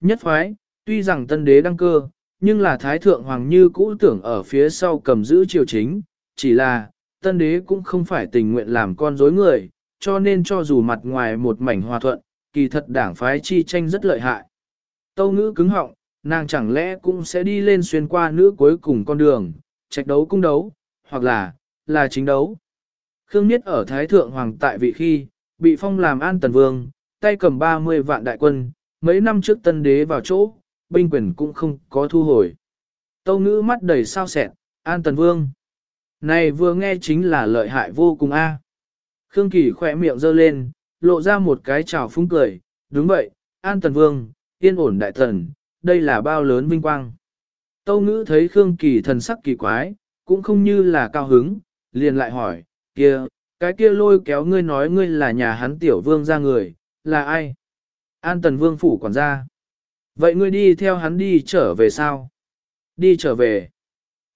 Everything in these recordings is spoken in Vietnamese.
Nhất phái, tuy rằng tân đế đăng cơ, nhưng là thái thượng hoàng như cũ tưởng ở phía sau cầm giữ triều chính, chỉ là, tân đế cũng không phải tình nguyện làm con dối người, cho nên cho dù mặt ngoài một mảnh hòa thuận, kỳ thật đảng phái chi tranh rất lợi hại. Tâu ngữ cứng họng, nàng chẳng lẽ cũng sẽ đi lên xuyên qua nữ cuối cùng con đường, trạch đấu cung đấu, hoặc là, là chính đấu. Khương Niết ở Thái Thượng Hoàng tại vị khi, bị phong làm an tần vương, tay cầm 30 vạn đại quân, mấy năm trước tân đế vào chỗ, binh quyền cũng không có thu hồi. Tâu ngữ mắt đầy sao sẹn, an tần vương. Này vừa nghe chính là lợi hại vô cùng a Khương Kỳ khỏe miệng dơ lên, lộ ra một cái trào phúng cười, đúng vậy, an tần vương, yên ổn đại thần, đây là bao lớn vinh quang. Tâu ngữ thấy Khương Kỳ thần sắc kỳ quái, cũng không như là cao hứng, liền lại hỏi, kia, cái kia lôi kéo ngươi nói ngươi là nhà hắn tiểu vương ra người, là ai? An tần vương phủ quản gia. Vậy ngươi đi theo hắn đi trở về sao? Đi trở về.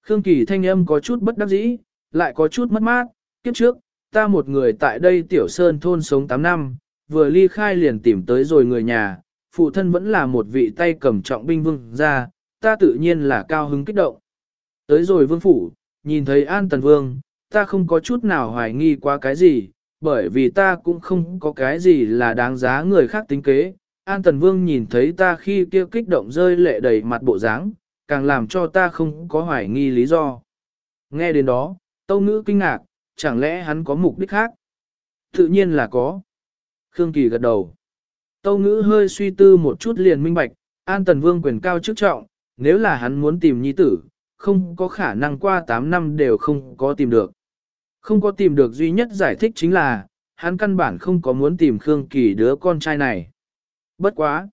Khương Kỳ thanh âm có chút bất đắc dĩ, lại có chút mất mát, kiếp trước, ta một người tại đây tiểu sơn thôn sống 8 năm, vừa ly khai liền tìm tới rồi người nhà, phụ thân vẫn là một vị tay cầm trọng binh vương ra, ta tự nhiên là cao hứng kích động. Tới rồi vương phủ, nhìn thấy an tần vương, ta không có chút nào hoài nghi qua cái gì, bởi vì ta cũng không có cái gì là đáng giá người khác tính kế. An Tần Vương nhìn thấy ta khi kia kích động rơi lệ đầy mặt bộ dáng, càng làm cho ta không có hoài nghi lý do. Nghe đến đó, Tâu Ngữ kinh ngạc, chẳng lẽ hắn có mục đích khác? Tự nhiên là có. Khương Kỳ gật đầu. Tâu Ngữ hơi suy tư một chút liền minh bạch, An Tần Vương quyền cao chức trọng, nếu là hắn muốn tìm nhi tử, không có khả năng qua 8 năm đều không có tìm được. Không có tìm được duy nhất giải thích chính là, hắn căn bản không có muốn tìm Khương Kỳ đứa con trai này. Bất quá!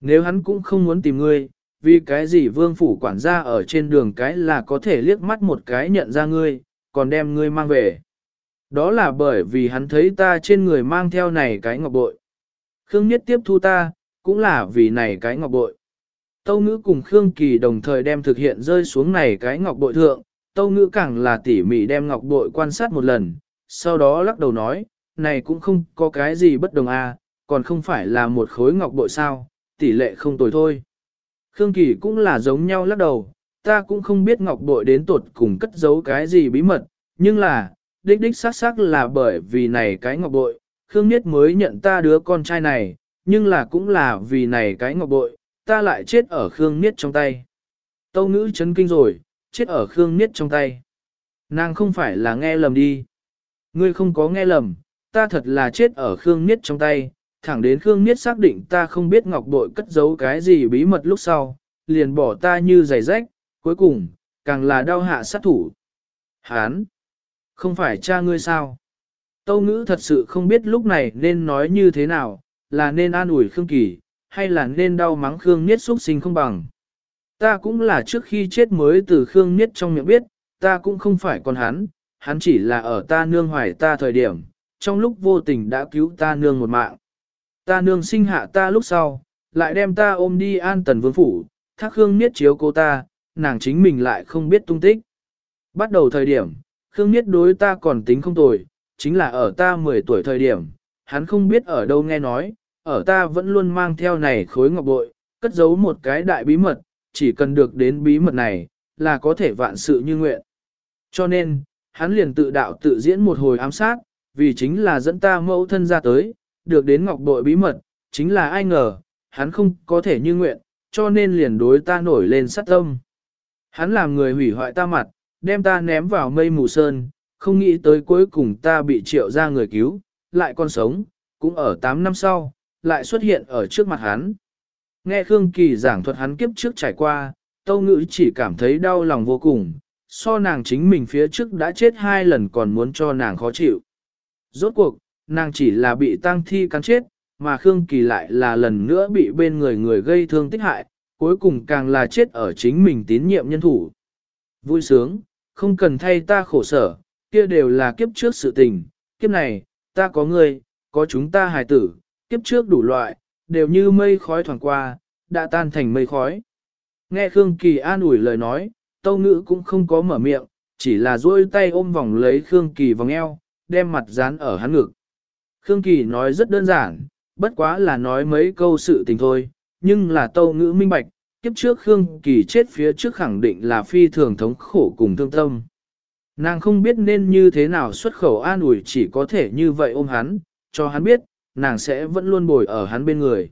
Nếu hắn cũng không muốn tìm ngươi, vì cái gì vương phủ quản gia ở trên đường cái là có thể liếc mắt một cái nhận ra ngươi, còn đem ngươi mang về. Đó là bởi vì hắn thấy ta trên người mang theo này cái ngọc bội. Khương Nhất tiếp thu ta, cũng là vì này cái ngọc bội. Tâu ngữ cùng Khương Kỳ đồng thời đem thực hiện rơi xuống này cái ngọc bội thượng, Tâu ngữ càng là tỉ mỉ đem ngọc bội quan sát một lần, sau đó lắc đầu nói, này cũng không có cái gì bất đồng a còn không phải là một khối ngọc bội sao, tỷ lệ không tồi thôi. Khương Kỳ cũng là giống nhau lắc đầu, ta cũng không biết ngọc bội đến tột cùng cất giấu cái gì bí mật, nhưng là, đích đích xác xác là bởi vì này cái ngọc bội, Khương Niết mới nhận ta đứa con trai này, nhưng là cũng là vì này cái ngọc bội, ta lại chết ở Khương Niết trong tay. Tâu ngữ chấn kinh rồi, chết ở Khương Niết trong tay. Nàng không phải là nghe lầm đi. Ngươi không có nghe lầm, ta thật là chết ở Khương Niết trong tay, thẳng đến Khương Niết xác định ta không biết ngọc bội cất giấu cái gì bí mật lúc sau, liền bỏ ta như giày rách, cuối cùng, càng là đau hạ sát thủ. Hán! Không phải cha ngươi sao? Tâu ngữ thật sự không biết lúc này nên nói như thế nào, là nên an ủi Khương Kỳ, hay là nên đau mắng Khương Niết xuất sinh không bằng. Ta cũng là trước khi chết mới từ Khương Niết trong miệng biết, ta cũng không phải con hắn, hắn chỉ là ở ta nương hoài ta thời điểm, trong lúc vô tình đã cứu ta nương một mạng. Ta nương sinh hạ ta lúc sau, lại đem ta ôm đi an tần vương phủ, thác Khương Niết chiếu cô ta, nàng chính mình lại không biết tung tích. Bắt đầu thời điểm, Khương Niết đối ta còn tính không tồi, chính là ở ta 10 tuổi thời điểm, hắn không biết ở đâu nghe nói, ở ta vẫn luôn mang theo này khối ngọc bội, cất giấu một cái đại bí mật, chỉ cần được đến bí mật này, là có thể vạn sự như nguyện. Cho nên, hắn liền tự đạo tự diễn một hồi ám sát, vì chính là dẫn ta mẫu thân ra tới, được đến ngọc bội bí mật, chính là ai ngờ, hắn không có thể như nguyện, cho nên liền đối ta nổi lên sát tâm. Hắn làm người hủy hoại ta mặt, đem ta ném vào mây mù sơn, không nghĩ tới cuối cùng ta bị triệu ra người cứu, lại còn sống, cũng ở 8 năm sau, lại xuất hiện ở trước mặt hắn. Nghe Khương Kỳ giảng thuật hắn kiếp trước trải qua, Tâu Ngữ chỉ cảm thấy đau lòng vô cùng, so nàng chính mình phía trước đã chết hai lần còn muốn cho nàng khó chịu. Rốt cuộc, nàng chỉ là bị tang thi cắn chết, mà Khương Kỳ lại là lần nữa bị bên người người gây thương tích hại, cuối cùng càng là chết ở chính mình tín nhiệm nhân thủ. Vui sướng, không cần thay ta khổ sở, kia đều là kiếp trước sự tình, kiếp này, ta có người, có chúng ta hài tử, kiếp trước đủ loại, đều như mây khói thoảng qua, đã tan thành mây khói. Nghe Khương Kỳ an ủi lời nói, Tâu Ngữ cũng không có mở miệng, chỉ là duỗi tay ôm vòng lấy Khương Kỳ vòng eo, đem mặt dán ở hắn ngực. Khương Kỳ nói rất đơn giản, bất quá là nói mấy câu sự tình thôi, nhưng là tâu ngữ minh bạch, kiếp trước Khương Kỳ chết phía trước khẳng định là phi thường thống khổ cùng thương tâm. Nàng không biết nên như thế nào xuất khẩu an ủi chỉ có thể như vậy ôm hắn, cho hắn biết, nàng sẽ vẫn luôn bồi ở hắn bên người.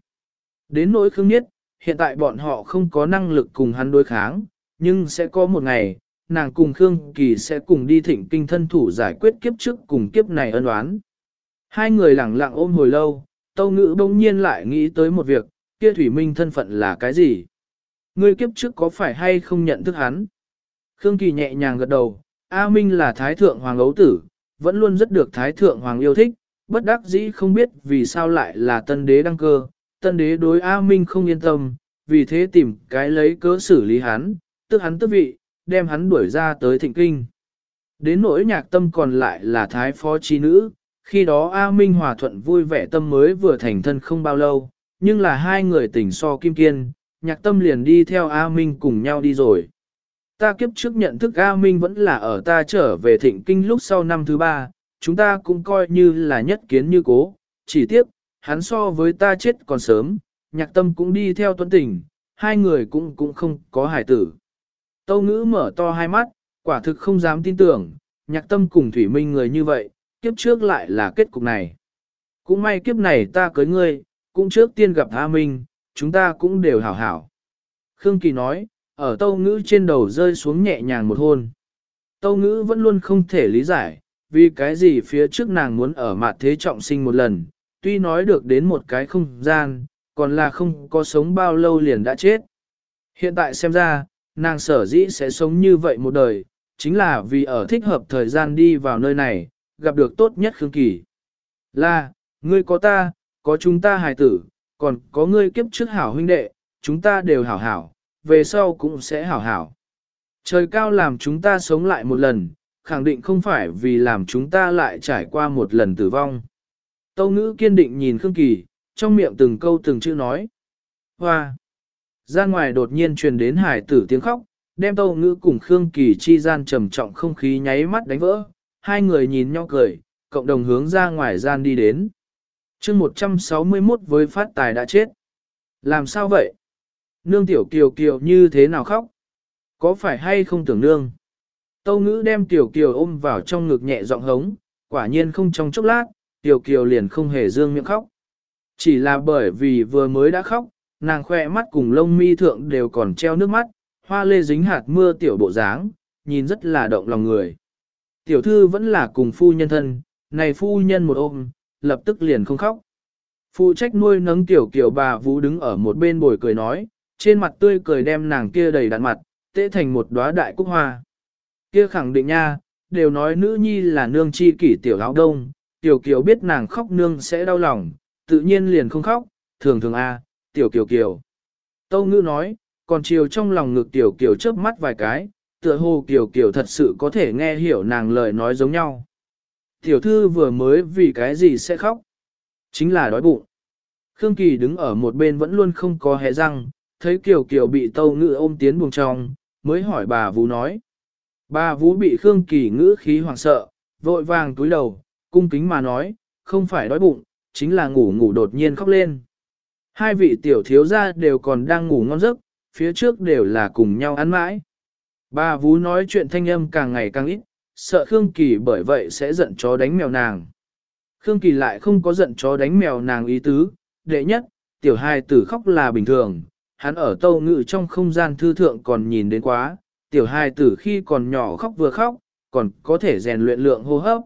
Đến nỗi Khương nhất, hiện tại bọn họ không có năng lực cùng hắn đối kháng, nhưng sẽ có một ngày, nàng cùng Khương Kỳ sẽ cùng đi thịnh kinh thân thủ giải quyết kiếp trước cùng kiếp này ân oán. Hai người lặng lặng ôm hồi lâu, Tâu Ngữ bỗng nhiên lại nghĩ tới một việc, kia Thủy Minh thân phận là cái gì? Ngươi kiếp trước có phải hay không nhận thức hắn? Khương Kỳ nhẹ nhàng gật đầu, A Minh là Thái Thượng Hoàng ấu tử, vẫn luôn rất được Thái Thượng Hoàng yêu thích, bất đắc dĩ không biết vì sao lại là tân đế đăng cơ, tân đế đối A Minh không yên tâm, vì thế tìm cái lấy cớ xử lý hắn, tức hắn tức vị, đem hắn đuổi ra tới thịnh kinh. Đến nỗi nhạc tâm còn lại là thái phó chi nữ, khi đó A Minh hòa thuận vui vẻ tâm mới vừa thành thân không bao lâu, nhưng là hai người tình so kim kiên, nhạc tâm liền đi theo A Minh cùng nhau đi rồi. Ta kiếp trước nhận thức A Minh vẫn là ở ta trở về thịnh kinh lúc sau năm thứ ba, chúng ta cũng coi như là nhất kiến như cố, chỉ tiếc, hắn so với ta chết còn sớm, nhạc tâm cũng đi theo tuấn tình, hai người cũng cũng không có hải tử. Tâu ngữ mở to hai mắt, quả thực không dám tin tưởng, nhạc tâm cùng Thủy Minh người như vậy, kiếp trước lại là kết cục này. Cũng may kiếp này ta cưới ngươi, cũng trước tiên gặp A Minh, chúng ta cũng đều hảo hảo. Khương Kỳ nói, ở tâu ngữ trên đầu rơi xuống nhẹ nhàng một hôn. Tâu ngữ vẫn luôn không thể lý giải, vì cái gì phía trước nàng muốn ở mặt thế trọng sinh một lần, tuy nói được đến một cái không gian, còn là không có sống bao lâu liền đã chết. Hiện tại xem ra, nàng sở dĩ sẽ sống như vậy một đời, chính là vì ở thích hợp thời gian đi vào nơi này, gặp được tốt nhất Khương Kỳ. Là, ngươi có ta, có chúng ta hài tử, còn có ngươi kiếp trước hảo huynh đệ, chúng ta đều hảo hảo, về sau cũng sẽ hảo hảo. Trời cao làm chúng ta sống lại một lần, khẳng định không phải vì làm chúng ta lại trải qua một lần tử vong. Tâu ngữ kiên định nhìn Khương Kỳ, trong miệng từng câu từng chữ nói. Hoa! Ra ngoài đột nhiên truyền đến hải tử tiếng khóc, đem tâu ngữ cùng Khương Kỳ chi gian trầm trọng không khí nháy mắt đánh vỡ. Hai người nhìn nhau cười, cộng đồng hướng ra ngoài gian đi đến. chương 161 với phát tài đã chết. Làm sao vậy? Nương tiểu kiều kiều như thế nào khóc? Có phải hay không tưởng nương? Tâu ngữ đem tiểu kiều ôm vào trong ngực nhẹ giọng hống, quả nhiên không trong chốc lát, tiểu kiều liền không hề dương miệng khóc. Chỉ là bởi vì vừa mới đã khóc, nàng khoe mắt cùng lông mi thượng đều còn treo nước mắt, hoa lê dính hạt mưa tiểu bộ dáng, nhìn rất là động lòng người. Tiểu thư vẫn là cùng phu nhân thân, này phu nhân một ôm, lập tức liền không khóc. Phụ trách nuôi nấng tiểu kiểu bà vũ đứng ở một bên bồi cười nói, trên mặt tươi cười đem nàng kia đầy đặn mặt, tễ thành một đóa đại cúc hoa. Kia khẳng định nha, đều nói nữ nhi là nương chi kỷ tiểu áo đông, tiểu kiều biết nàng khóc nương sẽ đau lòng, tự nhiên liền không khóc, thường thường a, tiểu kiều kiều. Tâu ngữ nói, còn chiều trong lòng ngực tiểu kiều chớp mắt vài cái, tựa hồ kiều kiều thật sự có thể nghe hiểu nàng lời nói giống nhau. Tiểu thư vừa mới vì cái gì sẽ khóc? Chính là đói bụng. Khương Kỳ đứng ở một bên vẫn luôn không có hé răng, thấy Kiều Kiều bị Tâu Ngự ôm tiến buồng trong, mới hỏi bà Vũ nói. Bà Vũ bị Khương Kỳ ngữ khí hoảng sợ, vội vàng túi đầu, cung kính mà nói, không phải đói bụng, chính là ngủ ngủ đột nhiên khóc lên. Hai vị tiểu thiếu gia đều còn đang ngủ ngon giấc, phía trước đều là cùng nhau ăn mãi. Bà Vũ nói chuyện thanh âm càng ngày càng ít, sợ Khương Kỳ bởi vậy sẽ giận chó đánh mèo nàng. Khương Kỳ lại không có giận chó đánh mèo nàng ý tứ, đệ nhất, tiểu hài tử khóc là bình thường, hắn ở tâu ngự trong không gian thư thượng còn nhìn đến quá, tiểu hài tử khi còn nhỏ khóc vừa khóc, còn có thể rèn luyện lượng hô hấp.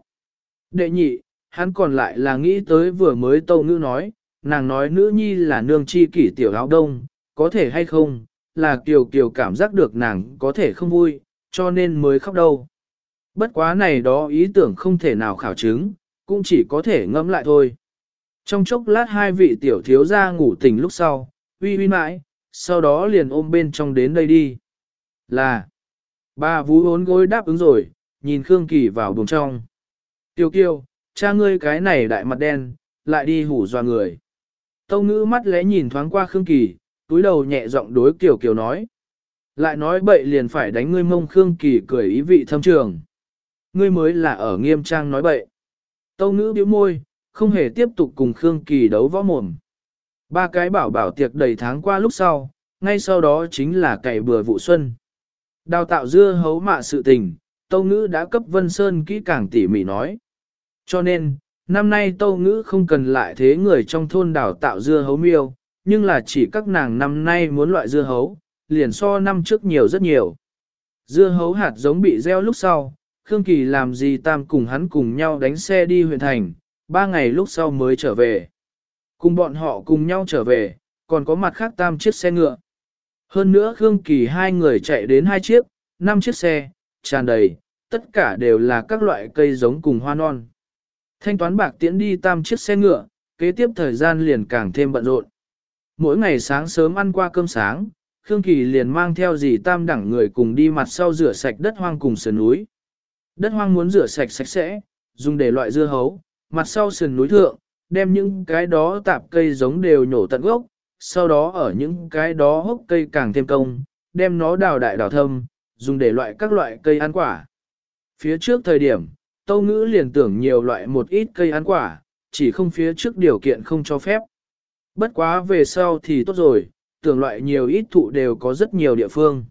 Đệ nhị, hắn còn lại là nghĩ tới vừa mới tâu ngữ nói, nàng nói nữ nhi là nương chi kỷ tiểu áo đông, có thể hay không, là kiều kiều cảm giác được nàng có thể không vui, cho nên mới khóc đâu. Bất quá này đó ý tưởng không thể nào khảo chứng, cũng chỉ có thể ngẫm lại thôi. Trong chốc lát hai vị tiểu thiếu ra ngủ tỉnh lúc sau, uy uy mãi, sau đó liền ôm bên trong đến đây đi. Là, ba vú hốn gối đáp ứng rồi, nhìn Khương Kỳ vào buồng trong. Tiêu kiêu, cha ngươi cái này đại mặt đen, lại đi hủ dọa người. Tâu ngữ mắt lẽ nhìn thoáng qua Khương Kỳ, túi đầu nhẹ giọng đối Kiều Kiều nói. Lại nói bậy liền phải đánh ngươi mông Khương Kỳ cười ý vị thâm trường. Ngươi mới là ở nghiêm trang nói bậy. Tâu ngữ biểu môi, không hề tiếp tục cùng Khương Kỳ đấu võ mồm. Ba cái bảo bảo tiệc đầy tháng qua lúc sau, ngay sau đó chính là cày bừa vụ xuân. Đào tạo dưa hấu mạ sự tình, Tâu Ngữ đã cấp Vân Sơn kỹ càng tỉ mỉ nói. Cho nên, năm nay Tâu Ngữ không cần lại thế người trong thôn đào tạo dưa hấu miêu, nhưng là chỉ các nàng năm nay muốn loại dưa hấu, liền so năm trước nhiều rất nhiều. Dưa hấu hạt giống bị gieo lúc sau, Khương Kỳ làm gì tam cùng hắn cùng nhau đánh xe đi huyện thành, ba ngày lúc sau mới trở về. Cùng bọn họ cùng nhau trở về, còn có mặt khác tam chiếc xe ngựa. Hơn nữa Khương Kỳ hai người chạy đến hai chiếc, năm chiếc xe, tràn đầy, tất cả đều là các loại cây giống cùng hoa non. Thanh toán bạc tiễn đi tam chiếc xe ngựa, kế tiếp thời gian liền càng thêm bận rộn. Mỗi ngày sáng sớm ăn qua cơm sáng, Khương Kỳ liền mang theo dì tam đẳng người cùng đi mặt sau rửa sạch đất hoang cùng sườn núi. Đất hoang muốn rửa sạch sạch sẽ, dùng để loại dưa hấu, mặt sau sườn núi thượng, đem những cái đó tạp cây giống đều nhổ tận gốc, sau đó ở những cái đó hốc cây càng thêm công, đem nó đào đại đào thâm, dùng để loại các loại cây ăn quả. Phía trước thời điểm, Tâu Ngữ liền tưởng nhiều loại một ít cây ăn quả, chỉ không phía trước điều kiện không cho phép. Bất quá về sau thì tốt rồi, tưởng loại nhiều ít thụ đều có rất nhiều địa phương.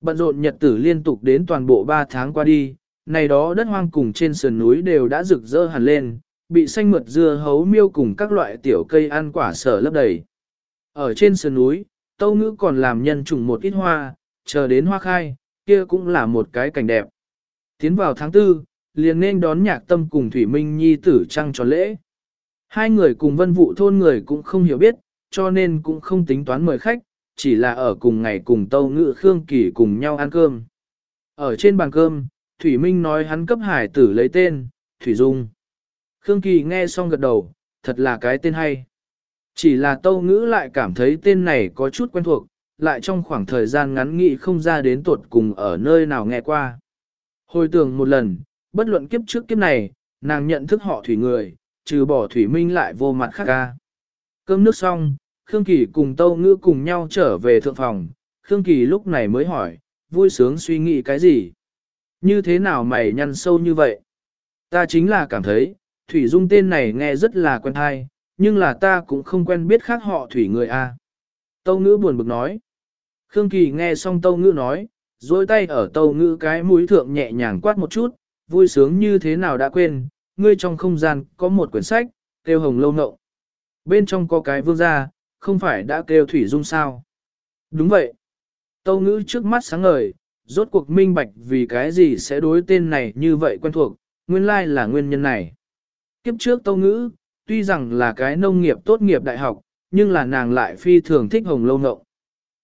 Bận rộn nhật tử liên tục đến toàn bộ 3 tháng qua đi, này đó đất hoang cùng trên sườn núi đều đã rực rỡ hẳn lên, bị xanh mượt dưa hấu miêu cùng các loại tiểu cây ăn quả sở lấp đầy. Ở trên sườn núi, tâu ngữ còn làm nhân trùng một ít hoa, chờ đến hoa khai, kia cũng là một cái cảnh đẹp. Tiến vào tháng tư, liền nên đón nhạc tâm cùng Thủy Minh Nhi tử trăng tròn lễ. Hai người cùng vân vụ thôn người cũng không hiểu biết, cho nên cũng không tính toán mời khách, chỉ là ở cùng ngày cùng Tâu Ngự Khương Kỳ cùng nhau ăn cơm. Ở trên bàn cơm, Thủy Minh nói hắn cấp hải tử lấy tên, Thủy Dung. Khương Kỳ nghe xong gật đầu, thật là cái tên hay. Chỉ là Tâu Ngữ lại cảm thấy tên này có chút quen thuộc, lại trong khoảng thời gian ngắn nghị không ra đến tuột cùng ở nơi nào nghe qua. Hồi tưởng một lần, bất luận kiếp trước kiếp này, nàng nhận thức họ Thủy người, trừ bỏ Thủy Minh lại vô mặt khác ca. Cơm nước xong, Khương Kỳ cùng Tâu Ngữ cùng nhau trở về thượng phòng, Khương Kỳ lúc này mới hỏi, vui sướng suy nghĩ cái gì? Như thế nào mày nhăn sâu như vậy? Ta chính là cảm thấy, Thủy Dung tên này nghe rất là quen thai, nhưng là ta cũng không quen biết khác họ Thủy người a. Tâu Ngữ buồn bực nói. Khương Kỳ nghe xong Tâu Ngữ nói, dối tay ở Tâu Ngữ cái mũi thượng nhẹ nhàng quát một chút, vui sướng như thế nào đã quên, ngươi trong không gian có một quyển sách, kêu hồng lâu nậu. Bên trong có cái vương gia, không phải đã kêu Thủy Dung sao? Đúng vậy. Tâu ngữ trước mắt sáng ngời, rốt cuộc minh bạch vì cái gì sẽ đối tên này như vậy quen thuộc, nguyên lai là nguyên nhân này. Kiếp trước tâu ngữ, tuy rằng là cái nông nghiệp tốt nghiệp đại học, nhưng là nàng lại phi thường thích hồng lâu ngộng.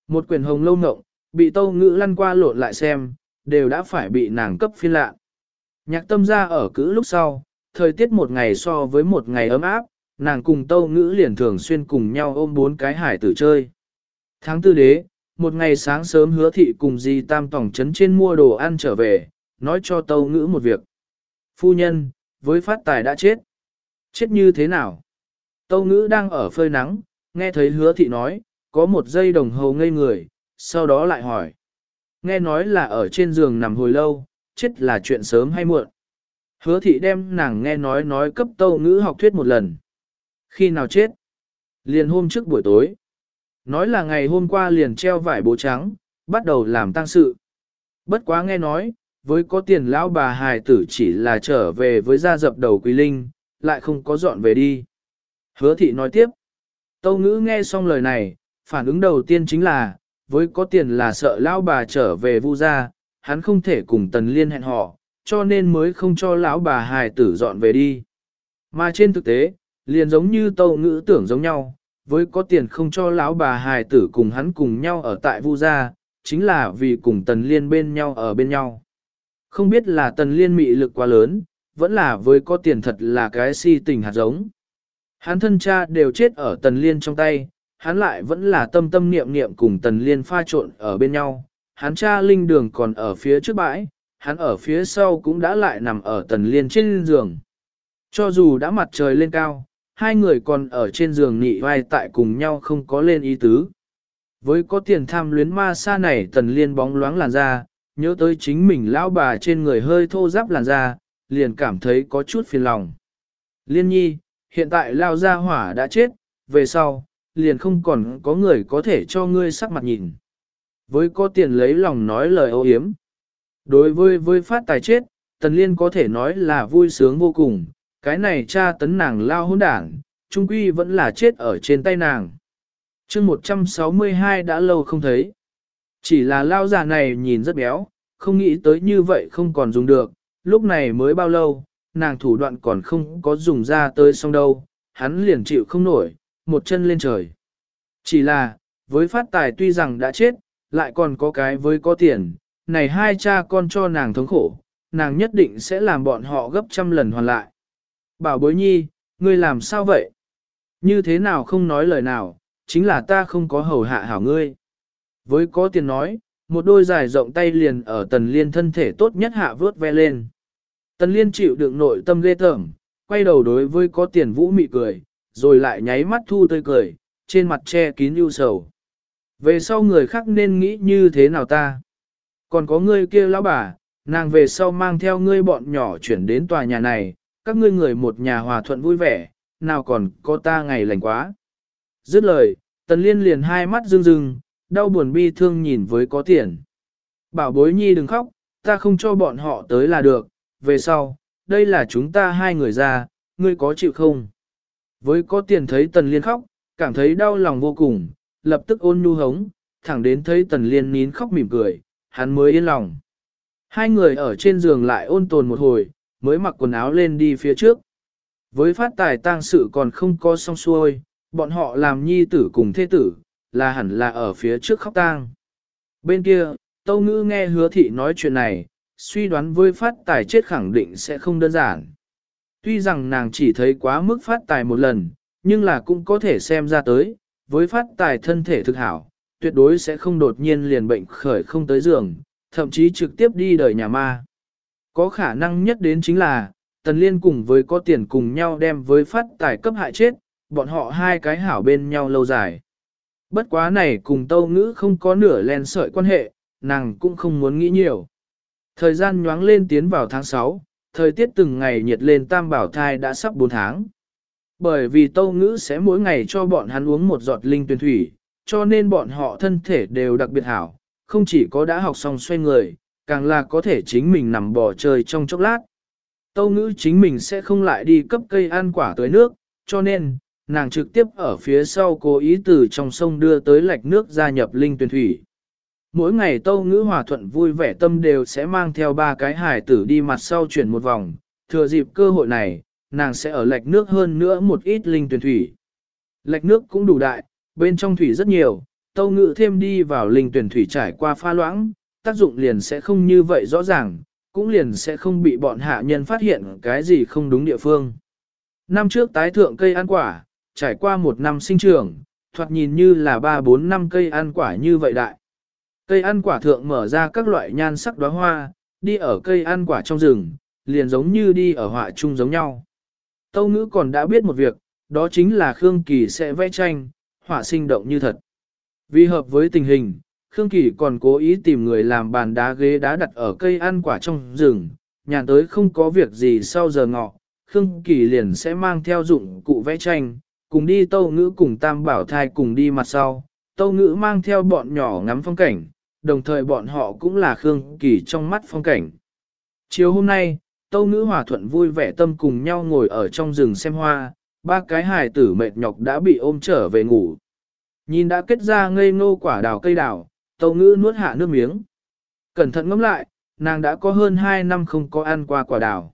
Một quyển hồng lâu ngộng, bị tâu ngữ lăn qua lộn lại xem, đều đã phải bị nàng cấp phiên lạ. Nhạc tâm ra ở cữ lúc sau, thời tiết một ngày so với một ngày ấm áp, nàng cùng tâu ngữ liền thường xuyên cùng nhau ôm bốn cái hải tử chơi. Tháng tư đế, một ngày sáng sớm hứa thị cùng di tam tổng trấn trên mua đồ ăn trở về, nói cho tâu ngữ một việc. Phu nhân, với phát tài đã chết. Chết như thế nào? Tâu ngữ đang ở phơi nắng, nghe thấy hứa thị nói, có một giây đồng hồ ngây người, sau đó lại hỏi. Nghe nói là ở trên giường nằm hồi lâu, chết là chuyện sớm hay muộn. Hứa thị đem nàng nghe nói nói cấp tâu ngữ học thuyết một lần. Khi nào chết? Liền hôm trước buổi tối. Nói là ngày hôm qua liền treo vải bố trắng, bắt đầu làm tang sự. Bất quá nghe nói, với có tiền lão bà hài tử chỉ là trở về với gia dập đầu quý linh, lại không có dọn về đi. Hứa thị nói tiếp. Tâu ngữ nghe xong lời này, phản ứng đầu tiên chính là, với có tiền là sợ lão bà trở về vu gia, hắn không thể cùng tần liên hẹn họ, cho nên mới không cho lão bà hài tử dọn về đi. Mà trên thực tế, liền giống như tâu ngữ tưởng giống nhau, với có tiền không cho lão bà hài tử cùng hắn cùng nhau ở tại Vu gia, chính là vì cùng tần liên bên nhau ở bên nhau. Không biết là tần liên mị lực quá lớn, vẫn là với có tiền thật là cái si tình hạt giống. Hắn thân cha đều chết ở tần liên trong tay, hắn lại vẫn là tâm tâm niệm niệm cùng tần liên pha trộn ở bên nhau. Hắn cha linh đường còn ở phía trước bãi, hắn ở phía sau cũng đã lại nằm ở tần liên trên giường. Cho dù đã mặt trời lên cao, hai người còn ở trên giường nị vai tại cùng nhau không có lên ý tứ. Với có tiền tham luyến ma xa này tần liên bóng loáng làn da, nhớ tới chính mình lão bà trên người hơi thô ráp làn da, liền cảm thấy có chút phiền lòng. Liên nhi, hiện tại lao gia hỏa đã chết, về sau, liền không còn có người có thể cho ngươi sắc mặt nhìn. Với có tiền lấy lòng nói lời ô hiếm. Đối với với phát tài chết, Tần Liên có thể nói là vui sướng vô cùng, cái này cha tấn nàng lao hôn đảng, trung quy vẫn là chết ở trên tay nàng. chương 162 đã lâu không thấy. Chỉ là lao già này nhìn rất béo, không nghĩ tới như vậy không còn dùng được, lúc này mới bao lâu, nàng thủ đoạn còn không có dùng ra tới xong đâu, hắn liền chịu không nổi, một chân lên trời. Chỉ là, với phát tài tuy rằng đã chết, lại còn có cái với có tiền, này hai cha con cho nàng thống khổ, nàng nhất định sẽ làm bọn họ gấp trăm lần hoàn lại. Bảo bối nhi, ngươi làm sao vậy? Như thế nào không nói lời nào, chính là ta không có hầu hạ hảo ngươi. Với có tiền nói, một đôi dài rộng tay liền ở tần liên thân thể tốt nhất hạ vớt ve lên. Tần liên chịu đựng nội tâm ghê tởm, quay đầu đối với có tiền vũ mị cười, rồi lại nháy mắt thu tươi cười, trên mặt che kín ưu sầu. Về sau người khác nên nghĩ như thế nào ta? Còn có ngươi kia lão bà, nàng về sau mang theo ngươi bọn nhỏ chuyển đến tòa nhà này, các ngươi người một nhà hòa thuận vui vẻ, nào còn có ta ngày lành quá. Dứt lời, tần liên liền hai mắt rưng rưng, đau buồn bi thương nhìn với có tiền. Bảo bối nhi đừng khóc, ta không cho bọn họ tới là được, về sau, đây là chúng ta hai người ra, ngươi có chịu không? Với có tiền thấy tần liên khóc, cảm thấy đau lòng vô cùng, lập tức ôn nhu hống, thẳng đến thấy tần liên nín khóc mỉm cười, hắn mới yên lòng. Hai người ở trên giường lại ôn tồn một hồi, mới mặc quần áo lên đi phía trước. Với phát tài tang sự còn không có xong xuôi, bọn họ làm nhi tử cùng thế tử, là hẳn là ở phía trước khóc tang. Bên kia, Tâu Ngữ nghe hứa thị nói chuyện này, suy đoán với phát tài chết khẳng định sẽ không đơn giản. Tuy rằng nàng chỉ thấy quá mức phát tài một lần, nhưng là cũng có thể xem ra tới, với phát tài thân thể thực hảo, tuyệt đối sẽ không đột nhiên liền bệnh khởi không tới giường, thậm chí trực tiếp đi đời nhà ma. Có khả năng nhất đến chính là, Tần Liên cùng với có tiền cùng nhau đem với phát tài cấp hại chết, bọn họ hai cái hảo bên nhau lâu dài. Bất quá này cùng tâu ngữ không có nửa len sợi quan hệ, nàng cũng không muốn nghĩ nhiều. Thời gian nhoáng lên tiến vào tháng 6, thời tiết từng ngày nhiệt lên tam bảo thai đã sắp 4 tháng. Bởi vì tâu ngữ sẽ mỗi ngày cho bọn hắn uống một giọt linh tuyển thủy, cho nên bọn họ thân thể đều đặc biệt hảo, không chỉ có đã học xong xoay người, càng là có thể chính mình nằm bò chơi trong chốc lát. Tâu ngữ chính mình sẽ không lại đi cấp cây ăn quả tới nước, cho nên, nàng trực tiếp ở phía sau cố ý từ trong sông đưa tới lạch nước gia nhập linh tuyển thủy. Mỗi ngày tâu ngữ hòa thuận vui vẻ tâm đều sẽ mang theo ba cái hải tử đi mặt sau chuyển một vòng, thừa dịp cơ hội này, nàng sẽ ở lạch nước hơn nữa một ít linh tuyển thủy. Lạch nước cũng đủ đại, bên trong thủy rất nhiều, tâu ngữ thêm đi vào linh tuyển thủy trải qua pha loãng, tác dụng liền sẽ không như vậy rõ ràng, cũng liền sẽ không bị bọn hạ nhân phát hiện cái gì không đúng địa phương. Năm trước tái thượng cây ăn quả, trải qua một năm sinh trưởng, thoạt nhìn như là 3-4 năm cây ăn quả như vậy đại. Cây ăn quả thượng mở ra các loại nhan sắc đóa hoa, đi ở cây ăn quả trong rừng, liền giống như đi ở họa chung giống nhau. Tâu ngữ còn đã biết một việc, đó chính là Khương Kỳ sẽ vẽ tranh, họa sinh động như thật. Vì hợp với tình hình, Khương Kỳ còn cố ý tìm người làm bàn đá ghế đá đặt ở cây ăn quả trong rừng, nhàn tới không có việc gì sau giờ ngọ, Khương Kỳ liền sẽ mang theo dụng cụ vẽ tranh, cùng đi tâu ngữ cùng tam bảo thai cùng đi mặt sau, tâu ngữ mang theo bọn nhỏ ngắm phong cảnh, đồng thời bọn họ cũng là Khương Kỳ trong mắt phong cảnh. Chiều hôm nay, tâu ngữ hòa thuận vui vẻ tâm cùng nhau ngồi ở trong rừng xem hoa, ba cái hài tử mệt nhọc đã bị ôm trở về ngủ. Nhìn đã kết ra ngây ngô quả đào cây đào, tâu ngữ nuốt hạ nước miếng. Cẩn thận ngẫm lại, nàng đã có hơn 2 năm không có ăn qua quả đào.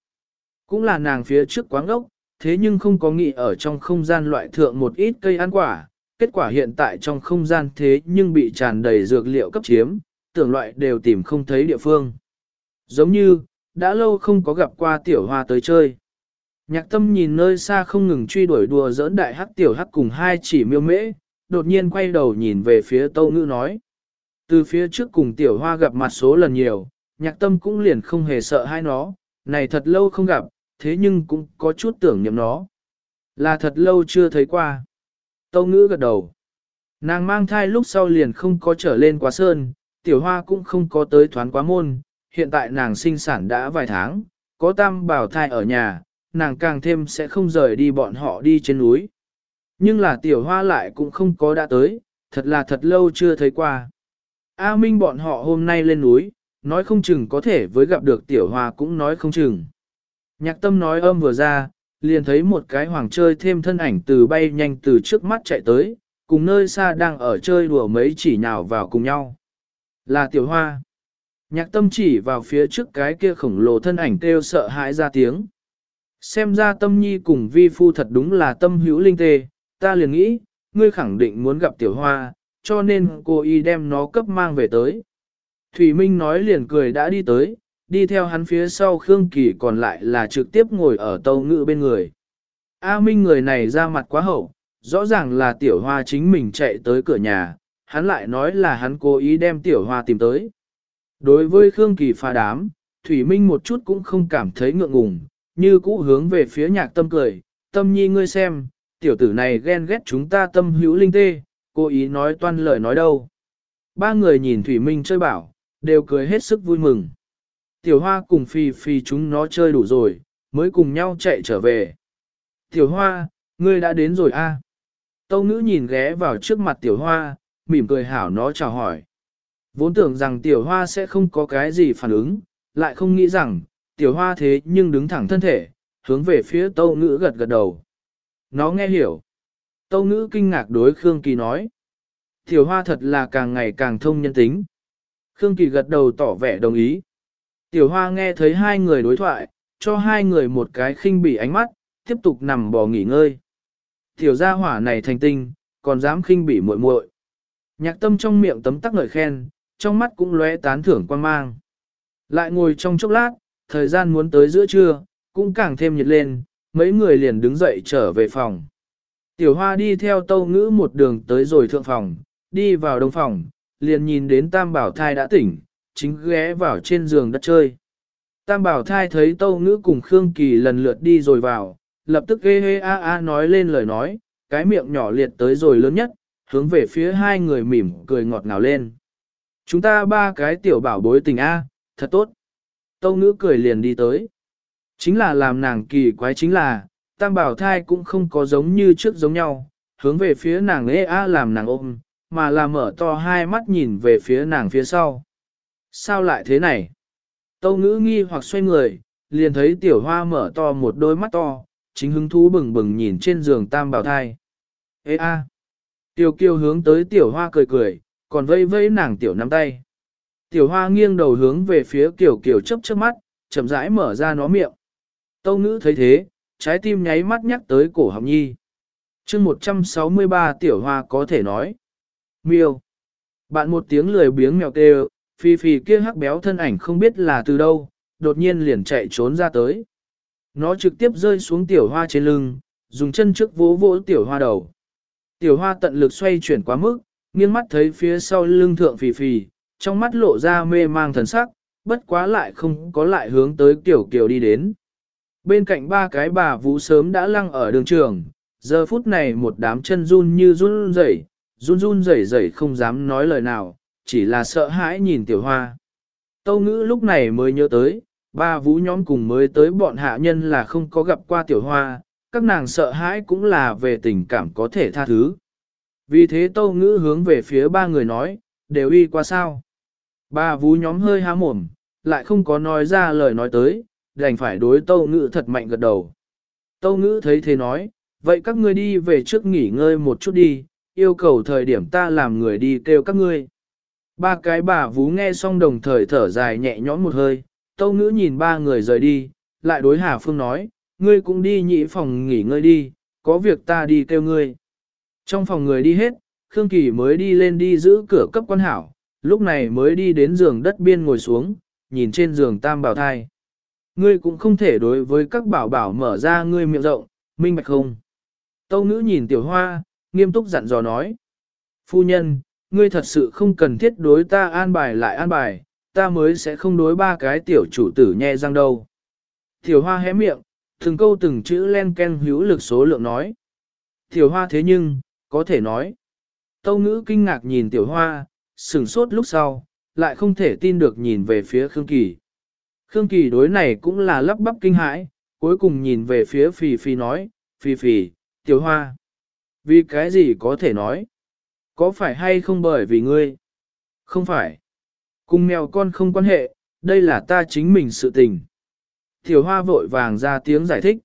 Cũng là nàng phía trước quáng ốc, thế nhưng không có nghĩ ở trong không gian loại thượng một ít cây ăn quả, kết quả hiện tại trong không gian thế nhưng bị tràn đầy dược liệu cấp chiếm, tưởng loại đều tìm không thấy địa phương. Giống như, đã lâu không có gặp qua tiểu hoa tới chơi. Nhạc tâm nhìn nơi xa không ngừng truy đuổi đùa giỡn đại hắc tiểu hắc cùng hai chỉ miêu mễ, đột nhiên quay đầu nhìn về phía tâu ngữ nói. Từ phía trước cùng tiểu hoa gặp mặt số lần nhiều, nhạc tâm cũng liền không hề sợ hai nó, này thật lâu không gặp, thế nhưng cũng có chút tưởng niệm nó. Là thật lâu chưa thấy qua. Tâu ngữ gật đầu. Nàng mang thai lúc sau liền không có trở lên quá sơn, tiểu hoa cũng không có tới thoán quá môn, hiện tại nàng sinh sản đã vài tháng, có tam bảo thai ở nhà, nàng càng thêm sẽ không rời đi bọn họ đi trên núi. Nhưng là tiểu hoa lại cũng không có đã tới, thật là thật lâu chưa thấy qua. A Minh bọn họ hôm nay lên núi, nói không chừng có thể với gặp được tiểu hoa cũng nói không chừng. Nhạc tâm nói âm vừa ra, liền thấy một cái hoàng chơi thêm thân ảnh từ bay nhanh từ trước mắt chạy tới, cùng nơi xa đang ở chơi đùa mấy chỉ nhào vào cùng nhau. Là tiểu hoa. Nhạc tâm chỉ vào phía trước cái kia khổng lồ thân ảnh kêu sợ hãi ra tiếng. Xem ra tâm nhi cùng vi phu thật đúng là tâm hữu linh tê, ta liền nghĩ, ngươi khẳng định muốn gặp tiểu hoa, cho nên cô y đem nó cấp mang về tới. Thủy Minh nói liền cười đã đi tới, đi theo hắn phía sau Khương Kỳ còn lại là trực tiếp ngồi ở tâu ngự bên người. A Minh người này ra mặt quá hậu, rõ ràng là tiểu hoa chính mình chạy tới cửa nhà, hắn lại nói là hắn cố ý đem tiểu hoa tìm tới. Đối với Khương Kỳ pha đám, Thủy Minh một chút cũng không cảm thấy ngượng ngùng, như cũ hướng về phía nhạc tâm cười, tâm nhi ngươi xem, tiểu tử này ghen ghét chúng ta tâm hữu linh tê, cố ý nói toan lời nói đâu. Ba người nhìn Thủy Minh chơi bảo, đều cười hết sức vui mừng. Tiểu hoa cùng phi phi chúng nó chơi đủ rồi, mới cùng nhau chạy trở về. Tiểu hoa, ngươi đã đến rồi a? À? Tâu ngữ nhìn ghé vào trước mặt tiểu hoa, mỉm cười hảo nó chào hỏi. Vốn tưởng rằng tiểu hoa sẽ không có cái gì phản ứng, lại không nghĩ rằng, tiểu hoa thế nhưng đứng thẳng thân thể, hướng về phía tâu ngữ gật gật đầu. Nó nghe hiểu. Tâu ngữ kinh ngạc đối Khương Kỳ nói. Tiểu hoa thật là càng ngày càng thông nhân tính. Khương Kỳ gật đầu tỏ vẻ đồng ý. Tiểu hoa nghe thấy hai người đối thoại, cho hai người một cái khinh bỉ ánh mắt, tiếp tục nằm bò nghỉ ngơi. Tiểu gia hỏa này thành tinh, còn dám khinh bỉ muội muội. Nhạc tâm trong miệng tấm tắc ngợi khen, trong mắt cũng lóe tán thưởng quan mang. Lại ngồi trong chốc lát, thời gian muốn tới giữa trưa, cũng càng thêm nhiệt lên, mấy người liền đứng dậy trở về phòng. Tiểu hoa đi theo tâu ngữ một đường tới rồi thượng phòng, đi vào đông phòng, liền nhìn đến tam bảo thai đã tỉnh, chính ghé vào trên giường đất chơi. Tam bảo thai thấy tâu ngữ cùng Khương Kỳ lần lượt đi rồi vào, lập tức ghê hê a a nói lên lời nói, cái miệng nhỏ liệt tới rồi lớn nhất, hướng về phía hai người mỉm cười ngọt ngào lên. Chúng ta ba cái tiểu bảo bối tình A, thật tốt. Tâu ngữ cười liền đi tới. Chính là làm nàng kỳ quái chính là, tam bảo thai cũng không có giống như trước giống nhau, hướng về phía nàng ê a làm nàng ôm, mà là mở to hai mắt nhìn về phía nàng phía sau. Sao lại thế này? Tâu ngữ nghi hoặc xoay người, liền thấy tiểu hoa mở to một đôi mắt to, chính hứng thú bừng bừng nhìn trên giường tam bảo thai. Ê a! Tiểu kiều hướng tới tiểu hoa cười cười, còn vây vây nàng tiểu nắm tay. Tiểu hoa nghiêng đầu hướng về phía kiểu kiểu chấp chớp mắt, chậm rãi mở ra nó miệng. Tâu ngữ thấy thế, trái tim nháy mắt nhắc tới cổ học nhi. chương 163 tiểu hoa có thể nói. Miêu. Bạn một tiếng lười biếng mèo kêu, phi phi kia hắc béo thân ảnh không biết là từ đâu, đột nhiên liền chạy trốn ra tới. Nó trực tiếp rơi xuống tiểu hoa trên lưng, dùng chân trước vỗ vỗ tiểu hoa đầu. Tiểu hoa tận lực xoay chuyển quá mức, nghiêng mắt thấy phía sau lưng thượng phì phì, trong mắt lộ ra mê mang thần sắc, bất quá lại không có lại hướng tới tiểu kiều đi đến. Bên cạnh ba cái bà vũ sớm đã lăng ở đường trường, giờ phút này một đám chân run như run rẩy, run run rẩy rẩy không dám nói lời nào, chỉ là sợ hãi nhìn tiểu hoa. Tâu ngữ lúc này mới nhớ tới, ba vũ nhóm cùng mới tới bọn hạ nhân là không có gặp qua tiểu hoa, các nàng sợ hãi cũng là về tình cảm có thể tha thứ. Vì thế tâu ngữ hướng về phía ba người nói, đều y qua sao. Ba vũ nhóm hơi há mồm, lại không có nói ra lời nói tới, đành phải đối tâu ngữ thật mạnh gật đầu. Tâu ngữ thấy thế nói, vậy các ngươi đi về trước nghỉ ngơi một chút đi, yêu cầu thời điểm ta làm người đi kêu các ngươi. Ba cái bà vú nghe xong đồng thời thở dài nhẹ nhõm một hơi, tâu ngữ nhìn ba người rời đi, lại đối Hà Phương nói, ngươi cũng đi nhị phòng nghỉ ngơi đi, có việc ta đi kêu ngươi. Trong phòng người đi hết, Khương Kỳ mới đi lên đi giữ cửa cấp quan hảo, lúc này mới đi đến giường đất biên ngồi xuống, nhìn trên giường tam bảo thai. Ngươi cũng không thể đối với các bảo bảo mở ra ngươi miệng rộng, minh bạch không? Tâu ngữ nhìn tiểu hoa, nghiêm túc dặn dò nói. Phu nhân, ngươi thật sự không cần thiết đối ta an bài lại an bài, ta mới sẽ không đối ba cái tiểu chủ tử nhe răng đâu. Tiểu hoa hé miệng, từng câu từng chữ len ken hữu lực số lượng nói. Tiểu hoa thế nhưng, có thể nói. Tâu ngữ kinh ngạc nhìn tiểu hoa, sửng sốt lúc sau, lại không thể tin được nhìn về phía Khương Kỳ. Khương Kỳ đối này cũng là lắp bắp kinh hãi, cuối cùng nhìn về phía Phì Phì nói, Phì Phì, tiểu hoa. Vì cái gì có thể nói? Có phải hay không bởi vì ngươi? Không phải. Cùng mèo con không quan hệ, đây là ta chính mình sự tình. Tiểu hoa vội vàng ra tiếng giải thích.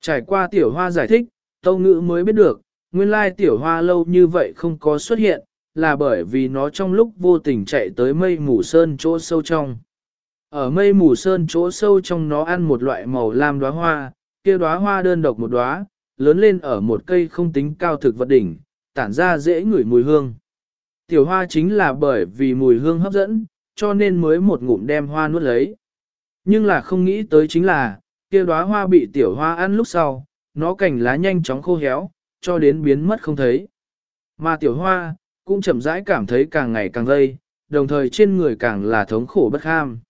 Trải qua tiểu hoa giải thích, tâu ngữ mới biết được, nguyên lai tiểu hoa lâu như vậy không có xuất hiện, là bởi vì nó trong lúc vô tình chạy tới mây mù sơn chỗ sâu trong. Ở mây mù sơn chỗ sâu trong nó ăn một loại màu lam đóa hoa, kia đóa hoa đơn độc một đóa, lớn lên ở một cây không tính cao thực vật đỉnh, tản ra dễ ngửi mùi hương. Tiểu hoa chính là bởi vì mùi hương hấp dẫn, cho nên mới một ngụm đem hoa nuốt lấy. Nhưng là không nghĩ tới chính là, kia đóa hoa bị tiểu hoa ăn lúc sau, nó cành lá nhanh chóng khô héo, cho đến biến mất không thấy. Mà tiểu hoa, cũng chậm rãi cảm thấy càng ngày càng gây, đồng thời trên người càng là thống khổ bất ham.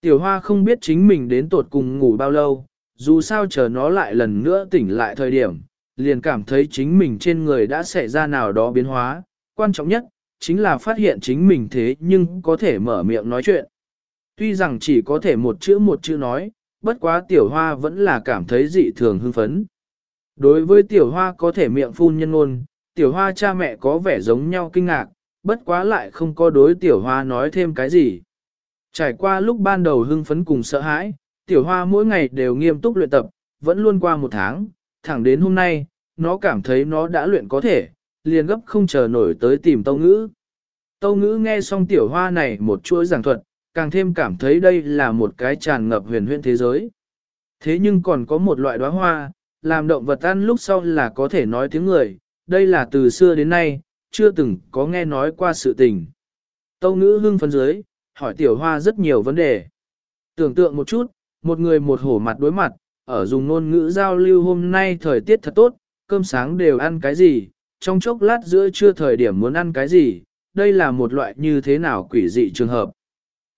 Tiểu hoa không biết chính mình đến tột cùng ngủ bao lâu, dù sao chờ nó lại lần nữa tỉnh lại thời điểm, liền cảm thấy chính mình trên người đã xảy ra nào đó biến hóa, quan trọng nhất, chính là phát hiện chính mình thế nhưng có thể mở miệng nói chuyện. Tuy rằng chỉ có thể một chữ một chữ nói, bất quá tiểu hoa vẫn là cảm thấy dị thường hưng phấn. Đối với tiểu hoa có thể miệng phun nhân ngôn, tiểu hoa cha mẹ có vẻ giống nhau kinh ngạc, bất quá lại không có đối tiểu hoa nói thêm cái gì. Trải qua lúc ban đầu hưng phấn cùng sợ hãi, tiểu hoa mỗi ngày đều nghiêm túc luyện tập, vẫn luôn qua một tháng, thẳng đến hôm nay, nó cảm thấy nó đã luyện có thể, liền gấp không chờ nổi tới tìm tâu ngữ. Tâu ngữ nghe xong tiểu hoa này một chuỗi giảng thuật, càng thêm cảm thấy đây là một cái tràn ngập huyền huyễn thế giới. Thế nhưng còn có một loại đóa hoa, làm động vật ăn lúc sau là có thể nói tiếng người, đây là từ xưa đến nay, chưa từng có nghe nói qua sự tình. Tâu ngữ hưng phấn dưới, hỏi tiểu hoa rất nhiều vấn đề. Tưởng tượng một chút, một người một hổ mặt đối mặt, ở dùng ngôn ngữ giao lưu hôm nay thời tiết thật tốt, cơm sáng đều ăn cái gì, trong chốc lát giữa trưa thời điểm muốn ăn cái gì, đây là một loại như thế nào quỷ dị trường hợp.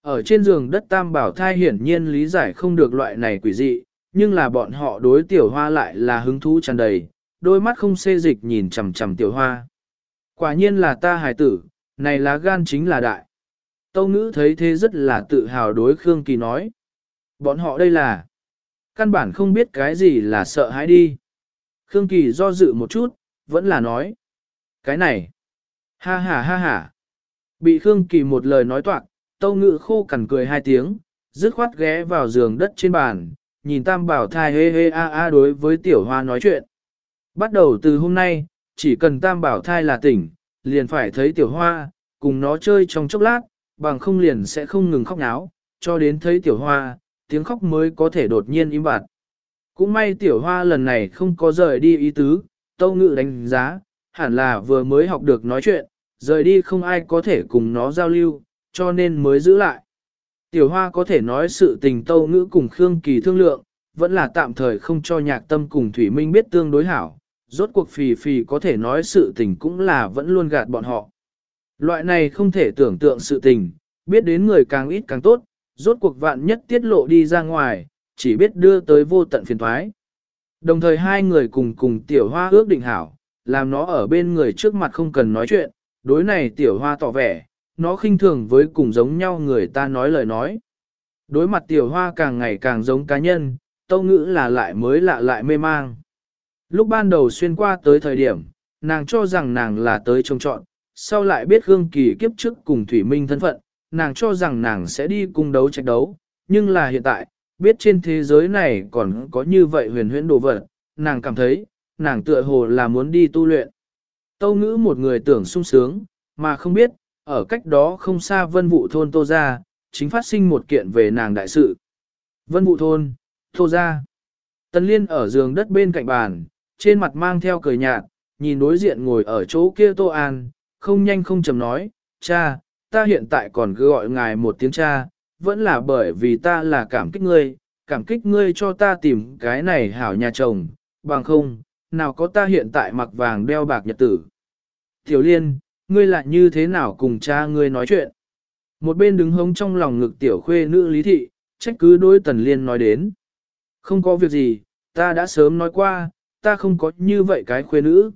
Ở trên giường đất tam bảo thai hiển nhiên lý giải không được loại này quỷ dị, nhưng là bọn họ đối tiểu hoa lại là hứng thú tràn đầy, đôi mắt không xê dịch nhìn chằm chằm tiểu hoa. Quả nhiên là ta hài tử, này lá gan chính là đại. Tâu ngữ thấy thế rất là tự hào đối Khương Kỳ nói. Bọn họ đây là, căn bản không biết cái gì là sợ hãi đi. Khương Kỳ do dự một chút, vẫn là nói. Cái này, ha ha ha ha. Bị Khương Kỳ một lời nói toạc, tâu Ngự khô cằn cười hai tiếng, dứt khoát ghé vào giường đất trên bàn, nhìn tam bảo thai hê hê a a đối với tiểu hoa nói chuyện. Bắt đầu từ hôm nay, chỉ cần tam bảo thai là tỉnh, liền phải thấy tiểu hoa, cùng nó chơi trong chốc lát, bằng không liền sẽ không ngừng khóc náo, cho đến thấy tiểu hoa, tiếng khóc mới có thể đột nhiên im bặt. Cũng may tiểu hoa lần này không có rời đi ý tứ, tâu ngự đánh giá, hẳn là vừa mới học được nói chuyện, rời đi không ai có thể cùng nó giao lưu, cho nên mới giữ lại. Tiểu hoa có thể nói sự tình tâu ngữ cùng Khương Kỳ thương lượng, vẫn là tạm thời không cho nhạc tâm cùng Thủy Minh biết tương đối hảo, rốt cuộc phì phì có thể nói sự tình cũng là vẫn luôn gạt bọn họ. Loại này không thể tưởng tượng sự tình, biết đến người càng ít càng tốt, rốt cuộc vạn nhất tiết lộ đi ra ngoài, chỉ biết đưa tới vô tận phiền thoái. Đồng thời hai người cùng cùng tiểu hoa ước định hảo, làm nó ở bên người trước mặt không cần nói chuyện, đối này tiểu hoa tỏ vẻ, nó khinh thường với cùng giống nhau người ta nói lời nói. Đối mặt tiểu hoa càng ngày càng giống cá nhân, tâu ngữ là lại mới lạ lại mê mang. Lúc ban đầu xuyên qua tới thời điểm, nàng cho rằng nàng là tới trông trọn, sau lại biết Hương Kỳ kiếp trước cùng Thủy Minh thân phận, nàng cho rằng nàng sẽ đi cung đấu trạch đấu, nhưng là hiện tại, biết trên thế giới này còn có như vậy huyền huyễn đồ vật, nàng cảm thấy, nàng tựa hồ là muốn đi tu luyện. Tâu ngữ một người tưởng sung sướng, mà không biết, ở cách đó không xa vân vụ thôn Tô Gia, chính phát sinh một kiện về nàng đại sự. Vân vụ thôn, Tô Gia. Tần Liên ở giường đất bên cạnh bàn, trên mặt mang theo cười nhạt, nhìn đối diện ngồi ở chỗ kia Tô An, không nhanh không chầm nói, cha, ta hiện tại còn cứ gọi ngài một tiếng cha, vẫn là bởi vì ta là cảm kích ngươi, cảm kích ngươi cho ta tìm cái này hảo nhà chồng, bằng không, nào có ta hiện tại mặc vàng đeo bạc nhật tử. Tiểu Liên, ngươi lại như thế nào cùng cha ngươi nói chuyện? Một bên đứng hống trong lòng ngực tiểu khuê nữ lý thị, trách cứ đối tần liên nói đến. Không có việc gì, ta đã sớm nói qua, ta không có như vậy cái khuê nữ.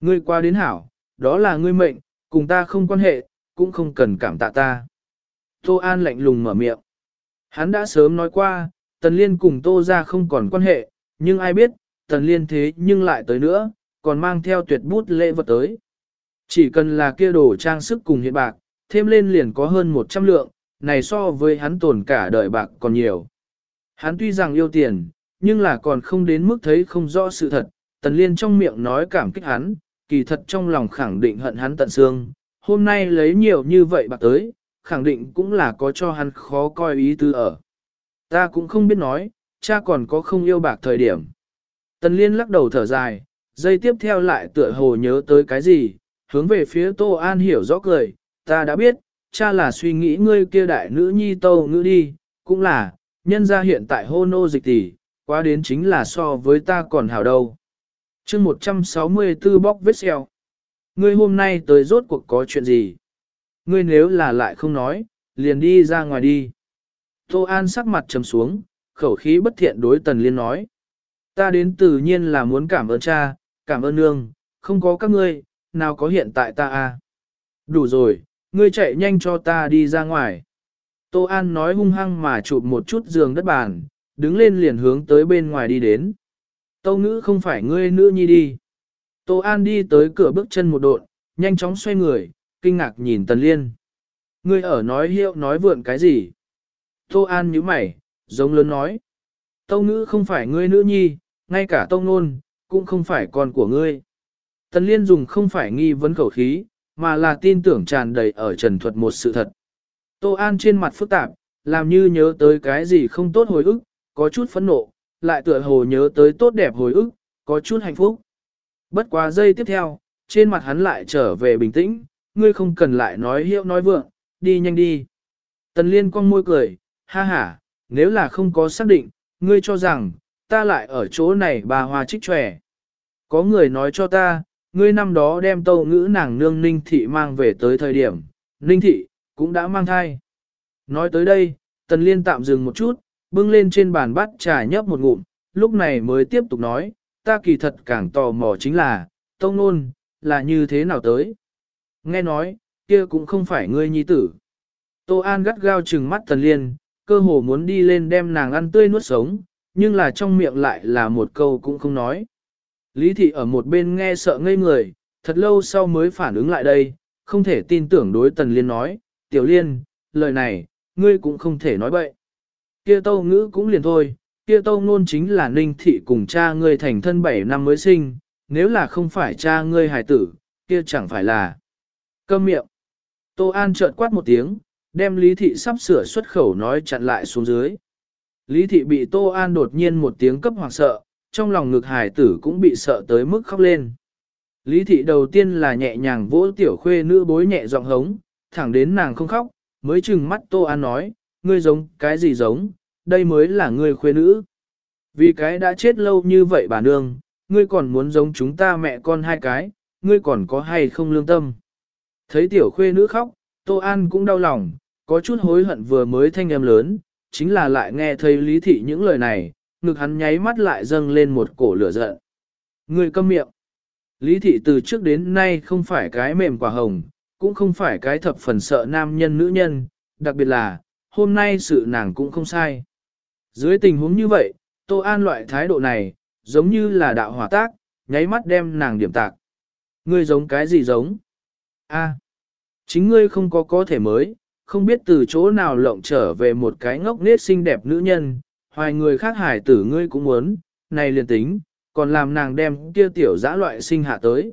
Ngươi qua đến hảo, đó là ngươi mệnh, cùng ta không quan hệ, cũng không cần cảm tạ ta. Tô An lạnh lùng mở miệng. Hắn đã sớm nói qua, Tần Liên cùng Tô ra không còn quan hệ, nhưng ai biết, Tần Liên thế nhưng lại tới nữa, còn mang theo tuyệt bút lễ vật tới. Chỉ cần là kia đồ trang sức cùng hiện bạc, thêm lên liền có hơn 100 lượng, này so với hắn tổn cả đời bạc còn nhiều. Hắn tuy rằng yêu tiền, nhưng là còn không đến mức thấy không rõ sự thật, tần liên trong miệng nói cảm kích hắn, kỳ thật trong lòng khẳng định hận hắn tận xương, hôm nay lấy nhiều như vậy bạc tới, khẳng định cũng là có cho hắn khó coi ý tư ở. Ta cũng không biết nói, cha còn có không yêu bạc thời điểm. Tần liên lắc đầu thở dài, dây tiếp theo lại tựa hồ nhớ tới cái gì, hướng về phía Tô An hiểu rõ cười, ta đã biết, cha là suy nghĩ ngươi kia đại nữ nhi tâu ngữ đi, cũng là, nhân ra hiện tại hô nô dịch tỷ, quá đến chính là so với ta còn hảo đâu. chương 164 bóc vết xeo. Ngươi hôm nay tới rốt cuộc có chuyện gì? Ngươi nếu là lại không nói, liền đi ra ngoài đi. Tô An sắc mặt trầm xuống, khẩu khí bất thiện đối Tần Liên nói. Ta đến tự nhiên là muốn cảm ơn cha, cảm ơn nương, không có các ngươi, nào có hiện tại ta à. Đủ rồi, ngươi chạy nhanh cho ta đi ra ngoài. Tô An nói hung hăng mà chụp một chút giường đất bàn, đứng lên liền hướng tới bên ngoài đi đến. Tâu ngữ không phải ngươi nữ nhi đi. Tô An đi tới cửa bước chân một độn, nhanh chóng xoay người, kinh ngạc nhìn Tần Liên. Ngươi ở nói hiệu nói vượn cái gì? Tô An nhíu mày, giống lớn nói. Tâu ngữ không phải ngươi nữ nhi, ngay cả tâu nôn, cũng không phải con của ngươi. Tần Liên dùng không phải nghi vấn khẩu khí, mà là tin tưởng tràn đầy ở trần thuật một sự thật. Tô An trên mặt phức tạp, làm như nhớ tới cái gì không tốt hồi ức, có chút phẫn nộ, lại tựa hồ nhớ tới tốt đẹp hồi ức, có chút hạnh phúc. Bất quá giây tiếp theo, trên mặt hắn lại trở về bình tĩnh, ngươi không cần lại nói hiệu nói vượng, đi nhanh đi. Tần liên con môi cười, ha ha, nếu là không có xác định, ngươi cho rằng, ta lại ở chỗ này bà hoa trích tròe. Có người nói cho ta, ngươi năm đó đem tâu ngữ nàng nương ninh thị mang về tới thời điểm, ninh thị, cũng đã mang thai. Nói tới đây, tần liên tạm dừng một chút, bưng lên trên bàn bát trà nhấp một ngụm, lúc này mới tiếp tục nói, ta kỳ thật càng tò mò chính là, tông nôn, là như thế nào tới. Nghe nói, kia cũng không phải ngươi nhi tử. Tô An gắt gao trừng mắt tần liên, cơ hồ muốn đi lên đem nàng ăn tươi nuốt sống, nhưng là trong miệng lại là một câu cũng không nói. Lý thị ở một bên nghe sợ ngây người, thật lâu sau mới phản ứng lại đây, không thể tin tưởng đối tần liên nói, tiểu liên, lời này, ngươi cũng không thể nói bậy. Kia tâu ngữ cũng liền thôi, kia tâu ngôn chính là ninh thị cùng cha ngươi thành thân 7 năm mới sinh, nếu là không phải cha ngươi hài tử, kia chẳng phải là Câm miệng. Tô An chợt quát một tiếng, đem Lý Thị sắp sửa xuất khẩu nói chặn lại xuống dưới. Lý Thị bị Tô An đột nhiên một tiếng cấp hoặc sợ, trong lòng ngực hải tử cũng bị sợ tới mức khóc lên. Lý Thị đầu tiên là nhẹ nhàng vỗ tiểu khuê nữ bối nhẹ giọng hống, thẳng đến nàng không khóc, mới chừng mắt Tô An nói, ngươi giống cái gì giống, đây mới là ngươi khuê nữ. Vì cái đã chết lâu như vậy bà nương, ngươi còn muốn giống chúng ta mẹ con hai cái, ngươi còn có hay không lương tâm. Thấy tiểu khuê nữ khóc, Tô An cũng đau lòng, có chút hối hận vừa mới thanh em lớn, chính là lại nghe thấy lý thị những lời này, ngực hắn nháy mắt lại dâng lên một cổ lửa giận. người câm miệng. Lý thị từ trước đến nay không phải cái mềm quả hồng, cũng không phải cái thập phần sợ nam nhân nữ nhân, đặc biệt là, hôm nay sự nàng cũng không sai. Dưới tình huống như vậy, Tô An loại thái độ này, giống như là đạo hỏa tác, nháy mắt đem nàng điểm tạc. Ngươi giống cái gì giống? A, chính ngươi không có có thể mới, không biết từ chỗ nào lộng trở về một cái ngốc nết xinh đẹp nữ nhân, hoài người khác hải tử ngươi cũng muốn, này liền tính, còn làm nàng đem kia tiểu dã loại sinh hạ tới.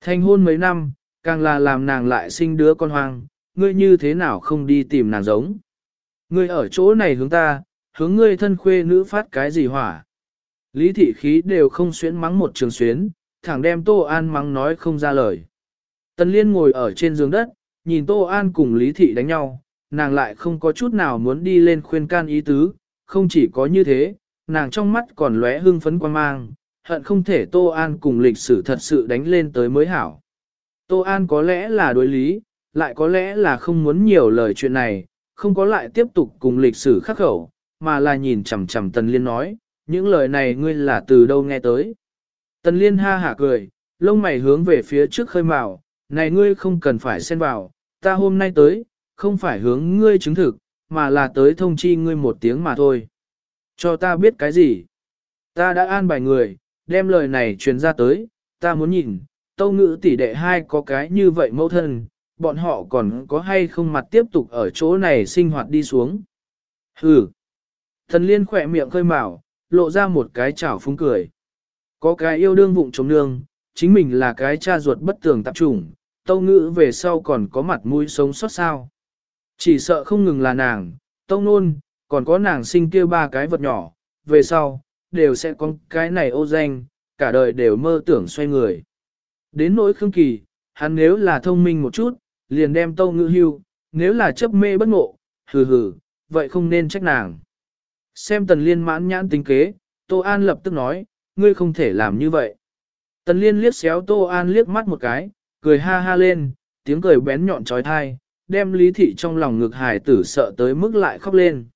Thành hôn mấy năm, càng là làm nàng lại sinh đứa con hoang, ngươi như thế nào không đi tìm nàng giống. Ngươi ở chỗ này hướng ta, hướng ngươi thân khuê nữ phát cái gì hỏa. Lý thị khí đều không xuyến mắng một trường xuyến, thẳng đem Tô An mắng nói không ra lời. Tần Liên ngồi ở trên giường đất, nhìn Tô An cùng Lý thị đánh nhau, nàng lại không có chút nào muốn đi lên khuyên can ý tứ, không chỉ có như thế, nàng trong mắt còn lóe hưng phấn quan mang, hận không thể Tô An cùng lịch sử thật sự đánh lên tới mới hảo. Tô An có lẽ là đối lý, lại có lẽ là không muốn nhiều lời chuyện này, không có lại tiếp tục cùng lịch sử khắc khẩu, mà là nhìn chằm chằm Tần Liên nói, những lời này ngươi là từ đâu nghe tới. Tần Liên ha hả cười, lông mày hướng về phía trước khơi mào, này ngươi không cần phải xen vào, ta hôm nay tới, không phải hướng ngươi chứng thực, mà là tới thông chi ngươi một tiếng mà thôi. Cho ta biết cái gì? Ta đã an bài người, đem lời này truyền ra tới, ta muốn nhìn, tâu ngữ tỷ đệ hai có cái như vậy mẫu thân, bọn họ còn có hay không mặt tiếp tục ở chỗ này sinh hoạt đi xuống. Hừ. Thần liên khỏe miệng khơi mào, lộ ra một cái chảo phúng cười. Có cái yêu đương vụng chống nương, chính mình là cái cha ruột bất tường tạp trùng, tâu ngữ về sau còn có mặt mũi sống sót sao. Chỉ sợ không ngừng là nàng, tâu nôn, còn có nàng sinh kia ba cái vật nhỏ, về sau, đều sẽ có cái này ô danh, cả đời đều mơ tưởng xoay người. Đến nỗi khương kỳ, hắn nếu là thông minh một chút, liền đem tâu ngữ hưu, nếu là chấp mê bất ngộ, hừ hừ, vậy không nên trách nàng. Xem tần liên mãn nhãn tính kế, Tô An lập tức nói, ngươi không thể làm như vậy. Tần liên liếc xéo Tô An liếc mắt một cái, cười ha ha lên, tiếng cười bén nhọn trói thai, đem lý thị trong lòng ngực hài tử sợ tới mức lại khóc lên.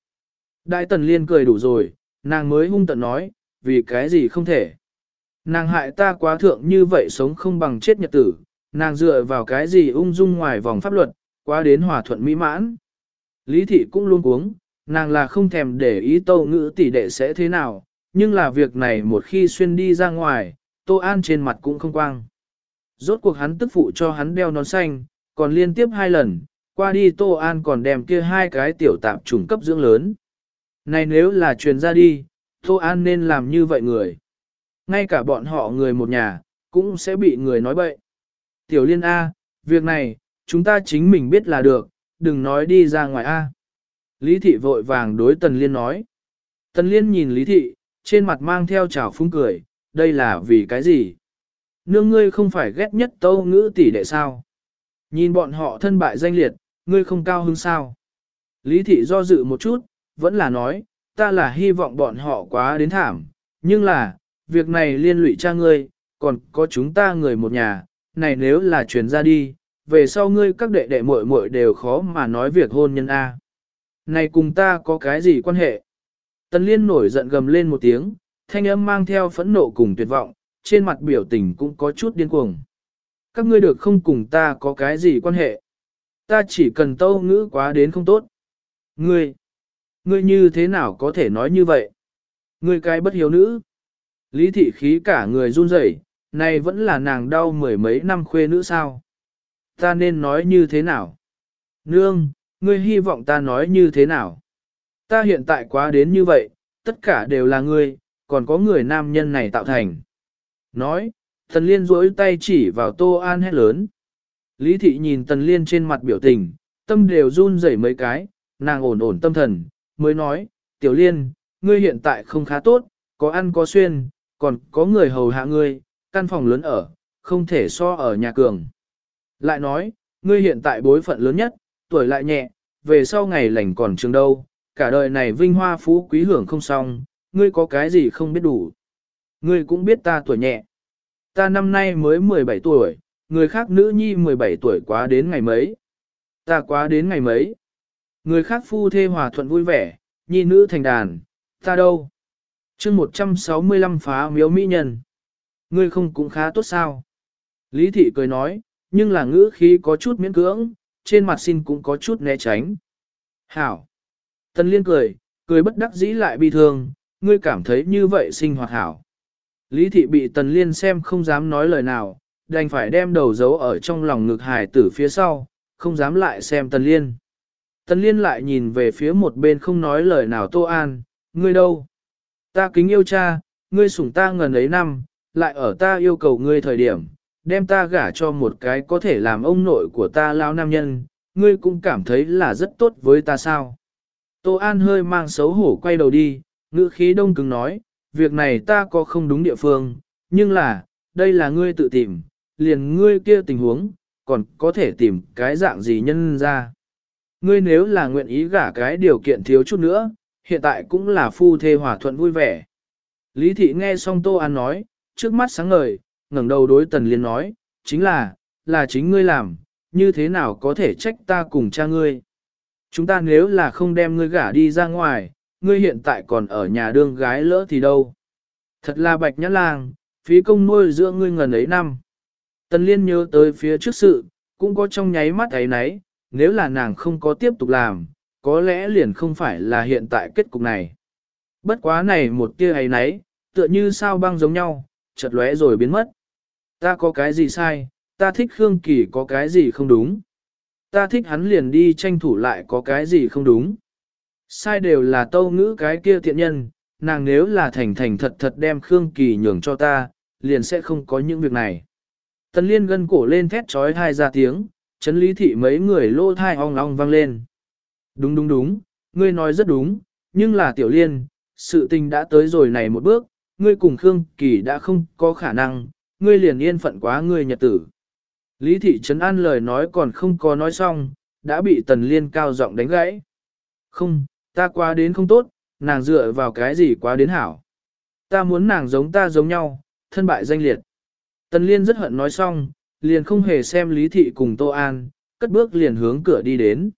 Đại tần liên cười đủ rồi, nàng mới hung tận nói, vì cái gì không thể. Nàng hại ta quá thượng như vậy sống không bằng chết nhật tử, nàng dựa vào cái gì ung dung ngoài vòng pháp luật, quá đến hòa thuận mỹ mãn. Lý thị cũng luôn cuống, nàng là không thèm để ý tâu ngữ tỷ đệ sẽ thế nào, nhưng là việc này một khi xuyên đi ra ngoài, tô an trên mặt cũng không quang. Rốt cuộc hắn tức phụ cho hắn đeo nón xanh, còn liên tiếp hai lần, qua đi tô an còn đem kia hai cái tiểu tạp trùng cấp dưỡng lớn. Này nếu là truyền ra đi, tô an nên làm như vậy người. Ngay cả bọn họ người một nhà, cũng sẽ bị người nói bậy. Tiểu liên A, việc này, chúng ta chính mình biết là được, đừng nói đi ra ngoài A. Lý thị vội vàng đối tần liên nói. Tần liên nhìn lý thị, trên mặt mang theo trào phúng cười, đây là vì cái gì? Nương ngươi không phải ghét nhất tâu ngữ tỷ đệ sao? Nhìn bọn họ thân bại danh liệt, ngươi không cao hứng sao? Lý thị do dự một chút, vẫn là nói, ta là hy vọng bọn họ quá đến thảm, nhưng là, việc này liên lụy cha ngươi, còn có chúng ta người một nhà, này nếu là truyền ra đi, về sau ngươi các đệ đệ muội muội đều khó mà nói việc hôn nhân A. Này cùng ta có cái gì quan hệ? Tần liên nổi giận gầm lên một tiếng, thanh âm mang theo phẫn nộ cùng tuyệt vọng, trên mặt biểu tình cũng có chút điên cuồng. Các ngươi được không cùng ta có cái gì quan hệ? Ta chỉ cần tâu ngữ quá đến không tốt. Ngươi, ngươi như thế nào có thể nói như vậy? Ngươi cái bất hiếu nữ. Lý thị khí cả người run rẩy, này vẫn là nàng đau mười mấy năm khuê nữ sao? Ta nên nói như thế nào? Nương, ngươi hy vọng ta nói như thế nào? Ta hiện tại quá đến như vậy, tất cả đều là ngươi, còn có người nam nhân này tạo thành. Nói, Tần Liên duỗi tay chỉ vào Tô An hét lớn. Lý thị nhìn Tần Liên trên mặt biểu tình, tâm đều run rẩy mấy cái, nàng ổn ổn tâm thần, mới nói, Tiểu Liên, ngươi hiện tại không khá tốt, có ăn có xuyên, còn có người hầu hạ ngươi, căn phòng lớn ở, không thể so ở nhà cường. Lại nói, ngươi hiện tại bối phận lớn nhất, tuổi lại nhẹ, về sau ngày lành còn trường đâu, cả đời này vinh hoa phú quý hưởng không xong, ngươi có cái gì không biết đủ. Ngươi cũng biết ta tuổi nhẹ. Ta năm nay mới 17 tuổi, người khác nữ nhi 17 tuổi quá đến ngày mấy. Ta quá đến ngày mấy. Người khác phu thê hòa thuận vui vẻ, nhi nữ thành đàn, ta đâu. chương 165 phá miếu mỹ nhân. Ngươi không cũng khá tốt sao? Lý thị cười nói, nhưng là ngữ khí có chút miễn cưỡng, trên mặt xin cũng có chút né tránh. Hảo. Tần liên cười, cười bất đắc dĩ lại bi thương, ngươi cảm thấy như vậy sinh hoạt hảo. Lý thị bị tần liên xem không dám nói lời nào, đành phải đem đầu giấu ở trong lòng ngực hải tử phía sau, không dám lại xem tần liên. Tần liên lại nhìn về phía một bên không nói lời nào tô an, ngươi đâu? Ta kính yêu cha, ngươi sủng ta ngần ấy năm, lại ở ta yêu cầu ngươi thời điểm, đem ta gả cho một cái có thể làm ông nội của ta lao nam nhân, ngươi cũng cảm thấy là rất tốt với ta sao. Tô An hơi mang xấu hổ quay đầu đi, ngữ khí đông cứng nói, việc này ta có không đúng địa phương, nhưng là, đây là ngươi tự tìm, liền ngươi kia tình huống, còn có thể tìm cái dạng gì nhân ra. Ngươi nếu là nguyện ý gả cái điều kiện thiếu chút nữa, hiện tại cũng là phu thê hòa thuận vui vẻ. Lý thị nghe xong Tô An nói, trước mắt sáng ngời, ngẩng đầu đối Tần Liên nói, chính là, là chính ngươi làm, như thế nào có thể trách ta cùng cha ngươi. Chúng ta nếu là không đem ngươi gả đi ra ngoài, ngươi hiện tại còn ở nhà đương gái lỡ thì đâu. Thật là bạch nhã lang, phí công nuôi dưỡng ngươi ngần ấy năm. Tần Liên nhớ tới phía trước sự, cũng có trong nháy mắt ấy nấy, nếu là nàng không có tiếp tục làm, có lẽ liền không phải là hiện tại kết cục này. Bất quá này một tia ấy nấy, tựa như sao băng giống nhau, chợt lóe rồi biến mất. Ta có cái gì sai, ta thích Khương Kỳ có cái gì không đúng. Ta thích hắn liền đi tranh thủ lại có cái gì không đúng. Sai đều là tâu ngữ cái kia thiện nhân, nàng nếu là thành thành thật thật đem Khương Kỳ nhường cho ta, liền sẽ không có những việc này. Tần liên gân cổ lên thét trói thai ra tiếng, chấn lý thị mấy người lô thai ong ong vang lên. Đúng đúng đúng, ngươi nói rất đúng, nhưng là tiểu liên, sự tình đã tới rồi này một bước, ngươi cùng Khương Kỳ đã không có khả năng, ngươi liền yên phận quá ngươi nhật tử. Lý thị trấn an lời nói còn không có nói xong, đã bị tần liên cao giọng đánh gãy. Không, ta qua đến không tốt, nàng dựa vào cái gì quá đến hảo. Ta muốn nàng giống ta giống nhau, thân bại danh liệt. Tần liên rất hận nói xong, liền không hề xem lý thị cùng Tô An, cất bước liền hướng cửa đi đến.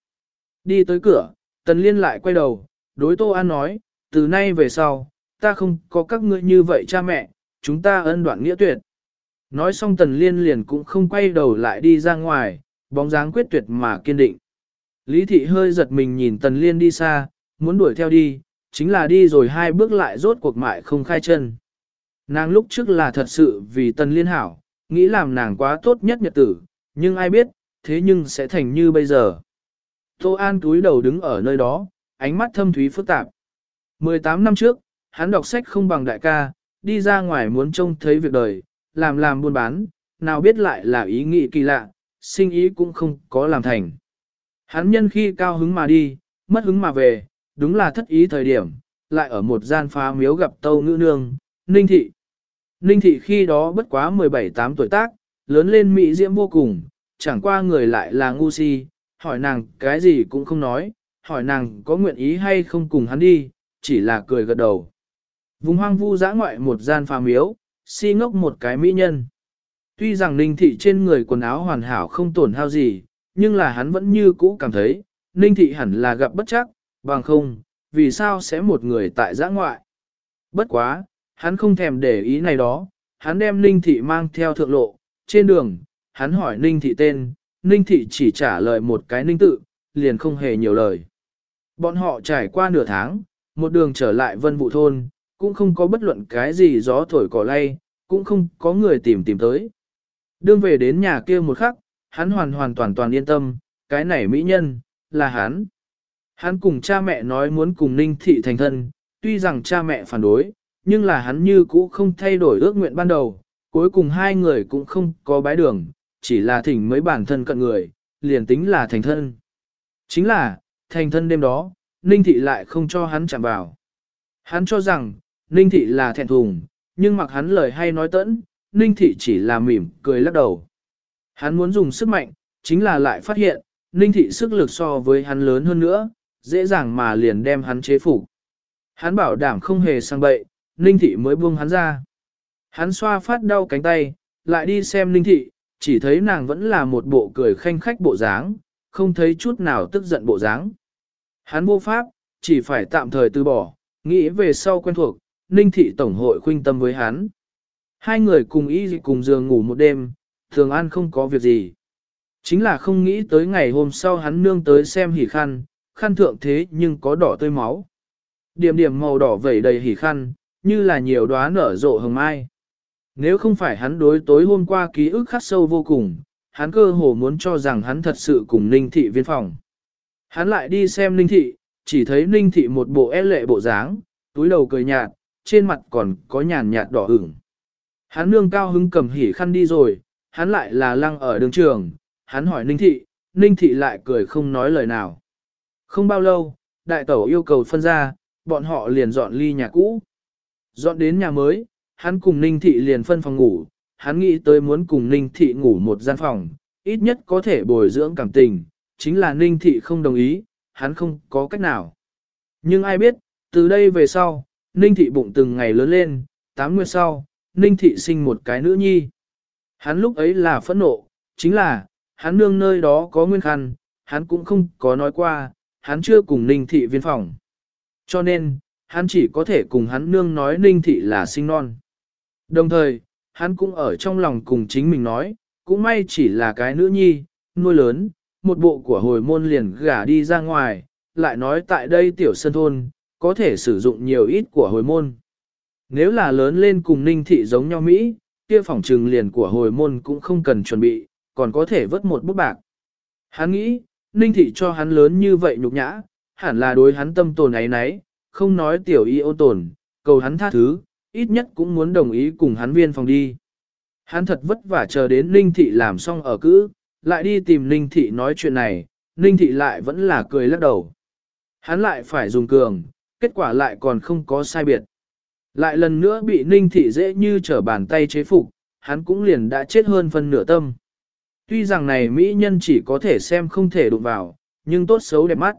Đi tới cửa, tần liên lại quay đầu, đối Tô An nói, từ nay về sau, ta không có các ngươi như vậy cha mẹ, chúng ta ân đoạn nghĩa tuyệt. Nói xong tần liên liền cũng không quay đầu lại đi ra ngoài, bóng dáng quyết tuyệt mà kiên định. Lý thị hơi giật mình nhìn tần liên đi xa, muốn đuổi theo đi, chính là đi rồi hai bước lại rốt cuộc mại không khai chân. Nàng lúc trước là thật sự vì tần liên hảo, nghĩ làm nàng quá tốt nhất nhật tử, nhưng ai biết, thế nhưng sẽ thành như bây giờ. Tô An túi đầu đứng ở nơi đó, ánh mắt thâm thúy phức tạp. 18 năm trước, hắn đọc sách không bằng đại ca, đi ra ngoài muốn trông thấy việc đời, làm làm buôn bán, nào biết lại là ý nghĩ kỳ lạ, sinh ý cũng không có làm thành. Hắn nhân khi cao hứng mà đi, mất hứng mà về, đúng là thất ý thời điểm, lại ở một gian phá miếu gặp tâu ngữ nương, Ninh Thị. Ninh Thị khi đó bất quá 17-8 tuổi tác, lớn lên mỹ diễm vô cùng, chẳng qua người lại là ngu si, hỏi nàng cái gì cũng không nói, hỏi nàng có nguyện ý hay không cùng hắn đi, chỉ là cười gật đầu. Vùng hoang vu giã ngoại một gian phà miếu, si ngốc một cái mỹ nhân. Tuy rằng Ninh Thị trên người quần áo hoàn hảo không tổn hao gì, nhưng là hắn vẫn như cũ cảm thấy, Ninh Thị hẳn là gặp bất chắc, bằng không, vì sao sẽ một người tại giã ngoại. Bất quá, hắn không thèm để ý này đó, hắn đem Ninh Thị mang theo thượng lộ, trên đường, hắn hỏi Ninh Thị tên, Ninh Thị chỉ trả lời một cái Ninh tự, liền không hề nhiều lời. Bọn họ trải qua nửa tháng, một đường trở lại vân vụ thôn, cũng không có bất luận cái gì gió thổi cỏ lay, cũng không có người tìm tìm tới. Đương về đến nhà kia một khắc, hắn hoàn hoàn toàn toàn yên tâm, cái này mỹ nhân, là hắn. Hắn cùng cha mẹ nói muốn cùng Ninh Thị thành thân, tuy rằng cha mẹ phản đối, nhưng là hắn như cũ không thay đổi ước nguyện ban đầu, cuối cùng hai người cũng không có bái đường, chỉ là thỉnh mấy bản thân cận người, liền tính là thành thân. Chính là, thành thân đêm đó, Ninh Thị lại không cho hắn chạm vào. Hắn cho rằng, Ninh Thị là thẹn thùng, nhưng mặc hắn lời hay nói tẫn, Ninh Thị chỉ là mỉm, cười lắc đầu. Hắn muốn dùng sức mạnh, chính là lại phát hiện, Ninh Thị sức lực so với hắn lớn hơn nữa, dễ dàng mà liền đem hắn chế phục. Hắn bảo đảm không hề sang bậy, Ninh Thị mới buông hắn ra. Hắn xoa phát đau cánh tay, lại đi xem Ninh Thị, chỉ thấy nàng vẫn là một bộ cười khanh khách bộ dáng, không thấy chút nào tức giận bộ dáng. Hắn vô pháp, chỉ phải tạm thời từ bỏ, nghĩ về sau quen thuộc, Ninh Thị Tổng hội khuynh tâm với hắn. Hai người cùng y cùng giường ngủ một đêm, thường an không có việc gì. Chính là không nghĩ tới ngày hôm sau hắn nương tới xem hỉ khăn, khăn thượng thế nhưng có đỏ tươi máu. Điểm điểm màu đỏ vẩy đầy hỉ khăn, như là nhiều đóa nở rộ hồng mai. Nếu không phải hắn đối tối hôm qua ký ức khắc sâu vô cùng, hắn cơ hồ muốn cho rằng hắn thật sự cùng Ninh Thị viên phòng. Hắn lại đi xem Ninh Thị, chỉ thấy Ninh Thị một bộ e lệ bộ dáng, túi đầu cười nhạt, trên mặt còn có nhàn nhạt đỏ ửng. Hắn nương cao hứng cầm hỉ khăn đi rồi, hắn lại là lăng ở đường trường, hắn hỏi Ninh Thị, Ninh Thị lại cười không nói lời nào. Không bao lâu, đại tẩu yêu cầu phân ra, bọn họ liền dọn ly nhà cũ. Dọn đến nhà mới, hắn cùng Ninh Thị liền phân phòng ngủ, hắn nghĩ tới muốn cùng Ninh Thị ngủ một gian phòng, ít nhất có thể bồi dưỡng cảm tình, chính là Ninh Thị không đồng ý, hắn không có cách nào. Nhưng ai biết, từ đây về sau, Ninh Thị bụng từng ngày lớn lên, tám nguyệt sau, Ninh Thị sinh một cái nữ nhi. Hắn lúc ấy là phẫn nộ, chính là, hắn nương nơi đó có nguyên khăn, hắn cũng không có nói qua, hắn chưa cùng Ninh Thị viên phòng. Cho nên, hắn chỉ có thể cùng hắn nương nói Ninh Thị là sinh non. Đồng thời, hắn cũng ở trong lòng cùng chính mình nói, cũng may chỉ là cái nữ nhi, nuôi lớn, một bộ của hồi môn liền gả đi ra ngoài, lại nói tại đây tiểu sân thôn, có thể sử dụng nhiều ít của hồi môn. Nếu là lớn lên cùng ninh thị giống nhau Mỹ, kia phỏng trừng liền của hồi môn cũng không cần chuẩn bị, còn có thể vớt một bút bạc. Hắn nghĩ, Ninh Thị cho hắn lớn như vậy nhục nhã, hẳn là đối hắn tâm tồn ấy nấy, không nói tiểu y ô tồn, cầu hắn tha thứ, ít nhất cũng muốn đồng ý cùng hắn viên phòng đi. Hắn thật vất vả chờ đến Ninh Thị làm xong ở cữ, lại đi tìm Ninh Thị nói chuyện này, Ninh Thị lại vẫn là cười lắc đầu. Hắn lại phải dùng cường, kết quả lại còn không có sai biệt. Lại lần nữa bị Ninh Thị dễ như trở bàn tay chế phục, hắn cũng liền đã chết hơn phân nửa tâm. Tuy rằng này Mỹ nhân chỉ có thể xem không thể đụng vào, nhưng tốt xấu đẹp mắt.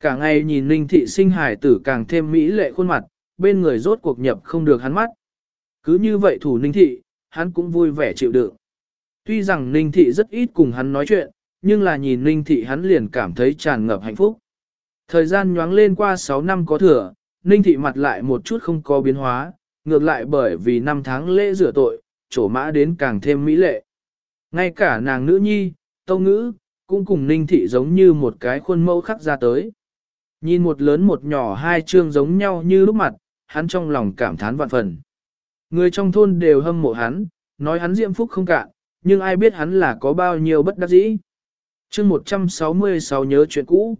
Cả ngày nhìn Ninh Thị sinh hài tử càng thêm Mỹ lệ khuôn mặt, bên người rốt cuộc nhập không được hắn mắt. Cứ như vậy thủ Ninh Thị, hắn cũng vui vẻ chịu đựng. Tuy rằng Ninh Thị rất ít cùng hắn nói chuyện, nhưng là nhìn Ninh Thị hắn liền cảm thấy tràn ngập hạnh phúc. Thời gian nhoáng lên qua 6 năm có thừa, Ninh Thị mặt lại một chút không có biến hóa, ngược lại bởi vì năm tháng lễ rửa tội, trổ mã đến càng thêm mỹ lệ. Ngay cả nàng nữ nhi, tâu ngữ, cũng cùng Ninh Thị giống như một cái khuôn mẫu khắc ra tới. Nhìn một lớn một nhỏ hai chương giống nhau như lúc mặt, hắn trong lòng cảm thán vạn phần. Người trong thôn đều hâm mộ hắn, nói hắn diệm phúc không cạn, nhưng ai biết hắn là có bao nhiêu bất đắc dĩ. chương 166 nhớ chuyện cũ.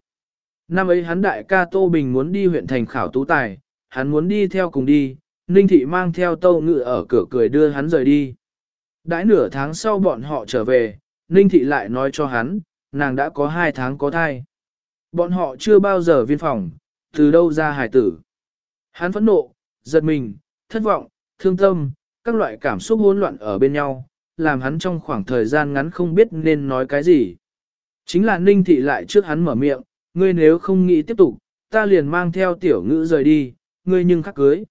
Năm ấy hắn đại ca Tô Bình muốn đi huyện thành khảo tú tài, hắn muốn đi theo cùng đi, Ninh Thị mang theo tâu ngự ở cửa cười đưa hắn rời đi. Đãi nửa tháng sau bọn họ trở về, Ninh Thị lại nói cho hắn, nàng đã có hai tháng có thai. Bọn họ chưa bao giờ viên phòng, từ đâu ra hải tử. Hắn phẫn nộ, giật mình, thất vọng, thương tâm, các loại cảm xúc hỗn loạn ở bên nhau, làm hắn trong khoảng thời gian ngắn không biết nên nói cái gì. Chính là Ninh Thị lại trước hắn mở miệng, ngươi nếu không nghĩ tiếp tục, ta liền mang theo tiểu ngữ rời đi, ngươi nhưng khắc cưới.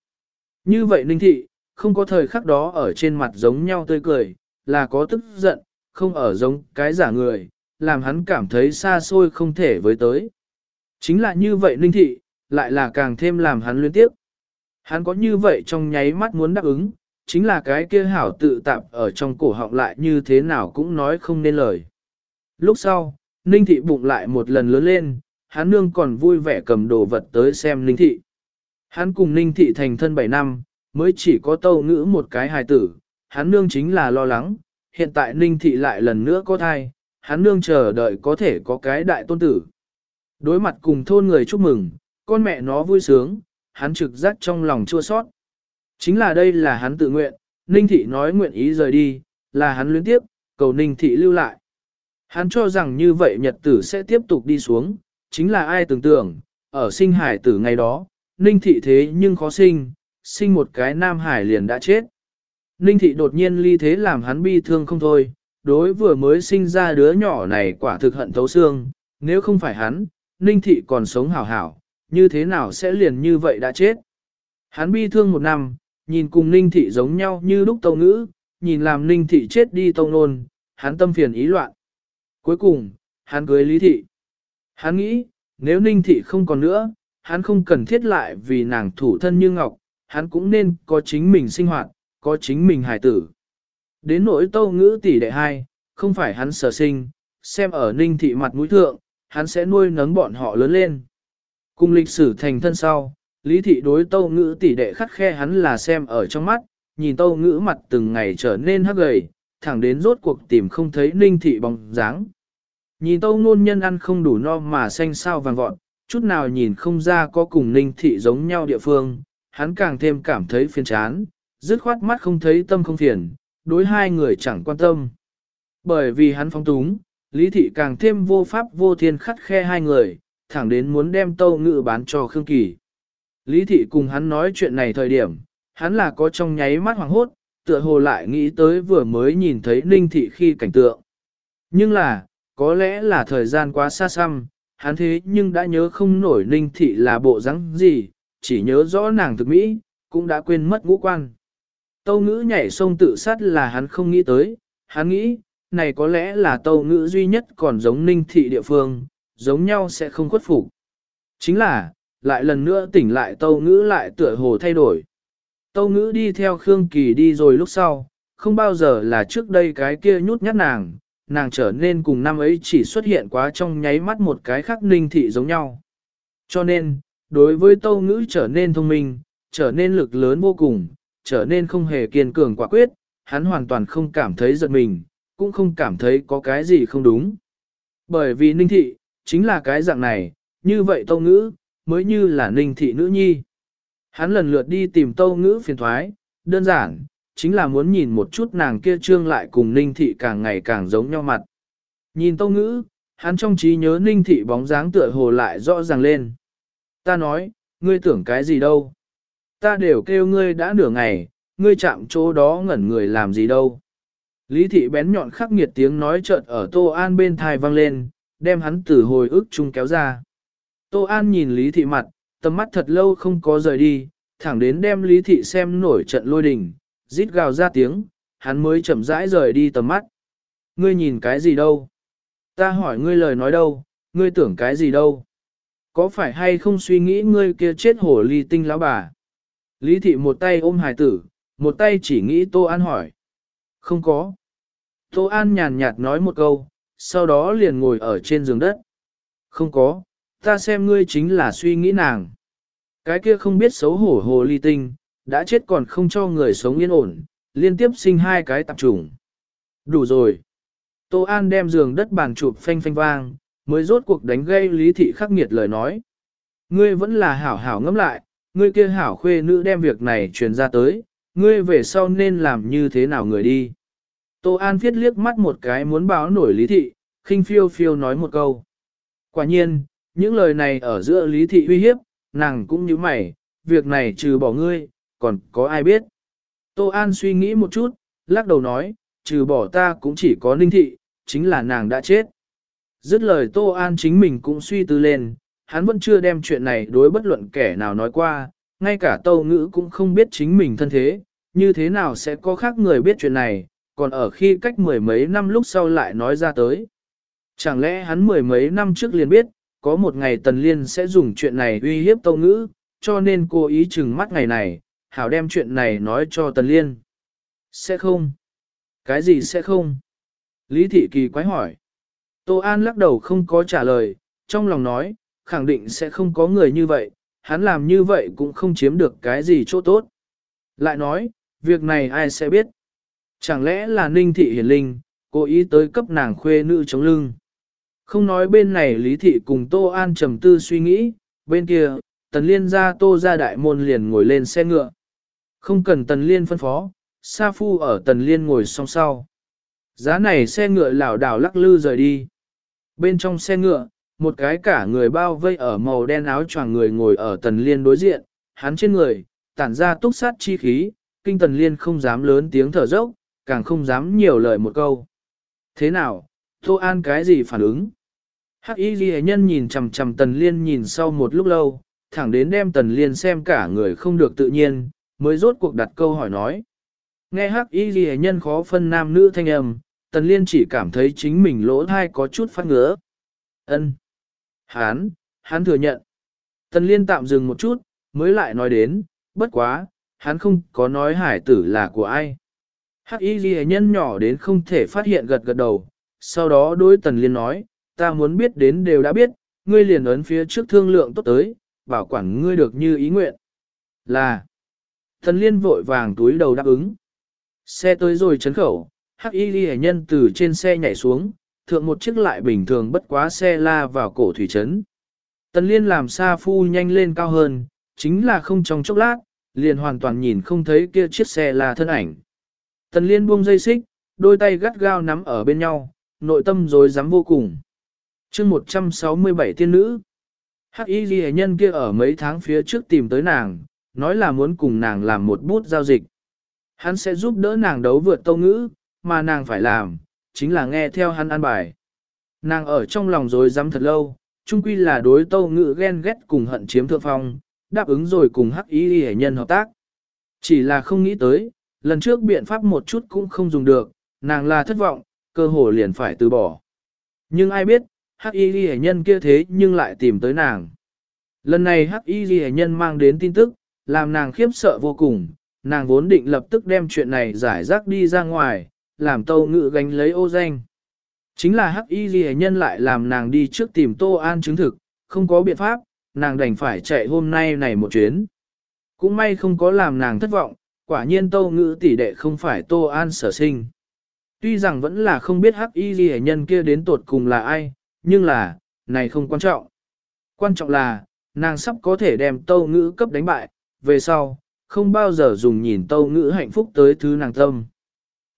Như vậy Ninh Thị, không có thời khắc đó ở trên mặt giống nhau tươi cười, là có tức giận, không ở giống cái giả người, làm hắn cảm thấy xa xôi không thể với tới. Chính là như vậy Ninh Thị, lại là càng thêm làm hắn luyến tiếp. Hắn có như vậy trong nháy mắt muốn đáp ứng, chính là cái kia hảo tự tạp ở trong cổ họng lại như thế nào cũng nói không nên lời. Lúc sau, Ninh Thị bụng lại một lần lớn lên, hắn nương còn vui vẻ cầm đồ vật tới xem Ninh Thị. Hắn cùng Ninh Thị thành thân 7 năm, mới chỉ có tâu ngữ một cái hài tử, hắn nương chính là lo lắng, hiện tại Ninh Thị lại lần nữa có thai, hắn nương chờ đợi có thể có cái đại tôn tử. Đối mặt cùng thôn người chúc mừng, con mẹ nó vui sướng, hắn trực giác trong lòng chua sót. Chính là đây là hắn tự nguyện, Ninh Thị nói nguyện ý rời đi, là hắn luyến tiếp, cầu Ninh Thị lưu lại. Hắn cho rằng như vậy nhật tử sẽ tiếp tục đi xuống, chính là ai tưởng tượng, ở sinh hải tử ngày đó, Ninh Thị thế nhưng khó sinh, sinh một cái nam hải liền đã chết. Ninh Thị đột nhiên ly thế làm hắn bi thương không thôi, đối vừa mới sinh ra đứa nhỏ này quả thực hận thấu xương, nếu không phải hắn, Ninh Thị còn sống hảo hảo, như thế nào sẽ liền như vậy đã chết. Hắn bi thương một năm, nhìn cùng Ninh Thị giống nhau như lúc tâu ngữ, nhìn làm Ninh Thị chết đi tông nôn, hắn tâm phiền ý loạn. Cuối cùng, hắn cưới Lý Thị. Hắn nghĩ, nếu Ninh Thị không còn nữa, hắn không cần thiết lại vì nàng thủ thân như ngọc, hắn cũng nên có chính mình sinh hoạt, có chính mình hài tử. Đến nỗi tâu ngữ tỷ đệ hai, không phải hắn sở sinh, xem ở Ninh Thị mặt mũi thượng, hắn sẽ nuôi nấng bọn họ lớn lên. Cùng lịch sử thành thân sau, Lý Thị đối tâu ngữ tỷ đệ khắt khe hắn là xem ở trong mắt, nhìn tâu ngữ mặt từng ngày trở nên hắc gầy, thẳng đến rốt cuộc tìm không thấy Ninh Thị bóng dáng. Nhìn tâu ngôn nhân ăn không đủ no mà xanh sao vàng vọt, chút nào nhìn không ra có cùng Ninh Thị giống nhau địa phương, hắn càng thêm cảm thấy phiền chán, dứt khoát mắt không thấy tâm không phiền, đối hai người chẳng quan tâm. Bởi vì hắn phóng túng, Lý Thị càng thêm vô pháp vô thiên khắt khe hai người, thẳng đến muốn đem tâu ngự bán cho Khương Kỳ. Lý Thị cùng hắn nói chuyện này thời điểm, hắn là có trong nháy mắt hoàng hốt, tựa hồ lại nghĩ tới vừa mới nhìn thấy Ninh Thị khi cảnh tượng. Nhưng là, có lẽ là thời gian quá xa xăm, hắn thế nhưng đã nhớ không nổi Ninh Thị là bộ rắn gì, chỉ nhớ rõ nàng thực mỹ, cũng đã quên mất ngũ quan. Tâu ngữ nhảy sông tự sát là hắn không nghĩ tới, hắn nghĩ, này có lẽ là tâu ngữ duy nhất còn giống Ninh Thị địa phương, giống nhau sẽ không khuất phục. Chính là, lại lần nữa tỉnh lại tâu ngữ lại tựa hồ thay đổi. Tâu ngữ đi theo Khương Kỳ đi rồi lúc sau, không bao giờ là trước đây cái kia nhút nhát nàng, nàng trở nên cùng năm ấy chỉ xuất hiện quá trong nháy mắt một cái khác ninh thị giống nhau. Cho nên, đối với tâu ngữ trở nên thông minh, trở nên lực lớn vô cùng, trở nên không hề kiên cường quả quyết, hắn hoàn toàn không cảm thấy giật mình, cũng không cảm thấy có cái gì không đúng. Bởi vì ninh thị, chính là cái dạng này, như vậy tâu ngữ, mới như là ninh thị nữ nhi. Hắn lần lượt đi tìm tâu ngữ phiền thoái, đơn giản, chính là muốn nhìn một chút nàng kia trương lại cùng ninh thị càng ngày càng giống nhau mặt. Nhìn tâu ngữ, hắn trong trí nhớ ninh thị bóng dáng tựa hồ lại rõ ràng lên. Ta nói, ngươi tưởng cái gì đâu? Ta đều kêu ngươi đã nửa ngày, ngươi chạm chỗ đó ngẩn người làm gì đâu? Lý thị bén nhọn khắc nghiệt tiếng nói chợt ở Tô An bên thai vang lên, đem hắn từ hồi ức chung kéo ra. Tô An nhìn Lý thị mặt, tầm mắt thật lâu không có rời đi, thẳng đến đem Lý thị xem nổi trận lôi đình, rít gào ra tiếng, hắn mới chậm rãi rời đi tầm mắt. Ngươi nhìn cái gì đâu? Ta hỏi ngươi lời nói đâu, ngươi tưởng cái gì đâu? Có phải hay không suy nghĩ ngươi kia chết hổ ly tinh lão bà? Lý thị một tay ôm hài tử, một tay chỉ nghĩ Tô An hỏi. Không có. Tô An nhàn nhạt nói một câu, sau đó liền ngồi ở trên giường đất. Không có, ta xem ngươi chính là suy nghĩ nàng. Cái kia không biết xấu hổ hồ ly tinh, đã chết còn không cho người sống yên ổn, liên tiếp sinh hai cái tạp trùng. Đủ rồi. Tô An đem giường đất bàn chụp phanh phanh vang, mới rốt cuộc đánh gây lý thị khắc nghiệt lời nói. Ngươi vẫn là hảo hảo ngẫm lại, ngươi kia hảo khuê nữ đem việc này truyền ra tới, ngươi về sau nên làm như thế nào người đi. Tô An viết liếc mắt một cái muốn báo nổi lý thị, khinh phiêu phiêu nói một câu. Quả nhiên, những lời này ở giữa lý thị uy hiếp, nàng cũng như mày, việc này trừ bỏ ngươi, còn có ai biết. Tô An suy nghĩ một chút, lắc đầu nói, trừ bỏ ta cũng chỉ có ninh thị, chính là nàng đã chết. Dứt lời Tô An chính mình cũng suy tư lên, hắn vẫn chưa đem chuyện này đối bất luận kẻ nào nói qua, ngay cả tâu ngữ cũng không biết chính mình thân thế, như thế nào sẽ có khác người biết chuyện này, còn ở khi cách mười mấy năm lúc sau lại nói ra tới. Chẳng lẽ hắn mười mấy năm trước liền biết, có một ngày Tần Liên sẽ dùng chuyện này uy hiếp tâu ngữ, cho nên cô ý chừng mắt ngày này, hảo đem chuyện này nói cho Tần Liên. Sẽ không. Cái gì sẽ không? Lý Thị Kỳ quái hỏi. Tô An lắc đầu không có trả lời, trong lòng nói, khẳng định sẽ không có người như vậy, hắn làm như vậy cũng không chiếm được cái gì chỗ tốt. Lại nói, việc này ai sẽ biết? Chẳng lẽ là Ninh Thị Hiển Linh, cố ý tới cấp nàng khuê nữ chống lưng? Không nói bên này Lý Thị cùng Tô An trầm tư suy nghĩ, bên kia, Tần Liên ra Tô ra đại môn liền ngồi lên xe ngựa. Không cần Tần Liên phân phó, Sa Phu ở Tần Liên ngồi song sau. Giá này xe ngựa lảo đảo lắc lư rời đi. Bên trong xe ngựa, một cái cả người bao vây ở màu đen áo choàng người ngồi ở Tần Liên đối diện, hắn trên người, tản ra túc sát chi khí, kinh Tần Liên không dám lớn tiếng thở dốc, càng không dám nhiều lời một câu. Thế nào, Tô An cái gì phản ứng? Hắc y ghi nhân nhìn chầm chầm Tần Liên nhìn sau một lúc lâu, thẳng đến đem Tần Liên xem cả người không được tự nhiên, mới rốt cuộc đặt câu hỏi nói. Nghe Hắc y ghi nhân khó phân nam nữ thanh âm, Tần Liên chỉ cảm thấy chính mình lỗ thai có chút phát ngứa. ân Hán, hắn thừa nhận. Tần Liên tạm dừng một chút, mới lại nói đến, bất quá, hắn không có nói hải tử là của ai. Hắc y ghi nhân nhỏ đến không thể phát hiện gật gật đầu, sau đó đối tần liên nói, ta muốn biết đến đều đã biết, ngươi liền ấn phía trước thương lượng tốt tới, bảo quản ngươi được như ý nguyện. Là, tần liên vội vàng túi đầu đáp ứng. Xe tới rồi chấn khẩu, hắc y ghi nhân từ trên xe nhảy xuống, thượng một chiếc lại bình thường bất quá xe la vào cổ thủy trấn. Tần liên làm xa phu nhanh lên cao hơn, chính là không trong chốc lát, liền hoàn toàn nhìn không thấy kia chiếc xe là thân ảnh. Tần liên buông dây xích, đôi tay gắt gao nắm ở bên nhau, nội tâm rồi dám vô cùng. chương 167 tiên nữ, hắc y ghi nhân kia ở mấy tháng phía trước tìm tới nàng, nói là muốn cùng nàng làm một bút giao dịch. Hắn sẽ giúp đỡ nàng đấu vượt tâu ngữ, mà nàng phải làm, chính là nghe theo hắn An bài. Nàng ở trong lòng rồi dám thật lâu, chung quy là đối tâu ngữ ghen ghét cùng hận chiếm thượng phong, đáp ứng rồi cùng hắc y hệ nhân hợp tác. Chỉ là không nghĩ tới, lần trước biện pháp một chút cũng không dùng được, nàng là thất vọng, cơ hồ liền phải từ bỏ. Nhưng ai biết, hắc y hệ nhân kia thế nhưng lại tìm tới nàng. Lần này hắc y hệ nhân mang đến tin tức, làm nàng khiếp sợ vô cùng, nàng vốn định lập tức đem chuyện này giải rác đi ra ngoài, làm tâu ngự gánh lấy ô danh. Chính là hắc y ghi nhân lại làm nàng đi trước tìm tô an chứng thực, không có biện pháp, nàng đành phải chạy hôm nay này một chuyến. Cũng may không có làm nàng thất vọng, quả nhiên tâu ngữ tỷ đệ không phải tô an sở sinh. Tuy rằng vẫn là không biết hắc y ghi nhân kia đến tột cùng là ai, nhưng là, này không quan trọng. Quan trọng là, nàng sắp có thể đem tâu ngữ cấp đánh bại, về sau, không bao giờ dùng nhìn tâu ngữ hạnh phúc tới thứ nàng tâm.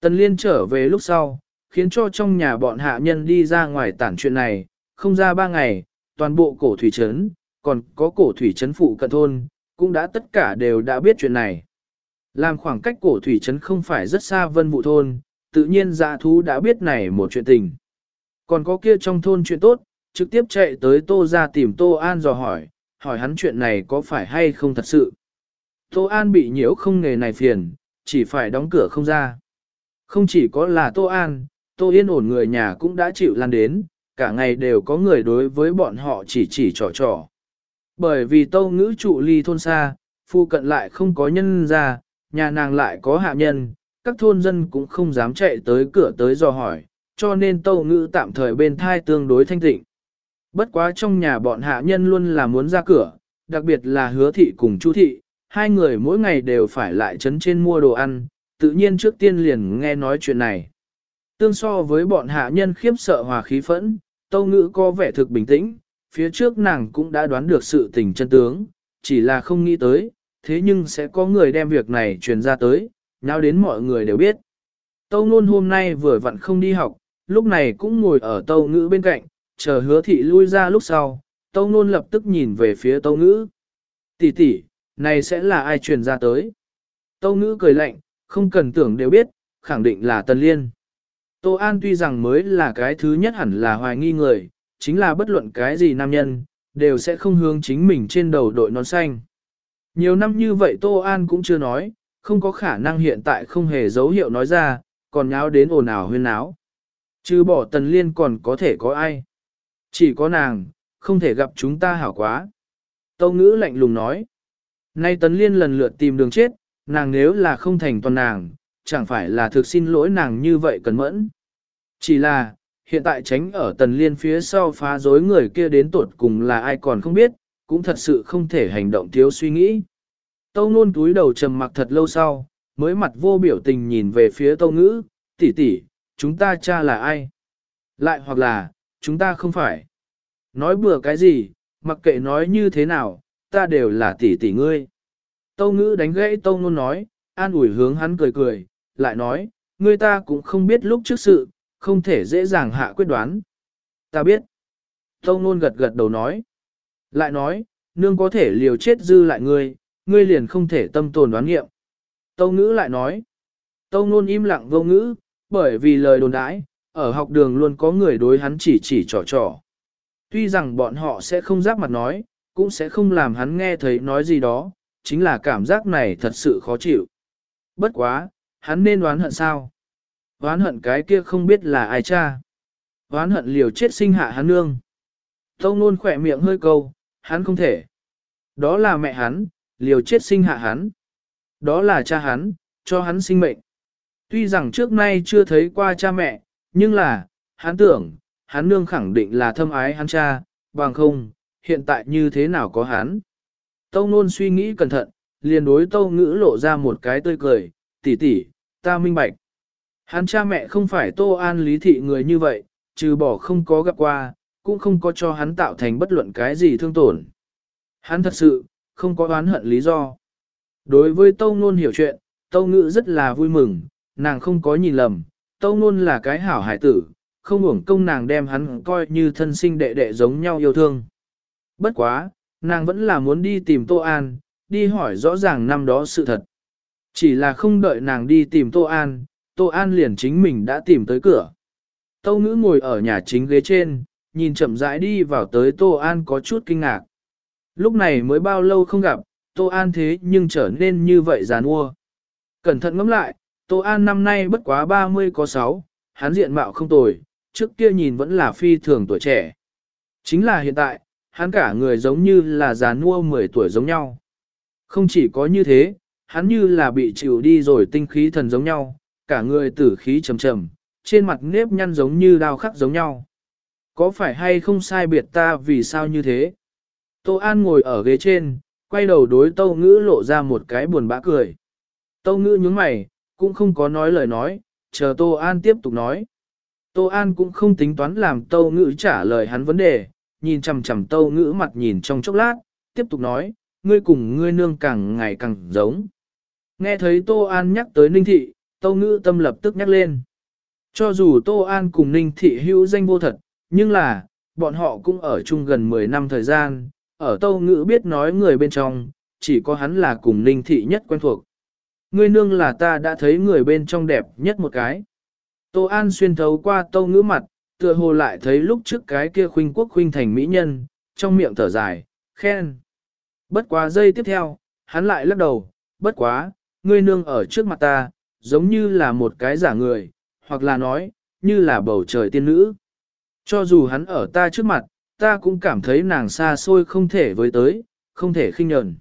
Tần liên trở về lúc sau, khiến cho trong nhà bọn hạ nhân đi ra ngoài tản chuyện này, không ra ba ngày, toàn bộ cổ thủy trấn, còn có cổ thủy trấn phụ cận thôn, cũng đã tất cả đều đã biết chuyện này. Làm khoảng cách cổ thủy trấn không phải rất xa vân vụ thôn, tự nhiên dạ thú đã biết này một chuyện tình. Còn có kia trong thôn chuyện tốt, trực tiếp chạy tới Tô ra tìm Tô An dò hỏi, hỏi hắn chuyện này có phải hay không thật sự. Tô An bị nhiễu không nghề này phiền, chỉ phải đóng cửa không ra. Không chỉ có là Tô An, Tô Yên ổn người nhà cũng đã chịu lan đến, cả ngày đều có người đối với bọn họ chỉ chỉ trò trò. Bởi vì Tô ngữ trụ ly thôn xa, phu cận lại không có nhân ra, nhà nàng lại có hạ nhân, các thôn dân cũng không dám chạy tới cửa tới dò hỏi, cho nên Tô ngữ tạm thời bên thai tương đối thanh tịnh. Bất quá trong nhà bọn hạ nhân luôn là muốn ra cửa, đặc biệt là hứa thị cùng chu thị, hai người mỗi ngày đều phải lại chấn trên mua đồ ăn, tự nhiên trước tiên liền nghe nói chuyện này. Tương so với bọn hạ nhân khiếp sợ hòa khí phẫn, tâu ngữ có vẻ thực bình tĩnh, phía trước nàng cũng đã đoán được sự tình chân tướng, chỉ là không nghĩ tới, thế nhưng sẽ có người đem việc này truyền ra tới, nào đến mọi người đều biết. Tâu ngôn hôm nay vừa vặn không đi học, lúc này cũng ngồi ở tâu ngữ bên cạnh, chờ hứa thị lui ra lúc sau, tâu ngôn lập tức nhìn về phía tâu ngữ. Tỷ tỷ, này sẽ là ai truyền ra tới? Tâu ngữ cười lạnh, không cần tưởng đều biết, khẳng định là Tần Liên. Tô An tuy rằng mới là cái thứ nhất hẳn là hoài nghi người, chính là bất luận cái gì nam nhân, đều sẽ không hướng chính mình trên đầu đội nón xanh. Nhiều năm như vậy Tô An cũng chưa nói, không có khả năng hiện tại không hề dấu hiệu nói ra, còn nháo đến ồn ào huyên náo. Chứ bỏ Tần Liên còn có thể có ai. Chỉ có nàng, không thể gặp chúng ta hảo quá. Tâu ngữ lạnh lùng nói. Nay Tần Liên lần lượt tìm đường chết, nàng nếu là không thành toàn nàng, chẳng phải là thực xin lỗi nàng như vậy cần mẫn. Chỉ là, hiện tại tránh ở tần liên phía sau phá rối người kia đến tột cùng là ai còn không biết, cũng thật sự không thể hành động thiếu suy nghĩ. Tâu nôn túi đầu trầm mặc thật lâu sau, mới mặt vô biểu tình nhìn về phía tâu ngữ, tỷ tỷ, chúng ta cha là ai? Lại hoặc là, chúng ta không phải. Nói bừa cái gì, mặc kệ nói như thế nào, ta đều là tỷ tỷ ngươi. Tâu ngữ đánh gãy tâu nôn nói, an ủi hướng hắn cười cười, lại nói, người ta cũng không biết lúc trước sự, không thể dễ dàng hạ quyết đoán. Ta biết. Tâu nôn gật gật đầu nói. Lại nói, nương có thể liều chết dư lại ngươi, ngươi liền không thể tâm tồn đoán nghiệm. Tâu ngữ lại nói. Tâu nôn im lặng vô ngữ, bởi vì lời đồn đãi, ở học đường luôn có người đối hắn chỉ chỉ trò trò. Tuy rằng bọn họ sẽ không giáp mặt nói, cũng sẽ không làm hắn nghe thấy nói gì đó, chính là cảm giác này thật sự khó chịu. Bất quá, hắn nên oán hận sao? oán hận cái kia không biết là ai cha. oán hận liều chết sinh hạ hắn nương. Tâu nôn khỏe miệng hơi câu, hắn không thể. Đó là mẹ hắn, liều chết sinh hạ hắn. Đó là cha hắn, cho hắn sinh mệnh. Tuy rằng trước nay chưa thấy qua cha mẹ, nhưng là, hắn tưởng, hắn nương khẳng định là thâm ái hắn cha, bằng không, hiện tại như thế nào có hắn. Tâu nôn suy nghĩ cẩn thận, liền đối tâu ngữ lộ ra một cái tươi cười, tỷ tỷ, ta minh bạch. Hắn cha mẹ không phải tô an lý thị người như vậy, trừ bỏ không có gặp qua, cũng không có cho hắn tạo thành bất luận cái gì thương tổn. Hắn thật sự, không có oán hận lý do. Đối với tâu Nôn hiểu chuyện, tâu ngữ rất là vui mừng, nàng không có nhìn lầm, tâu Nôn là cái hảo hải tử, không uổng công nàng đem hắn coi như thân sinh đệ đệ giống nhau yêu thương. Bất quá, nàng vẫn là muốn đi tìm Tô An, đi hỏi rõ ràng năm đó sự thật. Chỉ là không đợi nàng đi tìm Tô An, Tô An liền chính mình đã tìm tới cửa. Tâu ngữ ngồi ở nhà chính ghế trên, nhìn chậm rãi đi vào tới Tô An có chút kinh ngạc. Lúc này mới bao lâu không gặp, Tô An thế nhưng trở nên như vậy giàn ua. Cẩn thận ngẫm lại, Tô An năm nay bất quá 30 có 6, hắn diện mạo không tồi, trước kia nhìn vẫn là phi thường tuổi trẻ. Chính là hiện tại, hắn cả người giống như là già nua 10 tuổi giống nhau. Không chỉ có như thế, hắn như là bị chịu đi rồi tinh khí thần giống nhau, cả người tử khí trầm trầm, trên mặt nếp nhăn giống như đao khắc giống nhau. Có phải hay không sai biệt ta vì sao như thế? Tô An ngồi ở ghế trên, quay đầu đối tâu ngữ lộ ra một cái buồn bã cười. Tâu ngữ nhướng mày, cũng không có nói lời nói, chờ Tô An tiếp tục nói. Tô An cũng không tính toán làm Tâu ngữ trả lời hắn vấn đề, nhìn chằm chằm Tâu ngữ mặt nhìn trong chốc lát, tiếp tục nói, ngươi cùng ngươi nương càng ngày càng giống. Nghe thấy Tô An nhắc tới Ninh Thị, Tâu ngữ tâm lập tức nhắc lên. Cho dù Tô An cùng Ninh Thị hữu danh vô thật, nhưng là, bọn họ cũng ở chung gần 10 năm thời gian, ở Tâu ngữ biết nói người bên trong, chỉ có hắn là cùng Ninh Thị nhất quen thuộc. Ngươi nương là ta đã thấy người bên trong đẹp nhất một cái. Tô An xuyên thấu qua Tâu ngữ mặt, tựa hồ lại thấy lúc trước cái kia khuynh quốc khuynh thành mỹ nhân, trong miệng thở dài, khen. Bất quá giây tiếp theo, hắn lại lắc đầu, bất quá, ngươi nương ở trước mặt ta, giống như là một cái giả người, hoặc là nói, như là bầu trời tiên nữ. Cho dù hắn ở ta trước mặt, ta cũng cảm thấy nàng xa xôi không thể với tới, không thể khinh nhẫn.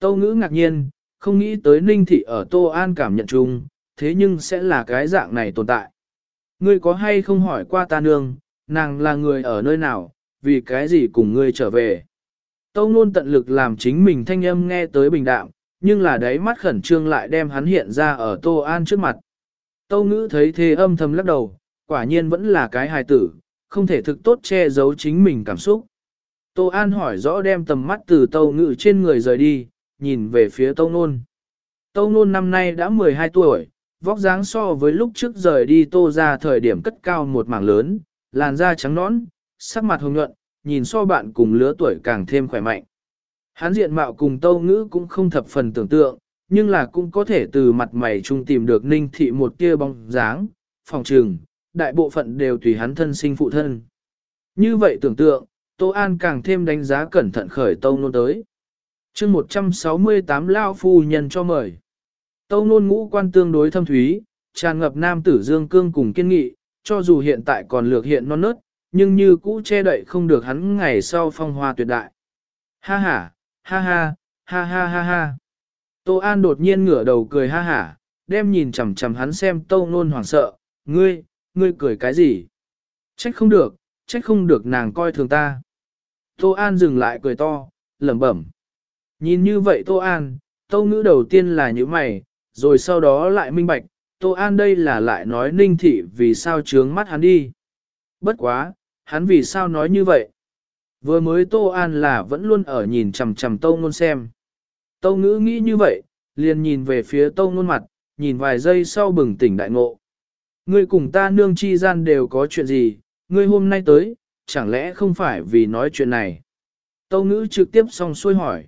Tâu ngữ ngạc nhiên, không nghĩ tới ninh thị ở Tô An cảm nhận chung, thế nhưng sẽ là cái dạng này tồn tại. Ngươi có hay không hỏi qua ta nương, nàng là người ở nơi nào, vì cái gì cùng ngươi trở về. Tâu nôn tận lực làm chính mình thanh âm nghe tới bình đạm, nhưng là đáy mắt khẩn trương lại đem hắn hiện ra ở Tô An trước mặt. Tâu ngữ thấy thế âm thầm lắc đầu, quả nhiên vẫn là cái hài tử, không thể thực tốt che giấu chính mình cảm xúc. Tô An hỏi rõ đem tầm mắt từ tâu ngữ trên người rời đi, nhìn về phía tâu nôn. Tâu nôn năm nay đã 12 tuổi, vóc dáng so với lúc trước rời đi tô ra thời điểm cất cao một mảng lớn, làn da trắng nõn, sắc mặt hồng nhuận, nhìn so bạn cùng lứa tuổi càng thêm khỏe mạnh. Hán diện mạo cùng tâu ngữ cũng không thập phần tưởng tượng, nhưng là cũng có thể từ mặt mày chung tìm được ninh thị một kia bóng dáng, phòng trường, đại bộ phận đều tùy hắn thân sinh phụ thân. Như vậy tưởng tượng, Tô An càng thêm đánh giá cẩn thận khởi tâu nôn tới. chương 168 Lao Phu Nhân cho mời. Tâu nôn ngũ quan tương đối thâm thúy, tràn ngập nam tử dương cương cùng kiên nghị, cho dù hiện tại còn lược hiện non nớt, nhưng như cũ che đậy không được hắn ngày sau phong hoa tuyệt đại. Ha ha, ha ha, ha ha ha ha. Tô An đột nhiên ngửa đầu cười ha hả, đem nhìn chằm chằm hắn xem tâu nôn hoảng sợ, ngươi, ngươi cười cái gì? Trách không được, trách không được nàng coi thường ta. Tô An dừng lại cười to, lẩm bẩm. Nhìn như vậy Tô An, tâu ngữ đầu tiên là như mày, rồi sau đó lại minh bạch, Tô An đây là lại nói ninh thị vì sao trướng mắt hắn đi. Bất quá, hắn vì sao nói như vậy? Vừa mới Tô An là vẫn luôn ở nhìn chầm chầm Tô Ngôn xem. tô ngữ nghĩ như vậy, liền nhìn về phía tô Ngôn mặt, nhìn vài giây sau bừng tỉnh đại ngộ. Ngươi cùng ta nương chi gian đều có chuyện gì, ngươi hôm nay tới, chẳng lẽ không phải vì nói chuyện này? Tâu ngữ trực tiếp xong xuôi hỏi.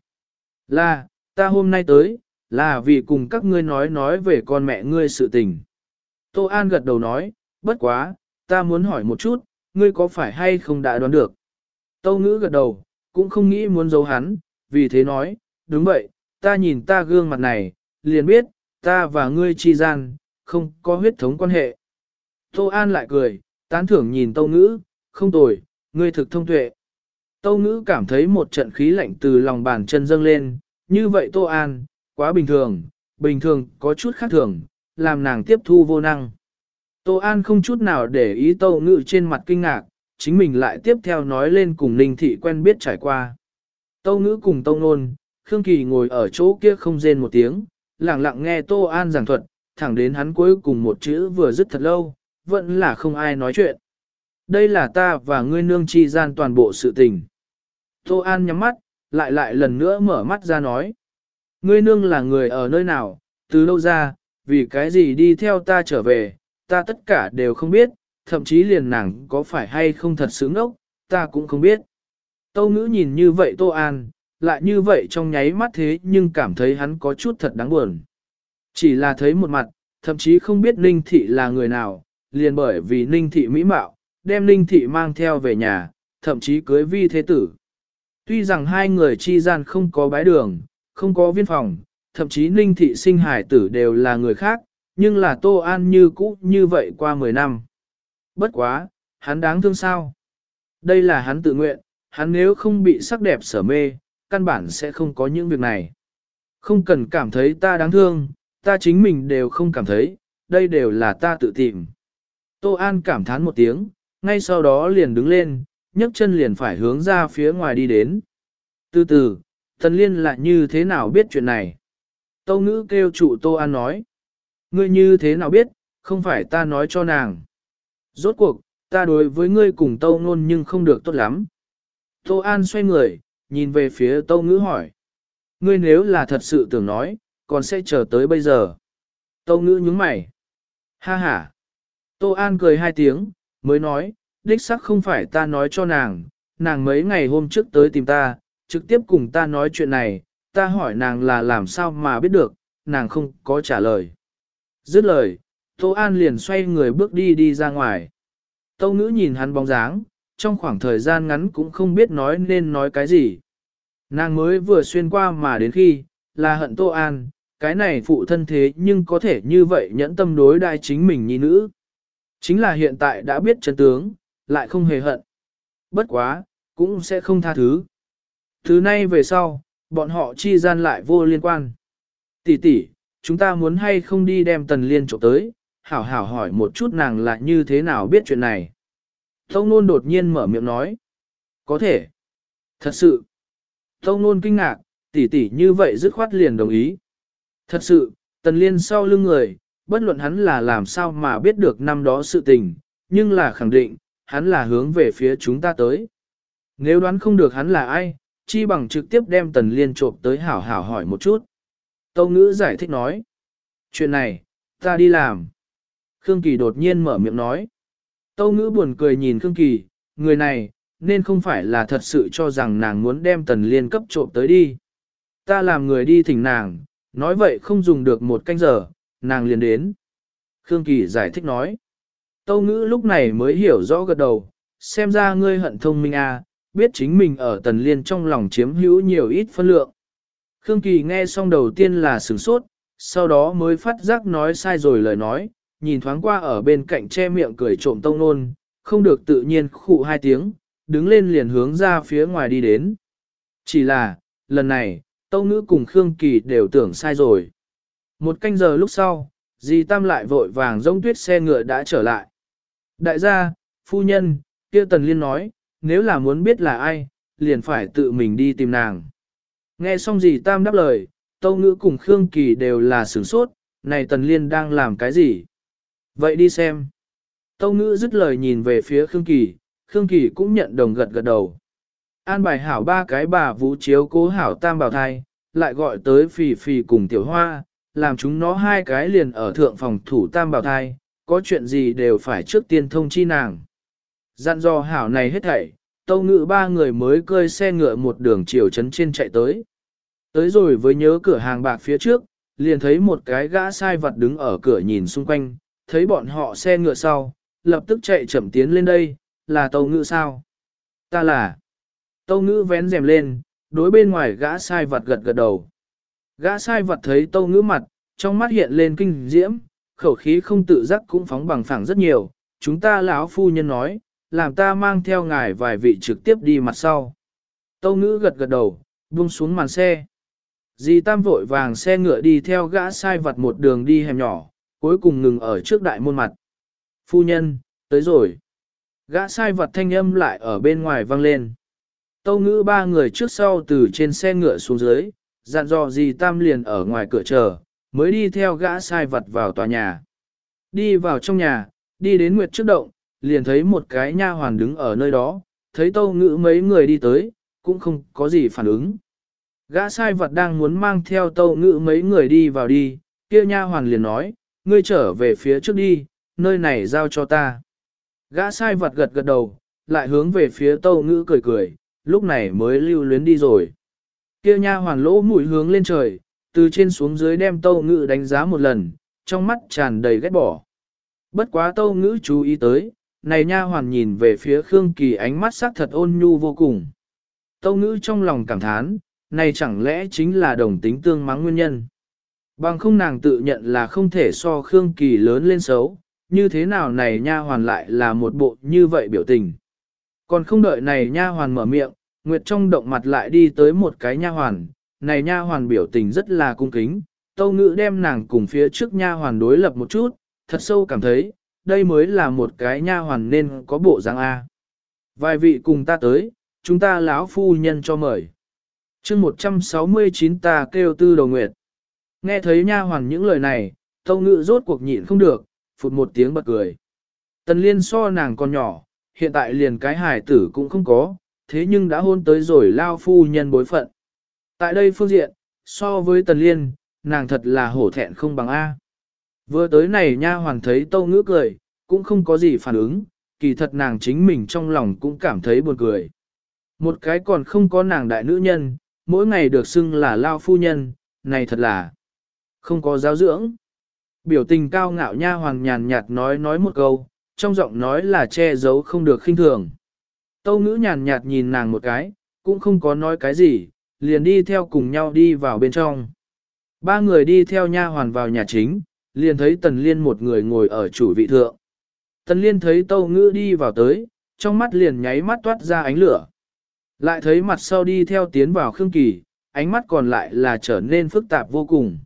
Là, ta hôm nay tới, là vì cùng các ngươi nói nói về con mẹ ngươi sự tình. Tô An gật đầu nói, bất quá, ta muốn hỏi một chút, ngươi có phải hay không đã đoán được? Tâu ngữ gật đầu, cũng không nghĩ muốn giấu hắn, vì thế nói, đúng vậy, ta nhìn ta gương mặt này, liền biết, ta và ngươi chi gian, không có huyết thống quan hệ. Tô An lại cười, tán thưởng nhìn Tâu ngữ, không tồi, ngươi thực thông tuệ. Tâu ngữ cảm thấy một trận khí lạnh từ lòng bàn chân dâng lên, như vậy Tô An, quá bình thường, bình thường có chút khác thường, làm nàng tiếp thu vô năng. Tô An không chút nào để ý Tâu ngự trên mặt kinh ngạc, chính mình lại tiếp theo nói lên cùng Ninh Thị quen biết trải qua. Tâu ngữ cùng Tâu Nôn, Khương Kỳ ngồi ở chỗ kia không rên một tiếng, lặng lặng nghe Tô An giảng thuật, thẳng đến hắn cuối cùng một chữ vừa dứt thật lâu, vẫn là không ai nói chuyện. Đây là ta và ngươi nương chi gian toàn bộ sự tình. Tô An nhắm mắt, lại lại lần nữa mở mắt ra nói. Ngươi nương là người ở nơi nào, từ lâu ra, vì cái gì đi theo ta trở về, ta tất cả đều không biết, thậm chí liền nàng có phải hay không thật sướng ốc, ta cũng không biết. Tâu ngữ nhìn như vậy Tô An, lại như vậy trong nháy mắt thế nhưng cảm thấy hắn có chút thật đáng buồn. Chỉ là thấy một mặt, thậm chí không biết Ninh Thị là người nào, liền bởi vì Ninh Thị mỹ mạo, đem Ninh Thị mang theo về nhà, thậm chí cưới vi thế tử. Tuy rằng hai người chi gian không có bái đường, không có viên phòng, thậm chí Ninh Thị sinh hải tử đều là người khác, nhưng là Tô An như cũ như vậy qua 10 năm. Bất quá, hắn đáng thương sao? Đây là hắn tự nguyện, hắn nếu không bị sắc đẹp sở mê, căn bản sẽ không có những việc này. Không cần cảm thấy ta đáng thương, ta chính mình đều không cảm thấy, đây đều là ta tự tìm. Tô An cảm thán một tiếng, ngay sau đó liền đứng lên, nhấc chân liền phải hướng ra phía ngoài đi đến. Từ từ, Thần Liên lại như thế nào biết chuyện này? Tâu ngữ kêu chủ Tô An nói. Ngươi như thế nào biết, không phải ta nói cho nàng. Rốt cuộc, ta đối với ngươi cùng Tâu Nôn nhưng không được tốt lắm. Tô An xoay người, nhìn về phía Tâu Ngữ hỏi. Ngươi nếu là thật sự tưởng nói, còn sẽ chờ tới bây giờ. Tâu Ngữ nhúng mày. Ha ha. Tô An cười hai tiếng, mới nói, đích sắc không phải ta nói cho nàng, nàng mấy ngày hôm trước tới tìm ta, trực tiếp cùng ta nói chuyện này, ta hỏi nàng là làm sao mà biết được, nàng không có trả lời. Dứt lời, Tô An liền xoay người bước đi đi ra ngoài. Tâu ngữ nhìn hắn bóng dáng, trong khoảng thời gian ngắn cũng không biết nói nên nói cái gì. Nàng mới vừa xuyên qua mà đến khi, là hận Tô An, cái này phụ thân thế nhưng có thể như vậy nhẫn tâm đối đại chính mình như nữ. Chính là hiện tại đã biết chân tướng, lại không hề hận. Bất quá, cũng sẽ không tha thứ. Thứ nay về sau, bọn họ chi gian lại vô liên quan. Tỷ tỷ, chúng ta muốn hay không đi đem tần liên trộm tới, hảo hảo hỏi một chút nàng là như thế nào biết chuyện này. Tông nôn đột nhiên mở miệng nói. Có thể. Thật sự. Tông nôn kinh ngạc, tỷ tỷ như vậy dứt khoát liền đồng ý. Thật sự, tần liên sau lưng người, bất luận hắn là làm sao mà biết được năm đó sự tình, nhưng là khẳng định, hắn là hướng về phía chúng ta tới. Nếu đoán không được hắn là ai, chi bằng trực tiếp đem tần liên trộm tới hảo hảo hỏi một chút. Tâu ngữ giải thích nói. Chuyện này, ta đi làm. Khương Kỳ đột nhiên mở miệng nói. Tâu ngữ buồn cười nhìn Khương Kỳ, người này, nên không phải là thật sự cho rằng nàng muốn đem tần liên cấp trộm tới đi. Ta làm người đi thỉnh nàng, nói vậy không dùng được một canh giờ, nàng liền đến. Khương Kỳ giải thích nói. Tâu ngữ lúc này mới hiểu rõ gật đầu, xem ra ngươi hận thông minh à, biết chính mình ở tần liên trong lòng chiếm hữu nhiều ít phân lượng. Khương Kỳ nghe xong đầu tiên là sửng sốt, sau đó mới phát giác nói sai rồi lời nói, nhìn thoáng qua ở bên cạnh che miệng cười trộm tông nôn, không được tự nhiên khụ hai tiếng, đứng lên liền hướng ra phía ngoài đi đến. Chỉ là, lần này, tâu ngữ cùng Khương Kỳ đều tưởng sai rồi. Một canh giờ lúc sau, dì Tam lại vội vàng giống tuyết xe ngựa đã trở lại. Đại gia, phu nhân, kia Tần Liên nói, nếu là muốn biết là ai, liền phải tự mình đi tìm nàng. Nghe xong gì Tam đáp lời, Tâu Ngữ cùng Khương Kỳ đều là sửng sốt, này Tần Liên đang làm cái gì? Vậy đi xem. Tâu Ngữ dứt lời nhìn về phía Khương Kỳ, Khương Kỳ cũng nhận đồng gật gật đầu. An bài hảo ba cái bà vũ chiếu cố hảo tam bảo thai, lại gọi tới phì phì cùng tiểu hoa, làm chúng nó hai cái liền ở thượng phòng thủ tam bảo thai, có chuyện gì đều phải trước tiên thông chi nàng. Dặn dò hảo này hết thảy, tâu ngự ba người mới cơi xe ngựa một đường chiều trấn trên chạy tới. Tới rồi với nhớ cửa hàng bạc phía trước, liền thấy một cái gã sai vật đứng ở cửa nhìn xung quanh, thấy bọn họ xe ngựa sau, lập tức chạy chậm tiến lên đây, là tâu ngự sao? Ta là. Tâu ngữ vén rèm lên, đối bên ngoài gã sai vật gật gật đầu. Gã sai vật thấy tâu ngữ mặt, trong mắt hiện lên kinh diễm, khẩu khí không tự giác cũng phóng bằng phẳng rất nhiều. Chúng ta lão phu nhân nói, làm ta mang theo ngài vài vị trực tiếp đi mặt sau. Tâu ngữ gật gật đầu, buông xuống màn xe. Dì Tam vội vàng xe ngựa đi theo gã sai vật một đường đi hẻm nhỏ, cuối cùng ngừng ở trước đại môn mặt. Phu nhân, tới rồi. Gã sai vật thanh âm lại ở bên ngoài vang lên. Tâu ngữ ba người trước sau từ trên xe ngựa xuống dưới, dặn dò dì Tam liền ở ngoài cửa chờ, mới đi theo gã sai vật vào tòa nhà. Đi vào trong nhà, đi đến nguyệt trước động, liền thấy một cái nha hoàn đứng ở nơi đó, thấy tâu ngữ mấy người đi tới, cũng không có gì phản ứng. Gã sai vật đang muốn mang theo tâu ngữ mấy người đi vào đi, kia nha hoàn liền nói, ngươi trở về phía trước đi, nơi này giao cho ta. Gã sai vật gật gật đầu, lại hướng về phía tâu ngữ cười cười, lúc này mới lưu luyến đi rồi. Kia nha hoàn lỗ mũi hướng lên trời, từ trên xuống dưới đem tâu ngữ đánh giá một lần, trong mắt tràn đầy ghét bỏ. Bất quá tâu ngữ chú ý tới, này nha hoàn nhìn về phía Khương Kỳ ánh mắt sắc thật ôn nhu vô cùng. Tâu ngữ trong lòng cảm thán, này chẳng lẽ chính là đồng tính tương mắng nguyên nhân. Bằng không nàng tự nhận là không thể so Khương Kỳ lớn lên xấu, như thế nào này nha hoàn lại là một bộ như vậy biểu tình. Còn không đợi này nha hoàn mở miệng, Nguyệt trong động mặt lại đi tới một cái nha hoàn, này nha hoàn biểu tình rất là cung kính, tâu ngữ đem nàng cùng phía trước nha hoàn đối lập một chút, thật sâu cảm thấy, đây mới là một cái nha hoàn nên có bộ dáng A. Vài vị cùng ta tới, chúng ta lão phu nhân cho mời. chương 169 ta kêu tư đầu nguyệt. Nghe thấy nha hoàn những lời này, tâu ngữ rốt cuộc nhịn không được, phụt một tiếng bật cười. Tần liên so nàng còn nhỏ, hiện tại liền cái hài tử cũng không có, thế nhưng đã hôn tới rồi lao phu nhân bối phận. Tại đây phương diện, so với tần liên, nàng thật là hổ thẹn không bằng A. Vừa tới này nha hoàn thấy tâu ngữ cười, cũng không có gì phản ứng, kỳ thật nàng chính mình trong lòng cũng cảm thấy buồn cười. Một cái còn không có nàng đại nữ nhân, mỗi ngày được xưng là lao phu nhân, này thật là không có giáo dưỡng. Biểu tình cao ngạo nha hoàng nhàn nhạt nói nói một câu, trong giọng nói là che giấu không được khinh thường. Tâu ngữ nhàn nhạt nhìn nàng một cái, cũng không có nói cái gì, liền đi theo cùng nhau đi vào bên trong. Ba người đi theo nha hoàn vào nhà chính, liền thấy tần liên một người ngồi ở chủ vị thượng. Tần liên thấy tâu ngữ đi vào tới, trong mắt liền nháy mắt toát ra ánh lửa. Lại thấy mặt sau đi theo tiến vào Khương Kỳ, ánh mắt còn lại là trở nên phức tạp vô cùng.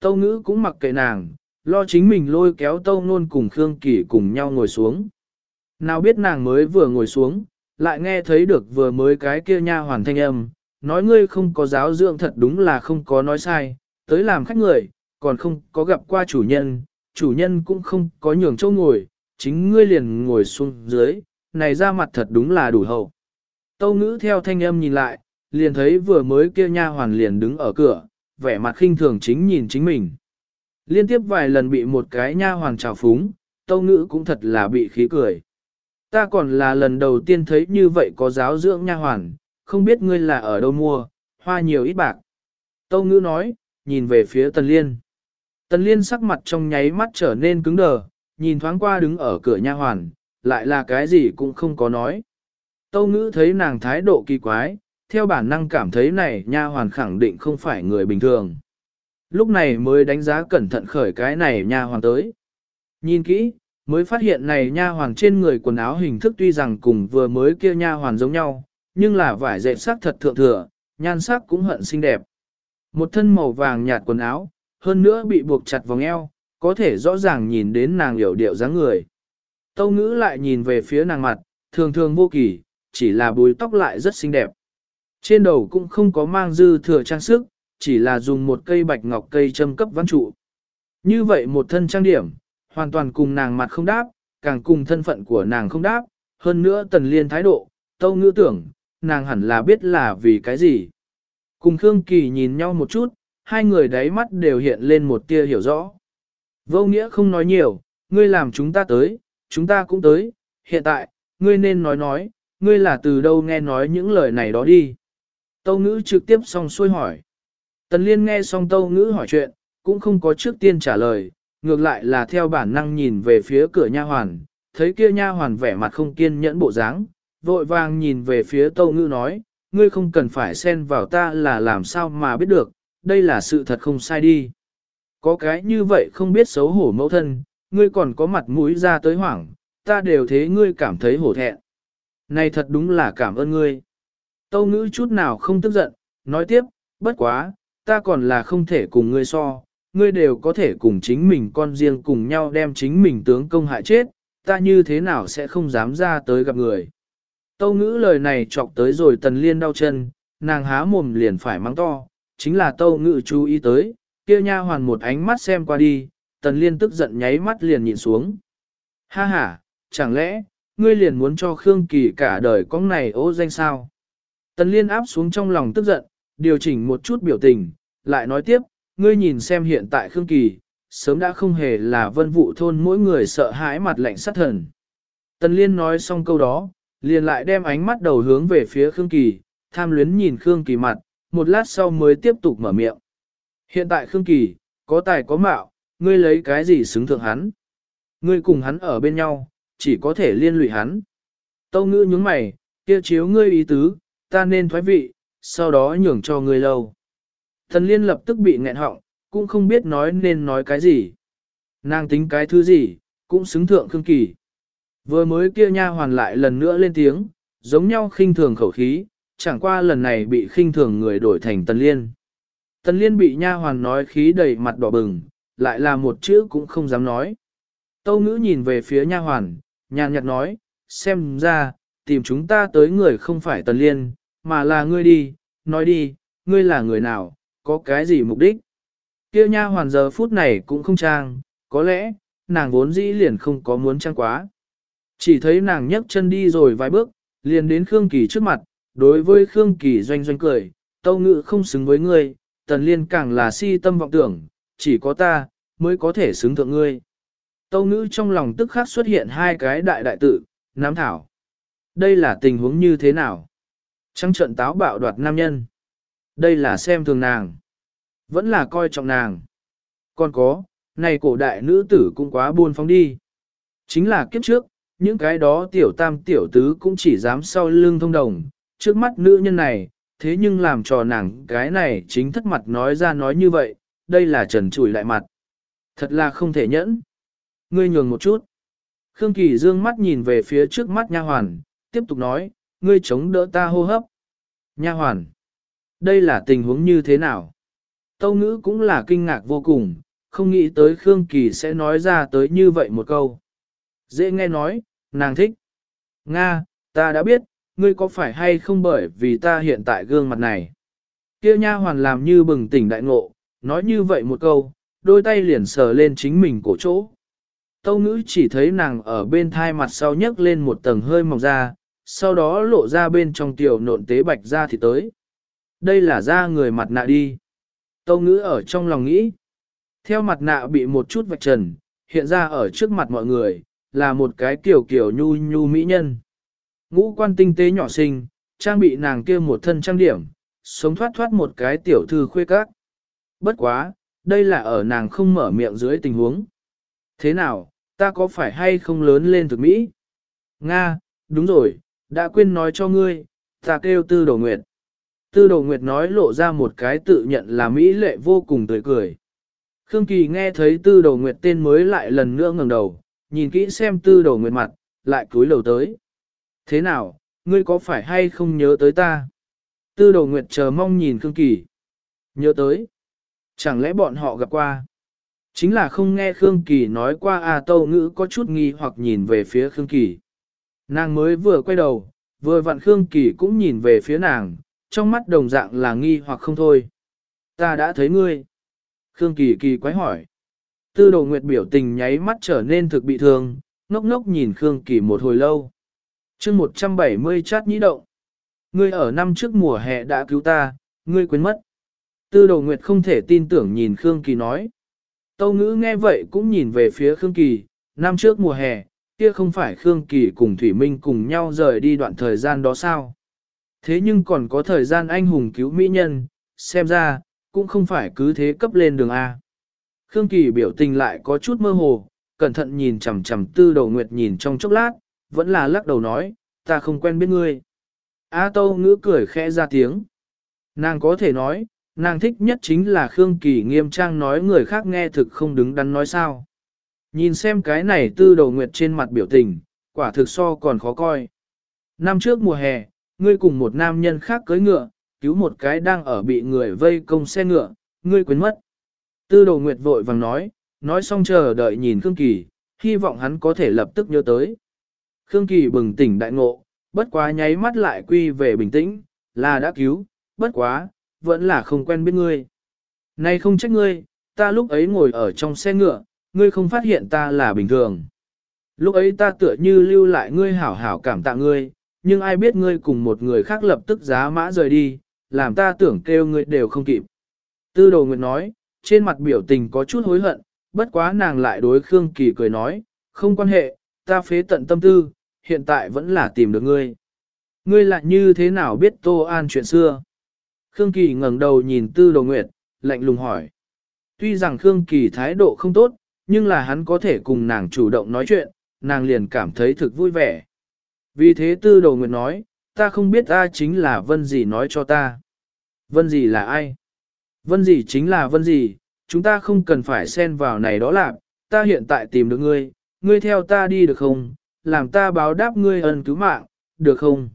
Tâu ngữ cũng mặc kệ nàng, lo chính mình lôi kéo tâu nôn cùng Khương Kỳ cùng nhau ngồi xuống. Nào biết nàng mới vừa ngồi xuống, lại nghe thấy được vừa mới cái kia nha hoàn thanh âm, nói ngươi không có giáo dưỡng thật đúng là không có nói sai, tới làm khách người, còn không có gặp qua chủ nhân, chủ nhân cũng không có nhường châu ngồi, chính ngươi liền ngồi xuống dưới, này ra mặt thật đúng là đủ hậu. Tâu ngữ theo thanh âm nhìn lại, liền thấy vừa mới kia nha hoàn liền đứng ở cửa, vẻ mặt khinh thường chính nhìn chính mình. Liên tiếp vài lần bị một cái nha hoàn trào phúng, tâu ngữ cũng thật là bị khí cười. Ta còn là lần đầu tiên thấy như vậy có giáo dưỡng nha hoàn, không biết ngươi là ở đâu mua, hoa nhiều ít bạc. Tâu ngữ nói, nhìn về phía tần liên. Tần liên sắc mặt trong nháy mắt trở nên cứng đờ, nhìn thoáng qua đứng ở cửa nha hoàn, lại là cái gì cũng không có nói. Tâu ngữ thấy nàng thái độ kỳ quái, theo bản năng cảm thấy này nha hoàn khẳng định không phải người bình thường. Lúc này mới đánh giá cẩn thận khởi cái này nha hoàn tới. Nhìn kỹ, mới phát hiện này nha hoàn trên người quần áo hình thức tuy rằng cùng vừa mới kia nha hoàn giống nhau, nhưng là vải dệt sắc thật thượng thừa, nhan sắc cũng hận xinh đẹp. Một thân màu vàng nhạt quần áo, hơn nữa bị buộc chặt vòng eo, có thể rõ ràng nhìn đến nàng hiểu điệu dáng người. Tâu ngữ lại nhìn về phía nàng mặt, thường thường vô kỳ, chỉ là bùi tóc lại rất xinh đẹp. Trên đầu cũng không có mang dư thừa trang sức, chỉ là dùng một cây bạch ngọc cây châm cấp văn trụ. Như vậy một thân trang điểm, hoàn toàn cùng nàng mặt không đáp, càng cùng thân phận của nàng không đáp, hơn nữa tần liên thái độ, tâu ngữ tưởng, nàng hẳn là biết là vì cái gì. Cùng Khương Kỳ nhìn nhau một chút, hai người đáy mắt đều hiện lên một tia hiểu rõ. Vô nghĩa không nói nhiều, ngươi làm chúng ta tới, chúng ta cũng tới, hiện tại, ngươi nên nói nói, ngươi là từ đâu nghe nói những lời này đó đi. Tâu ngữ trực tiếp xong xuôi hỏi. Tần liên nghe xong tâu ngữ hỏi chuyện, cũng không có trước tiên trả lời, ngược lại là theo bản năng nhìn về phía cửa nha hoàn, thấy kia nha hoàn vẻ mặt không kiên nhẫn bộ dáng, vội vàng nhìn về phía tâu ngữ nói, ngươi không cần phải xen vào ta là làm sao mà biết được, đây là sự thật không sai đi. Có cái như vậy không biết xấu hổ mẫu thân, ngươi còn có mặt mũi ra tới hoảng, ta đều thế ngươi cảm thấy hổ thẹn. Này thật đúng là cảm ơn ngươi. Tâu ngữ chút nào không tức giận, nói tiếp, bất quá, ta còn là không thể cùng ngươi so, ngươi đều có thể cùng chính mình con riêng cùng nhau đem chính mình tướng công hại chết, ta như thế nào sẽ không dám ra tới gặp người. Tâu ngữ lời này chọc tới rồi tần liên đau chân, nàng há mồm liền phải mắng to, chính là tâu ngự chú ý tới, kia nha hoàn một ánh mắt xem qua đi, tần liên tức giận nháy mắt liền nhìn xuống. Ha ha, chẳng lẽ, ngươi liền muốn cho Khương Kỳ cả đời con này ô danh sao? Tần liên áp xuống trong lòng tức giận, điều chỉnh một chút biểu tình, lại nói tiếp, ngươi nhìn xem hiện tại Khương Kỳ, sớm đã không hề là vân vụ thôn mỗi người sợ hãi mặt lạnh sát thần. Tần liên nói xong câu đó, liền lại đem ánh mắt đầu hướng về phía Khương Kỳ, tham luyến nhìn Khương Kỳ mặt, một lát sau mới tiếp tục mở miệng. Hiện tại Khương Kỳ, có tài có mạo, ngươi lấy cái gì xứng thượng hắn? Ngươi cùng hắn ở bên nhau, chỉ có thể liên lụy hắn. Tâu ngữ nhúng mày, kia chiếu ngươi ý tứ, ta nên thoái vị, sau đó nhường cho ngươi lâu. Thần liên lập tức bị nghẹn họng, cũng không biết nói nên nói cái gì. Nàng tính cái thứ gì, cũng xứng thượng Khương Kỳ. Vừa mới kia nha hoàn lại lần nữa lên tiếng, giống nhau khinh thường khẩu khí, chẳng qua lần này bị khinh thường người đổi thành Tần Liên. Tần Liên bị nha hoàn nói khí đầy mặt đỏ bừng, lại là một chữ cũng không dám nói. Tâu ngữ nhìn về phía nha hoàn, nhàn nhạt nói, xem ra, tìm chúng ta tới người không phải Tần Liên, mà là ngươi đi, nói đi, ngươi là người nào, có cái gì mục đích. Kia nha hoàn giờ phút này cũng không trang, có lẽ, nàng vốn dĩ liền không có muốn trang quá. Chỉ thấy nàng nhấc chân đi rồi vài bước, liền đến Khương Kỳ trước mặt, đối với Khương Kỳ doanh doanh cười, tâu ngự không xứng với ngươi, tần liên càng là si tâm vọng tưởng, chỉ có ta, mới có thể xứng thượng ngươi. Tâu ngữ trong lòng tức khắc xuất hiện hai cái đại đại tự, nám thảo. Đây là tình huống như thế nào? Trăng trận táo bạo đoạt nam nhân. Đây là xem thường nàng. Vẫn là coi trọng nàng. Còn có, này cổ đại nữ tử cũng quá buôn phóng đi. Chính là kiếp trước, những cái đó tiểu tam tiểu tứ cũng chỉ dám sau lưng thông đồng, trước mắt nữ nhân này, thế nhưng làm cho nàng cái này chính thất mặt nói ra nói như vậy, đây là trần trùi lại mặt. Thật là không thể nhẫn. Ngươi nhường một chút. Khương Kỳ dương mắt nhìn về phía trước mắt nha hoàn, tiếp tục nói, ngươi chống đỡ ta hô hấp. Nha hoàn. Đây là tình huống như thế nào? Tâu ngữ cũng là kinh ngạc vô cùng, không nghĩ tới Khương Kỳ sẽ nói ra tới như vậy một câu. Dễ nghe nói, nàng thích. Nga, ta đã biết, ngươi có phải hay không bởi vì ta hiện tại gương mặt này. Kia nha hoàn làm như bừng tỉnh đại ngộ, nói như vậy một câu, đôi tay liền sờ lên chính mình cổ chỗ. Tâu ngữ chỉ thấy nàng ở bên thai mặt sau nhấc lên một tầng hơi mỏng ra, sau đó lộ ra bên trong tiểu nộn tế bạch ra thì tới. Đây là da người mặt nạ đi. Tâu ngữ ở trong lòng nghĩ. Theo mặt nạ bị một chút vạch trần, hiện ra ở trước mặt mọi người, là một cái kiểu kiểu nhu nhu mỹ nhân. Ngũ quan tinh tế nhỏ xinh, trang bị nàng kia một thân trang điểm, sống thoát thoát một cái tiểu thư khuê các. Bất quá, đây là ở nàng không mở miệng dưới tình huống. Thế nào, ta có phải hay không lớn lên thực mỹ? Nga, đúng rồi, đã quên nói cho ngươi, ta kêu tư đồ nguyệt. Tư đồ nguyệt nói lộ ra một cái tự nhận là mỹ lệ vô cùng tươi cười. Khương Kỳ nghe thấy tư đồ nguyệt tên mới lại lần nữa ngẩng đầu, nhìn kỹ xem tư đồ nguyệt mặt, lại cúi đầu tới. Thế nào, ngươi có phải hay không nhớ tới ta? Tư đồ nguyệt chờ mong nhìn Khương Kỳ. Nhớ tới. Chẳng lẽ bọn họ gặp qua? Chính là không nghe Khương Kỳ nói qua A à, Tâu Ngữ có chút nghi hoặc nhìn về phía Khương Kỳ. Nàng mới vừa quay đầu, vừa vặn Khương Kỳ cũng nhìn về phía nàng, trong mắt đồng dạng là nghi hoặc không thôi. Ta đã thấy ngươi. Khương Kỳ kỳ quái hỏi. Tư đồ nguyệt biểu tình nháy mắt trở nên thực bị thương, ngốc ngốc nhìn Khương Kỳ một hồi lâu chương 170 chát nhĩ động. Ngươi ở năm trước mùa hè đã cứu ta, ngươi quên mất. Tư Đầu nguyệt không thể tin tưởng nhìn Khương Kỳ nói. Tâu ngữ nghe vậy cũng nhìn về phía Khương Kỳ, năm trước mùa hè, kia không phải Khương Kỳ cùng Thủy Minh cùng nhau rời đi đoạn thời gian đó sao? Thế nhưng còn có thời gian anh hùng cứu mỹ nhân, xem ra, cũng không phải cứ thế cấp lên đường A. Khương Kỳ biểu tình lại có chút mơ hồ, cẩn thận nhìn chằm chằm tư đầu nguyệt nhìn trong chốc lát, vẫn là lắc đầu nói, ta không quen biết ngươi. A Tâu ngữ cười khẽ ra tiếng. Nàng có thể nói, nàng thích nhất chính là Khương Kỳ nghiêm trang nói người khác nghe thực không đứng đắn nói sao. Nhìn xem cái này tư đầu nguyệt trên mặt biểu tình, quả thực so còn khó coi. Năm trước mùa hè, ngươi cùng một nam nhân khác cưới ngựa, cứu một cái đang ở bị người vây công xe ngựa, ngươi quên mất. Tư đầu nguyệt vội vàng nói, nói xong chờ đợi nhìn Khương Kỳ, hy vọng hắn có thể lập tức nhớ tới. Khương Kỳ bừng tỉnh đại ngộ, bất quá nháy mắt lại quy về bình tĩnh, là đã cứu, bất quá, vẫn là không quen biết ngươi. Này không trách ngươi, ta lúc ấy ngồi ở trong xe ngựa, ngươi không phát hiện ta là bình thường. Lúc ấy ta tựa như lưu lại ngươi hảo hảo cảm tạ ngươi, nhưng ai biết ngươi cùng một người khác lập tức giá mã rời đi, làm ta tưởng kêu ngươi đều không kịp. Tư đồ nguyệt nói, trên mặt biểu tình có chút hối hận, bất quá nàng lại đối Khương Kỳ cười nói, không quan hệ, ta phế tận tâm tư, hiện tại vẫn là tìm được ngươi. Ngươi lại như thế nào biết Tô An chuyện xưa? Khương Kỳ ngẩng đầu nhìn Tư Đồ Nguyệt, lạnh lùng hỏi. Tuy rằng Khương Kỳ thái độ không tốt, nhưng là hắn có thể cùng nàng chủ động nói chuyện, nàng liền cảm thấy thực vui vẻ. Vì thế Tư Đồ Nguyệt nói, ta không biết ai chính là Vân gì nói cho ta. Vân gì là ai? Vân gì chính là Vân gì, chúng ta không cần phải xen vào này đó là, ta hiện tại tìm được ngươi, ngươi theo ta đi được không? Làm ta báo đáp ngươi ân cứu mạng, được không?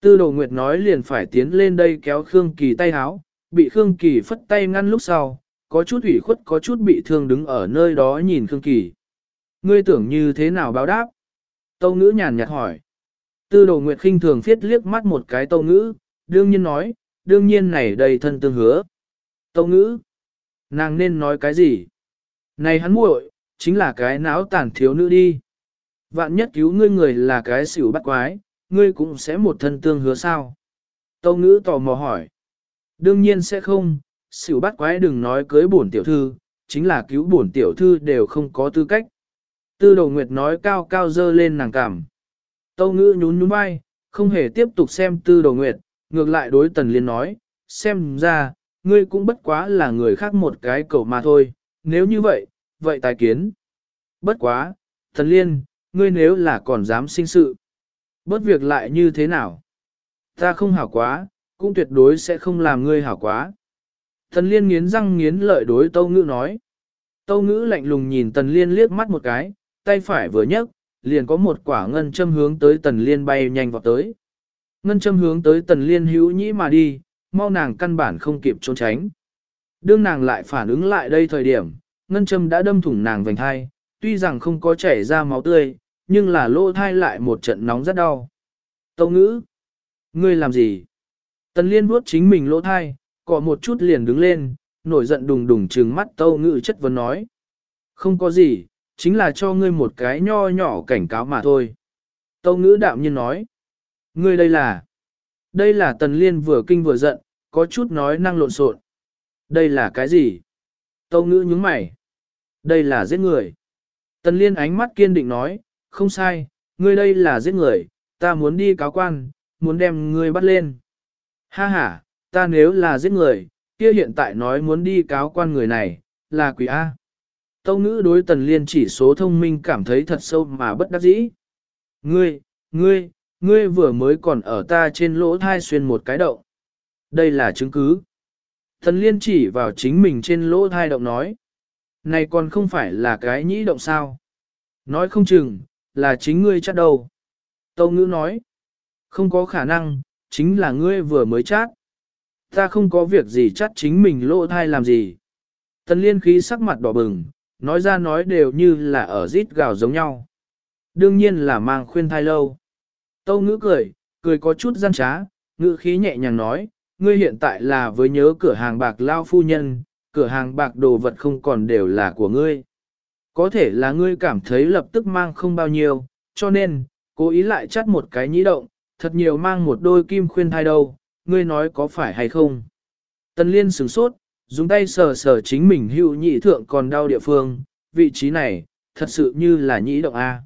Tư đồ nguyệt nói liền phải tiến lên đây kéo Khương Kỳ tay háo, bị Khương Kỳ phất tay ngăn lúc sau, có chút ủy khuất có chút bị thương đứng ở nơi đó nhìn Khương Kỳ. Ngươi tưởng như thế nào báo đáp? Tâu ngữ nhàn nhạt hỏi. Tư đồ nguyệt khinh thường phiết liếc mắt một cái tâu ngữ, đương nhiên nói, đương nhiên này đầy thân tương hứa. Tâu ngữ. Nàng nên nói cái gì? Này hắn muội, chính là cái não tàn thiếu nữ đi. Vạn nhất cứu ngươi người là cái xỉu bắt quái, ngươi cũng sẽ một thân tương hứa sao? Tâu ngữ tò mò hỏi. Đương nhiên sẽ không, xỉu bắt quái đừng nói cưới bổn tiểu thư, chính là cứu bổn tiểu thư đều không có tư cách. Tư đồ nguyệt nói cao cao dơ lên nàng cảm. Tâu ngữ nhún nhún vai, không hề tiếp tục xem tư đồ nguyệt, ngược lại đối tần liên nói, xem ra, ngươi cũng bất quá là người khác một cái cầu mà thôi, nếu như vậy, vậy tài kiến. Bất quá, thần liên, ngươi nếu là còn dám sinh sự, bớt việc lại như thế nào? Ta không hảo quá, cũng tuyệt đối sẽ không làm ngươi hảo quá. Tần liên nghiến răng nghiến lợi đối tâu ngữ nói. Tâu ngữ lạnh lùng nhìn tần liên liếc mắt một cái, tay phải vừa nhấc, liền có một quả ngân châm hướng tới tần liên bay nhanh vào tới. Ngân châm hướng tới tần liên hữu nhĩ mà đi, mau nàng căn bản không kịp trốn tránh. Đương nàng lại phản ứng lại đây thời điểm, ngân châm đã đâm thủng nàng vành hai, tuy rằng không có chảy ra máu tươi, nhưng là lỗ thai lại một trận nóng rất đau. Tâu ngữ, ngươi làm gì? Tần liên vuốt chính mình lỗ thai, cọ một chút liền đứng lên, nổi giận đùng đùng trừng mắt tâu ngữ chất vấn nói. Không có gì, chính là cho ngươi một cái nho nhỏ cảnh cáo mà thôi. Tâu ngữ đạm nhiên nói. Ngươi đây là... Đây là tần liên vừa kinh vừa giận, có chút nói năng lộn xộn. Đây là cái gì? Tâu ngữ nhướng mày. Đây là giết người. Tần liên ánh mắt kiên định nói, không sai, ngươi đây là giết người, ta muốn đi cáo quan, muốn đem ngươi bắt lên. Ha ha, ta nếu là giết người, kia hiện tại nói muốn đi cáo quan người này, là quỷ A. Tâu ngữ đối tần liên chỉ số thông minh cảm thấy thật sâu mà bất đắc dĩ. Ngươi, ngươi, ngươi vừa mới còn ở ta trên lỗ thai xuyên một cái động. Đây là chứng cứ. Tần liên chỉ vào chính mình trên lỗ thai động nói. Này còn không phải là cái nhĩ động sao. Nói không chừng, là chính ngươi chát đâu. Tâu ngữ nói. Không có khả năng, chính là ngươi vừa mới chát. Ta không có việc gì chát chính mình lỗ thai làm gì. Tần liên khí sắc mặt đỏ bừng, nói ra nói đều như là ở rít gào giống nhau. Đương nhiên là mang khuyên thai lâu. Tâu ngữ cười, cười có chút gian trá, ngữ khí nhẹ nhàng nói, ngươi hiện tại là với nhớ cửa hàng bạc lao phu nhân, cửa hàng bạc đồ vật không còn đều là của ngươi. Có thể là ngươi cảm thấy lập tức mang không bao nhiêu, cho nên, cố ý lại chắt một cái nhĩ động, thật nhiều mang một đôi kim khuyên thai đâu, ngươi nói có phải hay không. Tần liên sửng sốt, dùng tay sờ sờ chính mình hữu nhị thượng còn đau địa phương, vị trí này, thật sự như là nhĩ động A.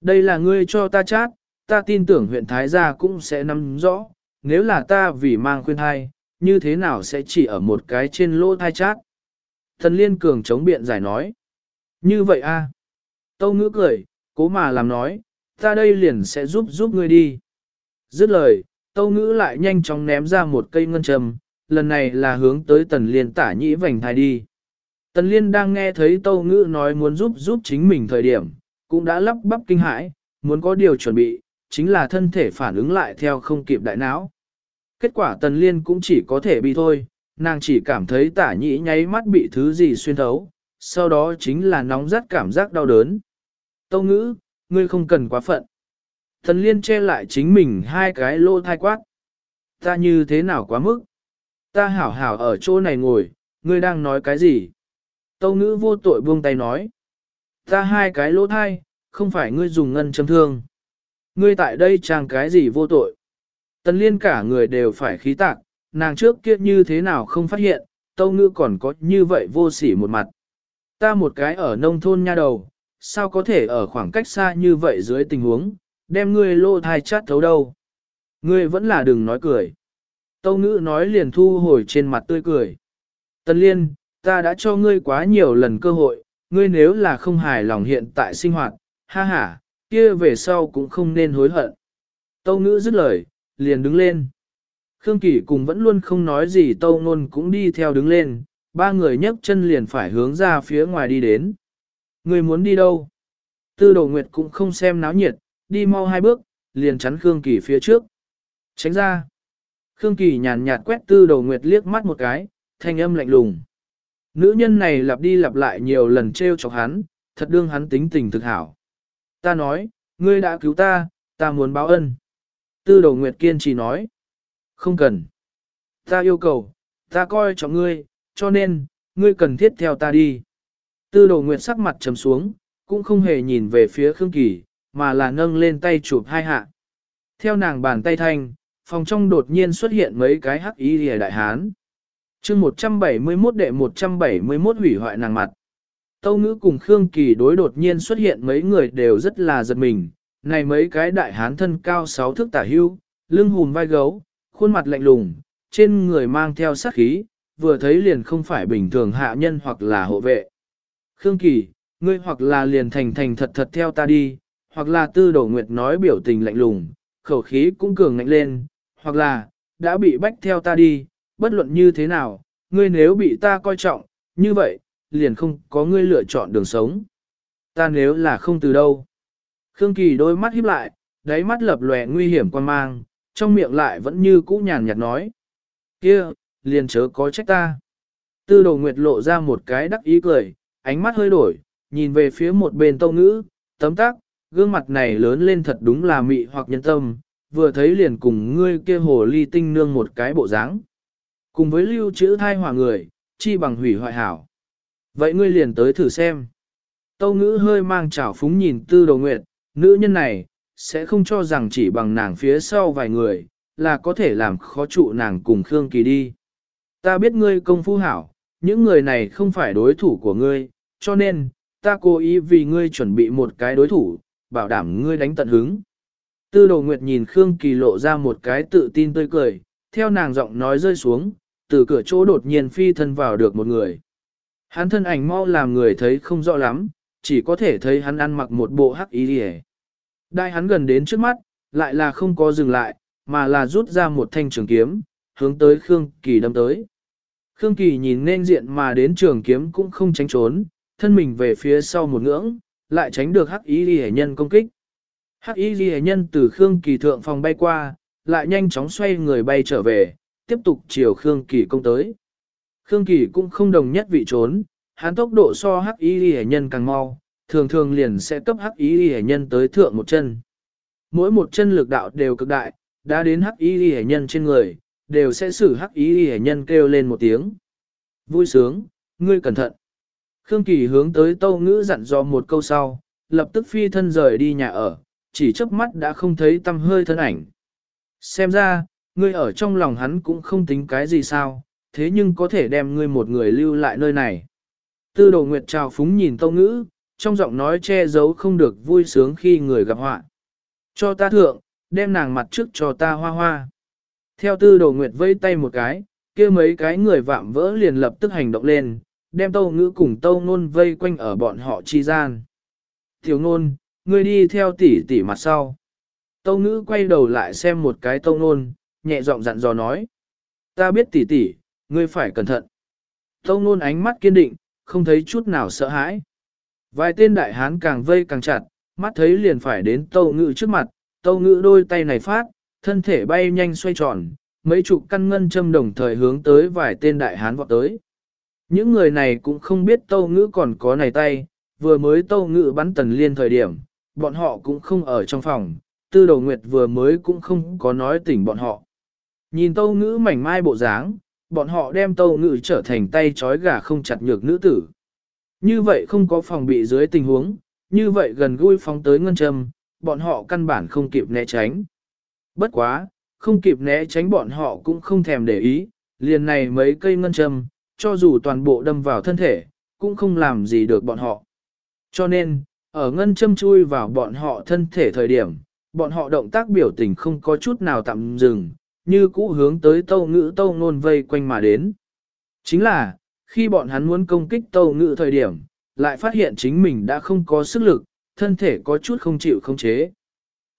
Đây là ngươi cho ta chát, ta tin tưởng huyện Thái Gia cũng sẽ nắm rõ, nếu là ta vì mang khuyên thai, như thế nào sẽ chỉ ở một cái trên lỗ thai chát. Thần liên cường chống biện giải nói. Như vậy a Tâu ngữ cười, cố mà làm nói, ta đây liền sẽ giúp giúp ngươi đi. Dứt lời, tâu ngữ lại nhanh chóng ném ra một cây ngân trầm, lần này là hướng tới tần liên tả nhĩ vành thai đi. Tần liên đang nghe thấy tâu ngữ nói muốn giúp giúp chính mình thời điểm, cũng đã lắp bắp kinh hãi, muốn có điều chuẩn bị, chính là thân thể phản ứng lại theo không kịp đại não. Kết quả tần liên cũng chỉ có thể bị thôi, nàng chỉ cảm thấy tả nhĩ nháy mắt bị thứ gì xuyên thấu, sau đó chính là nóng rát cảm giác đau đớn. Tâu ngữ, ngươi không cần quá phận. Thần liên che lại chính mình hai cái lô thai quát. Ta như thế nào quá mức? Ta hảo hảo ở chỗ này ngồi, ngươi đang nói cái gì? Tâu ngữ vô tội buông tay nói. Ta hai cái lỗ thai, không phải ngươi dùng ngân châm thương. Ngươi tại đây trang cái gì vô tội? Tần liên cả người đều phải khí tạc, nàng trước kia như thế nào không phát hiện, tâu ngữ còn có như vậy vô sỉ một mặt. Ta một cái ở nông thôn nha đầu, sao có thể ở khoảng cách xa như vậy dưới tình huống, đem ngươi lô thai chát thấu đâu. Ngươi vẫn là đừng nói cười. Tâu ngữ nói liền thu hồi trên mặt tươi cười. Tân liên, ta đã cho ngươi quá nhiều lần cơ hội, ngươi nếu là không hài lòng hiện tại sinh hoạt, ha ha, kia về sau cũng không nên hối hận. Tâu ngữ dứt lời, liền đứng lên. Khương Kỳ cùng vẫn luôn không nói gì Tâu Nôn cũng đi theo đứng lên, ba người nhấc chân liền phải hướng ra phía ngoài đi đến. Người muốn đi đâu? Tư đồ nguyệt cũng không xem náo nhiệt, đi mau hai bước, liền chắn Khương Kỳ phía trước. Tránh ra. Khương Kỳ nhàn nhạt quét tư đồ nguyệt liếc mắt một cái, thanh âm lạnh lùng. Nữ nhân này lặp đi lặp lại nhiều lần trêu chọc hắn, thật đương hắn tính tình thực hảo. Ta nói, ngươi đã cứu ta, ta muốn báo ân. Tư đồ nguyệt kiên trì nói. Không cần. Ta yêu cầu, ta coi trọng ngươi, cho nên, ngươi cần thiết theo ta đi. Tư đồ nguyệt sắc mặt trầm xuống, cũng không hề nhìn về phía Khương Kỳ, mà là nâng lên tay chụp hai hạ. Theo nàng bàn tay thanh, phòng trong đột nhiên xuất hiện mấy cái hắc y lìa đại hán. chương 171 đệ 171 hủy hoại nàng mặt. Tâu ngữ cùng Khương Kỳ đối đột nhiên xuất hiện mấy người đều rất là giật mình. Này mấy cái đại hán thân cao sáu thước tả hưu, lưng hùn vai gấu, khuôn mặt lạnh lùng, trên người mang theo sát khí, vừa thấy liền không phải bình thường hạ nhân hoặc là hộ vệ. Khương Kỳ, ngươi hoặc là liền thành thành thật thật theo ta đi, hoặc là tư đổ nguyệt nói biểu tình lạnh lùng, khẩu khí cũng cường ngạnh lên, hoặc là, đã bị bách theo ta đi, bất luận như thế nào, ngươi nếu bị ta coi trọng, như vậy, liền không có ngươi lựa chọn đường sống. Ta nếu là không từ đâu. Khương Kỳ đôi mắt híp lại, đáy mắt lập lòe nguy hiểm quan mang, trong miệng lại vẫn như cũ nhàn nhạt nói. kia liền chớ có trách ta. Tư đồ nguyệt lộ ra một cái đắc ý cười, ánh mắt hơi đổi, nhìn về phía một bên tâu ngữ, tấm tác, gương mặt này lớn lên thật đúng là mị hoặc nhân tâm, vừa thấy liền cùng ngươi kia hồ ly tinh nương một cái bộ dáng. Cùng với lưu chữ thai hòa người, chi bằng hủy hoại hảo. Vậy ngươi liền tới thử xem. Tâu ngữ hơi mang chảo phúng nhìn tư đồ nguyệt, nữ nhân này, sẽ không cho rằng chỉ bằng nàng phía sau vài người, là có thể làm khó trụ nàng cùng Khương Kỳ đi. Ta biết ngươi công phu hảo, những người này không phải đối thủ của ngươi, cho nên, ta cố ý vì ngươi chuẩn bị một cái đối thủ, bảo đảm ngươi đánh tận hứng. Tư đồ nguyệt nhìn Khương Kỳ lộ ra một cái tự tin tươi cười, theo nàng giọng nói rơi xuống, từ cửa chỗ đột nhiên phi thân vào được một người. Hắn thân ảnh mau làm người thấy không rõ lắm, chỉ có thể thấy hắn ăn mặc một bộ hắc y hề. Đại hắn gần đến trước mắt, lại là không có dừng lại, mà là rút ra một thanh trường kiếm, hướng tới Khương Kỳ đâm tới. Khương Kỳ nhìn nên diện mà đến trường kiếm cũng không tránh trốn, thân mình về phía sau một ngưỡng, lại tránh được hắc y ghi nhân công kích. Hắc y ghi nhân từ Khương Kỳ thượng phòng bay qua, lại nhanh chóng xoay người bay trở về, tiếp tục chiều Khương Kỳ công tới. Khương Kỳ cũng không đồng nhất vị trốn, hắn tốc độ so hắc y ghi nhân càng mau, thường thường liền sẽ cấp hắc y ghi nhân tới thượng một chân. Mỗi một chân lực đạo đều cực đại, đã đến hắc y ghi nhân trên người, đều sẽ xử hắc ý hề nhân kêu lên một tiếng. Vui sướng, ngươi cẩn thận. Khương Kỳ hướng tới tâu ngữ dặn dò một câu sau, lập tức phi thân rời đi nhà ở, chỉ chớp mắt đã không thấy tâm hơi thân ảnh. Xem ra, ngươi ở trong lòng hắn cũng không tính cái gì sao, thế nhưng có thể đem ngươi một người lưu lại nơi này. Tư đồ nguyệt trào phúng nhìn tâu ngữ, trong giọng nói che giấu không được vui sướng khi người gặp họa. Cho ta thượng, đem nàng mặt trước cho ta hoa hoa. Theo tư đồ nguyệt vây tay một cái, kia mấy cái người vạm vỡ liền lập tức hành động lên, đem tâu ngữ cùng tâu nôn vây quanh ở bọn họ chi gian. Tiểu nôn, ngươi đi theo tỷ tỷ mặt sau. Tâu ngữ quay đầu lại xem một cái tâu nôn, nhẹ giọng dặn dò nói. Ta biết tỷ tỷ, ngươi phải cẩn thận. Tâu nôn ánh mắt kiên định, không thấy chút nào sợ hãi. Vài tên đại hán càng vây càng chặt, mắt thấy liền phải đến tâu ngữ trước mặt, tâu ngữ đôi tay này phát, thân thể bay nhanh xoay tròn, mấy chục căn ngân châm đồng thời hướng tới vài tên đại hán vọt tới. Những người này cũng không biết tâu ngữ còn có này tay, vừa mới tâu ngữ bắn tần liên thời điểm, bọn họ cũng không ở trong phòng, tư đầu nguyệt vừa mới cũng không có nói tỉnh bọn họ. Nhìn tâu ngữ mảnh mai bộ dáng, bọn họ đem tâu ngữ trở thành tay trói gà không chặt nhược nữ tử. Như vậy không có phòng bị dưới tình huống, như vậy gần gũi phóng tới ngân châm, bọn họ căn bản không kịp né tránh. Bất quá, không kịp né tránh bọn họ cũng không thèm để ý, liền này mấy cây ngân châm, cho dù toàn bộ đâm vào thân thể, cũng không làm gì được bọn họ. Cho nên, ở ngân châm chui vào bọn họ thân thể thời điểm, bọn họ động tác biểu tình không có chút nào tạm dừng, như cũ hướng tới tâu ngữ tâu nôn vây quanh mà đến. Chính là, khi bọn hắn muốn công kích tâu ngữ thời điểm, lại phát hiện chính mình đã không có sức lực, thân thể có chút không chịu không chế.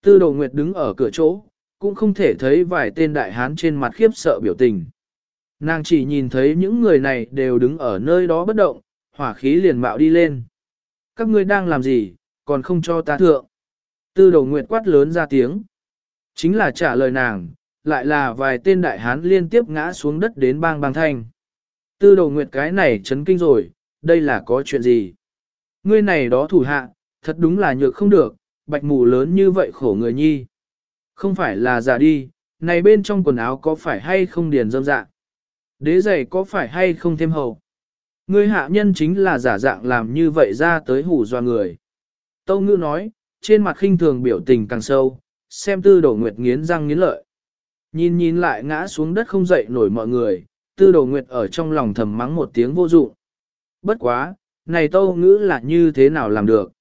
Tư đồ nguyệt đứng ở cửa chỗ, cũng không thể thấy vài tên đại hán trên mặt khiếp sợ biểu tình. Nàng chỉ nhìn thấy những người này đều đứng ở nơi đó bất động, hỏa khí liền mạo đi lên. Các ngươi đang làm gì, còn không cho ta thượng. Tư đầu nguyệt quát lớn ra tiếng. Chính là trả lời nàng, lại là vài tên đại hán liên tiếp ngã xuống đất đến bang bang thanh. Tư đầu nguyệt cái này chấn kinh rồi, đây là có chuyện gì? Ngươi này đó thủ hạ, thật đúng là nhược không được, bạch mù lớn như vậy khổ người nhi. Không phải là giả đi, này bên trong quần áo có phải hay không điền dâm dạ? Đế giày có phải hay không thêm hầu? Người hạ nhân chính là giả dạng làm như vậy ra tới hủ doa người. Tâu ngữ nói, trên mặt khinh thường biểu tình càng sâu, xem tư đồ nguyệt nghiến răng nghiến lợi. Nhìn nhìn lại ngã xuống đất không dậy nổi mọi người, tư đồ nguyệt ở trong lòng thầm mắng một tiếng vô dụng. Bất quá, này tâu ngữ là như thế nào làm được?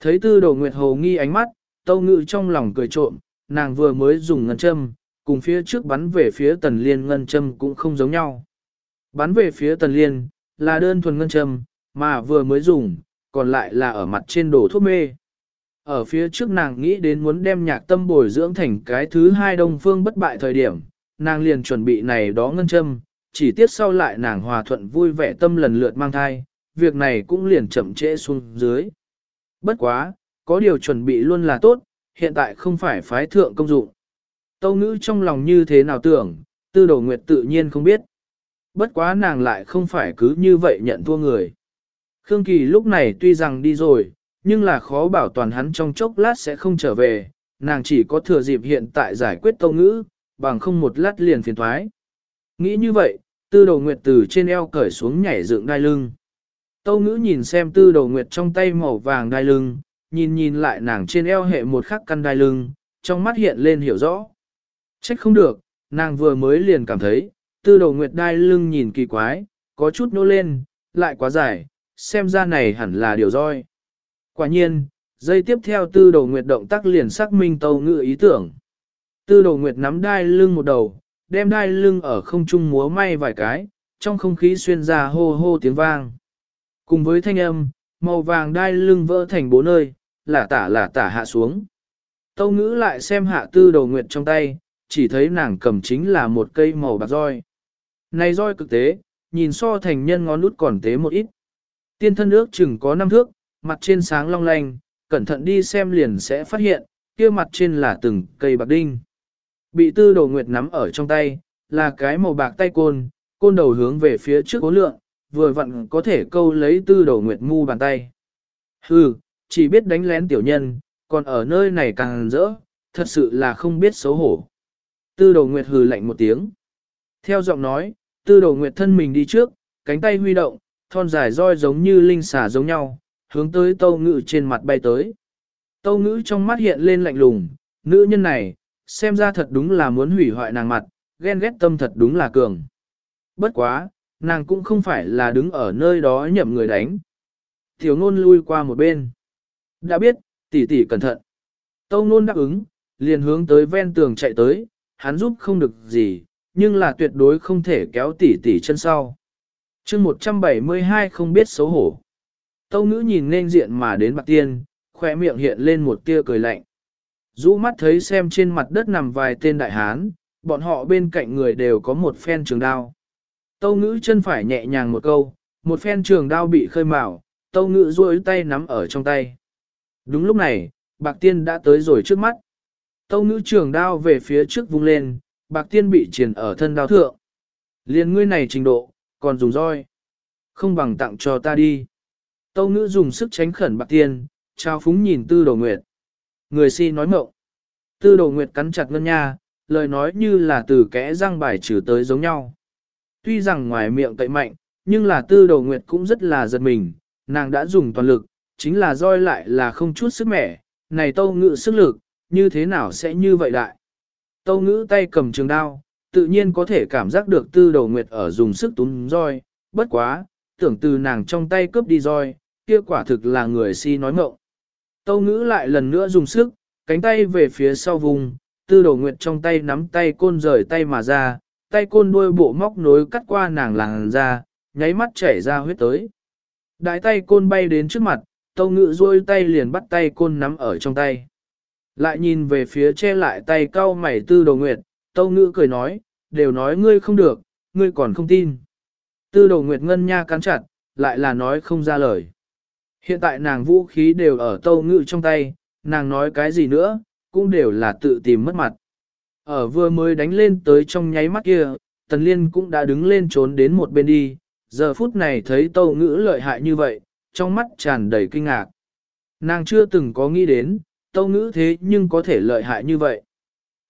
Thấy tư đồ nguyệt hồ nghi ánh mắt, tâu ngữ trong lòng cười trộm, nàng vừa mới dùng ngân châm, cùng phía trước bắn về phía tần liên ngân châm cũng không giống nhau. Bắn về phía tần liên, là đơn thuần ngân châm, mà vừa mới dùng, còn lại là ở mặt trên đồ thuốc mê. Ở phía trước nàng nghĩ đến muốn đem nhạc tâm bồi dưỡng thành cái thứ hai đông phương bất bại thời điểm, nàng liền chuẩn bị này đó ngân châm, chỉ tiếc sau lại nàng hòa thuận vui vẻ tâm lần lượt mang thai, việc này cũng liền chậm trễ xuống dưới. Bất quá, có điều chuẩn bị luôn là tốt, hiện tại không phải phái thượng công dụng. Tâu ngữ trong lòng như thế nào tưởng, tư đồ nguyệt tự nhiên không biết. Bất quá nàng lại không phải cứ như vậy nhận thua người. Khương Kỳ lúc này tuy rằng đi rồi, nhưng là khó bảo toàn hắn trong chốc lát sẽ không trở về, nàng chỉ có thừa dịp hiện tại giải quyết tâu ngữ, bằng không một lát liền phiền thoái. Nghĩ như vậy, tư đầu nguyệt từ trên eo cởi xuống nhảy dựng đai lưng. Tâu ngữ nhìn xem tư đầu nguyệt trong tay màu vàng đai lưng, nhìn nhìn lại nàng trên eo hệ một khắc căn đai lưng, trong mắt hiện lên hiểu rõ. Trách không được, nàng vừa mới liền cảm thấy, tư đầu nguyệt đai lưng nhìn kỳ quái, có chút nô lên, lại quá dài, xem ra này hẳn là điều roi. Quả nhiên, dây tiếp theo tư đầu nguyệt động tác liền xác minh tâu ngự ý tưởng. Tư đầu nguyệt nắm đai lưng một đầu, đem đai lưng ở không trung múa may vài cái, trong không khí xuyên ra hô hô tiếng vang. Cùng với thanh âm, màu vàng đai lưng vỡ thành bốn nơi, lả tả lả tả hạ xuống. Tâu ngữ lại xem hạ tư đầu nguyệt trong tay, chỉ thấy nàng cầm chính là một cây màu bạc roi. Này roi cực tế, nhìn so thành nhân ngón út còn tế một ít. Tiên thân ước chừng có năm thước, mặt trên sáng long lanh, cẩn thận đi xem liền sẽ phát hiện, kia mặt trên là từng cây bạc đinh. Bị tư đồ nguyệt nắm ở trong tay, là cái màu bạc tay côn, côn đầu hướng về phía trước cố lượng, vừa vặn có thể câu lấy tư đồ nguyệt mu bàn tay. Hừ, chỉ biết đánh lén tiểu nhân, còn ở nơi này càng rỡ, thật sự là không biết xấu hổ. Tư Đầu nguyệt hừ lạnh một tiếng. Theo giọng nói, tư Đầu nguyệt thân mình đi trước, cánh tay huy động, thon dài roi giống như linh xà giống nhau, hướng tới tâu ngữ trên mặt bay tới. Tâu ngữ trong mắt hiện lên lạnh lùng, nữ nhân này, xem ra thật đúng là muốn hủy hoại nàng mặt, ghen ghét tâm thật đúng là cường. Bất quá, nàng cũng không phải là đứng ở nơi đó nhậm người đánh. Tiểu ngôn lui qua một bên. Đã biết, tỷ tỷ cẩn thận. Tâu nôn đáp ứng, liền hướng tới ven tường chạy tới, hắn giúp không được gì, nhưng là tuyệt đối không thể kéo tỷ tỷ chân sau. chương 172 không biết xấu hổ. Tâu ngữ nhìn nên diện mà đến bạc tiên, khỏe miệng hiện lên một tia cười lạnh. Dũ mắt thấy xem trên mặt đất nằm vài tên đại hán, bọn họ bên cạnh người đều có một phen trường đao. Tâu ngữ chân phải nhẹ nhàng một câu, một phen trường đao bị khơi mào, tâu ngữ duỗi tay nắm ở trong tay. Đúng lúc này, bạc tiên đã tới rồi trước mắt. Tâu ngữ trường đao về phía trước vung lên, bạc tiên bị triển ở thân đao thượng. Liên ngươi này trình độ, còn dùng roi. Không bằng tặng cho ta đi. Tâu ngữ dùng sức tránh khẩn bạc tiên, trao phúng nhìn tư đồ nguyệt. Người si nói mộng. Tư đồ nguyệt cắn chặt ngân nha, lời nói như là từ kẽ răng bài trừ tới giống nhau. Tuy rằng ngoài miệng cậy mạnh, nhưng là tư đồ nguyệt cũng rất là giật mình, nàng đã dùng toàn lực, chính là roi lại là không chút sức mẻ, này tâu ngự sức lực, như thế nào sẽ như vậy đại. Tâu ngữ tay cầm trường đao, tự nhiên có thể cảm giác được tư đầu nguyệt ở dùng sức túm roi, bất quá, tưởng từ nàng trong tay cướp đi roi, kia quả thực là người si nói mộng. Tâu ngữ lại lần nữa dùng sức, cánh tay về phía sau vùng, tư đầu nguyệt trong tay nắm tay côn rời tay mà ra, tay côn đuôi bộ móc nối cắt qua nàng làng ra, nháy mắt chảy ra huyết tới. Đại tay côn bay đến trước mặt, tâu ngự duỗi tay liền bắt tay côn nắm ở trong tay. Lại nhìn về phía che lại tay cau mày tư đầu nguyệt, tâu ngự cười nói, đều nói ngươi không được, ngươi còn không tin. Tư đầu nguyệt ngân nha cắn chặt, lại là nói không ra lời. Hiện tại nàng vũ khí đều ở tâu ngự trong tay, nàng nói cái gì nữa, cũng đều là tự tìm mất mặt. Ở vừa mới đánh lên tới trong nháy mắt kia, tần liên cũng đã đứng lên trốn đến một bên đi, giờ phút này thấy tâu ngữ lợi hại như vậy, trong mắt tràn đầy kinh ngạc. Nàng chưa từng có nghĩ đến, tâu ngữ thế nhưng có thể lợi hại như vậy.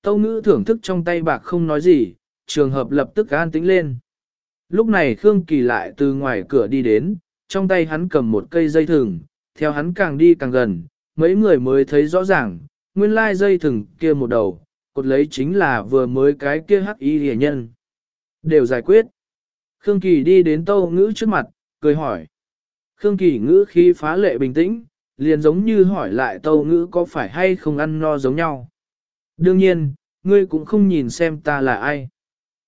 Tâu ngữ thưởng thức trong tay bạc không nói gì, trường hợp lập tức an tĩnh lên. Lúc này Khương Kỳ lại từ ngoài cửa đi đến, trong tay hắn cầm một cây dây thừng, theo hắn càng đi càng gần, mấy người mới thấy rõ ràng, nguyên lai dây thừng kia một đầu, cột lấy chính là vừa mới cái kia hắc y hề nhân. Đều giải quyết. Khương Kỳ đi đến tâu ngữ trước mặt, cười hỏi. Khương Kỳ ngữ khi phá lệ bình tĩnh, liền giống như hỏi lại tâu ngữ có phải hay không ăn no giống nhau. Đương nhiên, ngươi cũng không nhìn xem ta là ai.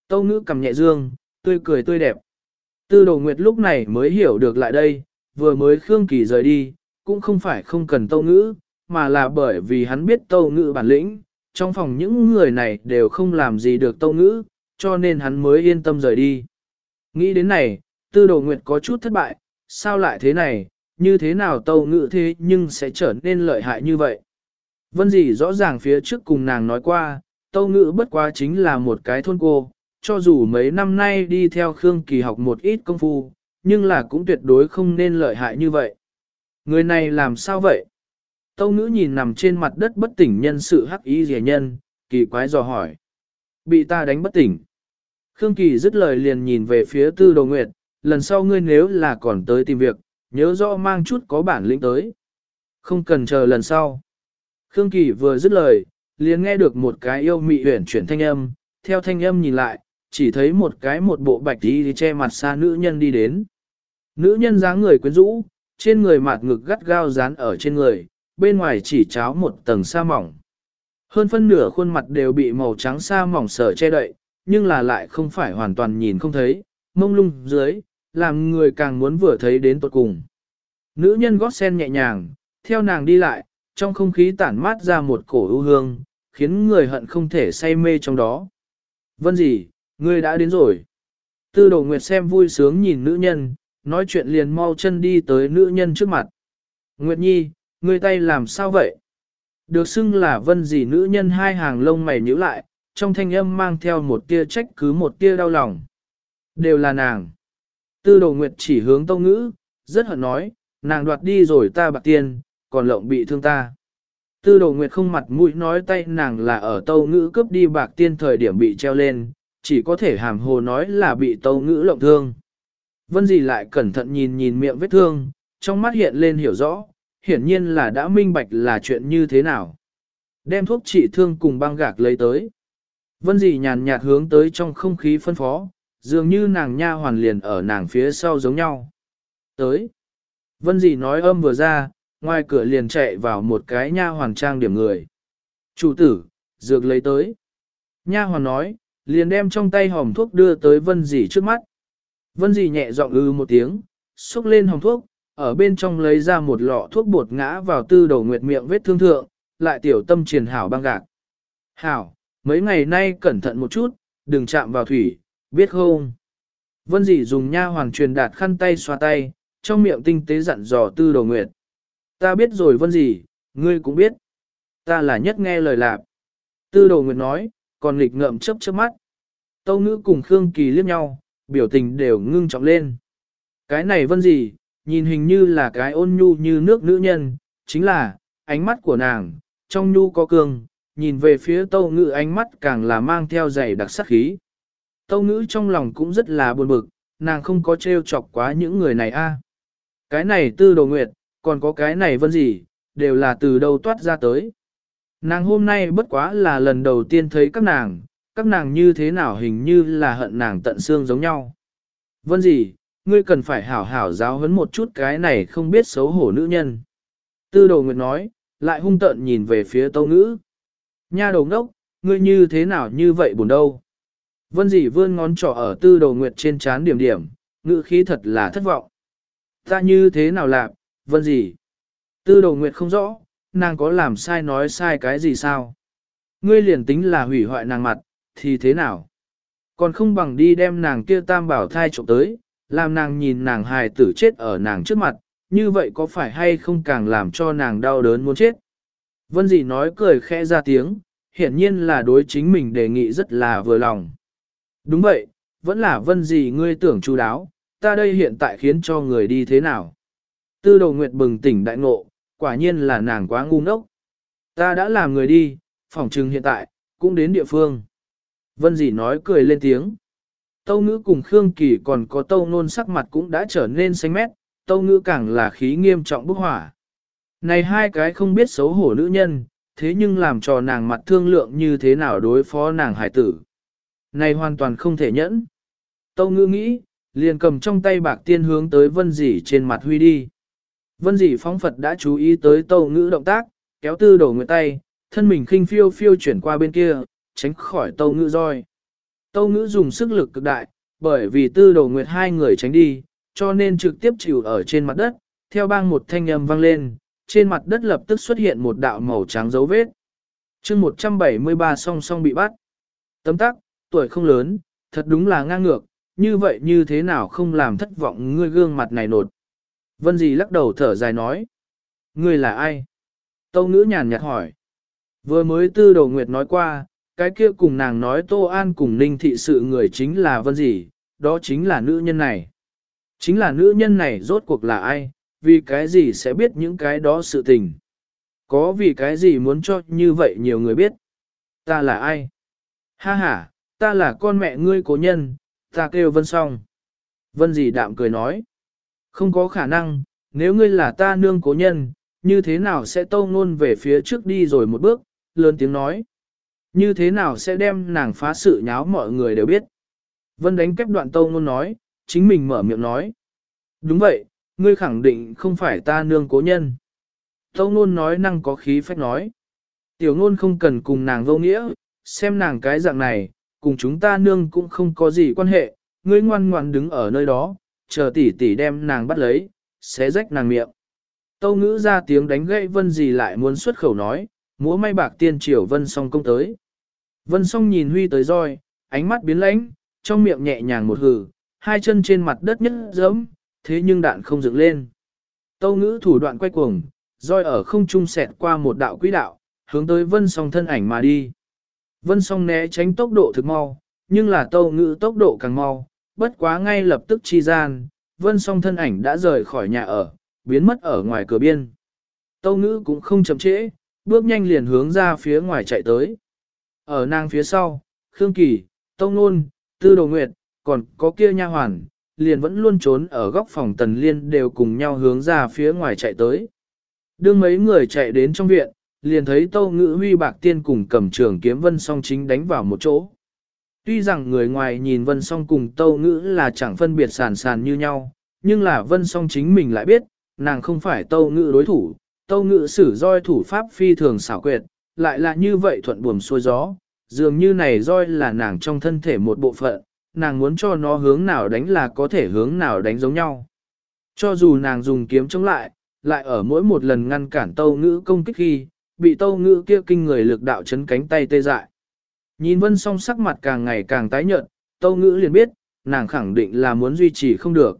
Tâu ngữ cầm nhẹ dương, tươi cười tươi đẹp. Tư đồ nguyệt lúc này mới hiểu được lại đây, vừa mới Khương Kỳ rời đi, cũng không phải không cần tâu ngữ, mà là bởi vì hắn biết tâu ngữ bản lĩnh, trong phòng những người này đều không làm gì được tâu ngữ, cho nên hắn mới yên tâm rời đi. Nghĩ đến này, tư đồ nguyệt có chút thất bại, sao lại thế này, như thế nào tâu ngự thế nhưng sẽ trở nên lợi hại như vậy. Vân dì rõ ràng phía trước cùng nàng nói qua, tâu ngự bất quá chính là một cái thôn cô, cho dù mấy năm nay đi theo Khương Kỳ học một ít công phu, nhưng là cũng tuyệt đối không nên lợi hại như vậy. Người này làm sao vậy? Tâu ngữ nhìn nằm trên mặt đất bất tỉnh nhân sự hắc ý rẻ nhân, kỳ quái dò hỏi. Bị ta đánh bất tỉnh. Khương Kỳ dứt lời liền nhìn về phía tư đồ nguyệt, lần sau ngươi nếu là còn tới tìm việc, nhớ rõ mang chút có bản lĩnh tới. Không cần chờ lần sau. Khương Kỳ vừa dứt lời, liền nghe được một cái yêu mị huyển chuyển thanh âm, theo thanh âm nhìn lại, chỉ thấy một cái một bộ bạch đi che mặt xa nữ nhân đi đến. Nữ nhân dáng người quyến rũ, trên người mặt ngực gắt gao dán ở trên người, bên ngoài chỉ cháo một tầng sa mỏng. Hơn phân nửa khuôn mặt đều bị màu trắng sa mỏng sở che đậy, nhưng là lại không phải hoàn toàn nhìn không thấy, mông lung dưới, làm người càng muốn vừa thấy đến tột cùng. Nữ nhân gót sen nhẹ nhàng, theo nàng đi lại, trong không khí tản mát ra một cổ ưu hương, khiến người hận không thể say mê trong đó. Vân gì, ngươi đã đến rồi. Tư đồ nguyệt xem vui sướng nhìn nữ nhân, nói chuyện liền mau chân đi tới nữ nhân trước mặt. Nguyệt nhi, ngươi tay làm sao vậy? Được xưng là vân gì nữ nhân hai hàng lông mày nhíu lại, trong thanh âm mang theo một tia trách cứ một tia đau lòng. Đều là nàng. Tư đồ nguyệt chỉ hướng tâu ngữ, rất hận nói, nàng đoạt đi rồi ta bạc tiền, còn lộng bị thương ta. Tư đồ nguyệt không mặt mũi nói tay nàng là ở tâu ngữ cướp đi bạc tiên thời điểm bị treo lên, chỉ có thể hàm hồ nói là bị tâu ngữ lộng thương. Vân gì lại cẩn thận nhìn nhìn miệng vết thương, trong mắt hiện lên hiểu rõ, hiển nhiên là đã minh bạch là chuyện như thế nào. Đem thuốc trị thương cùng băng gạc lấy tới. Vân dì nhàn nhạt hướng tới trong không khí phân phó, dường như nàng nha hoàn liền ở nàng phía sau giống nhau. Tới. Vân dì nói âm vừa ra, ngoài cửa liền chạy vào một cái nha hoàn trang điểm người. Chủ tử, dược lấy tới. Nha hoàn nói, liền đem trong tay hòm thuốc đưa tới vân dì trước mắt. Vân dì nhẹ giọng ư một tiếng, xúc lên hòm thuốc, ở bên trong lấy ra một lọ thuốc bột ngã vào tư đầu nguyệt miệng vết thương thượng, lại tiểu tâm triền hảo băng gạc. Hảo, mấy ngày nay cẩn thận một chút, đừng chạm vào thủy, biết không? Vân dị dùng nha hoàng truyền đạt khăn tay xoa tay, trong miệng tinh tế dặn dò tư đầu nguyệt. Ta biết rồi vân dị, ngươi cũng biết. Ta là nhất nghe lời lạp. Tư đầu nguyệt nói, còn nghịch ngợm chớp chớp mắt. Tâu ngữ cùng Khương Kỳ liếc nhau, biểu tình đều ngưng trọng lên. Cái này vân dị, nhìn hình như là cái ôn nhu như nước nữ nhân, chính là, ánh mắt của nàng, trong nhu có cương, nhìn về phía tâu ngữ ánh mắt càng là mang theo dày đặc sắc khí. Tâu ngữ trong lòng cũng rất là buồn bực, nàng không có trêu chọc quá những người này a à. Cái này tư đồ nguyệt, còn có cái này vân gì, đều là từ đâu toát ra tới. Nàng hôm nay bất quá là lần đầu tiên thấy các nàng, các nàng như thế nào hình như là hận nàng tận xương giống nhau. Vân gì, ngươi cần phải hảo hảo giáo huấn một chút cái này không biết xấu hổ nữ nhân. Tư đồ nguyệt nói, lại hung tợn nhìn về phía tâu ngữ. Nha đầu ngốc, ngươi như thế nào như vậy buồn đâu. Vân dĩ vươn ngón trỏ ở tư đầu nguyệt trên chán điểm điểm, ngữ khí thật là thất vọng. Ta như thế nào lạc, vân dĩ? Tư đầu nguyệt không rõ, nàng có làm sai nói sai cái gì sao? Ngươi liền tính là hủy hoại nàng mặt, thì thế nào? Còn không bằng đi đem nàng kia tam bảo thai trộm tới, làm nàng nhìn nàng hài tử chết ở nàng trước mặt, như vậy có phải hay không càng làm cho nàng đau đớn muốn chết? Vân dì nói cười khẽ ra tiếng, hiển nhiên là đối chính mình đề nghị rất là vừa lòng. Đúng vậy, vẫn là vân gì ngươi tưởng chú đáo, ta đây hiện tại khiến cho người đi thế nào? Tư đầu nguyệt bừng tỉnh đại ngộ, quả nhiên là nàng quá ngu ngốc. Ta đã làm người đi, phòng trừng hiện tại, cũng đến địa phương. Vân dì nói cười lên tiếng. Tâu ngữ cùng Khương Kỳ còn có tâu nôn sắc mặt cũng đã trở nên xanh mét, tâu ngữ càng là khí nghiêm trọng bức hỏa. Này hai cái không biết xấu hổ nữ nhân, thế nhưng làm cho nàng mặt thương lượng như thế nào đối phó nàng hải tử. Này hoàn toàn không thể nhẫn. Tâu ngư nghĩ, liền cầm trong tay bạc tiên hướng tới vân dĩ trên mặt huy đi. Vân dĩ phóng Phật đã chú ý tới tâu ngữ động tác, kéo tư đổ người tay, thân mình khinh phiêu phiêu chuyển qua bên kia, tránh khỏi tâu ngữ roi. Tâu ngữ dùng sức lực cực đại, bởi vì tư đồ nguyệt hai người tránh đi, cho nên trực tiếp chịu ở trên mặt đất, theo bang một thanh âm vang lên, trên mặt đất lập tức xuất hiện một đạo màu trắng dấu vết. chương 173 song song bị bắt. Tấm tắc, tuổi không lớn, thật đúng là ngang ngược, như vậy như thế nào không làm thất vọng ngươi gương mặt này nột. Vân dì lắc đầu thở dài nói. Ngươi là ai? Tâu ngữ nhàn nhạt hỏi. Vừa mới tư đầu nguyệt nói qua, cái kia cùng nàng nói Tô An cùng ninh thị sự người chính là Vân dì, đó chính là nữ nhân này. Chính là nữ nhân này rốt cuộc là ai, vì cái gì sẽ biết những cái đó sự tình. Có vì cái gì muốn cho như vậy nhiều người biết. Ta là ai? Ha ha, ta là con mẹ ngươi cố nhân, ta kêu Vân Song. Vân dì đạm cười nói. Không có khả năng, nếu ngươi là ta nương cố nhân, như thế nào sẽ tâu ngôn về phía trước đi rồi một bước, lớn tiếng nói. Như thế nào sẽ đem nàng phá sự nháo mọi người đều biết. Vân đánh kép đoạn tâu ngôn nói, chính mình mở miệng nói. Đúng vậy, ngươi khẳng định không phải ta nương cố nhân. Tâu ngôn nói năng có khí phách nói. Tiểu ngôn không cần cùng nàng vô nghĩa, xem nàng cái dạng này, cùng chúng ta nương cũng không có gì quan hệ, ngươi ngoan ngoan đứng ở nơi đó, chờ tỷ tỷ đem nàng bắt lấy, xé rách nàng miệng. Tâu ngữ ra tiếng đánh gậy vân gì lại muốn xuất khẩu nói, múa may bạc tiên triều vân song công tới. Vân song nhìn huy tới roi, ánh mắt biến lãnh, trong miệng nhẹ nhàng một hừ, hai chân trên mặt đất nhất giấm thế nhưng đạn không dựng lên. Tâu ngữ thủ đoạn quay cuồng, roi ở không trung xẹt qua một đạo quỹ đạo, hướng tới vân song thân ảnh mà đi. Vân song né tránh tốc độ thực mau, nhưng là tâu ngữ tốc độ càng mau, bất quá ngay lập tức chi gian, vân song thân ảnh đã rời khỏi nhà ở, biến mất ở ngoài cửa biên. Tâu ngữ cũng không chậm trễ, bước nhanh liền hướng ra phía ngoài chạy tới. Ở nàng phía sau, Khương Kỳ, Tâu Nôn, Tư Đồ Nguyệt, còn có kia nha hoàn, liền vẫn luôn trốn ở góc phòng tần liên đều cùng nhau hướng ra phía ngoài chạy tới. Đương mấy người chạy đến trong viện, liền thấy Tâu Ngữ Huy Bạc Tiên cùng cầm trường kiếm Vân Song chính đánh vào một chỗ. Tuy rằng người ngoài nhìn Vân Song cùng Tâu Ngữ là chẳng phân biệt sàn sàn như nhau, nhưng là Vân Song chính mình lại biết, nàng không phải Tâu Ngữ đối thủ, Tâu Ngữ sử roi thủ pháp phi thường xảo quyệt, lại là như vậy thuận buồm xuôi gió, dường như này roi là nàng trong thân thể một bộ phận, nàng muốn cho nó hướng nào đánh là có thể hướng nào đánh giống nhau. Cho dù nàng dùng kiếm chống lại, lại ở mỗi một lần ngăn cản tâu ngữ công kích khi, bị tâu ngữ kia kinh người lực đạo chấn cánh tay tê dại. Nhìn vân song sắc mặt càng ngày càng tái nhợt, tâu ngữ liền biết, nàng khẳng định là muốn duy trì không được.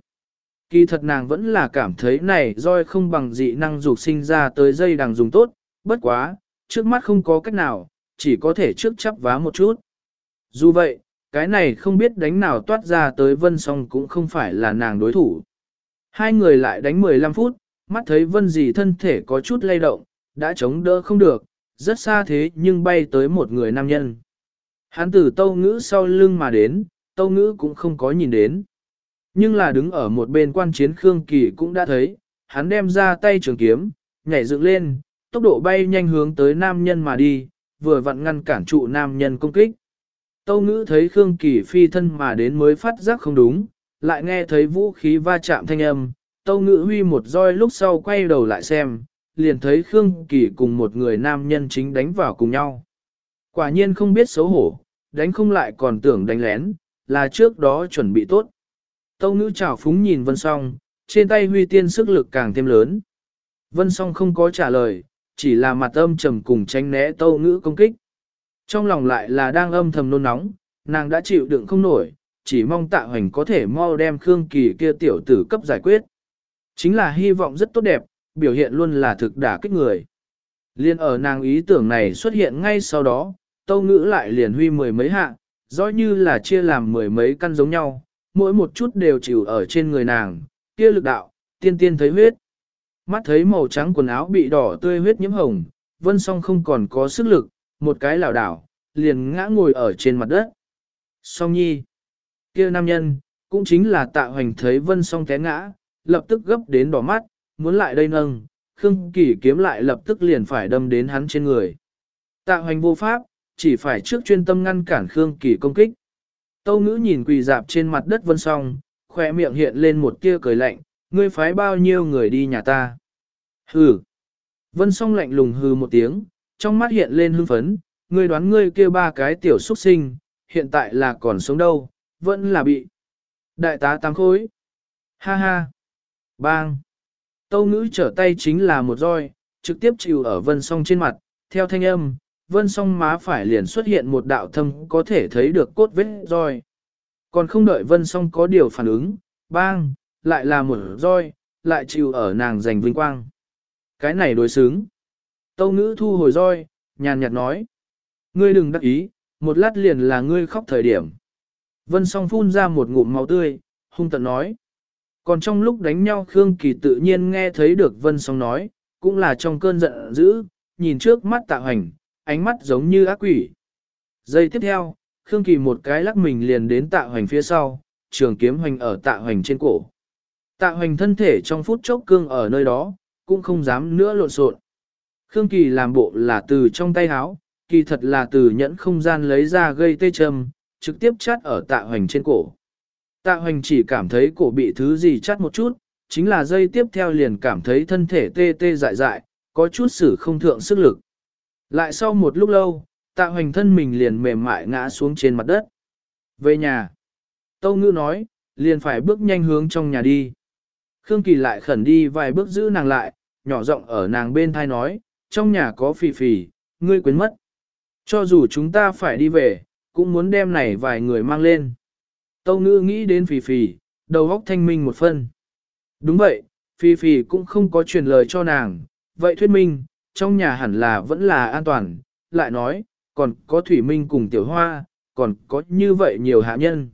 Kỳ thật nàng vẫn là cảm thấy này roi không bằng dị năng dục sinh ra tới dây đằng dùng tốt, bất quá, trước mắt không có cách nào, chỉ có thể trước chấp vá một chút. Dù vậy, cái này không biết đánh nào toát ra tới vân song cũng không phải là nàng đối thủ. Hai người lại đánh 15 phút, mắt thấy vân dì thân thể có chút lay động, đã chống đỡ không được, rất xa thế nhưng bay tới một người nam nhân. Hắn từ tâu ngữ sau lưng mà đến, tâu ngữ cũng không có nhìn đến. Nhưng là đứng ở một bên quan chiến Khương Kỳ cũng đã thấy, hắn đem ra tay trường kiếm, nhảy dựng lên, tốc độ bay nhanh hướng tới nam nhân mà đi, vừa vặn ngăn cản trụ nam nhân công kích. Tâu ngữ thấy Khương Kỳ phi thân mà đến mới phát giác không đúng, lại nghe thấy vũ khí va chạm thanh âm, Tâu ngữ huy một roi lúc sau quay đầu lại xem, liền thấy Khương Kỳ cùng một người nam nhân chính đánh vào cùng nhau. Quả nhiên không biết xấu hổ, đánh không lại còn tưởng đánh lén, là trước đó chuẩn bị tốt. Tâu ngữ chào phúng nhìn Vân Song, trên tay huy tiên sức lực càng thêm lớn. Vân Song không có trả lời, chỉ là mặt âm trầm cùng tránh né tâu ngữ công kích. Trong lòng lại là đang âm thầm nôn nóng, nàng đã chịu đựng không nổi, chỉ mong tạ hoành có thể mau đem Khương Kỳ kia tiểu tử cấp giải quyết. Chính là hy vọng rất tốt đẹp, biểu hiện luôn là thực đả kích người. Liên ở nàng ý tưởng này xuất hiện ngay sau đó, tâu ngữ lại liền huy mười mấy hạ, rõ như là chia làm mười mấy căn giống nhau, mỗi một chút đều chịu ở trên người nàng, kia lực đạo, tiên tiên thấy huyết. Mắt thấy màu trắng quần áo bị đỏ tươi huyết nhiễm hồng, vân song không còn có sức lực, một cái lảo đảo, liền ngã ngồi ở trên mặt đất. Song nhi. kia nam nhân, cũng chính là tạ hoành thấy vân song té ngã, lập tức gấp đến đỏ mắt, muốn lại đây nâng, Khương Kỳ kiếm lại lập tức liền phải đâm đến hắn trên người. Tạ hoành vô pháp, chỉ phải trước chuyên tâm ngăn cản Khương Kỳ công kích. Tâu ngữ nhìn quỳ dạp trên mặt đất vân song, khỏe miệng hiện lên một tia cười lạnh, ngươi phái bao nhiêu người đi nhà ta. Hừ. Vân song lạnh lùng hừ một tiếng, trong mắt hiện lên hưng phấn, ngươi đoán ngươi kia ba cái tiểu xuất sinh, hiện tại là còn sống đâu, vẫn là bị. Đại tá tăng khối. Ha ha. Bang. Tâu ngữ trở tay chính là một roi, trực tiếp chịu ở vân song trên mặt, theo thanh âm, vân song má phải liền xuất hiện một đạo thâm có thể thấy được cốt vết roi. Còn không đợi vân song có điều phản ứng, bang, lại là một roi, lại chịu ở nàng giành vinh quang. Cái này đối xứng. Tâu ngữ thu hồi roi, nhàn nhạt nói. Ngươi đừng đắc ý, một lát liền là ngươi khóc thời điểm. Vân song phun ra một ngụm máu tươi, hung tận nói. Còn trong lúc đánh nhau Khương Kỳ tự nhiên nghe thấy được Vân song nói, cũng là trong cơn giận dữ, nhìn trước mắt tạ hành, ánh mắt giống như ác quỷ. Giây tiếp theo, Khương Kỳ một cái lắc mình liền đến tạ hoành phía sau, trường kiếm hoành ở tạ hoành trên cổ. Tạ hoành thân thể trong phút chốc cương ở nơi đó, cũng không dám nữa lộn xộn. Khương Kỳ làm bộ là từ trong tay háo, kỳ thật là từ nhẫn không gian lấy ra gây tê châm, trực tiếp chát ở tạ hoành trên cổ. Tạ hoành chỉ cảm thấy cổ bị thứ gì chắt một chút, chính là dây tiếp theo liền cảm thấy thân thể tê tê dại dại, có chút sử không thượng sức lực. Lại sau một lúc lâu, tạ hoành thân mình liền mềm mại ngã xuống trên mặt đất. Về nhà, Tâu Ngư nói, liền phải bước nhanh hướng trong nhà đi. Khương Kỳ lại khẩn đi vài bước giữ nàng lại, nhỏ giọng ở nàng bên thai nói, trong nhà có phì phì, ngươi quên mất. Cho dù chúng ta phải đi về, cũng muốn đem này vài người mang lên. Tâu ngữ nghĩ đến phì phì, đầu óc thanh minh một phân. Đúng vậy, phì phì cũng không có truyền lời cho nàng, vậy thuyết minh, trong nhà hẳn là vẫn là an toàn, lại nói, còn có thủy minh cùng tiểu hoa, còn có như vậy nhiều hạ nhân.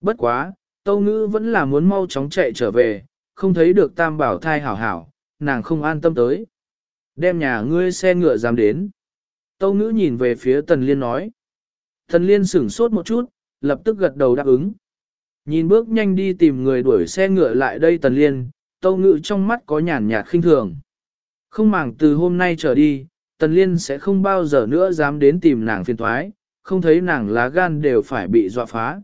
Bất quá, tâu ngữ vẫn là muốn mau chóng chạy trở về, không thấy được tam bảo thai hảo hảo, nàng không an tâm tới. Đem nhà ngươi xe ngựa dám đến. Tâu ngữ nhìn về phía tần liên nói. Tần liên sửng sốt một chút, lập tức gật đầu đáp ứng. Nhìn bước nhanh đi tìm người đuổi xe ngựa lại đây tần liên, tâu Ngự trong mắt có nhàn nhạt khinh thường. Không màng từ hôm nay trở đi, tần liên sẽ không bao giờ nữa dám đến tìm nàng phiền thoái, không thấy nàng lá gan đều phải bị dọa phá.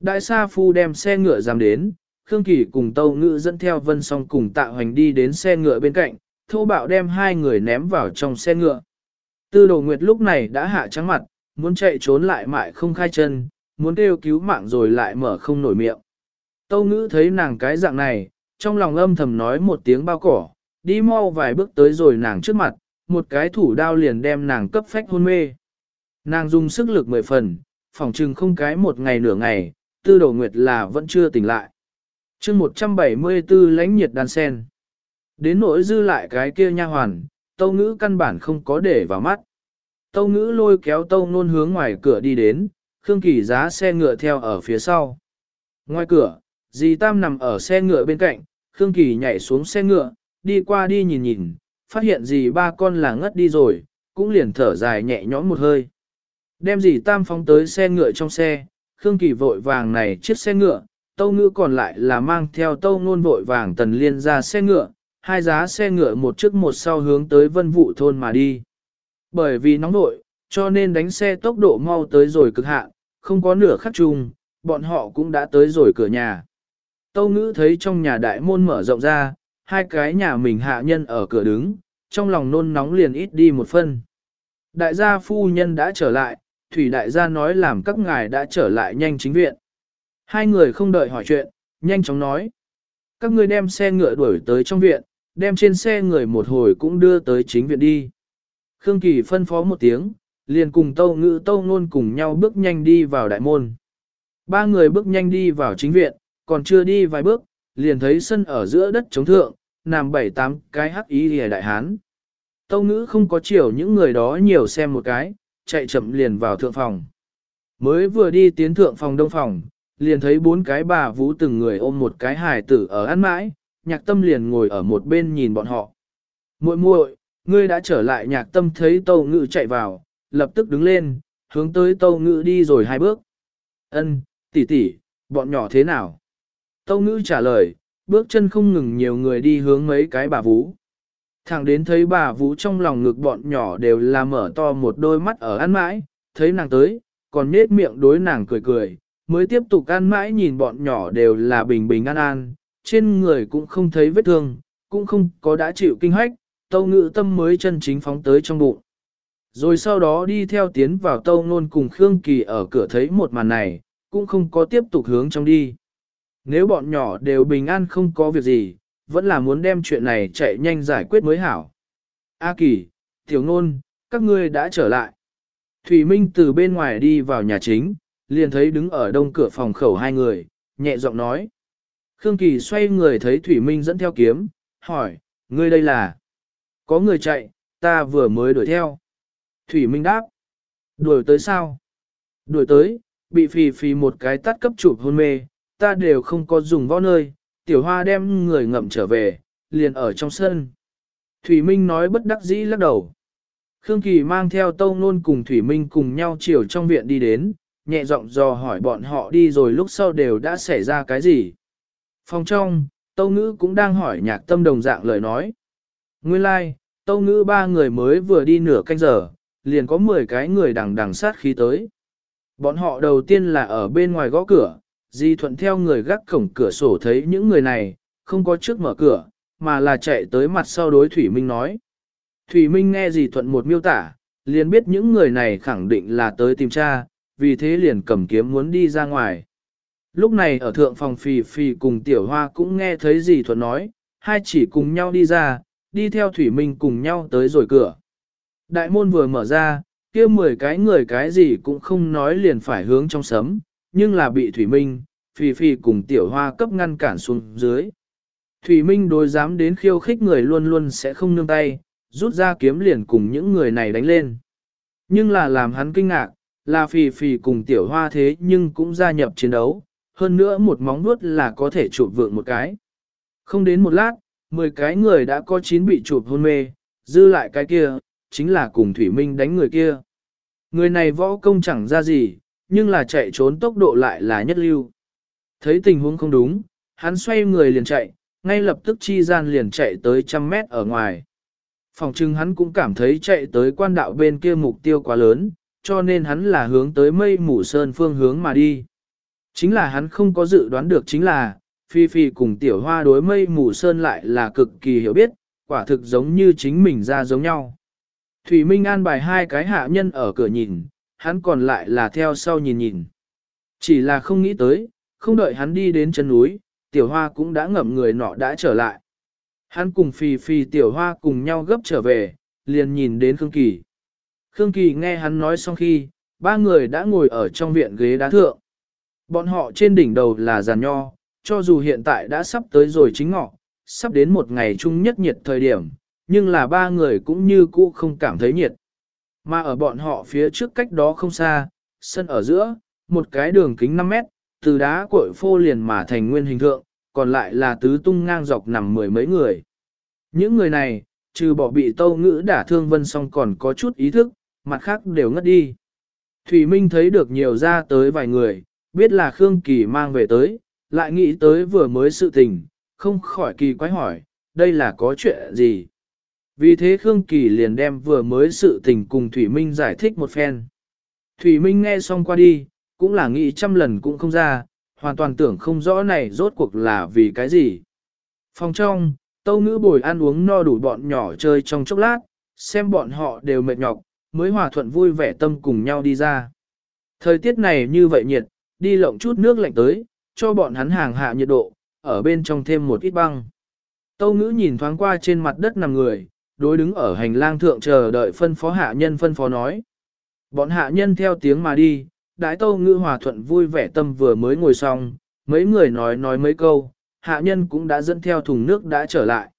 Đại sa phu đem xe ngựa dám đến, Khương Kỳ cùng Tâu Ngự dẫn theo Vân Song cùng Tạ Hoành đi đến xe ngựa bên cạnh, thô bạo đem hai người ném vào trong xe ngựa. Tư đồ nguyệt lúc này đã hạ trắng mặt, muốn chạy trốn lại mại không khai chân, muốn kêu cứu mạng rồi lại mở không nổi miệng. Tâu ngữ thấy nàng cái dạng này, trong lòng âm thầm nói một tiếng bao cỏ, đi mau vài bước tới rồi nàng trước mặt, một cái thủ đao liền đem nàng cấp phách hôn mê. Nàng dùng sức lực mười phần, phòng trừng không cái một ngày nửa ngày, tư đồ nguyệt là vẫn chưa tỉnh lại. chương 174 lãnh nhiệt đan sen. Đến nỗi dư lại cái kia nha hoàn, tâu ngữ căn bản không có để vào mắt. Tâu ngữ lôi kéo tâu nôn hướng ngoài cửa đi đến, Khương Kỳ giá xe ngựa theo ở phía sau. Ngoài cửa, dì Tam nằm ở xe ngựa bên cạnh, Khương Kỳ nhảy xuống xe ngựa, đi qua đi nhìn nhìn, phát hiện dì ba con là ngất đi rồi, cũng liền thở dài nhẹ nhõm một hơi. Đem dì Tam phóng tới xe ngựa trong xe, Khương Kỳ vội vàng này chiếc xe ngựa, tâu ngữ còn lại là mang theo tâu ngôn vội vàng tần liên ra xe ngựa, hai giá xe ngựa một trước một sau hướng tới vân vụ thôn mà đi. Bởi vì nóng nội, cho nên đánh xe tốc độ mau tới rồi cực hạn, không có nửa khắc chung, bọn họ cũng đã tới rồi cửa nhà. Tâu ngữ thấy trong nhà đại môn mở rộng ra, hai cái nhà mình hạ nhân ở cửa đứng, trong lòng nôn nóng liền ít đi một phân. Đại gia phu nhân đã trở lại, Thủy đại gia nói làm các ngài đã trở lại nhanh chính viện. Hai người không đợi hỏi chuyện, nhanh chóng nói. Các ngươi đem xe ngựa đuổi tới trong viện, đem trên xe người một hồi cũng đưa tới chính viện đi. Khương Kỳ phân phó một tiếng, liền cùng Tâu Ngữ Tâu ngôn cùng nhau bước nhanh đi vào đại môn. Ba người bước nhanh đi vào chính viện, còn chưa đi vài bước, liền thấy sân ở giữa đất chống thượng, nằm bảy tám cái hắc ý lìa đại hán. Tâu Ngữ không có chiều những người đó nhiều xem một cái, chạy chậm liền vào thượng phòng. Mới vừa đi tiến thượng phòng đông phòng, liền thấy bốn cái bà vũ từng người ôm một cái hài tử ở ăn mãi, nhạc tâm liền ngồi ở một bên nhìn bọn họ. muội muội, ngươi đã trở lại nhạc tâm thấy tâu ngữ chạy vào, lập tức đứng lên, hướng tới tâu Ngữ đi rồi hai bước. Ân, tỷ tỷ, bọn nhỏ thế nào? Tâu ngữ trả lời, bước chân không ngừng nhiều người đi hướng mấy cái bà vũ. Thẳng đến thấy bà vũ trong lòng ngực bọn nhỏ đều là mở to một đôi mắt ở ăn mãi, thấy nàng tới, còn nết miệng đối nàng cười cười, mới tiếp tục ăn mãi nhìn bọn nhỏ đều là bình bình an an, trên người cũng không thấy vết thương, cũng không có đã chịu kinh hoách, tâu ngữ tâm mới chân chính phóng tới trong bụng. Rồi sau đó đi theo tiến vào tâu nôn cùng Khương Kỳ ở cửa thấy một màn này, cũng không có tiếp tục hướng trong đi. Nếu bọn nhỏ đều bình an không có việc gì, vẫn là muốn đem chuyện này chạy nhanh giải quyết mới hảo. A Kỳ, Tiểu Nôn, các ngươi đã trở lại. Thủy Minh từ bên ngoài đi vào nhà chính, liền thấy đứng ở đông cửa phòng khẩu hai người, nhẹ giọng nói. Khương Kỳ xoay người thấy Thủy Minh dẫn theo kiếm, hỏi, ngươi đây là? Có người chạy, ta vừa mới đuổi theo. Thủy Minh đáp, đuổi tới sao? Đuổi tới, bị phì phì một cái tắt cấp chụp hôn mê, ta đều không có dùng võ nơi, tiểu hoa đem người ngậm trở về, liền ở trong sân. Thủy Minh nói bất đắc dĩ lắc đầu. Khương Kỳ mang theo Tâu Nôn cùng Thủy Minh cùng nhau chiều trong viện đi đến, nhẹ giọng dò hỏi bọn họ đi rồi lúc sau đều đã xảy ra cái gì. Phòng trong, Tâu Ngữ cũng đang hỏi nhạc tâm đồng dạng lời nói. Nguyên lai, like, Tâu Ngữ ba người mới vừa đi nửa canh giờ, liền có 10 cái người đằng đằng sát khí tới. Bọn họ đầu tiên là ở bên ngoài gõ cửa, Di Thuận theo người gác cổng cửa sổ thấy những người này, không có trước mở cửa, mà là chạy tới mặt sau đối Thủy Minh nói. Thủy Minh nghe Di Thuận một miêu tả, liền biết những người này khẳng định là tới tìm cha, vì thế liền cầm kiếm muốn đi ra ngoài. Lúc này ở thượng phòng phì phì cùng tiểu hoa cũng nghe thấy Di Thuận nói, hai chỉ cùng nhau đi ra, đi theo Thủy Minh cùng nhau tới rồi cửa. Đại môn vừa mở ra, kia mười cái người cái gì cũng không nói liền phải hướng trong sấm, nhưng là bị Thủy Minh, Phi Phi cùng tiểu hoa cấp ngăn cản xuống dưới. Thủy Minh đối dám đến khiêu khích người luôn luôn sẽ không nương tay, rút ra kiếm liền cùng những người này đánh lên. Nhưng là làm hắn kinh ngạc, là Phi Phi cùng tiểu hoa thế nhưng cũng gia nhập chiến đấu, hơn nữa một móng vuốt là có thể chụp vượng một cái. Không đến một lát, 10 cái người đã có 9 bị chụp hôn mê, dư lại cái kia, chính là cùng Thủy Minh đánh người kia. Người này võ công chẳng ra gì, nhưng là chạy trốn tốc độ lại là nhất lưu. Thấy tình huống không đúng, hắn xoay người liền chạy, ngay lập tức chi gian liền chạy tới trăm mét ở ngoài. Phòng trưng hắn cũng cảm thấy chạy tới quan đạo bên kia mục tiêu quá lớn, cho nên hắn là hướng tới mây mù sơn phương hướng mà đi. Chính là hắn không có dự đoán được chính là, Phi Phi cùng tiểu hoa đối mây mù sơn lại là cực kỳ hiểu biết, quả thực giống như chính mình ra giống nhau. Thủy Minh an bài hai cái hạ nhân ở cửa nhìn, hắn còn lại là theo sau nhìn nhìn. Chỉ là không nghĩ tới, không đợi hắn đi đến chân núi, tiểu hoa cũng đã ngậm người nọ đã trở lại. Hắn cùng Phi Phi tiểu hoa cùng nhau gấp trở về, liền nhìn đến Khương Kỳ. Khương Kỳ nghe hắn nói xong khi, ba người đã ngồi ở trong viện ghế đá thượng. Bọn họ trên đỉnh đầu là giàn nho, cho dù hiện tại đã sắp tới rồi chính ngọ, sắp đến một ngày chung nhất nhiệt thời điểm, nhưng là ba người cũng như cũ không cảm thấy nhiệt. Mà ở bọn họ phía trước cách đó không xa, sân ở giữa, một cái đường kính 5 mét, từ đá cội phô liền mà thành nguyên hình thượng, còn lại là tứ tung ngang dọc nằm mười mấy người. Những người này, trừ bỏ bị tâu ngữ đả thương vân song còn có chút ý thức, mặt khác đều ngất đi. Thủy Minh thấy được nhiều ra tới vài người, biết là Khương Kỳ mang về tới, lại nghĩ tới vừa mới sự tình, không khỏi kỳ quái hỏi, đây là có chuyện gì? Vì thế Khương Kỳ liền đem vừa mới sự tình cùng Thủy Minh giải thích một phen. Thủy Minh nghe xong qua đi, cũng là nghĩ trăm lần cũng không ra, hoàn toàn tưởng không rõ này rốt cuộc là vì cái gì. Phòng trong, tâu ngữ bồi ăn uống no đủ bọn nhỏ chơi trong chốc lát, xem bọn họ đều mệt nhọc, mới hòa thuận vui vẻ tâm cùng nhau đi ra. Thời tiết này như vậy nhiệt, đi lộng chút nước lạnh tới, cho bọn hắn hàng hạ nhiệt độ, ở bên trong thêm một ít băng. Tâu ngữ nhìn thoáng qua trên mặt đất nằm người, đối đứng ở hành lang thượng chờ đợi phân phó hạ nhân phân phó nói. Bọn hạ nhân theo tiếng mà đi, đái tâu ngữ hòa thuận vui vẻ tâm vừa mới ngồi xong, mấy người nói nói mấy câu, hạ nhân cũng đã dẫn theo thùng nước đã trở lại.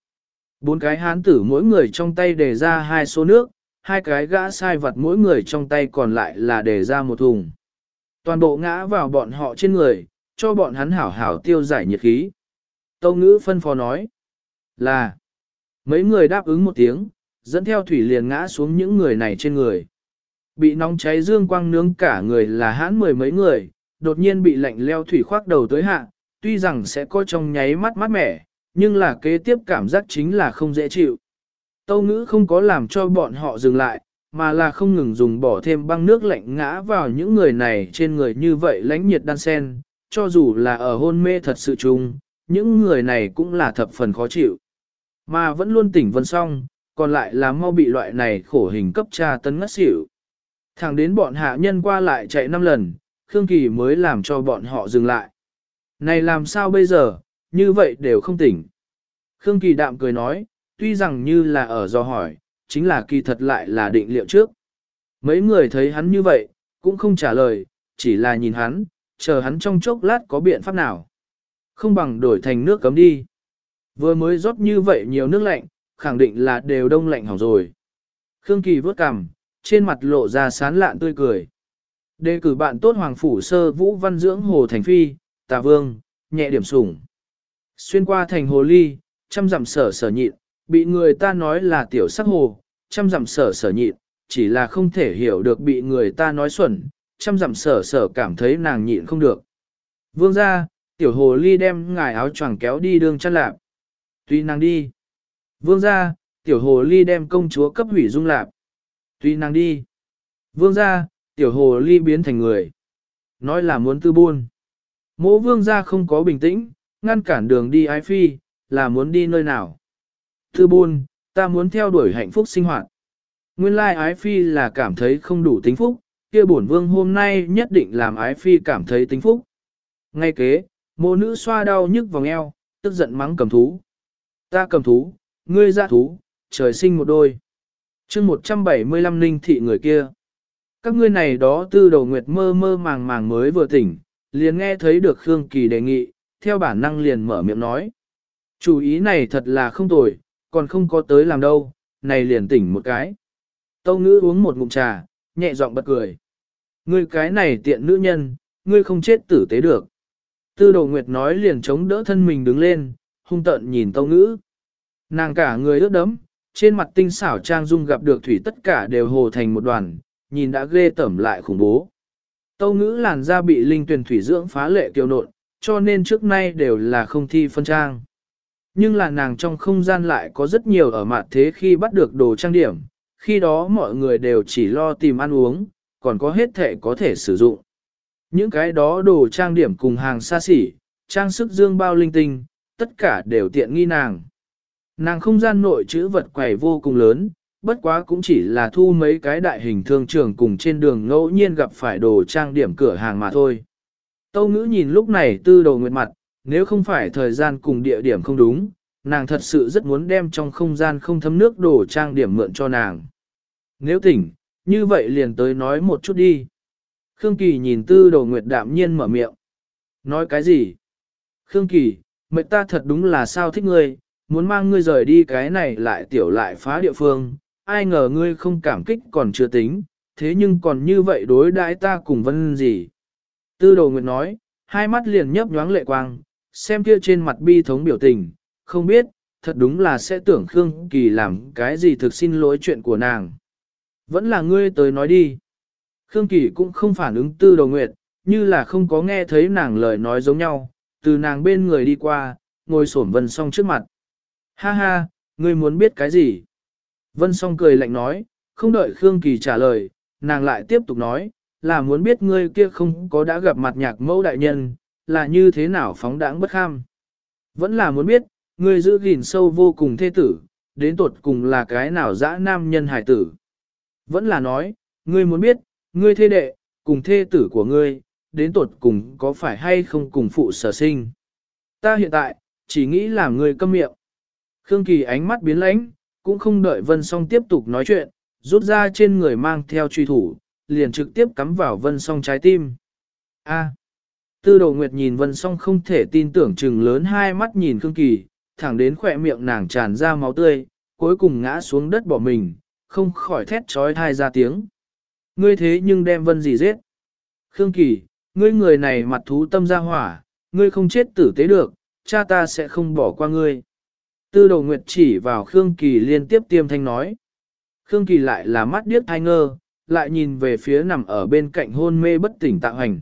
Bốn cái hán tử mỗi người trong tay để ra hai số nước, hai cái gã sai vật mỗi người trong tay còn lại là để ra một thùng. Toàn bộ ngã vào bọn họ trên người, cho bọn hắn hảo hảo tiêu giải nhiệt khí. Tâu ngữ phân phó nói là Mấy người đáp ứng một tiếng, dẫn theo thủy liền ngã xuống những người này trên người. Bị nóng cháy dương quang nướng cả người là hãn mười mấy người, đột nhiên bị lạnh leo thủy khoác đầu tới hạ, tuy rằng sẽ có trong nháy mắt mát mẻ, nhưng là kế tiếp cảm giác chính là không dễ chịu. Tâu ngữ không có làm cho bọn họ dừng lại, mà là không ngừng dùng bỏ thêm băng nước lạnh ngã vào những người này trên người như vậy lãnh nhiệt đan sen, cho dù là ở hôn mê thật sự chung, những người này cũng là thập phần khó chịu. Mà vẫn luôn tỉnh vân song, còn lại là mau bị loại này khổ hình cấp tra tấn ngất xỉu. Thẳng đến bọn hạ nhân qua lại chạy 5 lần, Khương Kỳ mới làm cho bọn họ dừng lại. Này làm sao bây giờ, như vậy đều không tỉnh. Khương Kỳ đạm cười nói, tuy rằng như là ở do hỏi, chính là kỳ thật lại là định liệu trước. Mấy người thấy hắn như vậy, cũng không trả lời, chỉ là nhìn hắn, chờ hắn trong chốc lát có biện pháp nào. Không bằng đổi thành nước cấm đi. Vừa mới rót như vậy nhiều nước lạnh, khẳng định là đều đông lạnh hỏng rồi. Khương Kỳ vớt cằm, trên mặt lộ ra sán lạn tươi cười. Đề cử bạn tốt Hoàng Phủ Sơ Vũ Văn Dưỡng Hồ Thành Phi, Tà Vương, nhẹ điểm sủng. Xuyên qua thành hồ ly, trăm dặm sở sở nhịn, bị người ta nói là tiểu sắc hồ, trăm dặm sở sở nhịn, chỉ là không thể hiểu được bị người ta nói xuẩn, trăm dặm sở sở cảm thấy nàng nhịn không được. Vương ra, tiểu hồ ly đem ngài áo choàng kéo đi đường chăn lạp. Tuy nàng đi. Vương ra, tiểu hồ ly đem công chúa cấp hủy dung lạp. Tuy nàng đi. Vương ra, tiểu hồ ly biến thành người. Nói là muốn tư buôn. Mỗ vương ra không có bình tĩnh, ngăn cản đường đi ái phi, là muốn đi nơi nào. Tư buôn, ta muốn theo đuổi hạnh phúc sinh hoạt. Nguyên lai ái phi là cảm thấy không đủ tính phúc, kia bổn vương hôm nay nhất định làm ái phi cảm thấy tính phúc. Ngay kế, mô nữ xoa đau nhức vòng eo, tức giận mắng cầm thú. Ta cầm thú, ngươi ra thú, trời sinh một đôi. chương 175 ninh thị người kia. Các ngươi này đó tư đầu nguyệt mơ mơ màng màng mới vừa tỉnh, liền nghe thấy được Khương Kỳ đề nghị, theo bản năng liền mở miệng nói. Chủ ý này thật là không tồi, còn không có tới làm đâu, này liền tỉnh một cái. Tâu ngữ uống một ngụm trà, nhẹ giọng bật cười. Ngươi cái này tiện nữ nhân, ngươi không chết tử tế được. Tư đồ nguyệt nói liền chống đỡ thân mình đứng lên, hung tợn nhìn tâu ngữ. Nàng cả người ướt đấm, trên mặt tinh xảo trang dung gặp được thủy tất cả đều hồ thành một đoàn, nhìn đã ghê tẩm lại khủng bố. Tâu ngữ làn da bị linh tuyển thủy dưỡng phá lệ kiều nộn, cho nên trước nay đều là không thi phân trang. Nhưng là nàng trong không gian lại có rất nhiều ở mặt thế khi bắt được đồ trang điểm, khi đó mọi người đều chỉ lo tìm ăn uống, còn có hết thể có thể sử dụng. Những cái đó đồ trang điểm cùng hàng xa xỉ, trang sức dương bao linh tinh, tất cả đều tiện nghi nàng. Nàng không gian nội chữ vật quầy vô cùng lớn, bất quá cũng chỉ là thu mấy cái đại hình thương trường cùng trên đường ngẫu nhiên gặp phải đồ trang điểm cửa hàng mà thôi. Tâu ngữ nhìn lúc này tư đầu nguyệt mặt, nếu không phải thời gian cùng địa điểm không đúng, nàng thật sự rất muốn đem trong không gian không thấm nước đồ trang điểm mượn cho nàng. Nếu tỉnh, như vậy liền tới nói một chút đi. Khương Kỳ nhìn tư đầu nguyệt đạm nhiên mở miệng. Nói cái gì? Khương Kỳ, mệt ta thật đúng là sao thích ngươi, muốn mang ngươi rời đi cái này lại tiểu lại phá địa phương, ai ngờ ngươi không cảm kích còn chưa tính, thế nhưng còn như vậy đối đãi ta cùng vân gì. Tư đồ nguyệt nói, hai mắt liền nhấp nhoáng lệ quang, xem kia trên mặt bi thống biểu tình, không biết, thật đúng là sẽ tưởng Khương Kỳ làm cái gì thực xin lỗi chuyện của nàng. Vẫn là ngươi tới nói đi. Khương Kỳ cũng không phản ứng tư đồ nguyệt, như là không có nghe thấy nàng lời nói giống nhau, từ nàng bên người đi qua, ngồi xổm vân song trước mặt. Ha ha, ngươi muốn biết cái gì? Vân song cười lạnh nói, không đợi Khương Kỳ trả lời, nàng lại tiếp tục nói, là muốn biết ngươi kia không có đã gặp mặt nhạc mẫu đại nhân, là như thế nào phóng đãng bất kham. Vẫn là muốn biết, ngươi giữ gìn sâu vô cùng thê tử, đến tột cùng là cái nào dã nam nhân hải tử. Vẫn là nói, ngươi muốn biết, ngươi thê đệ, cùng thê tử của ngươi, đến tột cùng có phải hay không cùng phụ sở sinh. Ta hiện tại, chỉ nghĩ là người câm miệng. Khương Kỳ ánh mắt biến lãnh, cũng không đợi Vân Song tiếp tục nói chuyện, rút ra trên người mang theo truy thủ, liền trực tiếp cắm vào Vân Song trái tim. A. Tư đồ nguyệt nhìn Vân Song không thể tin tưởng chừng lớn hai mắt nhìn Khương Kỳ, thẳng đến khỏe miệng nàng tràn ra máu tươi, cuối cùng ngã xuống đất bỏ mình, không khỏi thét trói thai ra tiếng. Ngươi thế nhưng đem Vân gì giết? Khương Kỳ, ngươi người này mặt thú tâm ra hỏa, ngươi không chết tử tế được, cha ta sẽ không bỏ qua ngươi. Tư đồ nguyệt chỉ vào Khương Kỳ liên tiếp tiêm thanh nói. Khương Kỳ lại là mắt điếc thai ngơ, lại nhìn về phía nằm ở bên cạnh hôn mê bất tỉnh tạo hành.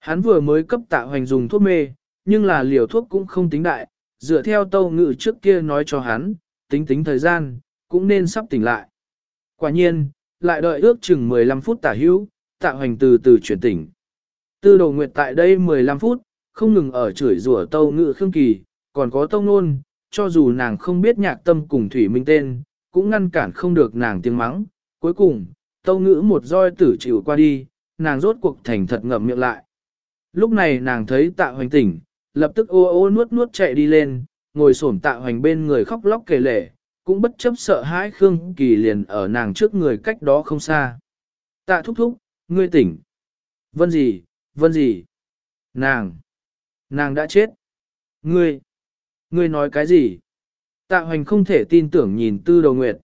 Hắn vừa mới cấp tạ hoành dùng thuốc mê, nhưng là liều thuốc cũng không tính đại, dựa theo tâu ngự trước kia nói cho hắn, tính tính thời gian, cũng nên sắp tỉnh lại. Quả nhiên, lại đợi ước chừng 15 phút tả hữu, tạ hoành từ từ chuyển tỉnh. Tư đồ nguyệt tại đây 15 phút, không ngừng ở chửi rủa tâu ngự khương kỳ, còn có tâu nôn, cho dù nàng không biết nhạc tâm cùng thủy minh tên, cũng ngăn cản không được nàng tiếng mắng. Cuối cùng, tâu ngữ một roi tử chịu qua đi, nàng rốt cuộc thành thật ngậm miệng lại. Lúc này nàng thấy tạ hoành tỉnh, lập tức ô ô nuốt nuốt chạy đi lên, ngồi xổm tạ hoành bên người khóc lóc kể lể, cũng bất chấp sợ hãi Khương Kỳ liền ở nàng trước người cách đó không xa. Tạ thúc thúc, ngươi tỉnh. Vân gì, vân gì? Nàng, nàng đã chết. Ngươi, ngươi nói cái gì? Tạ hoành không thể tin tưởng nhìn tư đầu nguyệt.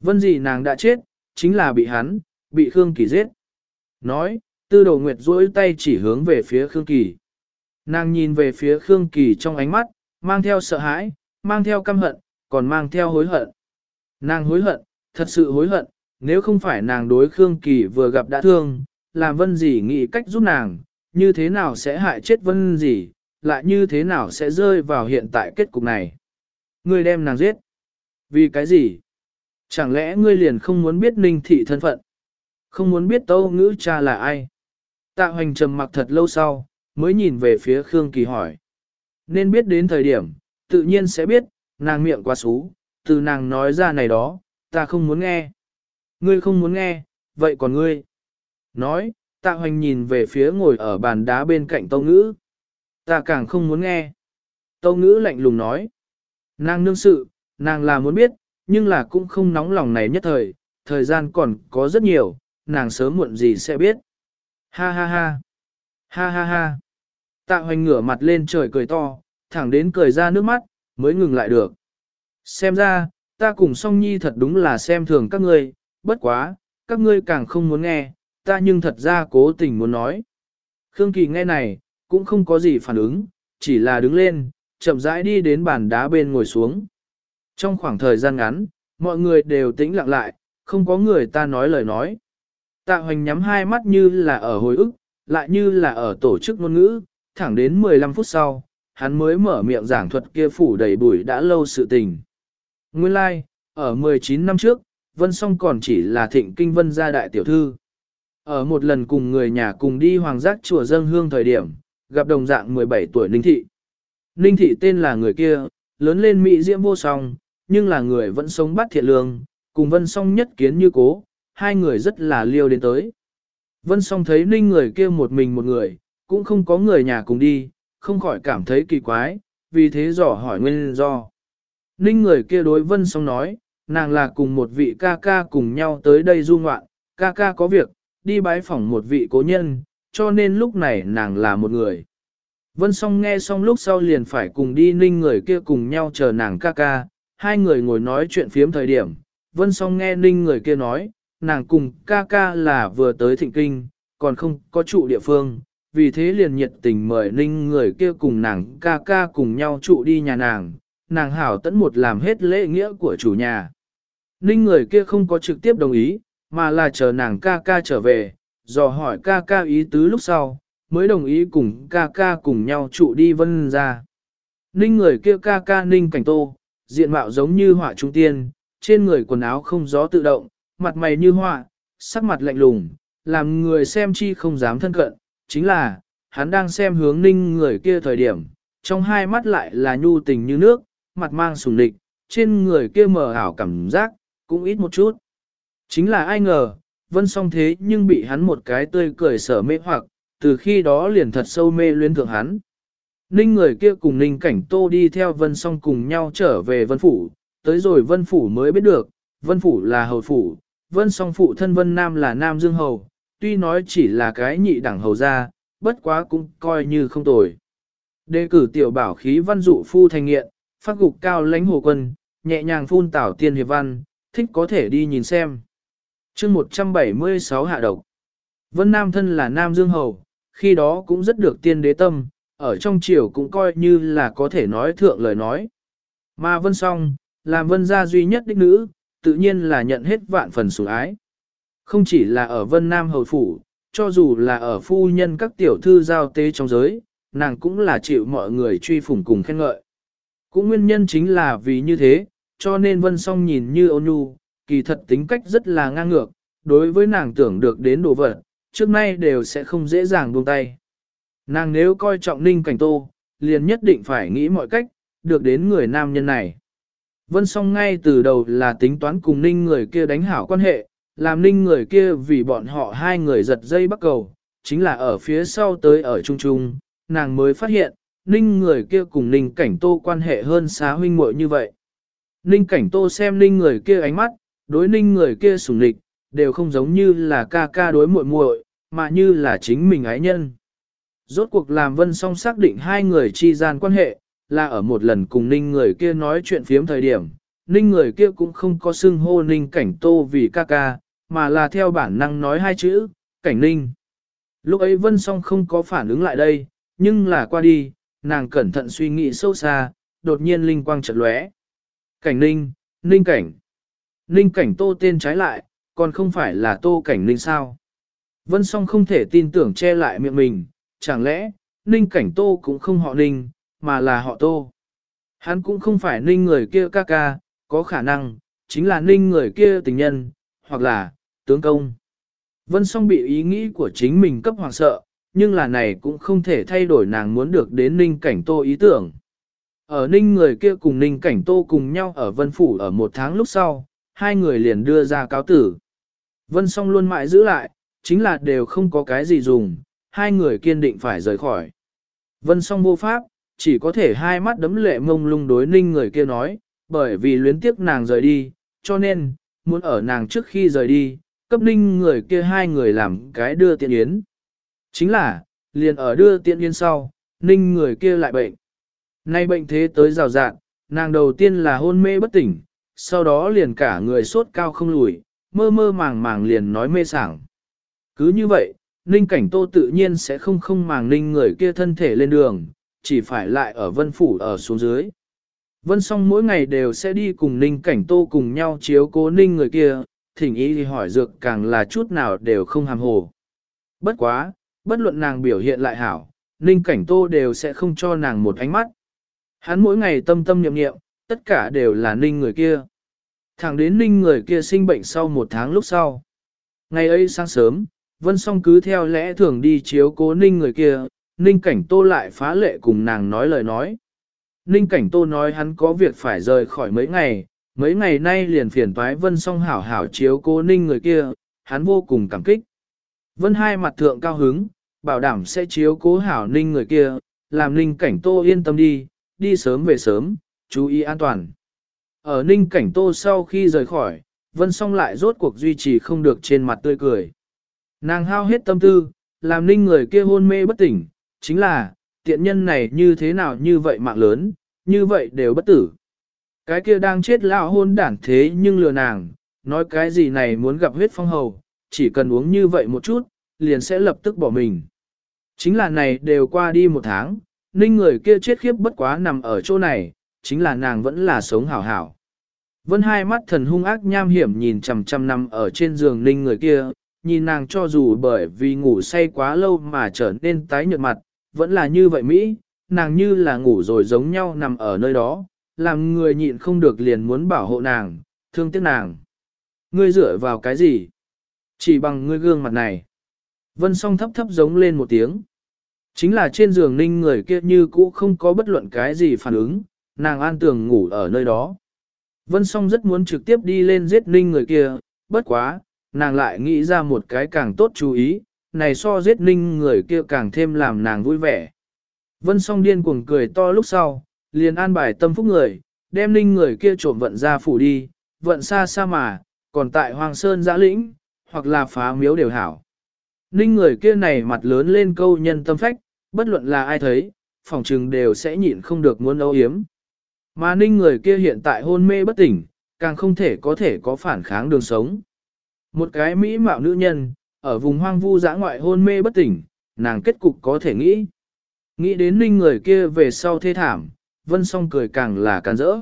Vân gì nàng đã chết, chính là bị hắn, bị Khương Kỳ giết. Nói, tư đầu nguyệt duỗi tay chỉ hướng về phía Khương Kỳ. Nàng nhìn về phía Khương Kỳ trong ánh mắt, mang theo sợ hãi, mang theo căm hận, còn mang theo hối hận. Nàng hối hận, thật sự hối hận, nếu không phải nàng đối Khương Kỳ vừa gặp đã thương, làm vân gì nghĩ cách giúp nàng, như thế nào sẽ hại chết vân gì, lại như thế nào sẽ rơi vào hiện tại kết cục này. Ngươi đem nàng giết. Vì cái gì? Chẳng lẽ ngươi liền không muốn biết ninh thị thân phận? Không muốn biết tâu ngữ cha là ai? Tạ hoành trầm mặc thật lâu sau, mới nhìn về phía Khương Kỳ hỏi. Nên biết đến thời điểm, tự nhiên sẽ biết, nàng miệng quá xú, từ nàng nói ra này đó, ta không muốn nghe. Ngươi không muốn nghe, vậy còn ngươi? Nói, tạ hoành nhìn về phía ngồi ở bàn đá bên cạnh tâu ngữ. Ta càng không muốn nghe. Tâu ngữ lạnh lùng nói. Nàng nương sự, nàng là muốn biết, nhưng là cũng không nóng lòng này nhất thời, thời gian còn có rất nhiều, nàng sớm muộn gì sẽ biết. Ha ha ha. Ha ha ha. Tạ hoành ngửa mặt lên trời cười to, thẳng đến cười ra nước mắt, mới ngừng lại được. Xem ra, ta cùng song nhi thật đúng là xem thường các ngươi, bất quá, các ngươi càng không muốn nghe, ta nhưng thật ra cố tình muốn nói. Khương Kỳ nghe này, cũng không có gì phản ứng, chỉ là đứng lên, chậm rãi đi đến bàn đá bên ngồi xuống. Trong khoảng thời gian ngắn, mọi người đều tĩnh lặng lại, không có người ta nói lời nói. Tạ hoành nhắm hai mắt như là ở hồi ức, lại như là ở tổ chức ngôn ngữ, thẳng đến 15 phút sau, hắn mới mở miệng giảng thuật kia phủ đầy bụi đã lâu sự tình. Nguyên lai, like, ở 19 năm trước, Vân Song còn chỉ là thịnh kinh vân gia đại tiểu thư. Ở một lần cùng người nhà cùng đi hoàng giác chùa dân hương thời điểm, gặp đồng dạng 17 tuổi Ninh Thị. Ninh Thị tên là người kia, lớn lên Mỹ diễm vô song, nhưng là người vẫn sống bắt thiện lương, cùng Vân Song nhất kiến như cố, hai người rất là liêu đến tới. Vân Song thấy Ninh người kia một mình một người, cũng không có người nhà cùng đi, không khỏi cảm thấy kỳ quái, vì thế dò hỏi nguyên do. Ninh người kia đối Vân Song nói, nàng là cùng một vị ca ca cùng nhau tới đây du ngoạn, ca ca có việc, đi bái phỏng một vị cố nhân, cho nên lúc này nàng là một người. Vân Song nghe xong lúc sau liền phải cùng đi ninh người kia cùng nhau chờ nàng ca ca, hai người ngồi nói chuyện phiếm thời điểm. Vân Song nghe ninh người kia nói, nàng cùng ca ca là vừa tới thịnh kinh, còn không có trụ địa phương, vì thế liền nhiệt tình mời ninh người kia cùng nàng ca ca cùng nhau trụ đi nhà nàng, nàng hảo tẫn một làm hết lễ nghĩa của chủ nhà. Ninh người kia không có trực tiếp đồng ý, mà là chờ nàng ca ca trở về, dò hỏi ca ca ý tứ lúc sau, mới đồng ý cùng ca ca cùng nhau trụ đi vân ra. Ninh người kia ca ca ninh cảnh tô, diện mạo giống như họa trung tiên, trên người quần áo không gió tự động, mặt mày như họa, sắc mặt lạnh lùng, làm người xem chi không dám thân cận, chính là, hắn đang xem hướng ninh người kia thời điểm, trong hai mắt lại là nhu tình như nước, mặt mang sùng địch, trên người kia mờ ảo cảm giác, cũng ít một chút. Chính là ai ngờ, vân song thế nhưng bị hắn một cái tươi cười sở mê hoặc, từ khi đó liền thật sâu mê luyến thượng hắn. Ninh người kia cùng ninh cảnh tô đi theo vân song cùng nhau trở về vân phủ, tới rồi vân phủ mới biết được, vân phủ là hầu phủ, vân song phụ thân vân nam là nam dương hầu, tuy nói chỉ là cái nhị đẳng hầu ra, bất quá cũng coi như không tồi. Đề cử tiểu bảo khí văn dụ phu thành nghiện, phát gục cao lãnh hồ quân, nhẹ nhàng phun tảo tiên hiệp văn, thích có thể đi nhìn xem chương 176 hạ độc. Vân Nam thân là Nam Dương Hầu, khi đó cũng rất được tiên đế tâm, ở trong triều cũng coi như là có thể nói thượng lời nói. Mà Vân Song, làm Vân gia duy nhất đích nữ, tự nhiên là nhận hết vạn phần sủng ái. Không chỉ là ở Vân Nam Hầu Phủ, cho dù là ở phu nhân các tiểu thư giao tế trong giới, nàng cũng là chịu mọi người truy phủng cùng khen ngợi. Cũng nguyên nhân chính là vì như thế, cho nên vân song nhìn như ôn nhu, kỳ thật tính cách rất là ngang ngược, đối với nàng tưởng được đến đồ vật, trước nay đều sẽ không dễ dàng buông tay. Nàng nếu coi trọng ninh cảnh tô, liền nhất định phải nghĩ mọi cách, được đến người nam nhân này. Vân song ngay từ đầu là tính toán cùng ninh người kia đánh hảo quan hệ, làm ninh người kia vì bọn họ hai người giật dây bắt cầu, chính là ở phía sau tới ở chung chung, nàng mới phát hiện, ninh người kia cùng ninh cảnh tô quan hệ hơn xá huynh muội như vậy. Ninh cảnh tô xem ninh người kia ánh mắt, đối ninh người kia sủng lịch, đều không giống như là ca ca đối muội muội, mà như là chính mình ái nhân. Rốt cuộc làm vân song xác định hai người chi gian quan hệ, là ở một lần cùng ninh người kia nói chuyện phiếm thời điểm, ninh người kia cũng không có xưng hô ninh cảnh tô vì ca ca, mà là theo bản năng nói hai chữ, cảnh ninh. Lúc ấy vân song không có phản ứng lại đây, nhưng là qua đi, nàng cẩn thận suy nghĩ sâu xa, đột nhiên linh quang chợt lóe. Cảnh ninh, ninh cảnh. Ninh cảnh tô tên trái lại, còn không phải là tô cảnh ninh sao. Vân song không thể tin tưởng che lại miệng mình, chẳng lẽ, ninh cảnh tô cũng không họ ninh, mà là họ tô. Hắn cũng không phải ninh người kia ca ca, có khả năng, chính là ninh người kia tình nhân, hoặc là, tướng công. Vân song bị ý nghĩ của chính mình cấp hoàng sợ, nhưng là này cũng không thể thay đổi nàng muốn được đến ninh cảnh tô ý tưởng. Ở ninh người kia cùng ninh cảnh tô cùng nhau ở vân phủ ở một tháng lúc sau, hai người liền đưa ra cáo tử. Vân song luôn mãi giữ lại, chính là đều không có cái gì dùng, hai người kiên định phải rời khỏi. Vân song vô pháp, chỉ có thể hai mắt đấm lệ mông lung đối ninh người kia nói, bởi vì luyến tiếc nàng rời đi, cho nên, muốn ở nàng trước khi rời đi, cấp ninh người kia hai người làm cái đưa tiện yến. Chính là, liền ở đưa tiện yến sau, ninh người kia lại bệnh. Nay bệnh thế tới rào rạn, nàng đầu tiên là hôn mê bất tỉnh, sau đó liền cả người sốt cao không lùi, mơ mơ màng màng liền nói mê sảng. Cứ như vậy, ninh cảnh tô tự nhiên sẽ không không màng ninh người kia thân thể lên đường, chỉ phải lại ở vân phủ ở xuống dưới. Vân song mỗi ngày đều sẽ đi cùng ninh cảnh tô cùng nhau chiếu cố ninh người kia, thỉnh ý thì hỏi dược càng là chút nào đều không hàm hồ. Bất quá, bất luận nàng biểu hiện lại hảo, ninh cảnh tô đều sẽ không cho nàng một ánh mắt. Hắn mỗi ngày tâm tâm niệm niệm tất cả đều là ninh người kia. Thẳng đến ninh người kia sinh bệnh sau một tháng lúc sau. Ngày ấy sáng sớm, Vân Song cứ theo lẽ thường đi chiếu cố ninh người kia, ninh cảnh tô lại phá lệ cùng nàng nói lời nói. Ninh cảnh tô nói hắn có việc phải rời khỏi mấy ngày, mấy ngày nay liền phiền toái Vân Song hảo hảo chiếu cố ninh người kia, hắn vô cùng cảm kích. Vân hai mặt thượng cao hứng, bảo đảm sẽ chiếu cố hảo ninh người kia, làm ninh cảnh tô yên tâm đi, đi sớm về sớm, chú ý an toàn. Ở ninh cảnh tô sau khi rời khỏi, Vân Song lại rốt cuộc duy trì không được trên mặt tươi cười. Nàng hao hết tâm tư, làm ninh người kia hôn mê bất tỉnh, chính là, tiện nhân này như thế nào như vậy mạng lớn, như vậy đều bất tử. Cái kia đang chết lão hôn đản thế nhưng lừa nàng, nói cái gì này muốn gặp huyết phong hầu, chỉ cần uống như vậy một chút, liền sẽ lập tức bỏ mình. Chính là này đều qua đi một tháng, ninh người kia chết khiếp bất quá nằm ở chỗ này, chính là nàng vẫn là sống hảo hảo. Vân hai mắt thần hung ác nham hiểm nhìn chằm chằm nằm ở trên giường ninh người kia, nhìn nàng cho dù bởi vì ngủ say quá lâu mà trở nên tái nhợt mặt, vẫn là như vậy Mỹ, nàng như là ngủ rồi giống nhau nằm ở nơi đó, làm người nhịn không được liền muốn bảo hộ nàng, thương tiếc nàng. Ngươi dựa vào cái gì? Chỉ bằng ngươi gương mặt này. Vân song thấp thấp giống lên một tiếng. Chính là trên giường ninh người kia như cũ không có bất luận cái gì phản ứng, nàng an tường ngủ ở nơi đó. Vân song rất muốn trực tiếp đi lên giết ninh người kia, bất quá, nàng lại nghĩ ra một cái càng tốt chú ý, này so giết ninh người kia càng thêm làm nàng vui vẻ. Vân song điên cuồng cười to lúc sau, liền an bài tâm phúc người, đem ninh người kia trộm vận ra phủ đi, vận xa xa mà, còn tại Hoàng Sơn giã lĩnh, hoặc là phá miếu đều hảo. Ninh người kia này mặt lớn lên câu nhân tâm phách, bất luận là ai thấy, phòng trừng đều sẽ nhịn không được muốn âu hiếm. Mà ninh người kia hiện tại hôn mê bất tỉnh, càng không thể có thể có phản kháng đường sống. Một cái mỹ mạo nữ nhân, ở vùng hoang vu dã ngoại hôn mê bất tỉnh, nàng kết cục có thể nghĩ. Nghĩ đến ninh người kia về sau thê thảm, vân song cười càng là càng rỡ.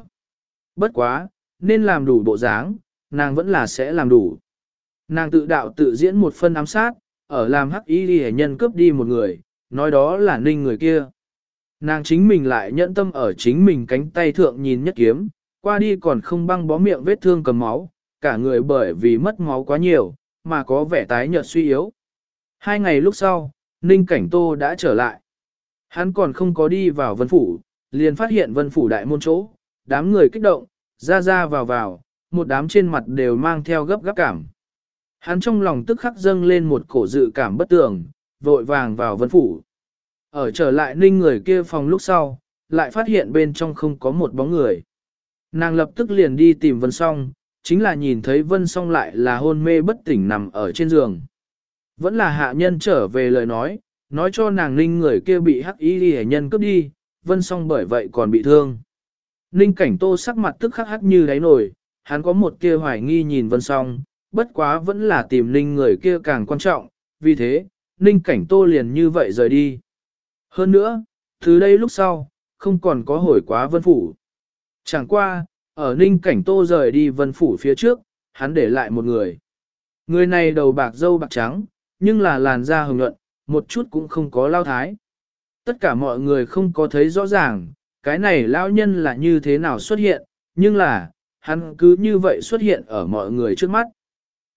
Bất quá, nên làm đủ bộ dáng, nàng vẫn là sẽ làm đủ. Nàng tự đạo tự diễn một phân ám sát, ở làm hắc y ghi nhân cướp đi một người, nói đó là ninh người kia. Nàng chính mình lại nhẫn tâm ở chính mình cánh tay thượng nhìn nhất kiếm, qua đi còn không băng bó miệng vết thương cầm máu, cả người bởi vì mất máu quá nhiều, mà có vẻ tái nhợt suy yếu. Hai ngày lúc sau, Ninh Cảnh Tô đã trở lại. Hắn còn không có đi vào vân phủ, liền phát hiện vân phủ đại môn chỗ, đám người kích động, ra ra vào vào, một đám trên mặt đều mang theo gấp gáp cảm. Hắn trong lòng tức khắc dâng lên một cổ dự cảm bất tường, vội vàng vào vân phủ. Ở trở lại ninh người kia phòng lúc sau, lại phát hiện bên trong không có một bóng người. Nàng lập tức liền đi tìm vân song, chính là nhìn thấy vân song lại là hôn mê bất tỉnh nằm ở trên giường. Vẫn là hạ nhân trở về lời nói, nói cho nàng ninh người kia bị hắc y đi nhân cướp đi, vân song bởi vậy còn bị thương. Ninh cảnh tô sắc mặt tức khắc hắc như đáy nổi, hắn có một kia hoài nghi nhìn vân song, bất quá vẫn là tìm ninh người kia càng quan trọng, vì thế, ninh cảnh tô liền như vậy rời đi. Hơn nữa, từ đây lúc sau, không còn có hồi quá vân phủ. Chẳng qua, ở ninh cảnh tô rời đi vân phủ phía trước, hắn để lại một người. Người này đầu bạc dâu bạc trắng, nhưng là làn da hồng nhuận, một chút cũng không có lao thái. Tất cả mọi người không có thấy rõ ràng, cái này lao nhân là như thế nào xuất hiện, nhưng là, hắn cứ như vậy xuất hiện ở mọi người trước mắt.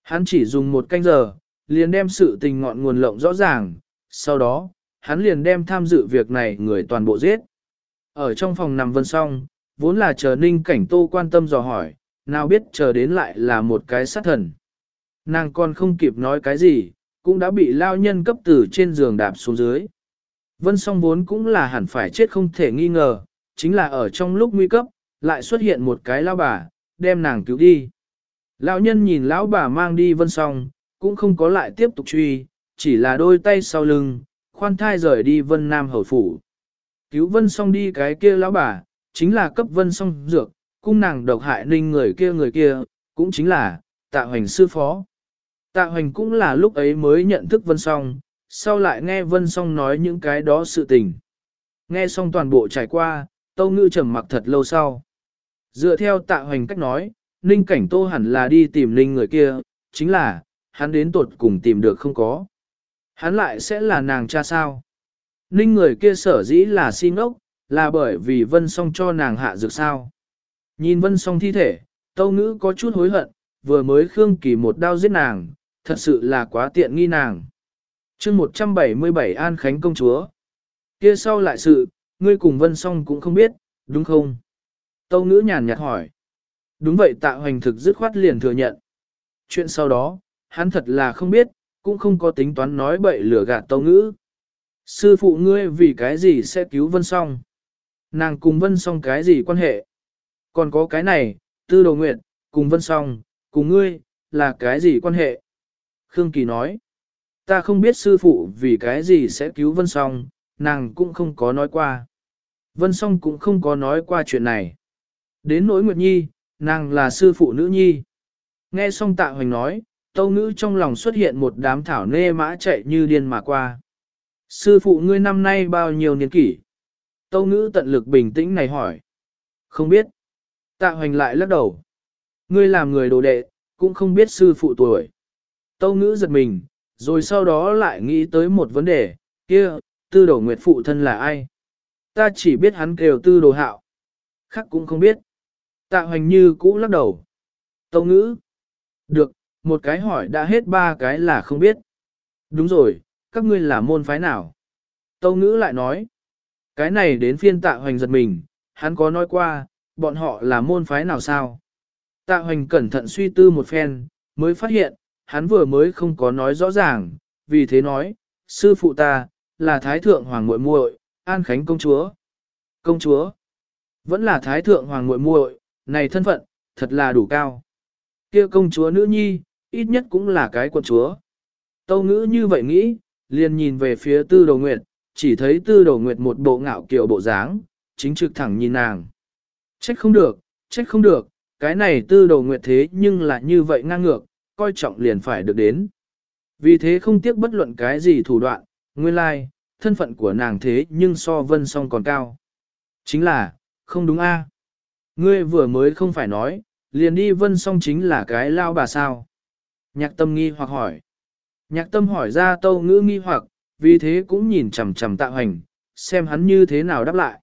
Hắn chỉ dùng một canh giờ, liền đem sự tình ngọn nguồn lộng rõ ràng, sau đó, hắn liền đem tham dự việc này người toàn bộ giết. Ở trong phòng nằm vân song, vốn là chờ ninh cảnh tô quan tâm dò hỏi, nào biết chờ đến lại là một cái sát thần. Nàng còn không kịp nói cái gì, cũng đã bị lao nhân cấp tử trên giường đạp xuống dưới. Vân song vốn cũng là hẳn phải chết không thể nghi ngờ, chính là ở trong lúc nguy cấp, lại xuất hiện một cái lao bà, đem nàng cứu đi. Lão nhân nhìn lão bà mang đi vân song, cũng không có lại tiếp tục truy, chỉ là đôi tay sau lưng, khoan thai rời đi vân nam hầu phủ. Cứu vân song đi cái kia lão bà, chính là cấp vân song dược, cung nàng độc hại ninh người kia người kia, cũng chính là, tạ hoành sư phó. Tạ hoành cũng là lúc ấy mới nhận thức vân song, sau lại nghe vân song nói những cái đó sự tình. Nghe xong toàn bộ trải qua, tâu ngư trầm mặc thật lâu sau. Dựa theo tạ hoành cách nói, ninh cảnh tô hẳn là đi tìm ninh người kia, chính là, hắn đến tột cùng tìm được không có. Hắn lại sẽ là nàng cha sao? Ninh người kia sở dĩ là si ngốc, là bởi vì vân song cho nàng hạ dược sao. Nhìn vân song thi thể, tâu ngữ có chút hối hận, vừa mới khương kỳ một đao giết nàng, thật sự là quá tiện nghi nàng. chương 177 An Khánh công chúa. Kia sau lại sự, ngươi cùng vân song cũng không biết, đúng không? Tâu ngữ nhàn nhạt hỏi. Đúng vậy tạ hoành thực dứt khoát liền thừa nhận. Chuyện sau đó, hắn thật là không biết, cũng không có tính toán nói bậy lừa gạt tâu ngữ. Sư phụ ngươi vì cái gì sẽ cứu vân song? Nàng cùng vân song cái gì quan hệ? Còn có cái này, tư đồ nguyện, cùng vân song, cùng ngươi, là cái gì quan hệ? Khương Kỳ nói, ta không biết sư phụ vì cái gì sẽ cứu vân song, nàng cũng không có nói qua. Vân song cũng không có nói qua chuyện này. Đến nỗi Nguyệt Nhi, nàng là sư phụ nữ nhi. Nghe xong tạ hoành nói, tâu ngữ trong lòng xuất hiện một đám thảo nê mã chạy như điên mà qua. Sư phụ ngươi năm nay bao nhiêu niên kỷ? Tâu ngữ tận lực bình tĩnh này hỏi. Không biết. Tạ hoành lại lắc đầu. Ngươi làm người đồ đệ, cũng không biết sư phụ tuổi. Tâu ngữ giật mình, rồi sau đó lại nghĩ tới một vấn đề, kia, tư đồ nguyệt phụ thân là ai? Ta chỉ biết hắn kêu tư đồ hạo. Khác cũng không biết. Tạ hoành như cũ lắc đầu. Tâu ngữ. Được, một cái hỏi đã hết ba cái là không biết. Đúng rồi, các ngươi là môn phái nào? Tâu ngữ lại nói. Cái này đến phiên tạ hoành giật mình, hắn có nói qua, bọn họ là môn phái nào sao? Tạ hoành cẩn thận suy tư một phen, mới phát hiện, hắn vừa mới không có nói rõ ràng, vì thế nói, sư phụ ta, là Thái Thượng Hoàng muội muội An Khánh công chúa. Công chúa, vẫn là Thái Thượng Hoàng muội muội này thân phận, thật là đủ cao. kia công chúa nữ nhi, ít nhất cũng là cái quận chúa. Tâu ngữ như vậy nghĩ, liền nhìn về phía tư đầu nguyệt, chỉ thấy tư đầu nguyệt một bộ ngạo kiểu bộ dáng, chính trực thẳng nhìn nàng. Trách không được, trách không được, cái này tư đầu nguyệt thế nhưng là như vậy ngang ngược, coi trọng liền phải được đến. Vì thế không tiếc bất luận cái gì thủ đoạn, nguyên lai, like, thân phận của nàng thế nhưng so vân song còn cao. Chính là, không đúng a Ngươi vừa mới không phải nói, liền đi vân song chính là cái lao bà sao. Nhạc tâm nghi hoặc hỏi. Nhạc tâm hỏi ra tâu ngữ nghi hoặc, vì thế cũng nhìn chằm chằm tạ hoành, xem hắn như thế nào đáp lại.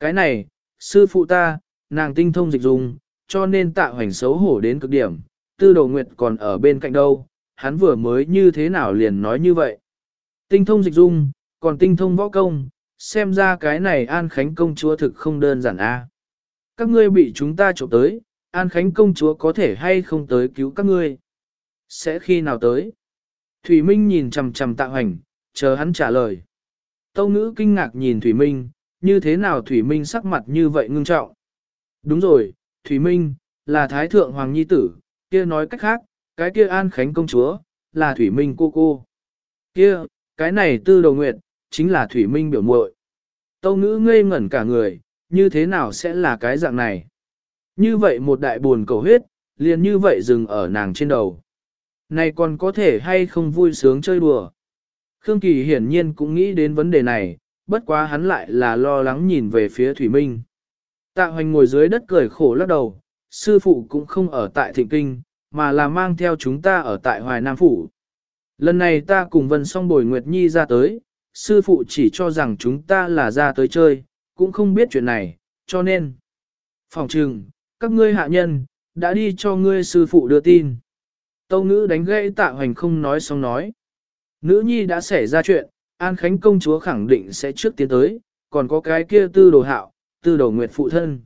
Cái này, sư phụ ta, nàng tinh thông dịch dùng, cho nên tạ hoành xấu hổ đến cực điểm, tư đồ nguyệt còn ở bên cạnh đâu, hắn vừa mới như thế nào liền nói như vậy. Tinh thông dịch dung, còn tinh thông võ công, xem ra cái này An Khánh công chúa thực không đơn giản a. Các ngươi bị chúng ta trộm tới, An Khánh công chúa có thể hay không tới cứu các ngươi? Sẽ khi nào tới? Thủy Minh nhìn chằm chằm tạ hoành, chờ hắn trả lời. Tâu ngữ kinh ngạc nhìn Thủy Minh, như thế nào Thủy Minh sắc mặt như vậy ngưng trọng? Đúng rồi, Thủy Minh, là Thái Thượng Hoàng Nhi Tử, kia nói cách khác, cái kia An Khánh công chúa, là Thủy Minh cô cô. Kia, cái này tư đầu nguyệt, chính là Thủy Minh biểu muội. Tâu ngữ ngây ngẩn cả người, như thế nào sẽ là cái dạng này? Như vậy một đại buồn cầu huyết, liền như vậy dừng ở nàng trên đầu. Này còn có thể hay không vui sướng chơi đùa? Khương Kỳ hiển nhiên cũng nghĩ đến vấn đề này, bất quá hắn lại là lo lắng nhìn về phía Thủy Minh. Tạ hoành ngồi dưới đất cười khổ lắc đầu, sư phụ cũng không ở tại thịnh kinh, mà là mang theo chúng ta ở tại Hoài Nam Phủ. Lần này ta cùng Vân Song Bồi Nguyệt Nhi ra tới, sư phụ chỉ cho rằng chúng ta là ra tới chơi, cũng không biết chuyện này, cho nên. Phòng trừng, các ngươi hạ nhân, đã đi cho ngươi sư phụ đưa tin. Tâu ngữ đánh gãy tạ hoành không nói xong nói. Nữ nhi đã xảy ra chuyện, An Khánh công chúa khẳng định sẽ trước tiến tới, còn có cái kia tư đồ hạo, tư đồ nguyệt phụ thân.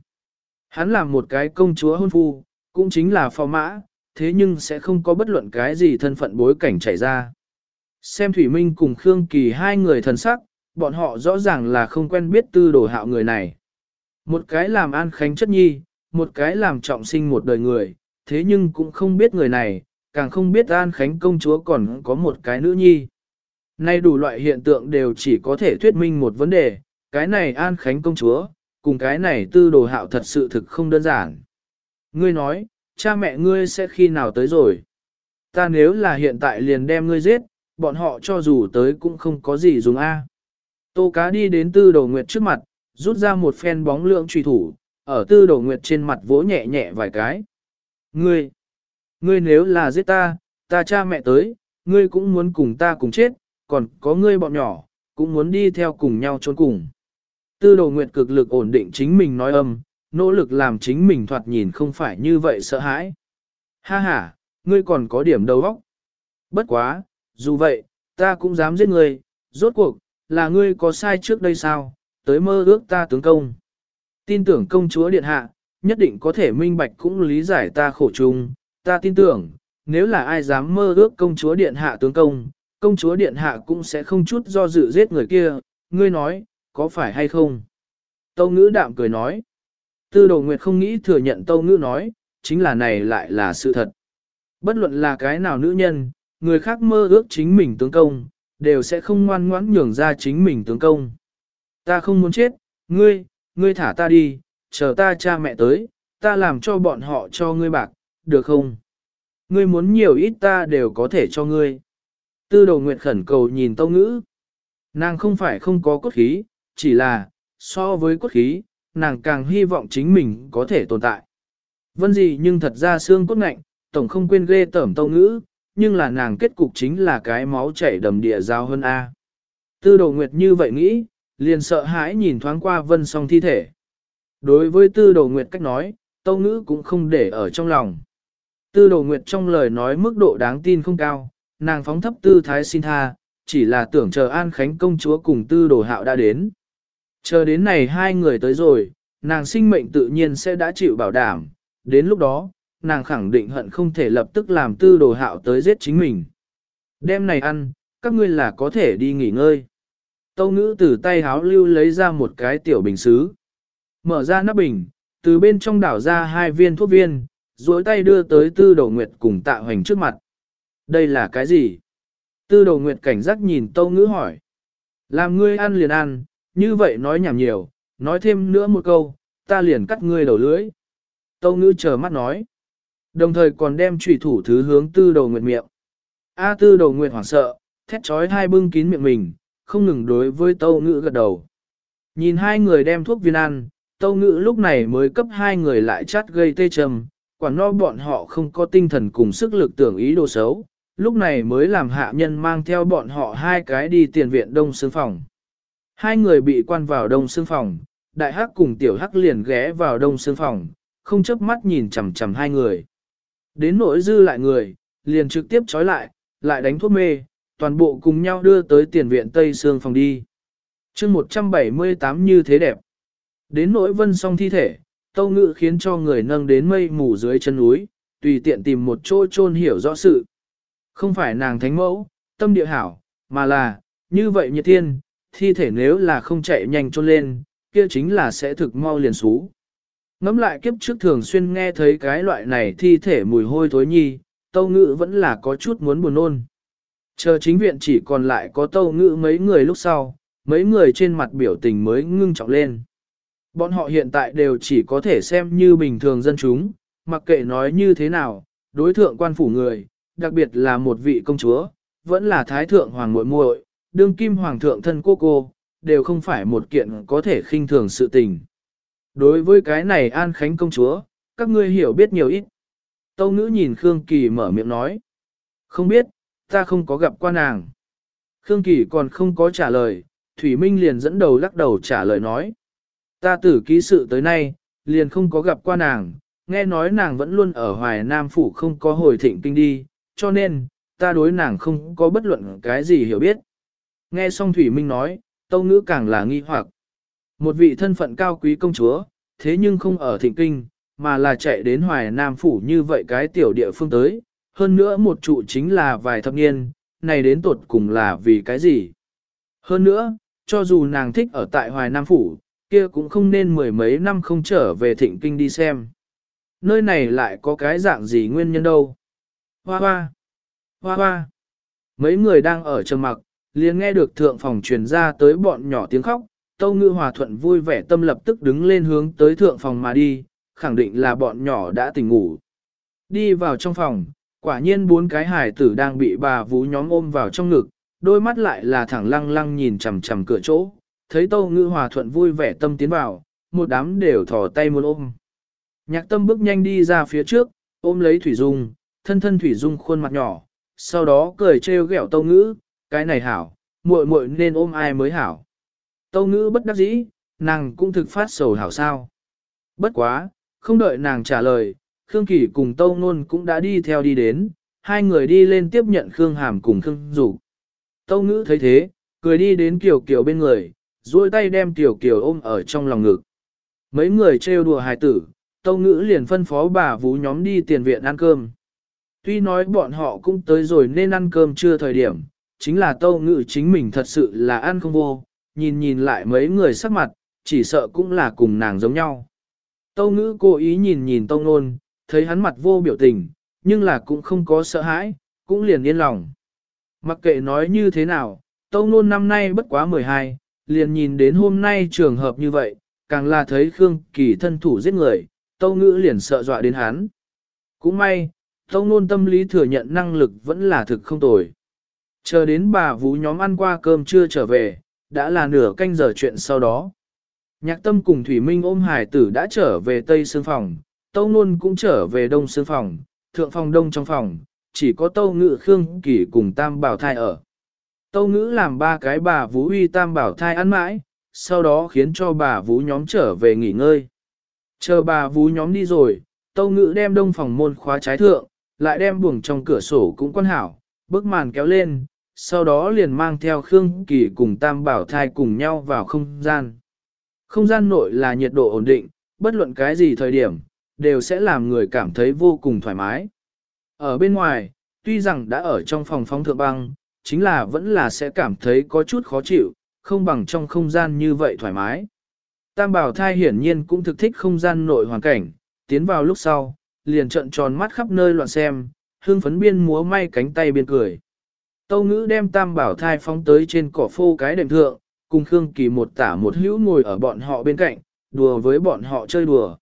Hắn làm một cái công chúa hôn phu, cũng chính là phò mã, thế nhưng sẽ không có bất luận cái gì thân phận bối cảnh chảy ra. Xem Thủy Minh cùng Khương Kỳ hai người thần sắc, bọn họ rõ ràng là không quen biết tư đồ hạo người này. Một cái làm an khánh chất nhi, một cái làm trọng sinh một đời người, thế nhưng cũng không biết người này, càng không biết an khánh công chúa còn có một cái nữ nhi. Nay đủ loại hiện tượng đều chỉ có thể thuyết minh một vấn đề, cái này an khánh công chúa, cùng cái này tư đồ hạo thật sự thực không đơn giản. Ngươi nói, cha mẹ ngươi sẽ khi nào tới rồi? Ta nếu là hiện tại liền đem ngươi giết, bọn họ cho dù tới cũng không có gì dùng A. Tô cá đi đến tư đồ nguyệt trước mặt, rút ra một phen bóng lượng truy thủ, ở tư đồ nguyệt trên mặt vỗ nhẹ nhẹ vài cái. Ngươi, ngươi nếu là giết ta, ta cha mẹ tới, ngươi cũng muốn cùng ta cùng chết, còn có ngươi bọn nhỏ, cũng muốn đi theo cùng nhau trốn cùng. Tư đồ nguyệt cực lực ổn định chính mình nói âm, nỗ lực làm chính mình thoạt nhìn không phải như vậy sợ hãi. Ha ha, ngươi còn có điểm đầu óc. Bất quá, dù vậy, ta cũng dám giết ngươi, rốt cuộc, là ngươi có sai trước đây sao, tới mơ ước ta tướng công. Tin tưởng công chúa điện hạ, nhất định có thể minh bạch cũng lý giải ta khổ chung, ta tin tưởng, nếu là ai dám mơ ước công chúa điện hạ tướng công, công chúa điện hạ cũng sẽ không chút do dự giết người kia, ngươi nói, có phải hay không? Tâu ngữ đạm cười nói. Tư đồ nguyệt không nghĩ thừa nhận tâu ngữ nói, chính là này lại là sự thật. Bất luận là cái nào nữ nhân, người khác mơ ước chính mình tướng công, đều sẽ không ngoan ngoãn nhường ra chính mình tướng công. Ta không muốn chết, ngươi, ngươi thả ta đi, chờ ta cha mẹ tới, ta làm cho bọn họ cho ngươi bạc, được không? Ngươi muốn nhiều ít ta đều có thể cho ngươi. Tư đồ nguyệt khẩn cầu nhìn tâu ngữ. Nàng không phải không có cốt khí, chỉ là, so với cốt khí, nàng càng hy vọng chính mình có thể tồn tại. Vân gì nhưng thật ra xương cốt ngạnh, tổng không quên ghê tẩm tâu ngữ, nhưng là nàng kết cục chính là cái máu chảy đầm địa giao hơn A. Tư đồ nguyệt như vậy nghĩ, liền sợ hãi nhìn thoáng qua vân song thi thể. Đối với tư đồ nguyệt cách nói, tâu ngữ cũng không để ở trong lòng. Tư đồ nguyệt trong lời nói mức độ đáng tin không cao, nàng phóng thấp tư thái xin tha, chỉ là tưởng chờ An Khánh công chúa cùng tư đồ hạo đã đến. Chờ đến này hai người tới rồi, nàng sinh mệnh tự nhiên sẽ đã chịu bảo đảm, đến lúc đó, nàng khẳng định hận không thể lập tức làm tư đồ hạo tới giết chính mình. Đêm này ăn, các ngươi là có thể đi nghỉ ngơi. Tâu ngữ từ tay háo lưu lấy ra một cái tiểu bình xứ. Mở ra nắp bình, từ bên trong đảo ra hai viên thuốc viên, duỗi tay đưa tới tư Đầu nguyệt cùng tạ hoành trước mặt. Đây là cái gì? Tư Đầu nguyệt cảnh giác nhìn tâu ngữ hỏi. Làm ngươi ăn liền ăn, như vậy nói nhảm nhiều, nói thêm nữa một câu, ta liền cắt ngươi đầu lưỡi. Tâu ngữ chờ mắt nói. Đồng thời còn đem trùy thủ thứ hướng tư đầu nguyệt miệng. A tư đầu nguyệt hoảng sợ, thét trói hai bưng kín miệng mình, không ngừng đối với tâu ngữ gật đầu. Nhìn hai người đem thuốc viên ăn, tâu ngữ lúc này mới cấp hai người lại chát gây tê trầm, quản no bọn họ không có tinh thần cùng sức lực tưởng ý đồ xấu, lúc này mới làm hạ nhân mang theo bọn họ hai cái đi tiền viện đông xương phòng. Hai người bị quan vào đông xương phòng, đại hắc cùng tiểu hắc liền ghé vào đông xương phòng, không chớp mắt nhìn chằm chằm hai người. Đến nỗi dư lại người, liền trực tiếp trói lại, lại đánh thuốc mê, toàn bộ cùng nhau đưa tới tiền viện Tây Sương phòng đi. chương 178 như thế đẹp. Đến nỗi vân song thi thể, tâu ngự khiến cho người nâng đến mây mù dưới chân núi, tùy tiện tìm một chỗ chôn hiểu rõ sự. Không phải nàng thánh mẫu, tâm địa hảo, mà là, như vậy nhiệt thiên, thi thể nếu là không chạy nhanh chôn lên, kia chính là sẽ thực mau liền xú. Ngắm lại kiếp trước thường xuyên nghe thấy cái loại này thi thể mùi hôi thối nhi, tâu ngự vẫn là có chút muốn buồn nôn. Chờ chính viện chỉ còn lại có tâu ngự mấy người lúc sau, mấy người trên mặt biểu tình mới ngưng trọng lên. Bọn họ hiện tại đều chỉ có thể xem như bình thường dân chúng, mặc kệ nói như thế nào, đối thượng quan phủ người, đặc biệt là một vị công chúa, vẫn là thái thượng hoàng muội muội, đương kim hoàng thượng thân cô cô, đều không phải một kiện có thể khinh thường sự tình. Đối với cái này An Khánh công chúa, các ngươi hiểu biết nhiều ít. Tâu ngữ nhìn Khương Kỳ mở miệng nói. Không biết, ta không có gặp qua nàng. Khương Kỳ còn không có trả lời, Thủy Minh liền dẫn đầu lắc đầu trả lời nói. Ta tử ký sự tới nay, liền không có gặp qua nàng, nghe nói nàng vẫn luôn ở Hoài Nam Phủ không có hồi thịnh kinh đi, cho nên, ta đối nàng không có bất luận cái gì hiểu biết. Nghe xong Thủy Minh nói, Tâu Ngữ càng là nghi hoặc. Một vị thân phận cao quý công chúa, thế nhưng không ở thịnh kinh, mà là chạy đến Hoài Nam Phủ như vậy cái tiểu địa phương tới, hơn nữa một trụ chính là vài thập niên, này đến tột cùng là vì cái gì? Hơn nữa, cho dù nàng thích ở tại Hoài Nam Phủ, kia cũng không nên mười mấy năm không trở về thịnh kinh đi xem. Nơi này lại có cái dạng gì nguyên nhân đâu? Hoa hoa! Hoa hoa! Mấy người đang ở trầm mặc, liền nghe được thượng phòng truyền ra tới bọn nhỏ tiếng khóc, Tâu Ngư Hòa Thuận vui vẻ tâm lập tức đứng lên hướng tới thượng phòng mà đi, khẳng định là bọn nhỏ đã tỉnh ngủ. Đi vào trong phòng, quả nhiên bốn cái hải tử đang bị bà vú nhóm ôm vào trong ngực, đôi mắt lại là thẳng lăng lăng nhìn chằm chằm cửa chỗ, thấy Tâu Ngữ Hòa Thuận vui vẻ tâm tiến vào, một đám đều thò tay muốn ôm. Nhạc tâm bước nhanh đi ra phía trước, ôm lấy Thủy Dung, thân thân Thủy Dung khuôn mặt nhỏ, sau đó cười trêu ghẹo Tâu Ngữ, cái này hảo, muội muội nên ôm ai mới hảo. Tâu Ngữ bất đắc dĩ, nàng cũng thực phát sầu hảo sao. Bất quá, không đợi nàng trả lời, Khương Kỳ cùng Tâu Nôn cũng đã đi theo đi đến, hai người đi lên tiếp nhận Khương Hàm cùng Khương Dục. Tâu Ngữ thấy thế, cười đi đến Kiều Kiều bên người, duỗi tay đem Kiều Kiều ôm ở trong lòng ngực. Mấy người trêu đùa hài tử, Tâu Ngữ liền phân phó bà vú nhóm đi tiền viện ăn cơm. Tuy nói bọn họ cũng tới rồi nên ăn cơm chưa thời điểm, chính là Tâu Ngữ chính mình thật sự là ăn không vô, nhìn nhìn lại mấy người sắc mặt, chỉ sợ cũng là cùng nàng giống nhau. Tâu ngữ cố ý nhìn nhìn tâu nôn, thấy hắn mặt vô biểu tình, nhưng là cũng không có sợ hãi, cũng liền yên lòng. Mặc kệ nói như thế nào, tâu nôn năm nay bất quá 12, liền nhìn đến hôm nay trường hợp như vậy, càng là thấy Khương Kỳ thân thủ giết người, tâu ngữ liền sợ dọa đến hắn. Cũng may, tâu nôn tâm lý thừa nhận năng lực vẫn là thực không tồi. Chờ đến bà vũ nhóm ăn qua cơm chưa trở về, đã là nửa canh giờ chuyện sau đó. Nhạc tâm cùng Thủy Minh ôm hải tử đã trở về Tây Sương Phòng, Tâu Nôn cũng trở về Đông Sương Phòng, Thượng Phòng Đông trong phòng, chỉ có Tâu Ngự Khương Kỳ cùng Tam Bảo Thai ở. Tâu Ngữ làm ba cái bà Vũ Huy Tam Bảo Thai ăn mãi, sau đó khiến cho bà Vũ nhóm trở về nghỉ ngơi. Chờ bà Vũ nhóm đi rồi, Tâu Ngữ đem đông phòng môn khóa trái thượng, lại đem buồng trong cửa sổ cũng quan hảo, bức màn kéo lên, sau đó liền mang theo Khương Kỳ cùng Tam Bảo Thai cùng nhau vào không gian. Không gian nội là nhiệt độ ổn định, bất luận cái gì thời điểm, đều sẽ làm người cảm thấy vô cùng thoải mái. Ở bên ngoài, tuy rằng đã ở trong phòng phóng thượng băng, chính là vẫn là sẽ cảm thấy có chút khó chịu, không bằng trong không gian như vậy thoải mái. Tam bảo thai hiển nhiên cũng thực thích không gian nội hoàn cảnh, tiến vào lúc sau, liền trận tròn mắt khắp nơi loạn xem, hương phấn biên múa may cánh tay biên cười. Tâu ngữ đem tam bảo thai phóng tới trên cỏ phô cái đệm thượng, cùng Khương Kỳ một tả một hữu ngồi ở bọn họ bên cạnh, đùa với bọn họ chơi đùa.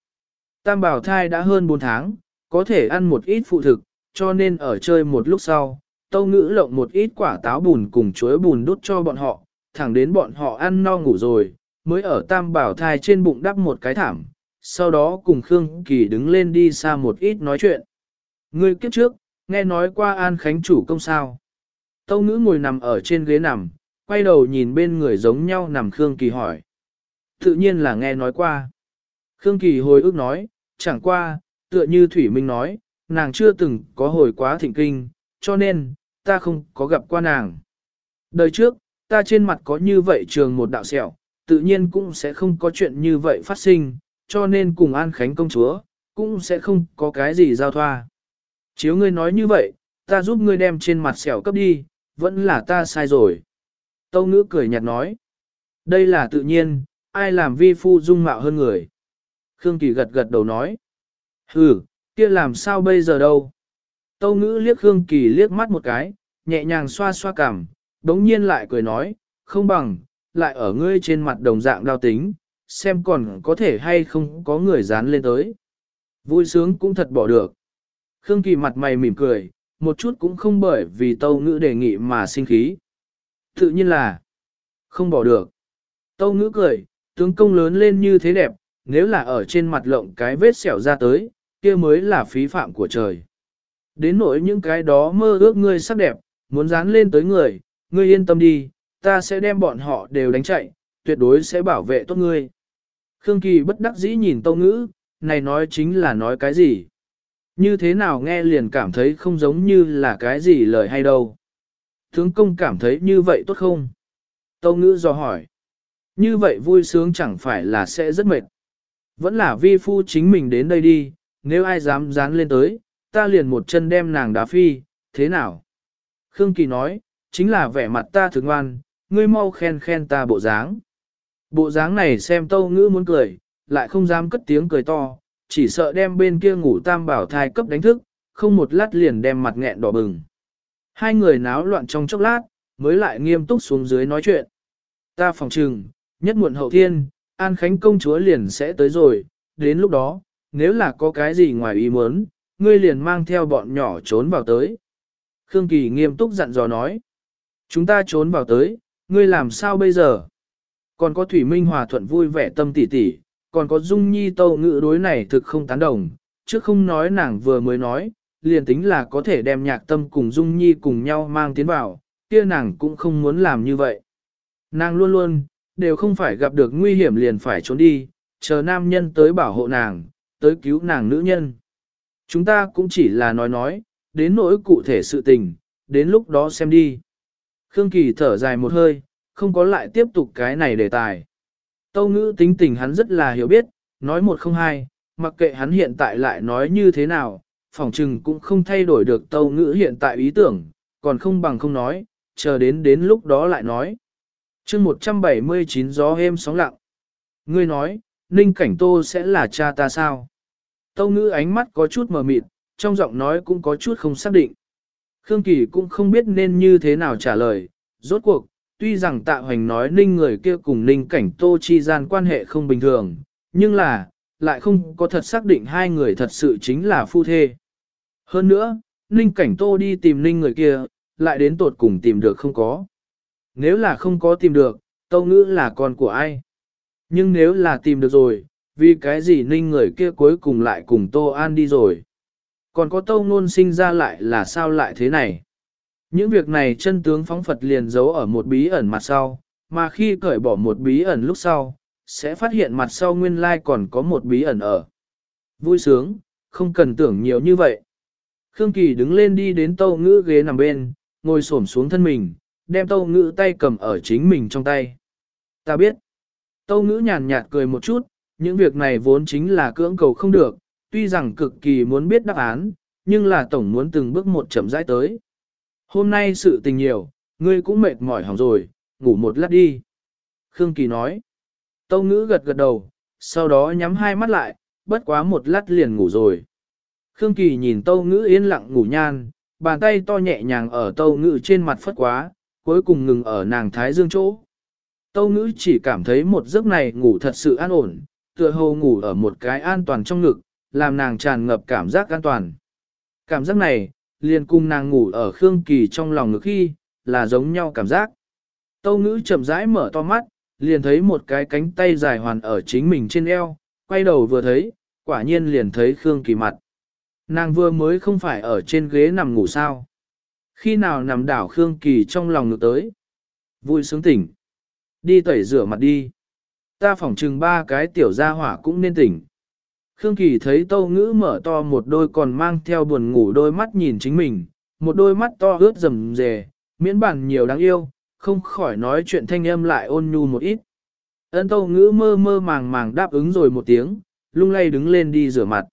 Tam bảo thai đã hơn 4 tháng, có thể ăn một ít phụ thực, cho nên ở chơi một lúc sau, tâu ngữ lộng một ít quả táo bùn cùng chuối bùn đút cho bọn họ, thẳng đến bọn họ ăn no ngủ rồi, mới ở tam bảo thai trên bụng đắp một cái thảm, sau đó cùng Khương Kỳ đứng lên đi xa một ít nói chuyện. Ngươi kiếp trước, Nghe nói qua An Khánh chủ công sao. Tâu ngữ ngồi nằm ở trên ghế nằm, quay đầu nhìn bên người giống nhau nằm Khương Kỳ hỏi. Tự nhiên là nghe nói qua. Khương Kỳ hồi ức nói, chẳng qua, tựa như Thủy Minh nói, nàng chưa từng có hồi quá thịnh kinh, cho nên, ta không có gặp qua nàng. Đời trước, ta trên mặt có như vậy trường một đạo sẹo, tự nhiên cũng sẽ không có chuyện như vậy phát sinh, cho nên cùng An Khánh công chúa, cũng sẽ không có cái gì giao thoa. Chiếu ngươi nói như vậy, ta giúp ngươi đem trên mặt sẹo cấp đi, vẫn là ta sai rồi. Tâu ngữ cười nhạt nói, đây là tự nhiên, ai làm vi phu dung mạo hơn người. Khương Kỳ gật gật đầu nói, hừ, kia làm sao bây giờ đâu. Tâu ngữ liếc Khương Kỳ liếc mắt một cái, nhẹ nhàng xoa xoa cằm, đống nhiên lại cười nói, không bằng, lại ở ngươi trên mặt đồng dạng đau tính, xem còn có thể hay không có người dán lên tới. Vui sướng cũng thật bỏ được. Khương Kỳ mặt mày mỉm cười, một chút cũng không bởi vì tâu ngữ đề nghị mà sinh khí. Tự nhiên là không bỏ được. Tâu ngữ cười, tướng công lớn lên như thế đẹp, nếu là ở trên mặt lộng cái vết sẹo ra tới, kia mới là phí phạm của trời. Đến nỗi những cái đó mơ ước ngươi sắc đẹp, muốn dán lên tới người, ngươi yên tâm đi, ta sẽ đem bọn họ đều đánh chạy, tuyệt đối sẽ bảo vệ tốt ngươi. Khương Kỳ bất đắc dĩ nhìn Tâu Ngữ, này nói chính là nói cái gì? Như thế nào nghe liền cảm thấy không giống như là cái gì lời hay đâu. Thướng công cảm thấy như vậy tốt không? Tâu Ngữ do hỏi. Như vậy vui sướng chẳng phải là sẽ rất mệt. Vẫn là vi phu chính mình đến đây đi, nếu ai dám dán lên tới, ta liền một chân đem nàng đá phi, thế nào? Khương Kỳ nói, chính là vẻ mặt ta thường ngoan, ngươi mau khen khen ta bộ dáng. Bộ dáng này xem tâu ngữ muốn cười, lại không dám cất tiếng cười to, chỉ sợ đem bên kia ngủ tam bảo thai cấp đánh thức, không một lát liền đem mặt nghẹn đỏ bừng. Hai người náo loạn trong chốc lát, mới lại nghiêm túc xuống dưới nói chuyện. Ta phòng trừng, nhất muộn hậu thiên, An Khánh công chúa liền sẽ tới rồi, đến lúc đó, nếu là có cái gì ngoài ý muốn, ngươi liền mang theo bọn nhỏ trốn vào tới. Khương Kỳ nghiêm túc dặn dò nói. Chúng ta trốn vào tới, ngươi làm sao bây giờ? Còn có Thủy Minh Hòa thuận vui vẻ tâm tỉ tỉ, còn có Dung Nhi tâu ngữ đối này thực không tán đồng, chứ không nói nàng vừa mới nói, liền tính là có thể đem nhạc tâm cùng Dung Nhi cùng nhau mang tiến vào, kia nàng cũng không muốn làm như vậy. Nàng luôn luôn, đều không phải gặp được nguy hiểm liền phải trốn đi, chờ nam nhân tới bảo hộ nàng, tới cứu nàng nữ nhân. Chúng ta cũng chỉ là nói nói, đến nỗi cụ thể sự tình, đến lúc đó xem đi. Khương Kỳ thở dài một hơi, không có lại tiếp tục cái này đề tài. Tâu ngữ tính tình hắn rất là hiểu biết, nói một không hai, mặc kệ hắn hiện tại lại nói như thế nào, phỏng trừng cũng không thay đổi được tâu ngữ hiện tại ý tưởng, còn không bằng không nói, chờ đến đến lúc đó lại nói. chương 179 gió êm sóng lặng. Ngươi nói, Ninh Cảnh Tô sẽ là cha ta sao? Tâu ngữ ánh mắt có chút mờ mịt, trong giọng nói cũng có chút không xác định. Khương Kỳ cũng không biết nên như thế nào trả lời, rốt cuộc, tuy rằng tạ hoành nói ninh người kia cùng ninh cảnh tô chi gian quan hệ không bình thường, nhưng là, lại không có thật xác định hai người thật sự chính là phu thê. Hơn nữa, ninh cảnh tô đi tìm ninh người kia, lại đến tột cùng tìm được không có. Nếu là không có tìm được, tâu ngữ là con của ai? Nhưng nếu là tìm được rồi, vì cái gì ninh người kia cuối cùng lại cùng Tô An đi rồi? Còn có tâu ngôn sinh ra lại là sao lại thế này? Những việc này chân tướng phóng Phật liền giấu ở một bí ẩn mặt sau, mà khi cởi bỏ một bí ẩn lúc sau, sẽ phát hiện mặt sau nguyên lai còn có một bí ẩn ở. Vui sướng, không cần tưởng nhiều như vậy. Khương Kỳ đứng lên đi đến tâu ngữ ghế nằm bên, ngồi xổm xuống thân mình, đem tâu ngữ tay cầm ở chính mình trong tay. Ta biết. Tâu ngữ nhàn nhạt cười một chút, những việc này vốn chính là cưỡng cầu không được, tuy rằng cực kỳ muốn biết đáp án, nhưng là tổng muốn từng bước một chậm rãi tới. Hôm nay sự tình nhiều, ngươi cũng mệt mỏi hỏng rồi, ngủ một lát đi. Khương Kỳ nói. Tâu ngữ gật gật đầu, sau đó nhắm hai mắt lại, bất quá một lát liền ngủ rồi. Khương Kỳ nhìn tâu ngữ yên lặng ngủ nhan, bàn tay to nhẹ nhàng ở tâu ngữ trên mặt phất quá, cuối cùng ngừng ở nàng thái dương chỗ. Tâu ngữ chỉ cảm thấy một giấc này ngủ thật sự an ổn, tựa hồ ngủ ở một cái an toàn trong ngực, làm nàng tràn ngập cảm giác an toàn. Cảm giác này, liền cùng nàng ngủ ở Khương Kỳ trong lòng ngực khi, là giống nhau cảm giác. Tâu ngữ chậm rãi mở to mắt, liền thấy một cái cánh tay dài hoàn ở chính mình trên eo, quay đầu vừa thấy, quả nhiên liền thấy Khương Kỳ mặt. Nàng vừa mới không phải ở trên ghế nằm ngủ sao. Khi nào nằm đảo Khương Kỳ trong lòng ngược tới. Vui sướng tỉnh. Đi tẩy rửa mặt đi. Ta phỏng chừng ba cái tiểu gia hỏa cũng nên tỉnh. Khương Kỳ thấy Tâu Ngữ mở to một đôi còn mang theo buồn ngủ đôi mắt nhìn chính mình, một đôi mắt to ướt rầm rề, miễn bản nhiều đáng yêu, không khỏi nói chuyện thanh âm lại ôn nhu một ít. Ấn Tâu Ngữ mơ mơ màng màng đáp ứng rồi một tiếng, lung lay đứng lên đi rửa mặt.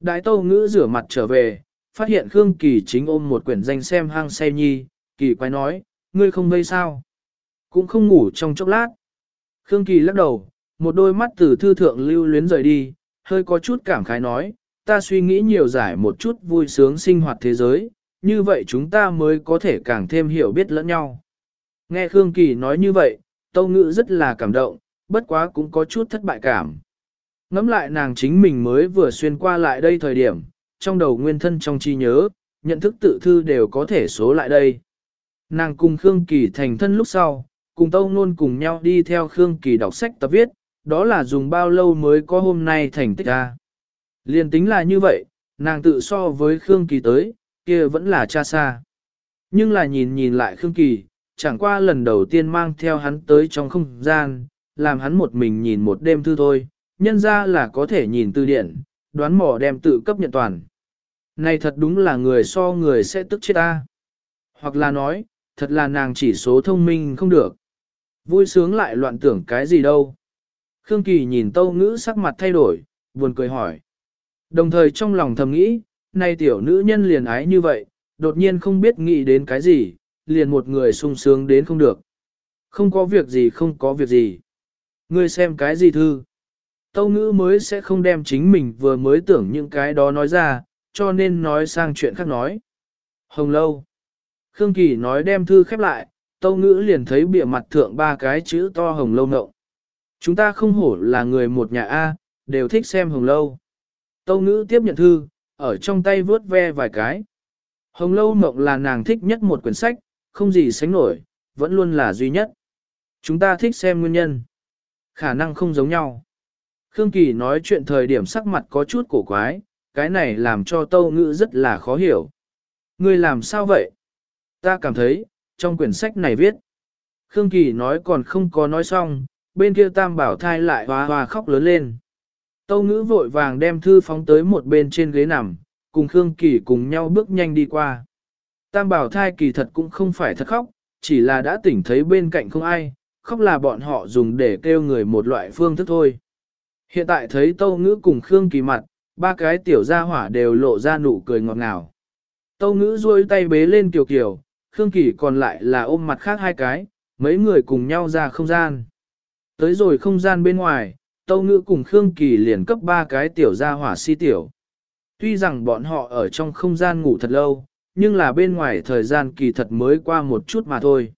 Đại Tâu Ngữ rửa mặt trở về, phát hiện Khương Kỳ chính ôm một quyển danh xem hang say nhi, Kỳ quay nói, ngươi không ngây sao? Cũng không ngủ trong chốc lát. Khương Kỳ lắc đầu, một đôi mắt từ thư thượng lưu luyến rời đi, hơi có chút cảm khái nói, ta suy nghĩ nhiều giải một chút vui sướng sinh hoạt thế giới, như vậy chúng ta mới có thể càng thêm hiểu biết lẫn nhau. Nghe Khương Kỳ nói như vậy, Tâu Ngữ rất là cảm động, bất quá cũng có chút thất bại cảm. Ngắm lại nàng chính mình mới vừa xuyên qua lại đây thời điểm, trong đầu nguyên thân trong trí nhớ, nhận thức tự thư đều có thể số lại đây. Nàng cùng Khương Kỳ thành thân lúc sau, cùng Tâu Nôn cùng nhau đi theo Khương Kỳ đọc sách tập viết, đó là dùng bao lâu mới có hôm nay thành tích ra. Liên tính là như vậy, nàng tự so với Khương Kỳ tới, kia vẫn là cha xa. Nhưng là nhìn nhìn lại Khương Kỳ, chẳng qua lần đầu tiên mang theo hắn tới trong không gian, làm hắn một mình nhìn một đêm thư thôi, nhân ra là có thể nhìn từ điển, đoán mò đem tự cấp nhận toàn. Này thật đúng là người so người sẽ tức chết ta. Hoặc là nói, thật là nàng chỉ số thông minh không được. Vui sướng lại loạn tưởng cái gì đâu. Khương Kỳ nhìn tâu ngữ sắc mặt thay đổi, buồn cười hỏi. Đồng thời trong lòng thầm nghĩ, nay tiểu nữ nhân liền ái như vậy, đột nhiên không biết nghĩ đến cái gì, liền một người sung sướng đến không được. Không có việc gì không có việc gì. Ngươi xem cái gì thư. Tâu ngữ mới sẽ không đem chính mình vừa mới tưởng những cái đó nói ra, cho nên nói sang chuyện khác nói. Hồng lâu. Khương Kỳ nói đem thư khép lại, tâu ngữ liền thấy bịa mặt thượng ba cái chữ to hồng lâu ngậu. Chúng ta không hổ là người một nhà A, đều thích xem hồng lâu. Tâu ngữ tiếp nhận thư, ở trong tay vướt ve vài cái. Hồng lâu mộng là nàng thích nhất một quyển sách, không gì sánh nổi, vẫn luôn là duy nhất. Chúng ta thích xem nguyên nhân. Khả năng không giống nhau. Khương Kỳ nói chuyện thời điểm sắc mặt có chút cổ quái, cái này làm cho tâu ngữ rất là khó hiểu. Ngươi làm sao vậy? Ta cảm thấy, trong quyển sách này viết. Khương Kỳ nói còn không có nói xong, bên kia tam bảo thai lại hoa hoa khóc lớn lên. Tâu ngữ vội vàng đem thư phóng tới một bên trên ghế nằm, cùng Khương Kỳ cùng nhau bước nhanh đi qua. Tam bảo thai kỳ thật cũng không phải thật khóc, chỉ là đã tỉnh thấy bên cạnh không ai, khóc là bọn họ dùng để kêu người một loại phương thức thôi. Hiện tại thấy Tâu Ngữ cùng Khương Kỳ mặt, ba cái tiểu gia hỏa đều lộ ra nụ cười ngọt ngào. Tâu Ngữ duỗi tay bế lên Kiều Kiều, Khương Kỳ còn lại là ôm mặt khác hai cái, mấy người cùng nhau ra không gian. Tới rồi không gian bên ngoài, Tâu Ngữ cùng Khương Kỳ liền cấp ba cái tiểu gia hỏa si tiểu. Tuy rằng bọn họ ở trong không gian ngủ thật lâu, nhưng là bên ngoài thời gian kỳ thật mới qua một chút mà thôi.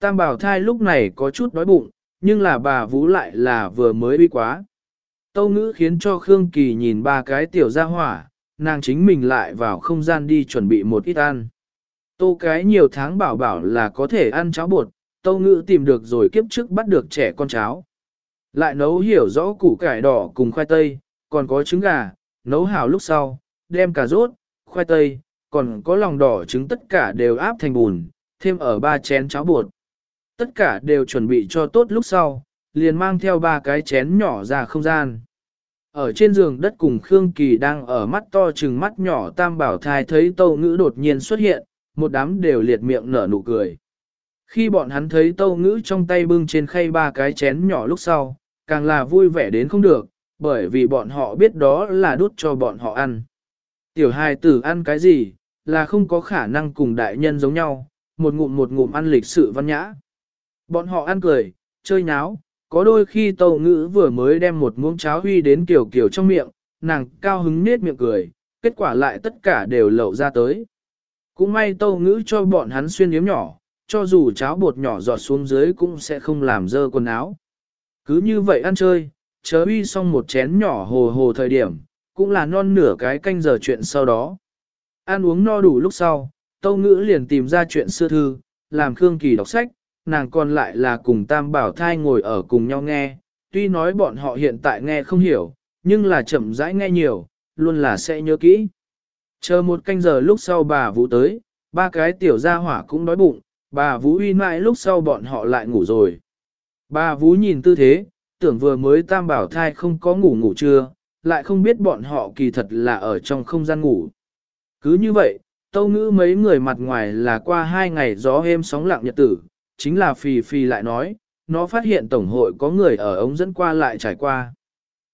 Tam bảo thai lúc này có chút đói bụng, nhưng là bà vú lại là vừa mới bi quá. Tâu ngữ khiến cho Khương Kỳ nhìn ba cái tiểu gia hỏa, nàng chính mình lại vào không gian đi chuẩn bị một ít ăn. Tô cái nhiều tháng bảo bảo là có thể ăn cháo bột, tâu ngữ tìm được rồi kiếp trước bắt được trẻ con cháo. Lại nấu hiểu rõ củ cải đỏ cùng khoai tây, còn có trứng gà, nấu hảo lúc sau, đem cà rốt, khoai tây, còn có lòng đỏ trứng tất cả đều áp thành bùn, thêm ở ba chén cháo bột. Tất cả đều chuẩn bị cho tốt lúc sau, liền mang theo ba cái chén nhỏ ra không gian. Ở trên giường đất cùng Khương Kỳ đang ở mắt to chừng mắt nhỏ tam bảo thai thấy tâu ngữ đột nhiên xuất hiện, một đám đều liệt miệng nở nụ cười. Khi bọn hắn thấy tâu ngữ trong tay bưng trên khay ba cái chén nhỏ lúc sau, càng là vui vẻ đến không được, bởi vì bọn họ biết đó là đút cho bọn họ ăn. Tiểu hài tử ăn cái gì, là không có khả năng cùng đại nhân giống nhau, một ngụm một ngụm ăn lịch sự văn nhã. Bọn họ ăn cười, chơi nháo, có đôi khi tâu ngữ vừa mới đem một muỗng cháo huy đến kiểu kiểu trong miệng, nàng cao hứng nết miệng cười, kết quả lại tất cả đều lậu ra tới. Cũng may tâu ngữ cho bọn hắn xuyên yếm nhỏ, cho dù cháo bột nhỏ giọt xuống dưới cũng sẽ không làm dơ quần áo. Cứ như vậy ăn chơi, chớ uy xong một chén nhỏ hồ hồ thời điểm, cũng là non nửa cái canh giờ chuyện sau đó. Ăn uống no đủ lúc sau, tâu ngữ liền tìm ra chuyện xưa thư, làm Khương Kỳ đọc sách, nàng còn lại là cùng tam bảo thai ngồi ở cùng nhau nghe, tuy nói bọn họ hiện tại nghe không hiểu, nhưng là chậm rãi nghe nhiều, luôn là sẽ nhớ kỹ. Chờ một canh giờ lúc sau bà Vũ tới, ba cái tiểu gia hỏa cũng đói bụng, bà Vũ uy mãi lúc sau bọn họ lại ngủ rồi. Bà Vũ nhìn tư thế, tưởng vừa mới tam bảo thai không có ngủ ngủ chưa, lại không biết bọn họ kỳ thật là ở trong không gian ngủ. Cứ như vậy, tâu ngữ mấy người mặt ngoài là qua hai ngày gió êm sóng lặng nhật tử, chính là Phì Phì lại nói, nó phát hiện Tổng hội có người ở ống dẫn qua lại trải qua.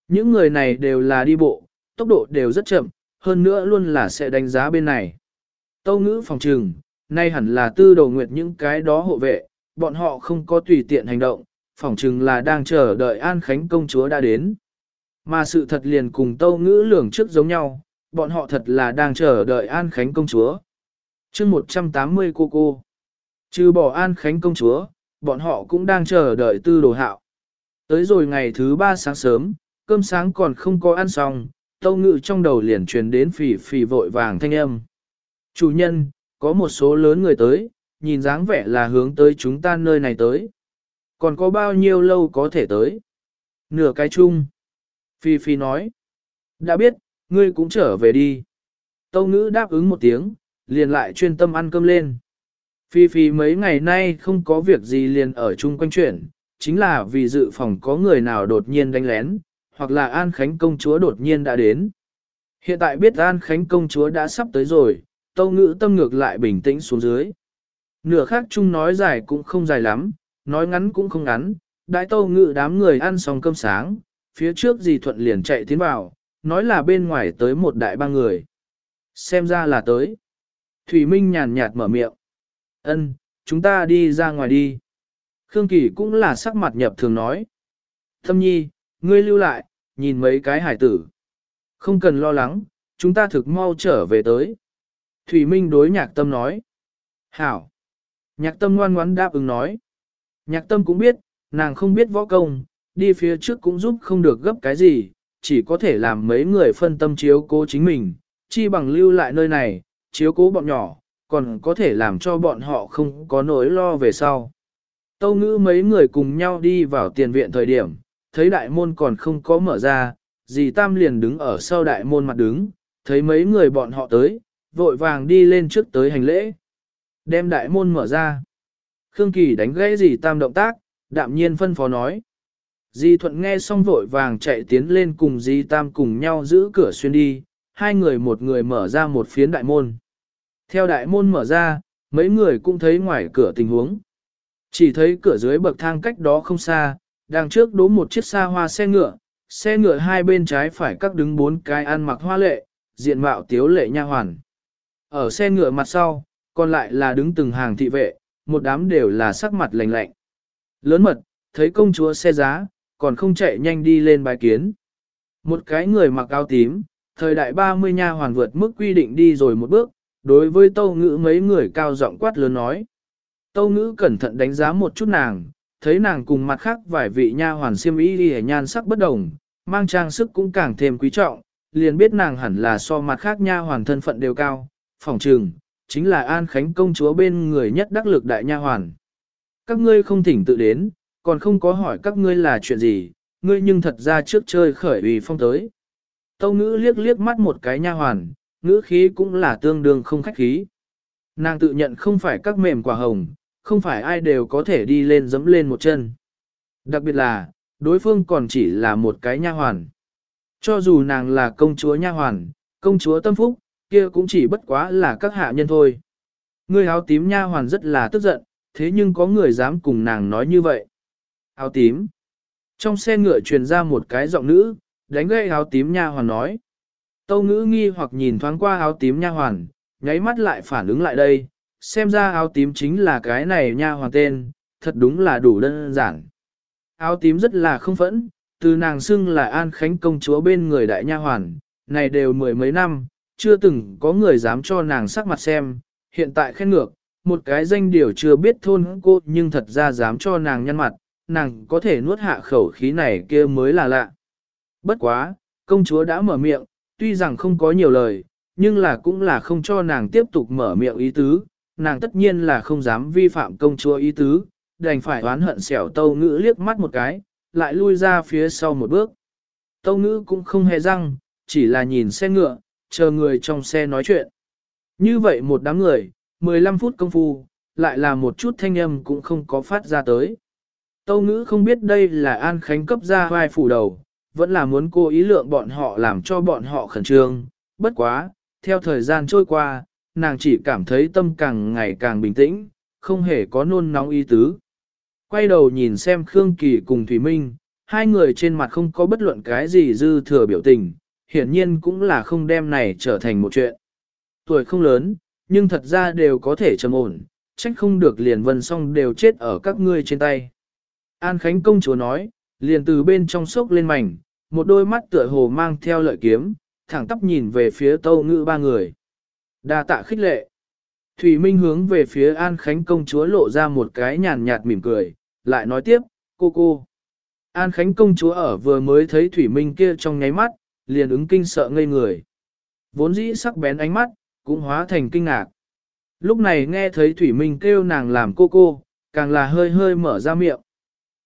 Những người này đều là đi bộ, tốc độ đều rất chậm, hơn nữa luôn là sẽ đánh giá bên này. Tâu ngữ phòng trừng, nay hẳn là tư đầu nguyệt những cái đó hộ vệ, bọn họ không có tùy tiện hành động, phỏng chừng là đang chờ đợi An Khánh công chúa đã đến. Mà sự thật liền cùng tâu ngữ lường trước giống nhau, bọn họ thật là đang chờ đợi An Khánh công chúa. chương 180 cô cô. Trừ bỏ An Khánh công chúa, bọn họ cũng đang chờ đợi tư đồ hạo. Tới rồi ngày thứ ba sáng sớm, cơm sáng còn không có ăn xong, tâu ngự trong đầu liền truyền đến phì phì vội vàng thanh âm. Chủ nhân, có một số lớn người tới, nhìn dáng vẻ là hướng tới chúng ta nơi này tới. Còn có bao nhiêu lâu có thể tới? Nửa cái chung. Phi Phi nói. Đã biết, ngươi cũng trở về đi. Tâu ngữ đáp ứng một tiếng, liền lại chuyên tâm ăn cơm lên. Phi Phi mấy ngày nay không có việc gì liền ở chung quanh chuyển, chính là vì dự phòng có người nào đột nhiên đánh lén, hoặc là An Khánh công chúa đột nhiên đã đến. Hiện tại biết An Khánh công chúa đã sắp tới rồi, tâu ngữ tâm ngược lại bình tĩnh xuống dưới. Nửa khác chung nói dài cũng không dài lắm, nói ngắn cũng không ngắn, đại tâu ngữ đám người ăn xong cơm sáng, phía trước dì thuận liền chạy tiến vào, nói là bên ngoài tới một đại ba người. Xem ra là tới. Thủy Minh nhàn nhạt mở miệng. Ân, chúng ta đi ra ngoài đi. Khương Kỳ cũng là sắc mặt nhập thường nói. Thâm nhi, ngươi lưu lại, nhìn mấy cái hải tử. Không cần lo lắng, chúng ta thực mau trở về tới. Thủy Minh đối nhạc tâm nói. Hảo. Nhạc tâm ngoan ngoãn đáp ứng nói. Nhạc tâm cũng biết, nàng không biết võ công, đi phía trước cũng giúp không được gấp cái gì, chỉ có thể làm mấy người phân tâm chiếu cố chính mình, chi bằng lưu lại nơi này, chiếu cố bọn nhỏ, còn có thể làm cho bọn họ không có nỗi lo về sau. Tâu ngữ mấy người cùng nhau đi vào tiền viện thời điểm, thấy đại môn còn không có mở ra, dì Tam liền đứng ở sau đại môn mặt đứng, thấy mấy người bọn họ tới, vội vàng đi lên trước tới hành lễ. Đem đại môn mở ra. Khương Kỳ đánh gãy dì Tam động tác, đạm nhiên phân phó nói. Di Thuận nghe xong vội vàng chạy tiến lên cùng Di Tam cùng nhau giữ cửa xuyên đi, hai người một người mở ra một phiến đại môn. Theo đại môn mở ra, mấy người cũng thấy ngoài cửa tình huống. Chỉ thấy cửa dưới bậc thang cách đó không xa, đằng trước đố một chiếc xa hoa xe ngựa, xe ngựa hai bên trái phải các đứng bốn cái ăn mặc hoa lệ, diện mạo tiếu lệ nha hoàn. Ở xe ngựa mặt sau, còn lại là đứng từng hàng thị vệ, một đám đều là sắc mặt lạnh lạnh. Lớn mật, thấy công chúa xe giá, còn không chạy nhanh đi lên bài kiến. Một cái người mặc áo tím, thời đại 30 nha hoàn vượt mức quy định đi rồi một bước, đối với tâu ngữ mấy người cao giọng quát lớn nói. Tâu ngữ cẩn thận đánh giá một chút nàng, thấy nàng cùng mặt khác vài vị nha hoàn siêm y đi nhan sắc bất đồng, mang trang sức cũng càng thêm quý trọng, liền biết nàng hẳn là so mặt khác nha hoàn thân phận đều cao, phòng trường, chính là An Khánh công chúa bên người nhất đắc lực đại nha hoàn. Các ngươi không thỉnh tự đến, còn không có hỏi các ngươi là chuyện gì, ngươi nhưng thật ra trước chơi khởi ủy phong tới. Tâu ngữ liếc liếc mắt một cái nha hoàn, ngữ khí cũng là tương đương không khách khí. Nàng tự nhận không phải các mềm quả hồng, không phải ai đều có thể đi lên dẫm lên một chân. Đặc biệt là, đối phương còn chỉ là một cái nha hoàn. Cho dù nàng là công chúa nha hoàn, công chúa tâm phúc, kia cũng chỉ bất quá là các hạ nhân thôi. Người áo tím nha hoàn rất là tức giận, thế nhưng có người dám cùng nàng nói như vậy. Áo tím. Trong xe ngựa truyền ra một cái giọng nữ, đánh gây áo tím nha hoàn nói. Tâu ngữ nghi hoặc nhìn thoáng qua áo tím nha hoàn, nháy mắt lại phản ứng lại đây, xem ra áo tím chính là cái này nha hoàn tên, thật đúng là đủ đơn giản. Áo tím rất là không phẫn, từ nàng xưng là An Khánh công chúa bên người đại nha hoàn, này đều mười mấy năm, chưa từng có người dám cho nàng sắc mặt xem, hiện tại khen ngược, một cái danh điều chưa biết thôn cô nhưng thật ra dám cho nàng nhăn mặt, nàng có thể nuốt hạ khẩu khí này kia mới là lạ. Bất quá, công chúa đã mở miệng, tuy rằng không có nhiều lời, nhưng là cũng là không cho nàng tiếp tục mở miệng ý tứ, nàng tất nhiên là không dám vi phạm công chúa ý tứ, đành phải oán hận xẻo tâu ngữ liếc mắt một cái, lại lui ra phía sau một bước. Tâu ngữ cũng không hề răng, chỉ là nhìn xe ngựa, chờ người trong xe nói chuyện. Như vậy một đám người, 15 phút công phu, lại là một chút thanh âm cũng không có phát ra tới. Tâu ngữ không biết đây là An Khánh cấp ra vai phủ đầu, vẫn là muốn cô ý lượng bọn họ làm cho bọn họ khẩn trương. Bất quá, theo thời gian trôi qua, nàng chỉ cảm thấy tâm càng ngày càng bình tĩnh, không hề có nôn nóng ý tứ. Quay đầu nhìn xem Khương Kỳ cùng Thủy Minh, hai người trên mặt không có bất luận cái gì dư thừa biểu tình, hiển nhiên cũng là không đem này trở thành một chuyện. Tuổi không lớn, nhưng thật ra đều có thể trầm ổn, trách không được liền vân song đều chết ở các ngươi trên tay. An Khánh công chúa nói, liền từ bên trong sốc lên mảnh, một đôi mắt tựa hồ mang theo lợi kiếm, thẳng tắp nhìn về phía tâu ngữ ba người. đa tạ khích lệ. Thủy Minh hướng về phía An Khánh công chúa lộ ra một cái nhàn nhạt mỉm cười, lại nói tiếp, cô cô. An Khánh công chúa ở vừa mới thấy Thủy Minh kia trong nháy mắt, liền ứng kinh sợ ngây người. Vốn dĩ sắc bén ánh mắt, cũng hóa thành kinh ngạc. Lúc này nghe thấy Thủy Minh kêu nàng làm cô cô, càng là hơi hơi mở ra miệng.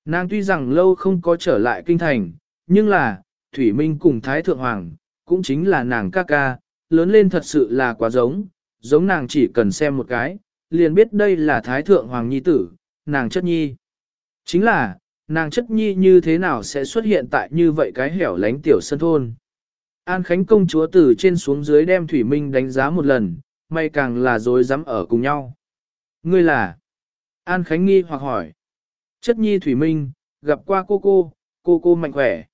Nàng tuy rằng lâu không có trở lại kinh thành, nhưng là, Thủy Minh cùng Thái Thượng Hoàng, cũng chính là nàng ca ca, lớn lên thật sự là quá giống, giống nàng chỉ cần xem một cái, liền biết đây là Thái Thượng Hoàng Nhi tử, nàng chất nhi. Chính là, nàng chất nhi như thế nào sẽ xuất hiện tại như vậy cái hẻo lánh tiểu sân thôn. An Khánh công chúa từ trên xuống dưới đem Thủy Minh đánh giá một lần, may càng là dối dám ở cùng nhau. Ngươi là? An Khánh nghi hoặc hỏi. Chất nhi Thủy Minh, gặp qua cô cô, cô cô mạnh khỏe.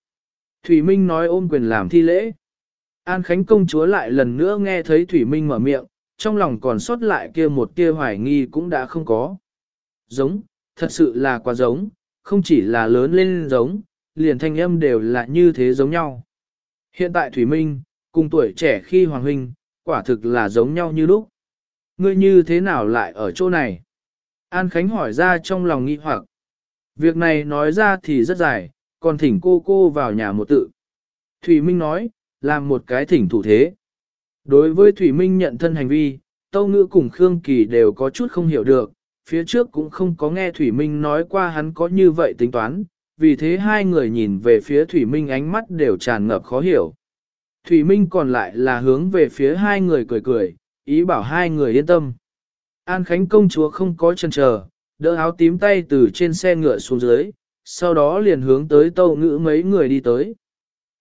Thủy Minh nói ôm quyền làm thi lễ. An Khánh công chúa lại lần nữa nghe thấy Thủy Minh mở miệng, trong lòng còn sót lại kia một kia hoài nghi cũng đã không có. Giống, thật sự là quá giống, không chỉ là lớn lên giống, liền thanh âm đều là như thế giống nhau. Hiện tại Thủy Minh, cùng tuổi trẻ khi Hoàng Huynh, quả thực là giống nhau như lúc. Ngươi như thế nào lại ở chỗ này? An Khánh hỏi ra trong lòng nghi hoặc. Việc này nói ra thì rất dài, còn thỉnh cô cô vào nhà một tự. Thủy Minh nói, làm một cái thỉnh thủ thế. Đối với Thủy Minh nhận thân hành vi, Tâu Ngữ cùng Khương Kỳ đều có chút không hiểu được, phía trước cũng không có nghe Thủy Minh nói qua hắn có như vậy tính toán, vì thế hai người nhìn về phía Thủy Minh ánh mắt đều tràn ngập khó hiểu. Thủy Minh còn lại là hướng về phía hai người cười cười, ý bảo hai người yên tâm. An Khánh công chúa không có chân chờ, đỡ áo tím tay từ trên xe ngựa xuống dưới, sau đó liền hướng tới tâu ngữ mấy người đi tới.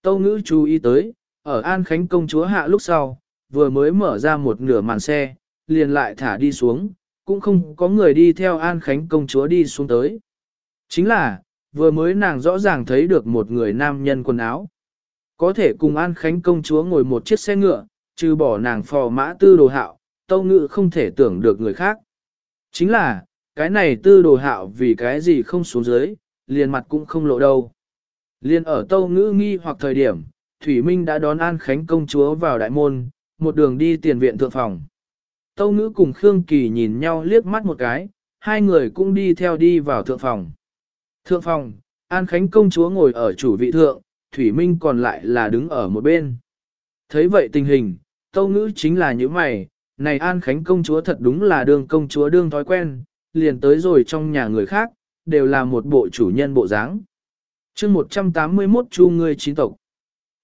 Tâu ngữ chú ý tới, ở An Khánh công chúa hạ lúc sau, vừa mới mở ra một nửa màn xe, liền lại thả đi xuống, cũng không có người đi theo An Khánh công chúa đi xuống tới. Chính là, vừa mới nàng rõ ràng thấy được một người nam nhân quần áo. Có thể cùng An Khánh công chúa ngồi một chiếc xe ngựa, trừ bỏ nàng phò mã tư đồ hạo, tâu ngự không thể tưởng được người khác. Chính là, cái này tư đồ hạo vì cái gì không xuống dưới, liền mặt cũng không lộ đâu. Liền ở tâu ngữ nghi hoặc thời điểm, Thủy Minh đã đón An Khánh công chúa vào đại môn, một đường đi tiền viện thượng phòng. Tâu ngữ cùng Khương Kỳ nhìn nhau liếc mắt một cái, hai người cũng đi theo đi vào thượng phòng. Thượng phòng, An Khánh công chúa ngồi ở chủ vị thượng, Thủy Minh còn lại là đứng ở một bên. Thấy vậy tình hình, tâu ngữ chính là như mày, này An Khánh công chúa thật đúng là đương công chúa đương thói quen, liền tới rồi trong nhà người khác, đều là một bộ chủ nhân bộ dáng. chương 181 chu ngươi chín tộc.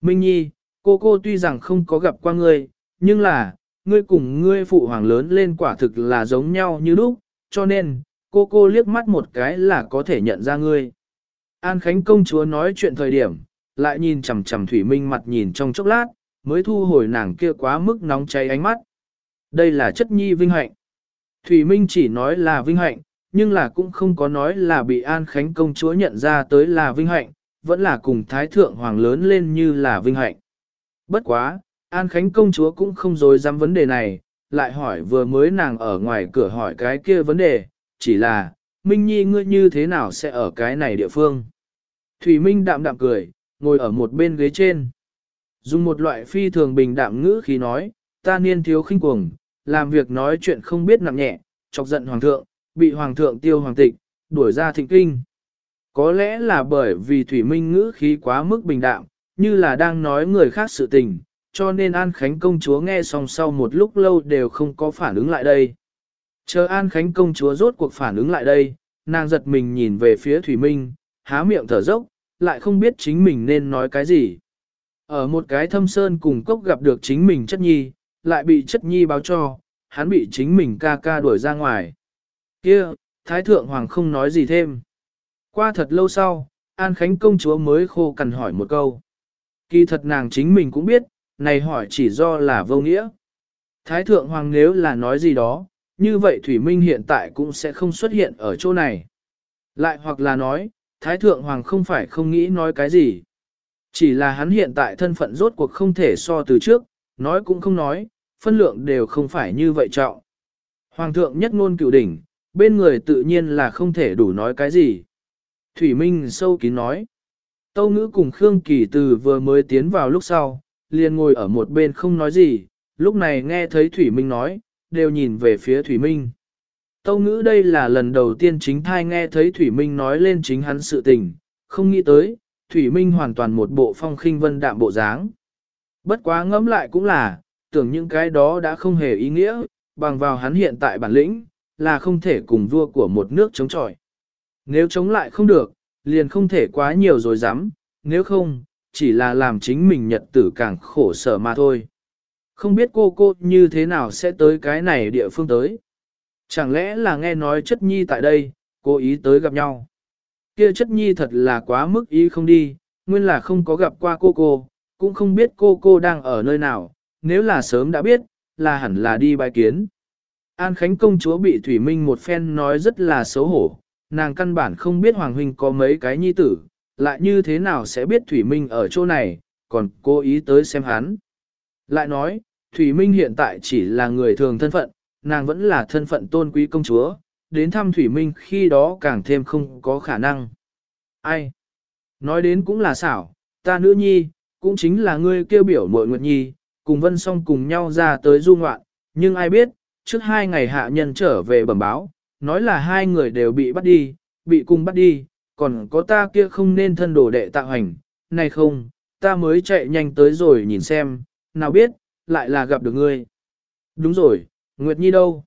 Minh Nhi, cô cô tuy rằng không có gặp qua ngươi, nhưng là, ngươi cùng ngươi phụ hoàng lớn lên quả thực là giống nhau như lúc, cho nên, cô cô liếc mắt một cái là có thể nhận ra ngươi. An Khánh công chúa nói chuyện thời điểm, lại nhìn chằm chằm Thủy Minh mặt nhìn trong chốc lát, mới thu hồi nàng kia quá mức nóng cháy ánh mắt. Đây là chất nhi vinh hạnh. Thủy Minh chỉ nói là vinh hạnh, nhưng là cũng không có nói là bị An Khánh công chúa nhận ra tới là vinh hạnh, vẫn là cùng Thái Thượng Hoàng lớn lên như là vinh hạnh. Bất quá, An Khánh công chúa cũng không dối dám vấn đề này, lại hỏi vừa mới nàng ở ngoài cửa hỏi cái kia vấn đề, chỉ là, Minh Nhi ngươi như thế nào sẽ ở cái này địa phương. Thủy Minh đạm đạm cười, ngồi ở một bên ghế trên. Dùng một loại phi thường bình đạm ngữ khi nói, ta niên thiếu khinh cuồng, làm việc nói chuyện không biết nặng nhẹ, chọc giận hoàng thượng, bị hoàng thượng tiêu hoàng tịch, đuổi ra thịnh kinh. Có lẽ là bởi vì Thủy Minh ngữ khí quá mức bình đạm, như là đang nói người khác sự tình, cho nên An Khánh công chúa nghe xong sau một lúc lâu đều không có phản ứng lại đây. Chờ An Khánh công chúa rốt cuộc phản ứng lại đây, nàng giật mình nhìn về phía Thủy Minh, há miệng thở dốc, lại không biết chính mình nên nói cái gì. Ở một cái thâm sơn cùng cốc gặp được chính mình chất nhi, lại bị chất nhi báo cho, hắn bị chính mình ca ca đuổi ra ngoài. kia Thái Thượng Hoàng không nói gì thêm. Qua thật lâu sau, An Khánh công chúa mới khô cằn hỏi một câu. Kỳ thật nàng chính mình cũng biết, này hỏi chỉ do là vô nghĩa. Thái Thượng Hoàng nếu là nói gì đó, như vậy Thủy Minh hiện tại cũng sẽ không xuất hiện ở chỗ này. Lại hoặc là nói, Thái Thượng Hoàng không phải không nghĩ nói cái gì. Chỉ là hắn hiện tại thân phận rốt cuộc không thể so từ trước, nói cũng không nói, phân lượng đều không phải như vậy trọng. Hoàng thượng nhất ngôn cựu đỉnh, bên người tự nhiên là không thể đủ nói cái gì. Thủy Minh sâu kín nói. Tâu ngữ cùng Khương Kỳ từ vừa mới tiến vào lúc sau, liền ngồi ở một bên không nói gì, lúc này nghe thấy Thủy Minh nói, đều nhìn về phía Thủy Minh. Tâu ngữ đây là lần đầu tiên chính thai nghe thấy Thủy Minh nói lên chính hắn sự tình, không nghĩ tới, Thủy Minh hoàn toàn một bộ phong khinh vân đạm bộ dáng. Bất quá ngẫm lại cũng là, tưởng những cái đó đã không hề ý nghĩa, bằng vào hắn hiện tại bản lĩnh, là không thể cùng vua của một nước chống chọi. Nếu chống lại không được, liền không thể quá nhiều rồi dám, nếu không, chỉ là làm chính mình nhật tử càng khổ sở mà thôi. Không biết cô cô như thế nào sẽ tới cái này địa phương tới. Chẳng lẽ là nghe nói chất nhi tại đây, cô ý tới gặp nhau. Kia chất nhi thật là quá mức ý không đi, nguyên là không có gặp qua cô cô, cũng không biết cô cô đang ở nơi nào, nếu là sớm đã biết, là hẳn là đi bài kiến. An Khánh công chúa bị Thủy Minh một phen nói rất là xấu hổ, nàng căn bản không biết Hoàng Huynh có mấy cái nhi tử, lại như thế nào sẽ biết Thủy Minh ở chỗ này, còn cố ý tới xem hắn. Lại nói, Thủy Minh hiện tại chỉ là người thường thân phận, nàng vẫn là thân phận tôn quý công chúa, đến thăm Thủy Minh khi đó càng thêm không có khả năng. Ai? Nói đến cũng là xảo, ta nữ nhi, cũng chính là ngươi kêu biểu muội nguyệt nhi, cùng vân song cùng nhau ra tới du ngoạn, nhưng ai biết, trước hai ngày hạ nhân trở về bẩm báo, nói là hai người đều bị bắt đi, bị cùng bắt đi, còn có ta kia không nên thân đồ đệ tạo hành, này không, ta mới chạy nhanh tới rồi nhìn xem, nào biết, lại là gặp được ngươi. Đúng rồi, Nguyệt Nhi đâu?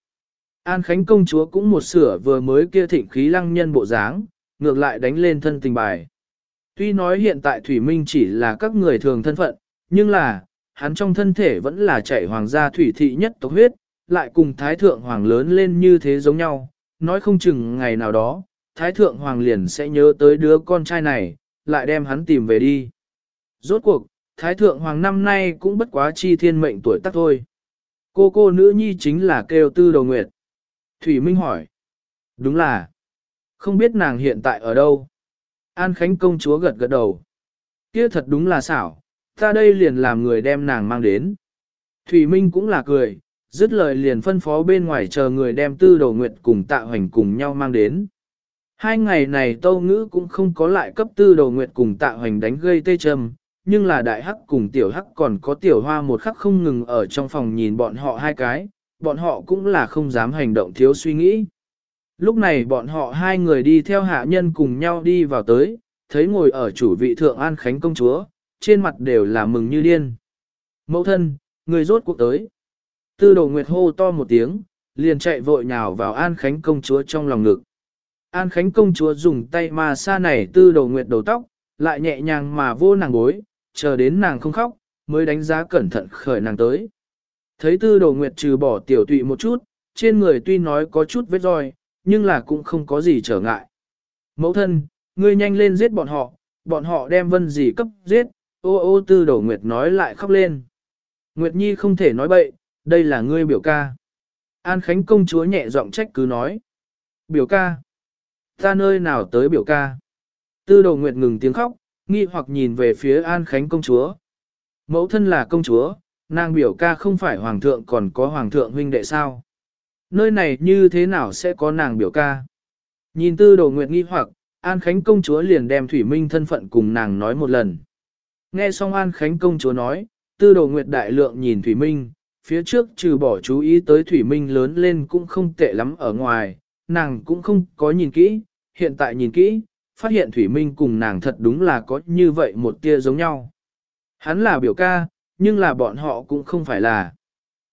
An Khánh công chúa cũng một sửa vừa mới kia thịnh khí lăng nhân bộ dáng, ngược lại đánh lên thân tình bài. Tuy nói hiện tại Thủy Minh chỉ là các người thường thân phận, nhưng là, hắn trong thân thể vẫn là chạy hoàng gia thủy thị nhất tộc huyết, lại cùng Thái Thượng Hoàng lớn lên như thế giống nhau, nói không chừng ngày nào đó, Thái Thượng Hoàng liền sẽ nhớ tới đứa con trai này, lại đem hắn tìm về đi. Rốt cuộc, Thái Thượng Hoàng năm nay cũng bất quá chi thiên mệnh tuổi tác thôi. Cô cô nữ nhi chính là kêu tư đầu nguyệt. Thủy Minh hỏi. Đúng là. Không biết nàng hiện tại ở đâu. An Khánh công chúa gật gật đầu. Kia thật đúng là xảo, ta đây liền làm người đem nàng mang đến. Thủy Minh cũng là cười, dứt lời liền phân phó bên ngoài chờ người đem tư đầu nguyệt cùng tạ hoành cùng nhau mang đến. Hai ngày này Tâu Ngữ cũng không có lại cấp tư đầu nguyệt cùng tạ hoành đánh gây tê châm, nhưng là đại hắc cùng tiểu hắc còn có tiểu hoa một khắc không ngừng ở trong phòng nhìn bọn họ hai cái, bọn họ cũng là không dám hành động thiếu suy nghĩ. Lúc này bọn họ hai người đi theo hạ nhân cùng nhau đi vào tới, thấy ngồi ở chủ vị thượng An Khánh công chúa, trên mặt đều là mừng như điên. Mẫu thân, người rốt cuộc tới. Tư đồ nguyệt hô to một tiếng, liền chạy vội nhào vào An Khánh công chúa trong lòng ngực. An Khánh công chúa dùng tay mà xa này tư đồ nguyệt đầu tóc, lại nhẹ nhàng mà vô nàng bối, chờ đến nàng không khóc, mới đánh giá cẩn thận khởi nàng tới. Thấy tư đồ nguyệt trừ bỏ tiểu tụy một chút, trên người tuy nói có chút vết roi, nhưng là cũng không có gì trở ngại. Mẫu thân, ngươi nhanh lên giết bọn họ, bọn họ đem vân gì cấp giết, ô ô tư đồ nguyệt nói lại khóc lên. Nguyệt Nhi không thể nói bậy, đây là ngươi biểu ca. An Khánh công chúa nhẹ giọng trách cứ nói. Biểu ca. Ta nơi nào tới biểu ca. Tư đồ nguyệt ngừng tiếng khóc, nghi hoặc nhìn về phía An Khánh công chúa. Mẫu thân là công chúa, nàng biểu ca không phải hoàng thượng còn có hoàng thượng huynh đệ sao. Nơi này như thế nào sẽ có nàng biểu ca? Nhìn tư đồ nguyệt nghi hoặc, An Khánh công chúa liền đem Thủy Minh thân phận cùng nàng nói một lần. Nghe xong An Khánh công chúa nói, tư đồ nguyệt đại lượng nhìn Thủy Minh, phía trước trừ bỏ chú ý tới Thủy Minh lớn lên cũng không tệ lắm ở ngoài, nàng cũng không có nhìn kỹ, hiện tại nhìn kỹ, phát hiện Thủy Minh cùng nàng thật đúng là có như vậy một tia giống nhau. Hắn là biểu ca, nhưng là bọn họ cũng không phải là.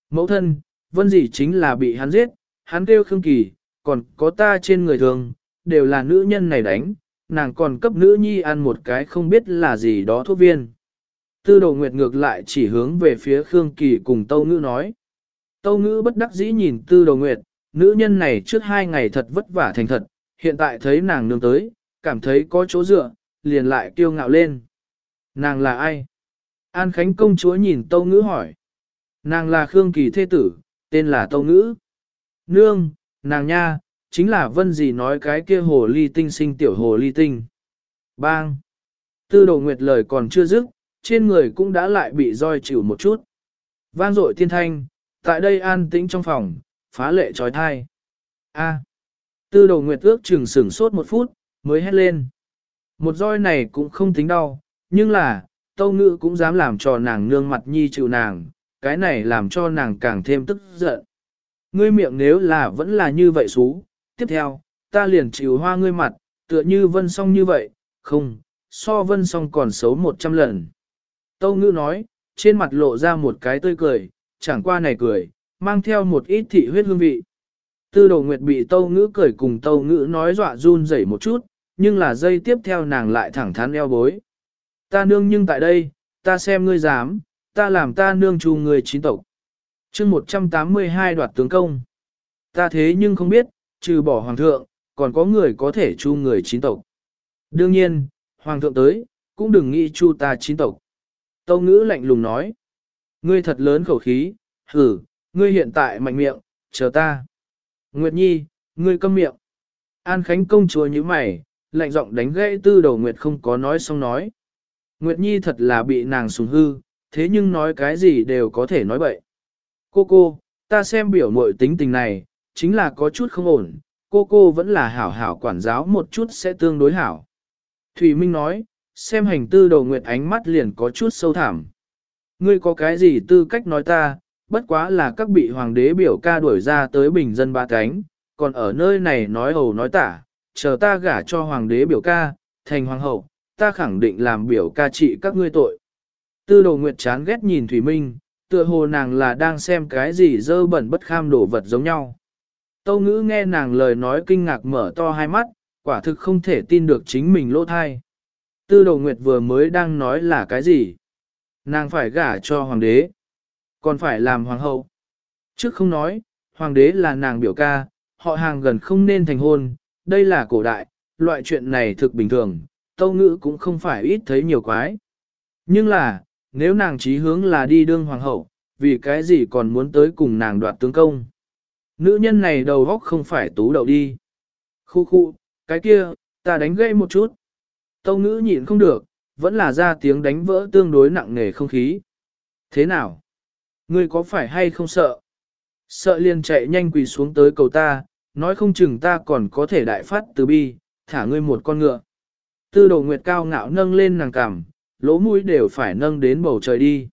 Mẫu thân, vân gì chính là bị hắn giết, hắn kêu Khương Kỳ, còn có ta trên người thường, đều là nữ nhân này đánh, nàng còn cấp nữ nhi ăn một cái không biết là gì đó thuốc viên. Tư đồ nguyệt ngược lại chỉ hướng về phía Khương Kỳ cùng Tâu Ngữ nói. Tâu Ngữ bất đắc dĩ nhìn tư đồ nguyệt, nữ nhân này trước hai ngày thật vất vả thành thật, hiện tại thấy nàng nương tới, cảm thấy có chỗ dựa, liền lại kiêu ngạo lên. Nàng là ai? An Khánh công chúa nhìn Tâu Ngữ hỏi. Nàng là Khương Kỳ Thê Tử, tên là Tâu Ngữ. Nương, nàng nha, chính là vân gì nói cái kia hồ ly tinh sinh tiểu hồ ly tinh. Bang! Tư đồ nguyệt lời còn chưa dứt, trên người cũng đã lại bị roi chịu một chút. Vang dội thiên thanh, tại đây an tĩnh trong phòng, phá lệ trói thai. A. Tư đồ nguyệt ước chừng sửng sốt một phút, mới hét lên. Một roi này cũng không tính đau, nhưng là, tâu ngữ cũng dám làm cho nàng nương mặt nhi chịu nàng, cái này làm cho nàng càng thêm tức giận. Ngươi miệng nếu là vẫn là như vậy xú, tiếp theo, ta liền chịu hoa ngươi mặt, tựa như vân song như vậy, không, so vân song còn xấu một trăm lần. Tâu ngữ nói, trên mặt lộ ra một cái tươi cười, chẳng qua này cười, mang theo một ít thị huyết hương vị. Tư đồ nguyệt bị tâu ngữ cười cùng tâu ngữ nói dọa run rẩy một chút, nhưng là dây tiếp theo nàng lại thẳng thắn eo bối. Ta nương nhưng tại đây, ta xem ngươi dám, ta làm ta nương trù người chín tộc. chương 182 đoạt tướng công. Ta thế nhưng không biết, trừ bỏ hoàng thượng, còn có người có thể chu người chín tộc. Đương nhiên, hoàng thượng tới, cũng đừng nghĩ chu ta chín tộc. Tâu ngữ lạnh lùng nói. Ngươi thật lớn khẩu khí, hử, ngươi hiện tại mạnh miệng, chờ ta. Nguyệt Nhi, ngươi câm miệng. An Khánh công chúa như mày, lạnh giọng đánh gãy tư đầu Nguyệt không có nói xong nói. Nguyệt Nhi thật là bị nàng sùng hư, thế nhưng nói cái gì đều có thể nói bậy. Cô cô, ta xem biểu mội tính tình này, chính là có chút không ổn, cô cô vẫn là hảo hảo quản giáo một chút sẽ tương đối hảo. Thủy Minh nói, xem hành tư đầu nguyệt ánh mắt liền có chút sâu thẳm. Ngươi có cái gì tư cách nói ta, bất quá là các bị hoàng đế biểu ca đuổi ra tới bình dân ba cánh, còn ở nơi này nói hầu nói tả, chờ ta gả cho hoàng đế biểu ca, thành hoàng hậu, ta khẳng định làm biểu ca trị các ngươi tội. Tư đồ nguyệt chán ghét nhìn Thủy Minh, tựa hồ nàng là đang xem cái gì dơ bẩn bất kham đổ vật giống nhau. Tâu ngữ nghe nàng lời nói kinh ngạc mở to hai mắt, quả thực không thể tin được chính mình lỗ thai. Tư đồ nguyệt vừa mới đang nói là cái gì? Nàng phải gả cho hoàng đế, còn phải làm hoàng hậu. Trước không nói, hoàng đế là nàng biểu ca, họ hàng gần không nên thành hôn, đây là cổ đại, loại chuyện này thực bình thường, tâu ngữ cũng không phải ít thấy nhiều quái. Nhưng là, nếu nàng chí hướng là đi đương hoàng hậu, vì cái gì còn muốn tới cùng nàng đoạt tướng công? Nữ nhân này đầu góc không phải tú đậu đi. Khu khu, cái kia, ta đánh gây một chút. Tâu ngữ nhịn không được, vẫn là ra tiếng đánh vỡ tương đối nặng nề không khí. Thế nào? Ngươi có phải hay không sợ? Sợ liền chạy nhanh quỳ xuống tới cầu ta, nói không chừng ta còn có thể đại phát từ bi, thả ngươi một con ngựa. Tư đồ nguyệt cao ngạo nâng lên nàng cằm, lỗ mũi đều phải nâng đến bầu trời đi.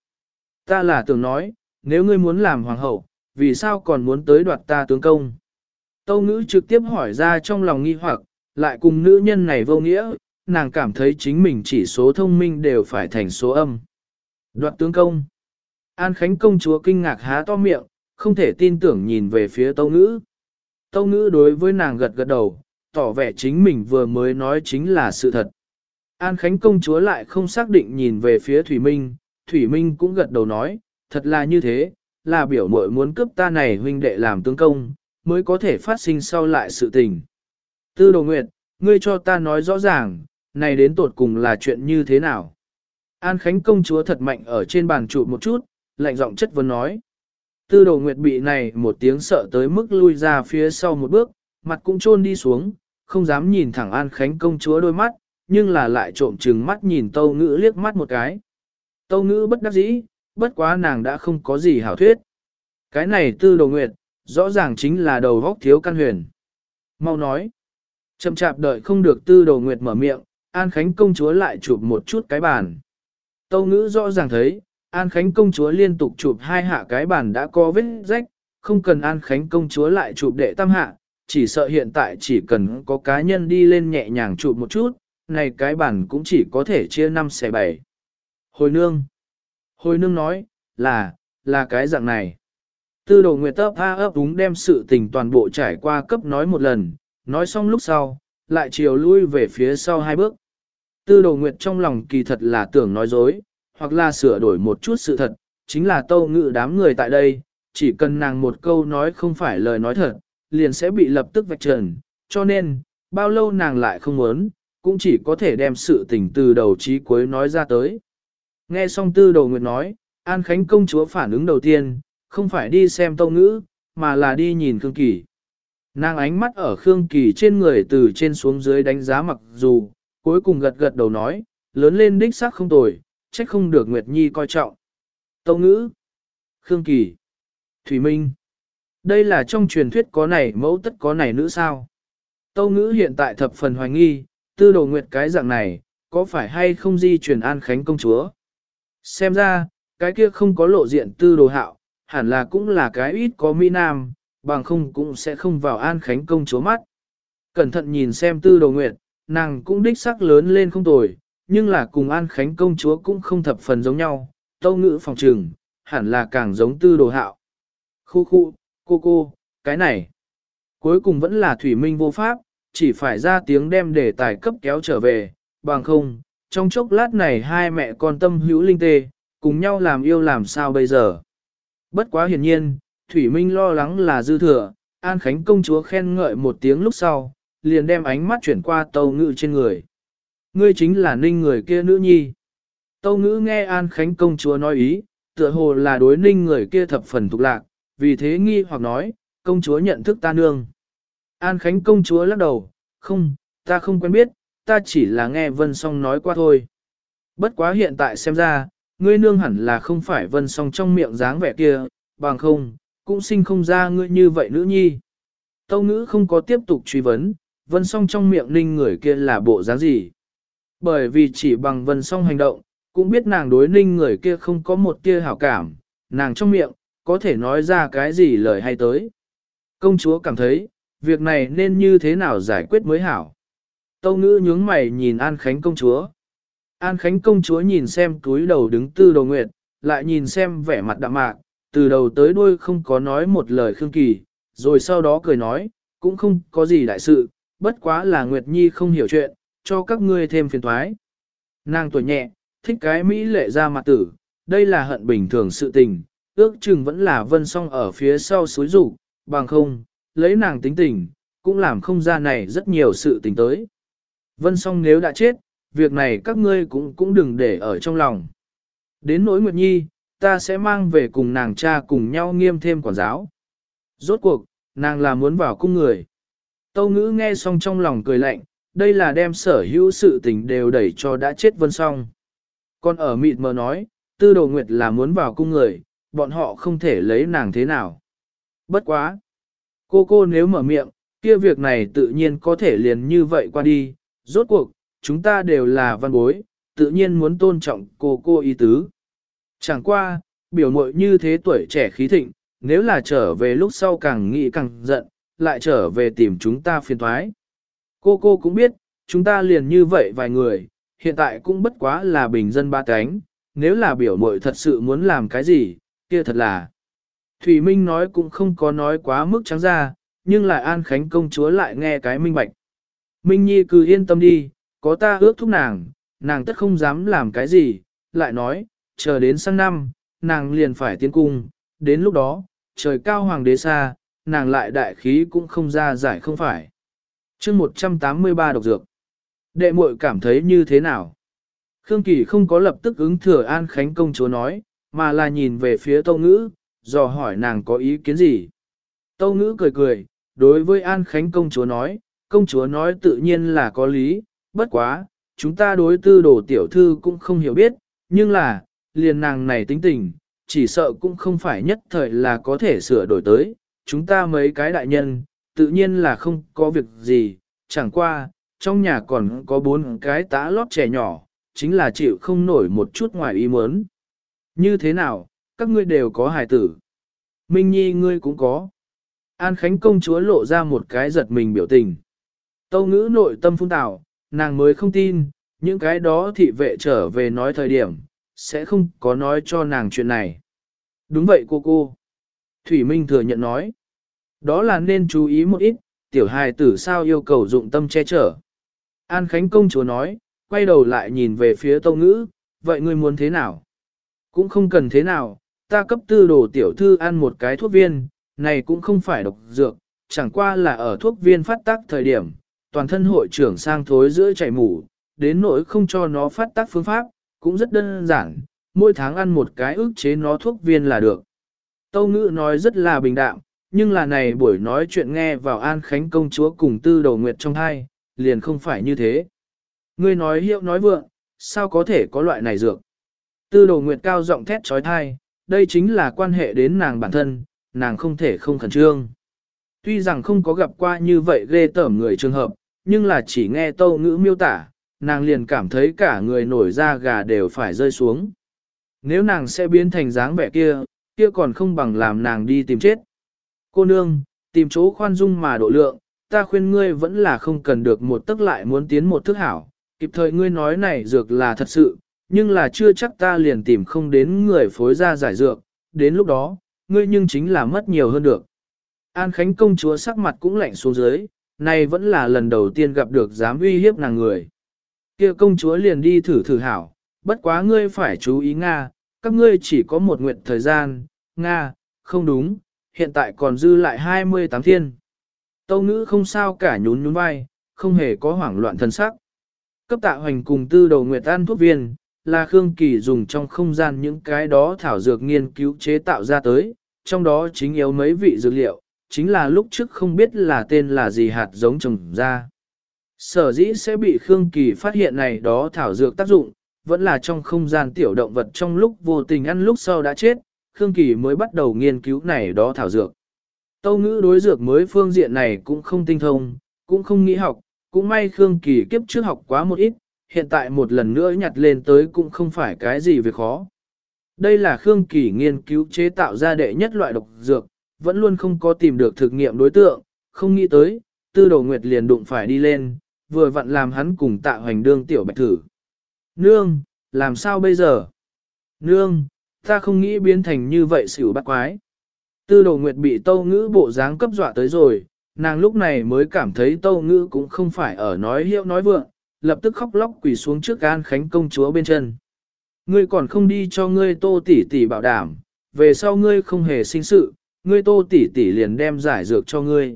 Ta là tưởng nói, nếu ngươi muốn làm hoàng hậu, vì sao còn muốn tới đoạt ta tướng công? Tâu ngữ trực tiếp hỏi ra trong lòng nghi hoặc, lại cùng nữ nhân này vô nghĩa, nàng cảm thấy chính mình chỉ số thông minh đều phải thành số âm. Đoạt tướng công. An Khánh công chúa kinh ngạc há to miệng, không thể tin tưởng nhìn về phía tâu ngữ. Tâu ngữ đối với nàng gật gật đầu, tỏ vẻ chính mình vừa mới nói chính là sự thật. An Khánh công chúa lại không xác định nhìn về phía Thủy Minh, Thủy Minh cũng gật đầu nói, thật là như thế, là biểu mội muốn cướp ta này huynh đệ làm tướng công, mới có thể phát sinh sau lại sự tình. Tư đồ nguyệt, ngươi cho ta nói rõ ràng, này đến tột cùng là chuyện như thế nào? An Khánh công chúa thật mạnh ở trên bàn trụ một chút, lạnh giọng chất vấn nói. Tư đồ nguyệt bị này một tiếng sợ tới mức lui ra phía sau một bước, mặt cũng trôn đi xuống, không dám nhìn thẳng An Khánh công chúa đôi mắt, nhưng là lại trộm trừng mắt nhìn tâu ngữ liếc mắt một cái. Tâu ngữ bất đắc dĩ, bất quá nàng đã không có gì hảo thuyết. Cái này tư đồ nguyệt, rõ ràng chính là đầu vóc thiếu căn huyền. Mau nói, chậm chạp đợi không được tư đồ nguyệt mở miệng, An Khánh công chúa lại chụp một chút cái bàn. Tâu ngữ rõ ràng thấy, An Khánh công chúa liên tục chụp hai hạ cái bàn đã có vết rách, không cần An Khánh công chúa lại chụp đệ tam hạ, chỉ sợ hiện tại chỉ cần có cá nhân đi lên nhẹ nhàng chụp một chút, này cái bàn cũng chỉ có thể chia 5 xẻ 7. Hồi nương. Hồi nương nói, là, là cái dạng này. Tư đồ nguyệt tấp tha ấp đúng đem sự tình toàn bộ trải qua cấp nói một lần, nói xong lúc sau, lại chiều lui về phía sau hai bước. Tư đồ nguyệt trong lòng kỳ thật là tưởng nói dối, hoặc là sửa đổi một chút sự thật, chính là tâu ngự đám người tại đây, chỉ cần nàng một câu nói không phải lời nói thật, liền sẽ bị lập tức vạch trần, cho nên, bao lâu nàng lại không muốn, cũng chỉ có thể đem sự tình từ đầu chí cuối nói ra tới. Nghe xong tư đầu nguyệt nói, An Khánh công chúa phản ứng đầu tiên, không phải đi xem tâu ngữ, mà là đi nhìn Khương Kỳ. Nàng ánh mắt ở Khương Kỳ trên người từ trên xuống dưới đánh giá mặc dù, cuối cùng gật gật đầu nói, lớn lên đích xác không tồi, trách không được Nguyệt Nhi coi trọng. Tâu ngữ, Khương Kỳ, Thủy Minh. Đây là trong truyền thuyết có này mẫu tất có này nữ sao. Tâu ngữ hiện tại thập phần hoài nghi, tư đồ nguyệt cái dạng này, có phải hay không di truyền an khánh công chúa? Xem ra, cái kia không có lộ diện tư đồ hạo, hẳn là cũng là cái ít có Mỹ Nam, bằng không cũng sẽ không vào an khánh công chúa mắt. Cẩn thận nhìn xem tư đồ nguyệt, nàng cũng đích sắc lớn lên không tồi, nhưng là cùng an khánh công chúa cũng không thập phần giống nhau, tâu ngữ phòng trừng, hẳn là càng giống tư đồ hạo. Khu khu, cô cô, cái này. Cuối cùng vẫn là thủy minh vô pháp, chỉ phải ra tiếng đem đề tài cấp kéo trở về, bằng không, trong chốc lát này hai mẹ con tâm hữu linh tê, cùng nhau làm yêu làm sao bây giờ. Bất quá hiển nhiên, Thủy Minh lo lắng là dư thừa, An Khánh công chúa khen ngợi một tiếng lúc sau, liền đem ánh mắt chuyển qua tàu ngự trên người. Ngươi chính là ninh người kia nữ nhi. Tâu ngữ nghe An Khánh công chúa nói ý, tựa hồ là đối ninh người kia thập phần tục lạc, vì thế nghi hoặc nói, công chúa nhận thức ta nương. An Khánh công chúa lắc đầu, không, ta không quen biết, ta chỉ là nghe Vân Song nói qua thôi. Bất quá hiện tại xem ra, ngươi nương hẳn là không phải Vân Song trong miệng dáng vẻ kia, bằng không, cũng sinh không ra ngươi như vậy nữ nhi. Tâu ngữ không có tiếp tục truy vấn, Vân Song trong miệng ninh người kia là bộ dáng gì. Bởi vì chỉ bằng Vân Song hành động, cũng biết nàng đối ninh người kia không có một tia hảo cảm, nàng trong miệng, có thể nói ra cái gì lời hay tới. Công chúa cảm thấy, việc này nên như thế nào giải quyết mới hảo. Tâu ngữ nhướng mày nhìn An Khánh công chúa. An Khánh công chúa nhìn xem túi đầu đứng tư đồ nguyệt, lại nhìn xem vẻ mặt đạm mạc, từ đầu tới đuôi không có nói một lời khương kỳ, rồi sau đó cười nói, cũng không có gì đại sự, bất quá là Nguyệt Nhi không hiểu chuyện, cho các ngươi thêm phiền thoái. Nàng tuổi nhẹ, thích cái Mỹ lệ ra mặt tử, đây là hận bình thường sự tình, ước chừng vẫn là vân song ở phía sau suối rủ, bằng không, lấy nàng tính tình, cũng làm không ra này rất nhiều sự tình tới. Vân song nếu đã chết, việc này các ngươi cũng cũng đừng để ở trong lòng. Đến nỗi Nguyệt Nhi, ta sẽ mang về cùng nàng cha cùng nhau nghiêm thêm quản giáo. Rốt cuộc, nàng là muốn vào cung người. Tâu ngữ nghe xong trong lòng cười lạnh, đây là đem sở hữu sự tình đều đẩy cho đã chết vân song. Còn ở mịt mờ nói, tư đồ nguyệt là muốn vào cung người, bọn họ không thể lấy nàng thế nào. Bất quá. Cô cô nếu mở miệng, kia việc này tự nhiên có thể liền như vậy qua đi, rốt cuộc, chúng ta đều là văn bối, tự nhiên muốn tôn trọng cô cô ý tứ. Chẳng qua, biểu mội như thế tuổi trẻ khí thịnh, nếu là trở về lúc sau càng nghĩ càng giận, lại trở về tìm chúng ta phiền thoái. Cô cô cũng biết, chúng ta liền như vậy vài người, hiện tại cũng bất quá là bình dân ba cánh, nếu là biểu muội thật sự muốn làm cái gì, kia thật là. Thủy Minh nói cũng không có nói quá mức trắng ra, nhưng lại An Khánh công chúa lại nghe cái minh bạch. Minh Nhi cứ yên tâm đi, có ta ước thúc nàng, nàng tất không dám làm cái gì, lại nói, chờ đến sang năm, nàng liền phải tiến cung, đến lúc đó, trời cao hoàng đế xa, nàng lại đại khí cũng không ra giải không phải chương 183 độc dược. Đệ muội cảm thấy như thế nào? Khương Kỳ không có lập tức ứng thừa An Khánh công chúa nói, mà là nhìn về phía Tâu Ngữ, dò hỏi nàng có ý kiến gì. Tâu Ngữ cười cười, đối với An Khánh công chúa nói, công chúa nói tự nhiên là có lý, bất quá, chúng ta đối tư đồ tiểu thư cũng không hiểu biết, nhưng là, liền nàng này tính tình, chỉ sợ cũng không phải nhất thời là có thể sửa đổi tới, chúng ta mấy cái đại nhân, tự nhiên là không có việc gì, chẳng qua, trong nhà còn có bốn cái tá lót trẻ nhỏ, chính là chịu không nổi một chút ngoài ý muốn. Như thế nào, các ngươi đều có hài tử. Minh Nhi ngươi cũng có. An Khánh công chúa lộ ra một cái giật mình biểu tình. Tâu ngữ nội tâm phun tạo, nàng mới không tin, những cái đó thị vệ trở về nói thời điểm, sẽ không có nói cho nàng chuyện này. Đúng vậy cô cô. Thủy Minh thừa nhận nói. Đó là nên chú ý một ít, tiểu hài tử sao yêu cầu dụng tâm che chở. An Khánh công chúa nói, quay đầu lại nhìn về phía tâu ngữ, vậy ngươi muốn thế nào? Cũng không cần thế nào, ta cấp tư đồ tiểu thư ăn một cái thuốc viên, này cũng không phải độc dược, chẳng qua là ở thuốc viên phát tác thời điểm, toàn thân hội trưởng sang thối giữa chảy mủ, đến nỗi không cho nó phát tác phương pháp, cũng rất đơn giản, mỗi tháng ăn một cái ức chế nó thuốc viên là được. Tâu ngữ nói rất là bình đạm, nhưng là này buổi nói chuyện nghe vào An Khánh công chúa cùng tư đầu nguyệt trong hai, liền không phải như thế. Ngươi nói hiệu nói vượng, sao có thể có loại này dược? Tư đầu nguyệt cao giọng thét trói thai, đây chính là quan hệ đến nàng bản thân, nàng không thể không khẩn trương. Tuy rằng không có gặp qua như vậy ghê tởm người trường hợp, nhưng là chỉ nghe tâu ngữ miêu tả, nàng liền cảm thấy cả người nổi da gà đều phải rơi xuống. Nếu nàng sẽ biến thành dáng vẻ kia, kia còn không bằng làm nàng đi tìm chết. Cô nương, tìm chỗ khoan dung mà độ lượng, ta khuyên ngươi vẫn là không cần được một tức lại muốn tiến một thức hảo. Kịp thời ngươi nói này dược là thật sự, nhưng là chưa chắc ta liền tìm không đến người phối ra giải dược, đến lúc đó, ngươi nhưng chính là mất nhiều hơn được. An Khánh công chúa sắc mặt cũng lạnh xuống dưới, này vẫn là lần đầu tiên gặp được dám uy hiếp nàng người. kia công chúa liền đi thử thử hảo, bất quá ngươi phải chú ý Nga, các ngươi chỉ có một nguyện thời gian, Nga, không đúng, hiện tại còn dư lại 28 thiên. Tâu ngữ không sao cả nhún nhún vai, không hề có hoảng loạn thân sắc. Cấp tạ hoành cùng tư đầu nguyệt an thuốc viên, là Khương Kỳ dùng trong không gian những cái đó thảo dược nghiên cứu chế tạo ra tới, trong đó chính yếu mấy vị dược liệu, chính là lúc trước không biết là tên là gì hạt giống trồng ra. Sở dĩ sẽ bị Khương Kỳ phát hiện này đó thảo dược tác dụng, vẫn là trong không gian tiểu động vật trong lúc vô tình ăn lúc sau đã chết, Khương Kỳ mới bắt đầu nghiên cứu này đó thảo dược. Tâu ngữ đối dược mới phương diện này cũng không tinh thông, cũng không nghĩ học, cũng may Khương Kỳ kiếp trước học quá một ít, hiện tại một lần nữa nhặt lên tới cũng không phải cái gì việc khó. Đây là Khương Kỳ nghiên cứu chế tạo ra đệ nhất loại độc dược, vẫn luôn không có tìm được thực nghiệm đối tượng, không nghĩ tới, tư đầu nguyệt liền đụng phải đi lên, vừa vặn làm hắn cùng tạ hoành đương tiểu bạch thử. Nương, làm sao bây giờ? Nương, ta không nghĩ biến thành như vậy xỉu bắt quái. Tư đồ nguyệt bị tâu ngữ bộ dáng cấp dọa tới rồi, nàng lúc này mới cảm thấy tâu ngữ cũng không phải ở nói hiệu nói vượng, lập tức khóc lóc quỳ xuống trước an khánh công chúa bên chân. Ngươi còn không đi cho ngươi tô tỷ tỷ bảo đảm, về sau ngươi không hề sinh sự, ngươi tô tỷ tỷ liền đem giải dược cho ngươi.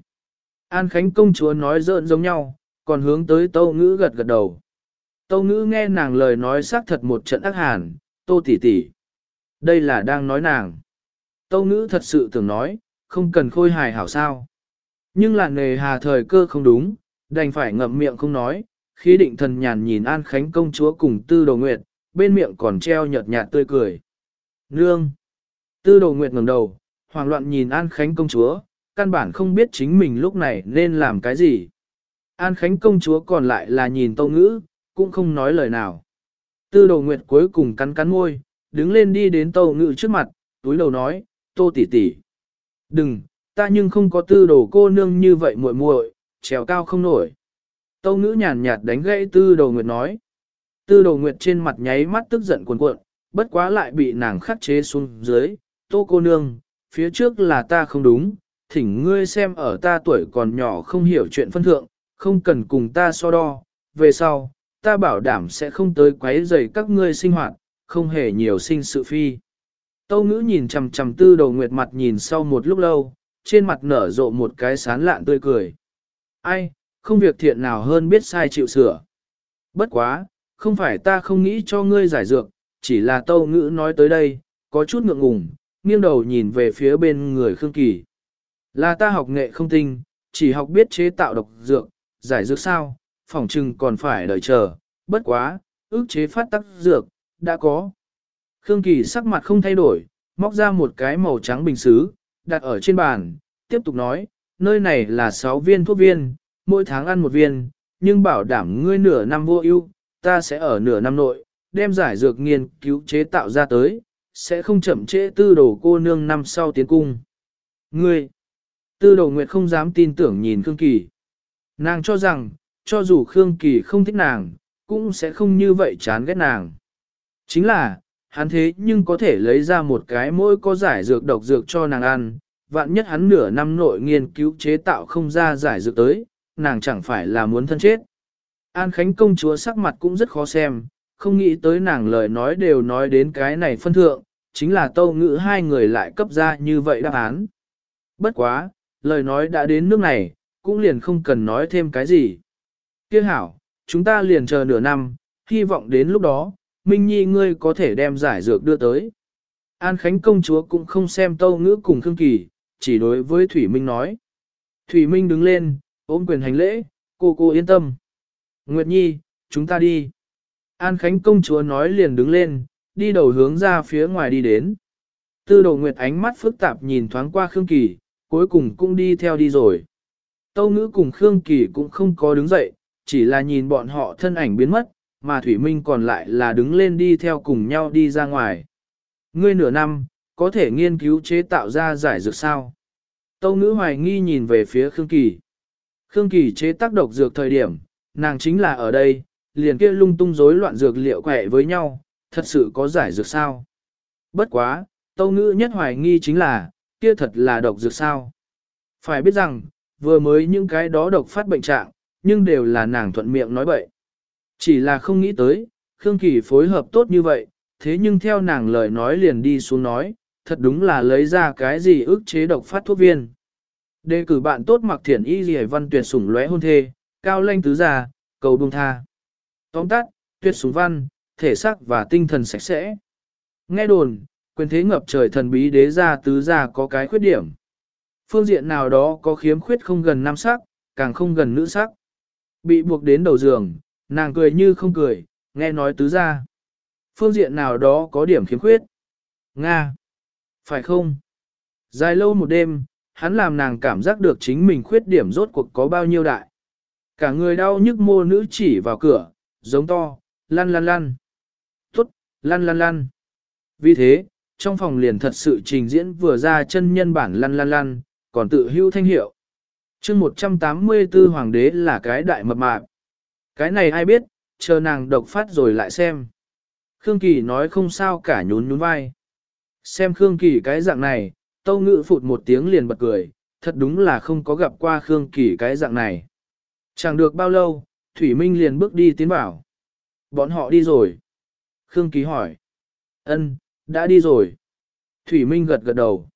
An Khánh công chúa nói rợn giống nhau, còn hướng tới tâu ngữ gật gật đầu. Tâu ngữ nghe nàng lời nói xác thật một trận ác hàn, tô tỷ tỷ. Đây là đang nói nàng. Tâu ngữ thật sự tưởng nói, không cần khôi hài hảo sao. Nhưng là nề hà thời cơ không đúng, đành phải ngậm miệng không nói, khi định thần nhàn nhìn An Khánh công chúa cùng tư đồ nguyệt, bên miệng còn treo nhợt nhạt tươi cười. Nương! Tư đồ nguyệt ngẩng đầu, hoảng loạn nhìn An Khánh công chúa, căn bản không biết chính mình lúc này nên làm cái gì. An Khánh công chúa còn lại là nhìn tâu ngữ, cũng không nói lời nào. Tư đồ nguyệt cuối cùng cắn cắn môi, đứng lên đi đến tâu ngự trước mặt, túi đầu nói, tô tỷ tỷ. Đừng, ta nhưng không có tư đồ cô nương như vậy muội muội, trèo cao không nổi. Tâu ngữ nhàn nhạt đánh gãy tư đồ nguyệt nói. Tư đồ nguyệt trên mặt nháy mắt tức giận cuồn cuộn, bất quá lại bị nàng khắc chế xuống dưới. Tô cô nương, phía trước là ta không đúng, thỉnh ngươi xem ở ta tuổi còn nhỏ không hiểu chuyện phân thượng, không cần cùng ta so đo. Về sau, ta bảo đảm sẽ không tới quấy rầy các ngươi sinh hoạt, không hề nhiều sinh sự phi. Tâu ngữ nhìn chầm chầm tư đầu nguyệt mặt nhìn sau một lúc lâu, trên mặt nở rộ một cái sán lạn tươi cười. Ai, không việc thiện nào hơn biết sai chịu sửa. Bất quá, không phải ta không nghĩ cho ngươi giải dược, chỉ là tâu ngữ nói tới đây, có chút ngượng ngùng, nghiêng đầu nhìn về phía bên người Khương Kỳ. Là ta học nghệ không tinh, chỉ học biết chế tạo độc dược, giải dược sao, phỏng chừng còn phải đợi chờ, bất quá, ước chế phát tác dược, đã có. Khương Kỳ sắc mặt không thay đổi, móc ra một cái màu trắng bình xứ, đặt ở trên bàn, tiếp tục nói, nơi này là 6 viên thuốc viên, mỗi tháng ăn một viên, nhưng bảo đảm ngươi nửa năm vô ưu, ta sẽ ở nửa năm nội, đem giải dược nghiên cứu chế tạo ra tới, sẽ không chậm trễ tư đồ cô nương năm sau tiến cung. Ngươi, tư đồ nguyệt không dám tin tưởng nhìn Khương Kỳ. Nàng cho rằng, cho dù Khương Kỳ không thích nàng, cũng sẽ không như vậy chán ghét nàng. Chính là, hắn thế nhưng có thể lấy ra một cái mỗi có giải dược độc dược cho nàng ăn, vạn nhất hắn nửa năm nội nghiên cứu chế tạo không ra giải dược tới, nàng chẳng phải là muốn thân chết. An Khánh công chúa sắc mặt cũng rất khó xem, không nghĩ tới nàng lời nói đều nói đến cái này phân thượng, chính là tâu ngữ hai người lại cấp ra như vậy đáp án. Bất quá, lời nói đã đến nước này, cũng liền không cần nói thêm cái gì. Kia hảo, chúng ta liền chờ nửa năm, hy vọng đến lúc đó, Minh Nhi ngươi có thể đem giải dược đưa tới. An Khánh công chúa cũng không xem tâu ngữ cùng Khương Kỳ, chỉ đối với Thủy Minh nói. Thủy Minh đứng lên, ôm quyền hành lễ, cô cô yên tâm. Nguyệt Nhi, chúng ta đi. An Khánh công chúa nói liền đứng lên, đi đầu hướng ra phía ngoài đi đến. Tư đồ Nguyệt ánh mắt phức tạp nhìn thoáng qua Khương Kỳ, cuối cùng cũng đi theo đi rồi. Tâu ngữ cùng Khương Kỳ cũng không có đứng dậy, chỉ là nhìn bọn họ thân ảnh biến mất, mà Thủy Minh còn lại là đứng lên đi theo cùng nhau đi ra ngoài. Ngươi nửa năm, có thể nghiên cứu chế tạo ra giải dược sao? Tâu ngữ hoài nghi nhìn về phía Khương Kỳ. Khương Kỳ chế tác độc dược thời điểm, nàng chính là ở đây, liền kia lung tung rối loạn dược liệu quẹ với nhau, thật sự có giải dược sao? Bất quá, tâu ngữ nhất hoài nghi chính là, kia thật là độc dược sao? Phải biết rằng, vừa mới những cái đó độc phát bệnh trạng, nhưng đều là nàng thuận miệng nói bậy. Chỉ là không nghĩ tới, Khương Kỳ phối hợp tốt như vậy, thế nhưng theo nàng lời nói liền đi xuống nói, thật đúng là lấy ra cái gì ức chế độc phát thuốc viên. Đề cử bạn tốt mặc thiện y gì văn tuyệt sủng lóe hôn thê, cao lanh tứ gia, cầu đông tha. Tóm tắt, tuyệt sủng văn, thể xác và tinh thần sạch sẽ. Nghe đồn, quyền thế ngập trời thần bí đế gia tứ gia có cái khuyết điểm. Phương diện nào đó có khiếm khuyết không gần nam sắc, càng không gần nữ sắc. Bị buộc đến đầu giường, nàng cười như không cười, nghe nói tứ gia. Phương diện nào đó có điểm khiếm khuyết. Nga. Phải không? Dài lâu một đêm, hắn làm nàng cảm giác được chính mình khuyết điểm rốt cuộc có bao nhiêu đại. Cả người đau nhức mô nữ chỉ vào cửa, giống to, lăn lăn lăn. Tốt, lăn lăn lăn. Vì thế, trong phòng liền thật sự trình diễn vừa ra chân nhân bản lăn lăn lăn, còn tự hưu thanh hiệu. chương 184 hoàng đế là cái đại mập mạp. Cái này ai biết, chờ nàng độc phát rồi lại xem. Khương Kỳ nói không sao cả nhún nhún vai. Xem Khương Kỳ cái dạng này, tâu ngự phụt một tiếng liền bật cười, thật đúng là không có gặp qua Khương Kỳ cái dạng này. Chẳng được bao lâu, Thủy Minh liền bước đi tiến bảo. Bọn họ đi rồi. Khương Kỳ hỏi. Ân, đã đi rồi. Thủy Minh gật gật đầu.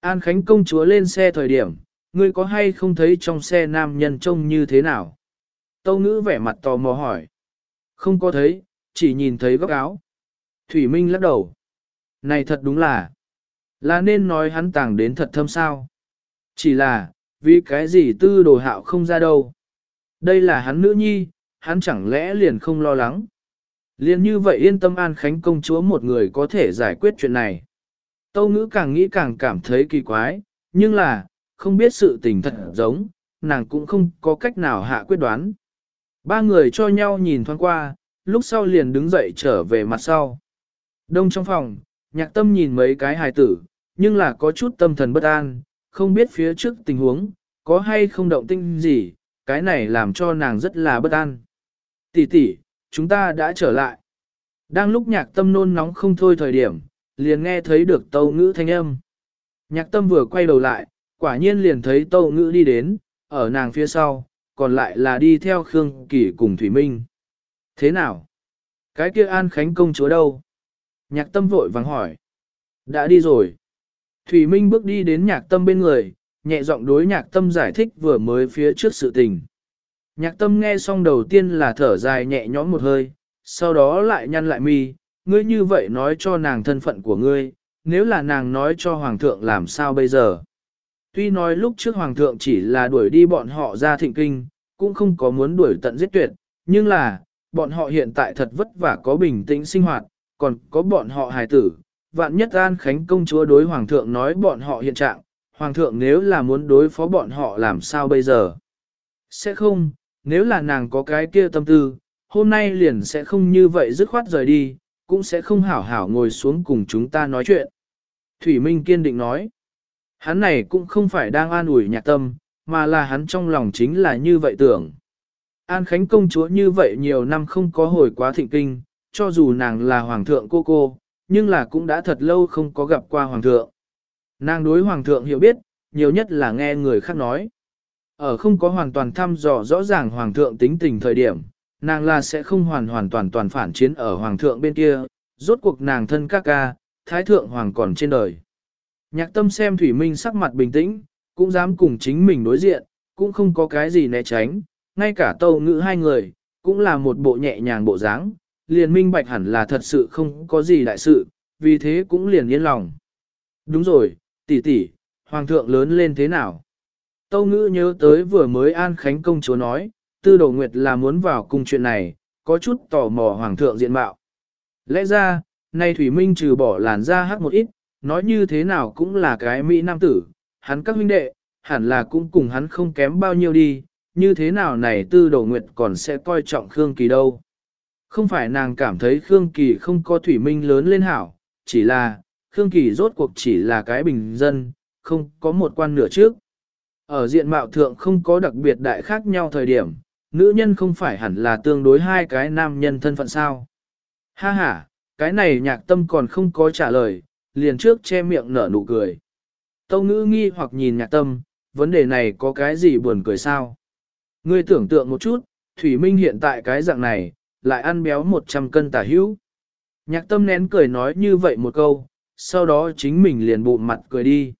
An Khánh công chúa lên xe thời điểm, ngươi có hay không thấy trong xe nam nhân trông như thế nào? Tâu ngữ vẻ mặt tò mò hỏi. Không có thấy, chỉ nhìn thấy góc áo. Thủy Minh lắc đầu. Này thật đúng là, là nên nói hắn tàng đến thật thâm sao. Chỉ là, vì cái gì tư đồ hạo không ra đâu. Đây là hắn nữ nhi, hắn chẳng lẽ liền không lo lắng. Liền như vậy yên tâm an khánh công chúa một người có thể giải quyết chuyện này. Tâu ngữ càng nghĩ càng cảm thấy kỳ quái, nhưng là, không biết sự tình thật giống, nàng cũng không có cách nào hạ quyết đoán. Ba người cho nhau nhìn thoáng qua, lúc sau liền đứng dậy trở về mặt sau. Đông trong phòng, nhạc tâm nhìn mấy cái hài tử, nhưng là có chút tâm thần bất an, không biết phía trước tình huống, có hay không động tinh gì, cái này làm cho nàng rất là bất an. Tỷ tỷ, chúng ta đã trở lại. Đang lúc nhạc tâm nôn nóng không thôi thời điểm, liền nghe thấy được tâu ngữ thanh âm. Nhạc tâm vừa quay đầu lại, quả nhiên liền thấy tâu ngữ đi đến, ở nàng phía sau, còn lại là đi theo Khương Kỳ cùng Thủy Minh. Thế nào? Cái kia An Khánh công chúa đâu? Nhạc tâm vội vàng hỏi. Đã đi rồi. Thủy Minh bước đi đến nhạc tâm bên người, nhẹ giọng đối nhạc tâm giải thích vừa mới phía trước sự tình. Nhạc tâm nghe xong đầu tiên là thở dài nhẹ nhõm một hơi, sau đó lại nhăn lại mi, ngươi như vậy nói cho nàng thân phận của ngươi, nếu là nàng nói cho hoàng thượng làm sao bây giờ. Tuy nói lúc trước hoàng thượng chỉ là đuổi đi bọn họ ra thịnh kinh, cũng không có muốn đuổi tận giết tuyệt, nhưng là, bọn họ hiện tại thật vất vả có bình tĩnh sinh hoạt, còn có bọn họ hài tử. Vạn nhất An Khánh công chúa đối hoàng thượng nói bọn họ hiện trạng, hoàng thượng nếu là muốn đối phó bọn họ làm sao bây giờ? Sẽ không, nếu là nàng có cái kia tâm tư, hôm nay liền sẽ không như vậy dứt khoát rời đi, cũng sẽ không hảo hảo ngồi xuống cùng chúng ta nói chuyện. Thủy Minh kiên định nói, hắn này cũng không phải đang an ủi nhạc tâm, mà là hắn trong lòng chính là như vậy tưởng. An Khánh công chúa như vậy nhiều năm không có hồi quá thịnh kinh, cho dù nàng là hoàng thượng cô cô, nhưng là cũng đã thật lâu không có gặp qua hoàng thượng. Nàng đối hoàng thượng hiểu biết, nhiều nhất là nghe người khác nói. Ở không có hoàn toàn thăm dò rõ ràng hoàng thượng tính tình thời điểm, nàng là sẽ không hoàn hoàn toàn toàn phản chiến ở hoàng thượng bên kia, rốt cuộc nàng thân các ca, thái thượng hoàng còn trên đời. Nhạc tâm xem Thủy Minh sắc mặt bình tĩnh, cũng dám cùng chính mình đối diện, cũng không có cái gì né tránh, ngay cả tâu ngữ hai người, cũng là một bộ nhẹ nhàng bộ dáng, liền minh bạch hẳn là thật sự không có gì đại sự, vì thế cũng liền yên lòng. Đúng rồi, tỷ tỷ, hoàng thượng lớn lên thế nào? Tâu ngữ nhớ tới vừa mới an khánh công chúa nói, tư đồ nguyệt là muốn vào cung chuyện này, có chút tò mò hoàng thượng diện mạo. Lẽ ra, nay Thủy Minh trừ bỏ làn da hắc một ít, nói như thế nào cũng là cái Mỹ nam tử, hắn các huynh đệ, hẳn là cũng cùng hắn không kém bao nhiêu đi, như thế nào này tư đồ nguyệt còn sẽ coi trọng Khương Kỳ đâu. Không phải nàng cảm thấy Khương Kỳ không có Thủy Minh lớn lên hảo, chỉ là, Khương Kỳ rốt cuộc chỉ là cái bình dân, không có một quan nửa trước. Ở diện mạo thượng không có đặc biệt đại khác nhau thời điểm, nữ nhân không phải hẳn là tương đối hai cái nam nhân thân phận sao. Ha ha, cái này nhạc tâm còn không có trả lời, liền trước che miệng nở nụ cười. Tâu ngữ nghi hoặc nhìn nhạc tâm, vấn đề này có cái gì buồn cười sao? Ngươi tưởng tượng một chút, Thủy Minh hiện tại cái dạng này, lại ăn béo 100 cân tả hữu. Nhạc tâm nén cười nói như vậy một câu, sau đó chính mình liền bụng mặt cười đi.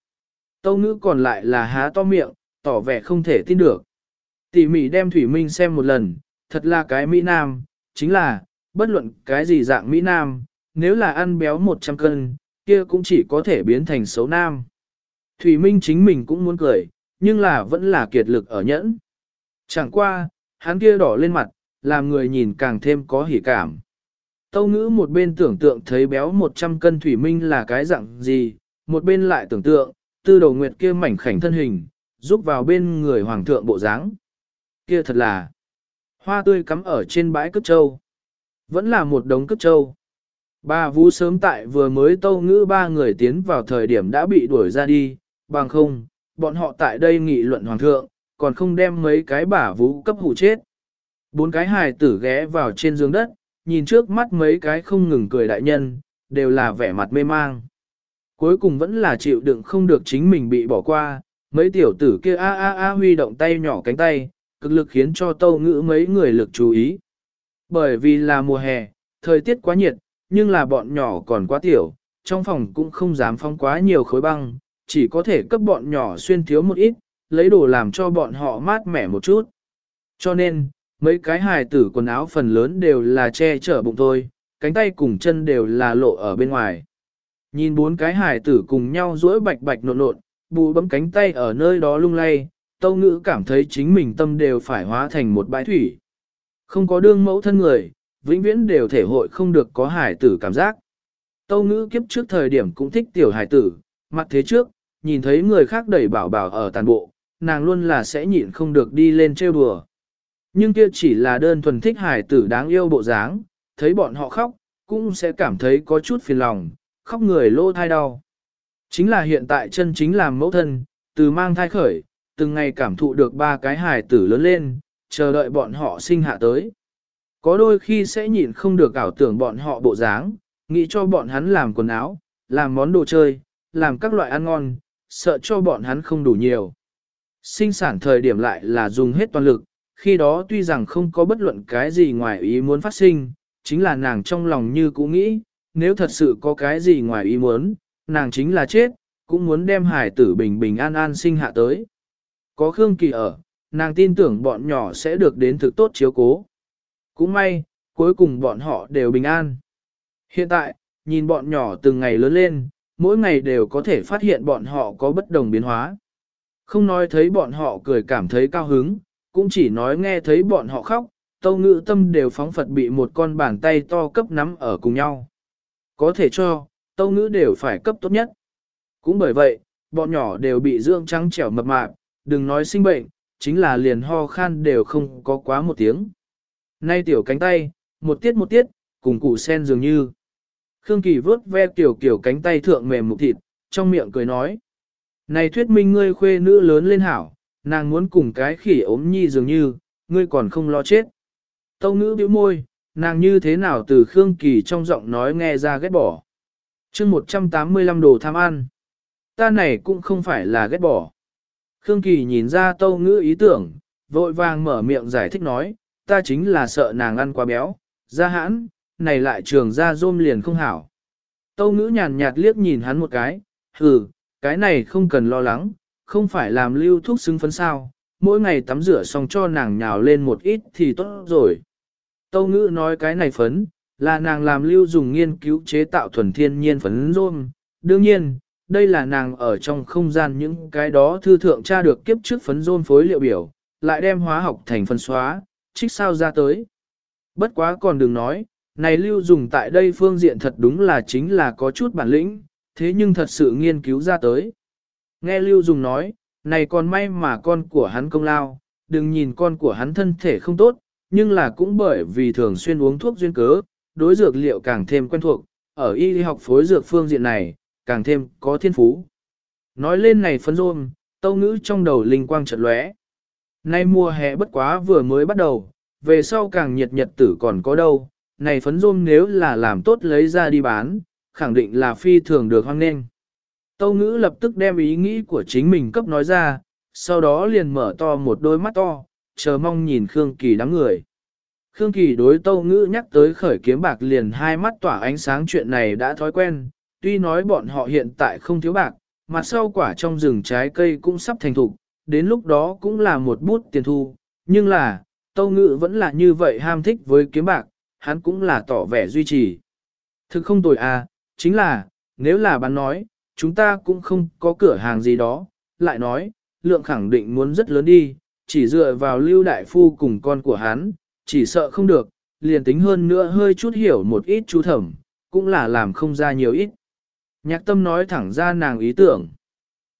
Tâu ngữ còn lại là há to miệng, tỏ vẻ không thể tin được. Tỉ mỉ đem Thủy Minh xem một lần, thật là cái Mỹ Nam, chính là, bất luận cái gì dạng Mỹ Nam, nếu là ăn béo 100 cân, kia cũng chỉ có thể biến thành xấu Nam. Thủy Minh chính mình cũng muốn cười, nhưng là vẫn là kiệt lực ở nhẫn. Chẳng qua, hắn kia đỏ lên mặt, làm người nhìn càng thêm có hỉ cảm. Tâu ngữ một bên tưởng tượng thấy béo 100 cân Thủy Minh là cái dạng gì, một bên lại tưởng tượng, tư đầu nguyệt kia mảnh khảnh thân hình, giúp vào bên người hoàng thượng bộ dáng Kia thật là hoa tươi cắm ở trên bãi cất trâu. Vẫn là một đống cất trâu. Ba vũ sớm tại vừa mới tâu ngữ ba người tiến vào thời điểm đã bị đuổi ra đi, bằng không, bọn họ tại đây nghị luận hoàng thượng, còn không đem mấy cái bả vũ cấp hủ chết. Bốn cái hài tử ghé vào trên giường đất, nhìn trước mắt mấy cái không ngừng cười đại nhân, đều là vẻ mặt mê mang. Cuối cùng vẫn là chịu đựng không được chính mình bị bỏ qua, mấy tiểu tử kia a a a huy động tay nhỏ cánh tay, cực lực khiến cho tâu ngữ mấy người lực chú ý. Bởi vì là mùa hè, thời tiết quá nhiệt, nhưng là bọn nhỏ còn quá tiểu, trong phòng cũng không dám phong quá nhiều khối băng, chỉ có thể cấp bọn nhỏ xuyên thiếu một ít, lấy đồ làm cho bọn họ mát mẻ một chút. Cho nên, mấy cái hài tử quần áo phần lớn đều là che chở bụng thôi, cánh tay cùng chân đều là lộ ở bên ngoài. Nhìn bốn cái hài tử cùng nhau duỗi bạch bạch nộn nộn, bù bấm cánh tay ở nơi đó lung lay, tâu ngữ cảm thấy chính mình tâm đều phải hóa thành một bãi thủy. Không có đương mẫu thân người, vĩnh viễn đều thể hội không được có hài tử cảm giác. Tâu ngữ kiếp trước thời điểm cũng thích tiểu hài tử, mặt thế trước, nhìn thấy người khác đẩy bảo bảo ở tàn bộ, nàng luôn là sẽ nhịn không được đi lên trêu đùa. Nhưng kia chỉ là đơn thuần thích hài tử đáng yêu bộ dáng, thấy bọn họ khóc, cũng sẽ cảm thấy có chút phiền lòng, khóc người lô thai đau. Chính là hiện tại chân chính làm mẫu thân, từ mang thai khởi, từng ngày cảm thụ được ba cái hài tử lớn lên, chờ đợi bọn họ sinh hạ tới. Có đôi khi sẽ nhịn không được ảo tưởng bọn họ bộ dáng, nghĩ cho bọn hắn làm quần áo, làm món đồ chơi, làm các loại ăn ngon, sợ cho bọn hắn không đủ nhiều. Sinh sản thời điểm lại là dùng hết toàn lực, khi đó tuy rằng không có bất luận cái gì ngoài ý muốn phát sinh, chính là nàng trong lòng như cũ nghĩ, nếu thật sự có cái gì ngoài ý muốn, nàng chính là chết, cũng muốn đem hải tử bình bình an an sinh hạ tới. Có Khương Kỳ ở, nàng tin tưởng bọn nhỏ sẽ được đến thực tốt chiếu cố. Cũng may, cuối cùng bọn họ đều bình an. Hiện tại, nhìn bọn nhỏ từng ngày lớn lên, mỗi ngày đều có thể phát hiện bọn họ có bất đồng biến hóa. Không nói thấy bọn họ cười cảm thấy cao hứng, cũng chỉ nói nghe thấy bọn họ khóc, tâu ngữ tâm đều phóng Phật bị một con bàn tay to cấp nắm ở cùng nhau. Có thể cho, tâu ngữ đều phải cấp tốt nhất. Cũng bởi vậy, bọn nhỏ đều bị dưỡng trắng trẻo mập mạp, đừng nói sinh bệnh, chính là liền ho khan đều không có quá một tiếng. Nay tiểu cánh tay, một tiết một tiết, cùng củ sen dường như. Khương Kỳ vớt ve tiểu kiểu cánh tay thượng mềm mục thịt, trong miệng cười nói. Này thuyết minh ngươi khuê nữ lớn lên hảo, nàng muốn cùng cái khỉ ốm nhi dường như, ngươi còn không lo chết. Tâu ngữ biểu môi, nàng như thế nào từ Khương Kỳ trong giọng nói nghe ra ghét bỏ. chương 185 đồ tham ăn. Ta này cũng không phải là ghét bỏ. Khương Kỳ nhìn ra tâu ngữ ý tưởng, vội vàng mở miệng giải thích nói, ta chính là sợ nàng ăn quá béo, ra hãn, này lại trường ra rôm liền không hảo. Tâu ngữ nhàn nhạt liếc nhìn hắn một cái, hừ, cái này không cần lo lắng, không phải làm lưu thuốc xứng phấn sao, mỗi ngày tắm rửa xong cho nàng nhào lên một ít thì tốt rồi. Tâu ngữ nói cái này phấn, là nàng làm lưu dùng nghiên cứu chế tạo thuần thiên nhiên phấn rôm. Đương nhiên, đây là nàng ở trong không gian những cái đó thư thượng tra được kiếp trước phấn rôm phối liệu biểu, lại đem hóa học thành phân xóa, trích sao ra tới. Bất quá còn đừng nói, này lưu dùng tại đây phương diện thật đúng là chính là có chút bản lĩnh, thế nhưng thật sự nghiên cứu ra tới. Nghe lưu dùng nói, này còn may mà con của hắn công lao, đừng nhìn con của hắn thân thể không tốt, nhưng là cũng bởi vì thường xuyên uống thuốc duyên cớ, đối dược liệu càng thêm quen thuộc, ở y học phối dược phương diện này, càng thêm có thiên phú. Nói lên này phấn rôm, tâu ngữ trong đầu linh quang chợt lóe. Nay mùa hè bất quá vừa mới bắt đầu, về sau càng nhiệt nhật tử còn có đâu, này phấn rôm nếu là làm tốt lấy ra đi bán, khẳng định là phi thường được hoang nên Tâu ngữ lập tức đem ý nghĩ của chính mình cấp nói ra, sau đó liền mở to một đôi mắt to, chờ mong nhìn Khương Kỳ đám người. Khương Kỳ đối tâu ngữ nhắc tới khởi kiếm bạc liền hai mắt tỏa ánh sáng chuyện này đã thói quen, tuy nói bọn họ hiện tại không thiếu bạc, mặt sau quả trong rừng trái cây cũng sắp thành thục, đến lúc đó cũng là một bút tiền thu, nhưng là, tâu Ngự vẫn là như vậy ham thích với kiếm bạc, hắn cũng là tỏ vẻ duy trì. Thực không tồi à, chính là, nếu là bán nói, chúng ta cũng không có cửa hàng gì đó, lại nói, lượng khẳng định muốn rất lớn đi, chỉ dựa vào lưu đại phu cùng con của hắn, chỉ sợ không được, liền tính hơn nữa hơi chút hiểu một ít chú thẩm, cũng là làm không ra nhiều ít. Nhạc tâm nói thẳng ra nàng ý tưởng.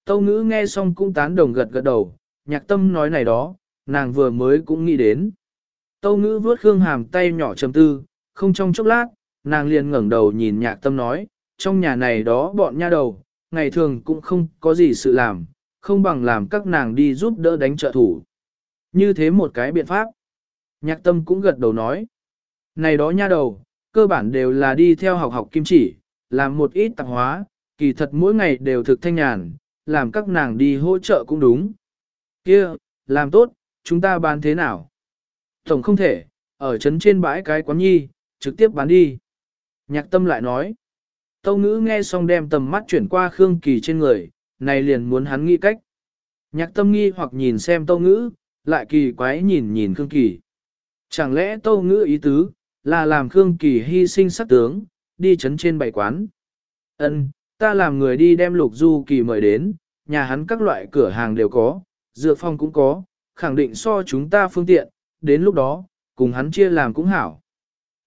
Tâu ngữ nghe xong cũng tán đồng gật gật đầu, nhạc tâm nói này đó, nàng vừa mới cũng nghĩ đến. Tâu ngữ vướt khương hàm tay nhỏ chầm tư, không trong chốc lát, nàng liền ngẩng đầu nhìn nhạc tâm nói, trong nhà này đó bọn nha đầu, ngày thường cũng không có gì sự làm, không bằng làm các nàng đi giúp đỡ đánh trợ thủ. Như thế một cái biện pháp. Nhạc tâm cũng gật đầu nói. Này đó nha đầu, cơ bản đều là đi theo học học kim chỉ, làm một ít tạp hóa, kỳ thật mỗi ngày đều thực thanh nhàn, làm các nàng đi hỗ trợ cũng đúng. kia làm tốt, chúng ta bán thế nào? Tổng không thể, ở trấn trên bãi cái quán nhi, trực tiếp bán đi. Nhạc tâm lại nói. Tâu ngữ nghe xong đem tầm mắt chuyển qua Khương Kỳ trên người, này liền muốn hắn nghĩ cách. Nhạc tâm nghi hoặc nhìn xem tâu ngữ, lại kỳ quái nhìn nhìn Khương Kỳ. Chẳng lẽ tâu ngữ ý tứ, là làm Khương Kỳ hy sinh sắc tướng, đi chấn trên bảy quán. ân ta làm người đi đem lục du kỳ mời đến, nhà hắn các loại cửa hàng đều có, dược phong cũng có, khẳng định so chúng ta phương tiện, đến lúc đó, cùng hắn chia làm cũng hảo.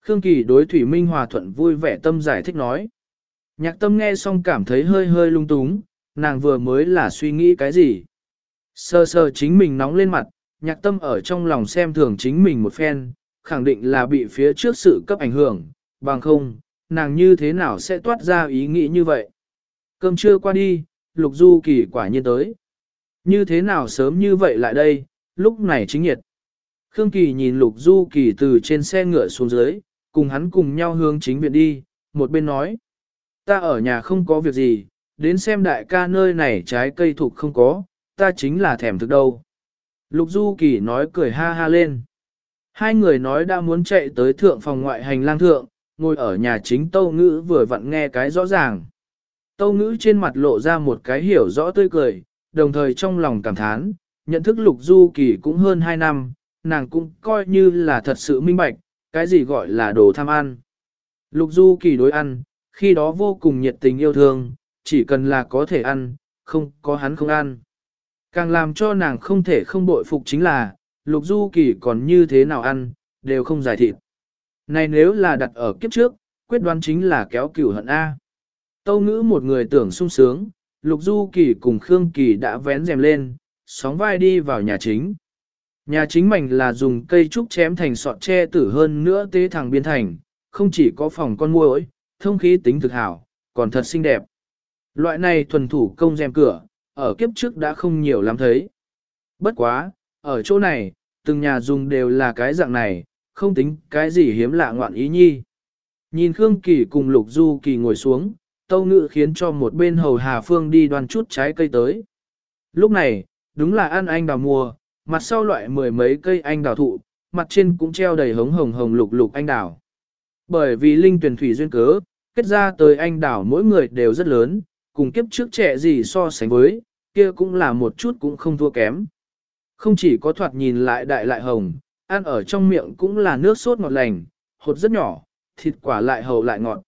Khương Kỳ đối Thủy Minh Hòa Thuận vui vẻ tâm giải thích nói. Nhạc tâm nghe xong cảm thấy hơi hơi lung túng, nàng vừa mới là suy nghĩ cái gì. Sơ sơ chính mình nóng lên mặt, nhạc tâm ở trong lòng xem thường chính mình một phen, khẳng định là bị phía trước sự cấp ảnh hưởng, bằng không, nàng như thế nào sẽ toát ra ý nghĩ như vậy. Cơm trưa qua đi, Lục Du Kỳ quả nhiên tới. Như thế nào sớm như vậy lại đây, lúc này chính nhiệt. Khương Kỳ nhìn Lục Du Kỳ từ trên xe ngựa xuống dưới, cùng hắn cùng nhau hướng chính viện đi, một bên nói. Ta ở nhà không có việc gì, đến xem đại ca nơi này trái cây thuộc không có, ta chính là thèm thực đâu. Lục Du Kỳ nói cười ha ha lên. Hai người nói đã muốn chạy tới thượng phòng ngoại hành lang thượng, ngồi ở nhà chính Tâu Ngữ vừa vặn nghe cái rõ ràng. Tâu Ngữ trên mặt lộ ra một cái hiểu rõ tươi cười, đồng thời trong lòng cảm thán, nhận thức Lục Du Kỳ cũng hơn hai năm, nàng cũng coi như là thật sự minh bạch, cái gì gọi là đồ tham ăn. Lục Du Kỳ đối ăn, khi đó vô cùng nhiệt tình yêu thương, chỉ cần là có thể ăn, không có hắn không ăn. Càng làm cho nàng không thể không bội phục chính là, Lục Du Kỳ còn như thế nào ăn, đều không giải thịt. Này nếu là đặt ở kiếp trước, quyết đoán chính là kéo cửu hận A. Tâu ngữ một người tưởng sung sướng, Lục Du Kỳ cùng Khương Kỳ đã vén rèm lên, sóng vai đi vào nhà chính. Nhà chính mảnh là dùng cây trúc chém thành sọt tre tử hơn nữa tế thẳng biên thành, không chỉ có phòng con muỗi, thông khí tính thực hảo, còn thật xinh đẹp. Loại này thuần thủ công rèm cửa, ở kiếp trước đã không nhiều lắm thấy. Bất quá, ở chỗ này, từng nhà dùng đều là cái dạng này, không tính cái gì hiếm lạ ngoạn ý nhi. Nhìn Khương Kỳ cùng Lục Du Kỳ ngồi xuống, Tâu Ngự khiến cho một bên hầu Hà Phương đi đoan chút trái cây tới. Lúc này, đúng là ăn anh đào mùa, mặt sau loại mười mấy cây anh đào thụ, mặt trên cũng treo đầy hống hồng hồng lục lục anh đào. Bởi vì linh tuyển thủy duyên cớ, kết ra tới anh đào mỗi người đều rất lớn, cùng kiếp trước trẻ gì so sánh với, kia cũng là một chút cũng không thua kém. Không chỉ có thoạt nhìn lại đại lại hồng, ăn ở trong miệng cũng là nước sốt ngọt lành, hột rất nhỏ, thịt quả lại hầu lại ngọt.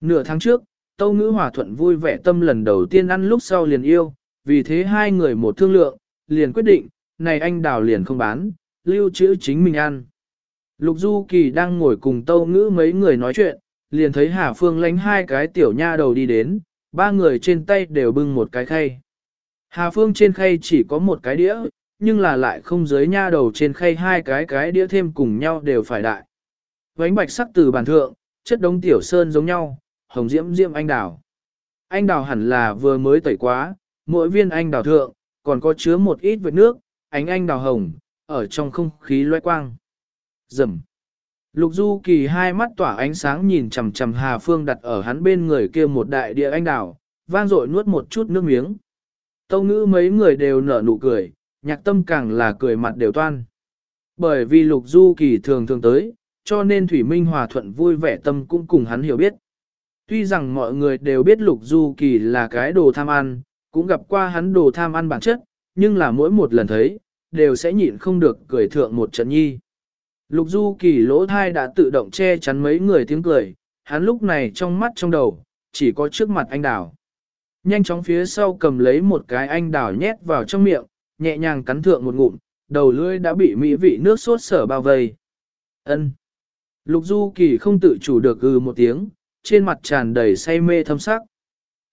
Nửa tháng trước, Tâu Ngữ Hòa Thuận vui vẻ tâm lần đầu tiên ăn lúc sau liền yêu, vì thế hai người một thương lượng, liền quyết định, này anh đào liền không bán, lưu trữ chính mình ăn. Lục Du Kỳ đang ngồi cùng Tâu Ngữ mấy người nói chuyện, liền thấy Hà Phương lánh hai cái tiểu nha đầu đi đến, ba người trên tay đều bưng một cái khay. Hà Phương trên khay chỉ có một cái đĩa, nhưng là lại không dưới nha đầu trên khay hai cái cái đĩa thêm cùng nhau đều phải đại. Vánh bạch sắc từ bàn thượng, chất đống tiểu sơn giống nhau, hồng diễm diễm anh đào. Anh đào hẳn là vừa mới tẩy quá, mỗi viên anh đào thượng, còn có chứa một ít vệt nước, ánh anh đào hồng, ở trong không khí loe quang. Rầm. Lục Du Kỳ hai mắt tỏa ánh sáng nhìn chằm chằm Hà Phương đặt ở hắn bên người kia một đại địa anh đào, vang dội nuốt một chút nước miếng. Tâu ngữ mấy người đều nở nụ cười, nhạc tâm càng là cười mặt đều toan. Bởi vì Lục Du Kỳ thường thường tới, cho nên Thủy Minh Hòa Thuận vui vẻ tâm cũng cùng hắn hiểu biết. Tuy rằng mọi người đều biết Lục Du Kỳ là cái đồ tham ăn, cũng gặp qua hắn đồ tham ăn bản chất, nhưng là mỗi một lần thấy, đều sẽ nhịn không được cười thượng một trận nhi. Lục Du Kỳ lỗ thai đã tự động che chắn mấy người tiếng cười, hắn lúc này trong mắt trong đầu, chỉ có trước mặt anh đào. Nhanh chóng phía sau cầm lấy một cái anh đào nhét vào trong miệng, nhẹ nhàng cắn thượng một ngụm, đầu lưỡi đã bị mỹ vị nước sốt sở bao vây. Ân. Lục Du Kỳ không tự chủ được gừ một tiếng, trên mặt tràn đầy say mê thâm sắc.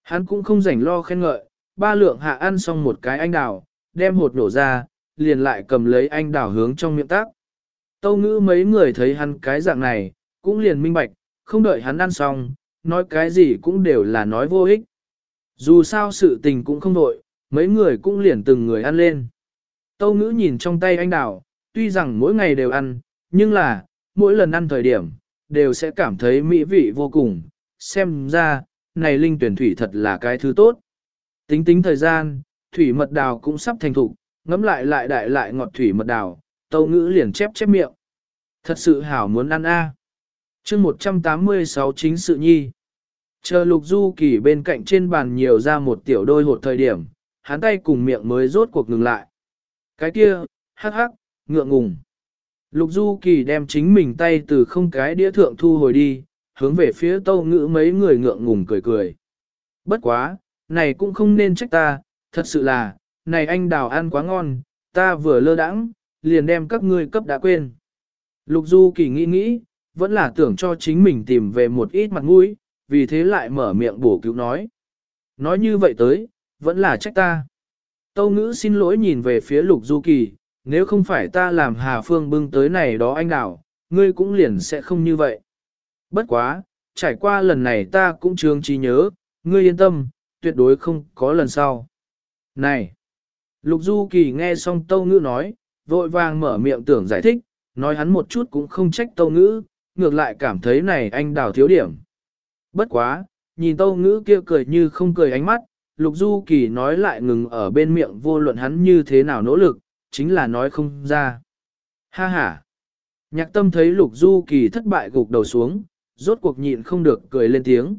Hắn cũng không rảnh lo khen ngợi, ba lượng hạ ăn xong một cái anh đào, đem hột nổ ra, liền lại cầm lấy anh đào hướng trong miệng tác. Tâu ngữ mấy người thấy hắn cái dạng này, cũng liền minh bạch, không đợi hắn ăn xong, nói cái gì cũng đều là nói vô ích. Dù sao sự tình cũng không đội, mấy người cũng liền từng người ăn lên. Tâu ngữ nhìn trong tay anh đào, tuy rằng mỗi ngày đều ăn, nhưng là, mỗi lần ăn thời điểm, đều sẽ cảm thấy mỹ vị vô cùng, xem ra, này linh tuyển thủy thật là cái thứ tốt. Tính tính thời gian, thủy mật đào cũng sắp thành thục, ngấm lại lại đại lại ngọt thủy mật đào, tâu ngữ liền chép chép miệng. Thật sự hảo muốn ăn a à. chương 186 chính sự nhi. Chờ lục du kỳ bên cạnh trên bàn nhiều ra một tiểu đôi hột thời điểm, hắn tay cùng miệng mới rốt cuộc ngừng lại. Cái kia, hắc hắc, ngượng ngùng. Lục du kỳ đem chính mình tay từ không cái đĩa thượng thu hồi đi, hướng về phía tâu ngữ mấy người ngượng ngùng cười cười. Bất quá, này cũng không nên trách ta, thật sự là, này anh đào ăn quá ngon, ta vừa lơ đãng, liền đem các ngươi cấp đã quên. Lục Du Kỳ nghĩ nghĩ, vẫn là tưởng cho chính mình tìm về một ít mặt mũi, vì thế lại mở miệng bổ cứu nói. Nói như vậy tới, vẫn là trách ta. Tâu ngữ xin lỗi nhìn về phía Lục Du Kỳ, nếu không phải ta làm Hà Phương bưng tới này đó anh đào, ngươi cũng liền sẽ không như vậy. Bất quá, trải qua lần này ta cũng trường trí nhớ, ngươi yên tâm, tuyệt đối không có lần sau. Này! Lục Du Kỳ nghe xong Tâu Ngữ nói, vội vàng mở miệng tưởng giải thích, nói hắn một chút cũng không trách Tâu Ngữ, ngược lại cảm thấy này anh đào thiếu điểm. Bất quá, nhìn Tâu Ngữ kia cười như không cười ánh mắt, Lục Du Kỳ nói lại ngừng ở bên miệng vô luận hắn như thế nào nỗ lực, chính là nói không ra. Ha ha! Nhạc tâm thấy Lục Du Kỳ thất bại gục đầu xuống, rốt cuộc nhịn không được cười lên tiếng.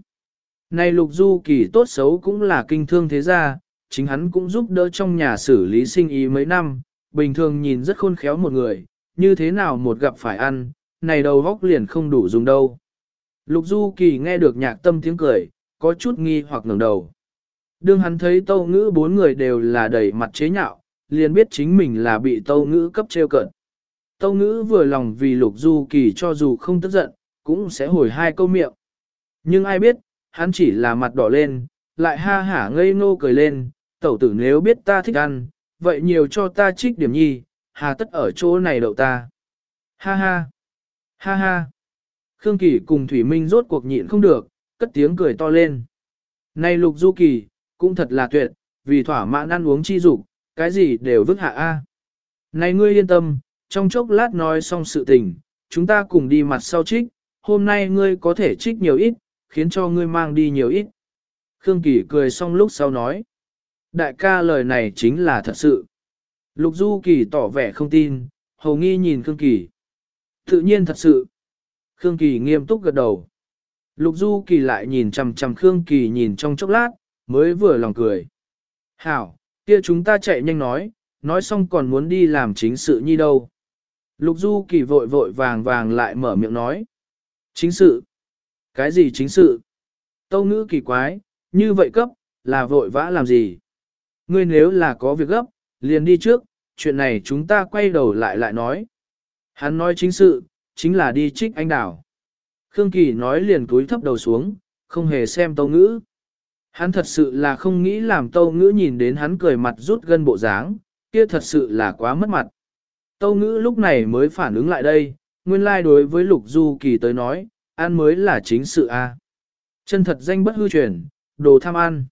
Này Lục Du Kỳ tốt xấu cũng là kinh thương thế gia, chính hắn cũng giúp đỡ trong nhà xử lý sinh ý mấy năm, bình thường nhìn rất khôn khéo một người, như thế nào một gặp phải ăn, này đầu vóc liền không đủ dùng đâu. Lục Du Kỳ nghe được nhạc tâm tiếng cười, có chút nghi hoặc ngẩng đầu. Đương hắn thấy tâu ngữ bốn người đều là đầy mặt chế nhạo, liền biết chính mình là bị tâu ngữ cấp treo cận. Tâu ngữ vừa lòng vì Lục Du Kỳ cho dù không tức giận, cũng sẽ hồi hai câu miệng. Nhưng ai biết, hắn chỉ là mặt đỏ lên, lại ha hả ngây ngô cười lên, tẩu tử nếu biết ta thích ăn, vậy nhiều cho ta trích điểm nhi, hà tất ở chỗ này đậu ta. Ha ha, ha ha. Khương Kỳ cùng Thủy Minh rốt cuộc nhịn không được, cất tiếng cười to lên. Này Lục Du Kỳ, cũng thật là tuyệt, vì thỏa mãn ăn uống chi dục, cái gì đều vứt hạ a. Này ngươi yên tâm, trong chốc lát nói xong sự tình, chúng ta cùng đi mặt sau trích, hôm nay ngươi có thể trích nhiều ít, khiến cho ngươi mang đi nhiều ít. Khương Kỳ cười xong lúc sau nói. Đại ca lời này chính là thật sự. Lục Du Kỳ tỏ vẻ không tin, hầu nghi nhìn Khương Kỳ, Tự nhiên thật sự. Khương Kỳ nghiêm túc gật đầu. Lục Du Kỳ lại nhìn chằm chằm Khương Kỳ nhìn trong chốc lát, mới vừa lòng cười. Hảo, kia chúng ta chạy nhanh nói, nói xong còn muốn đi làm chính sự nhi đâu. Lục Du Kỳ vội vội vàng vàng lại mở miệng nói. Chính sự? Cái gì chính sự? Tâu ngữ kỳ quái, như vậy cấp, là vội vã làm gì? Ngươi nếu là có việc gấp, liền đi trước, chuyện này chúng ta quay đầu lại lại nói. Hắn nói chính sự, chính là đi trích anh đảo. Khương Kỳ nói liền cúi thấp đầu xuống, không hề xem tâu ngữ. Hắn thật sự là không nghĩ làm tâu ngữ nhìn đến hắn cười mặt rút gân bộ dáng, kia thật sự là quá mất mặt. Tâu ngữ lúc này mới phản ứng lại đây, nguyên lai like đối với Lục Du Kỳ tới nói, ăn mới là chính sự A. Chân thật danh bất hư truyền, đồ tham ăn.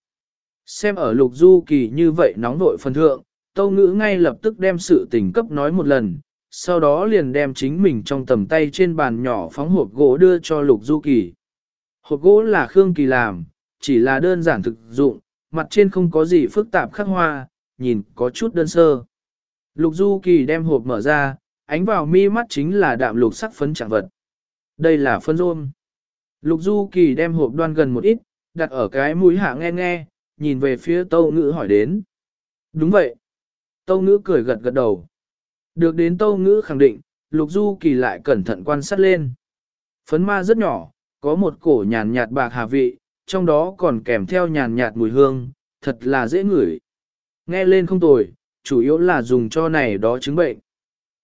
Xem ở Lục Du Kỳ như vậy nóng vội phần thượng, Tâu Ngữ ngay lập tức đem sự tình cấp nói một lần, sau đó liền đem chính mình trong tầm tay trên bàn nhỏ phóng hộp gỗ đưa cho Lục Du Kỳ. Hộp gỗ là Khương Kỳ làm, chỉ là đơn giản thực dụng, mặt trên không có gì phức tạp khắc hoa, nhìn có chút đơn sơ. Lục Du Kỳ đem hộp mở ra, ánh vào mi mắt chính là đạm lục sắc phấn trạng vật. Đây là phân rôm. Lục Du Kỳ đem hộp đoan gần một ít, đặt ở cái mũi hạ nghe nghe, nhìn về phía Tâu Ngữ hỏi đến. Đúng vậy. Tâu Ngữ cười gật gật đầu. Được đến Tâu Ngữ khẳng định, Lục Du Kỳ lại cẩn thận quan sát lên. Phấn ma rất nhỏ, có một cổ nhàn nhạt bạc hà vị, trong đó còn kèm theo nhàn nhạt mùi hương, thật là dễ ngửi. Nghe lên không tồi, chủ yếu là dùng cho này đó chứng bệnh.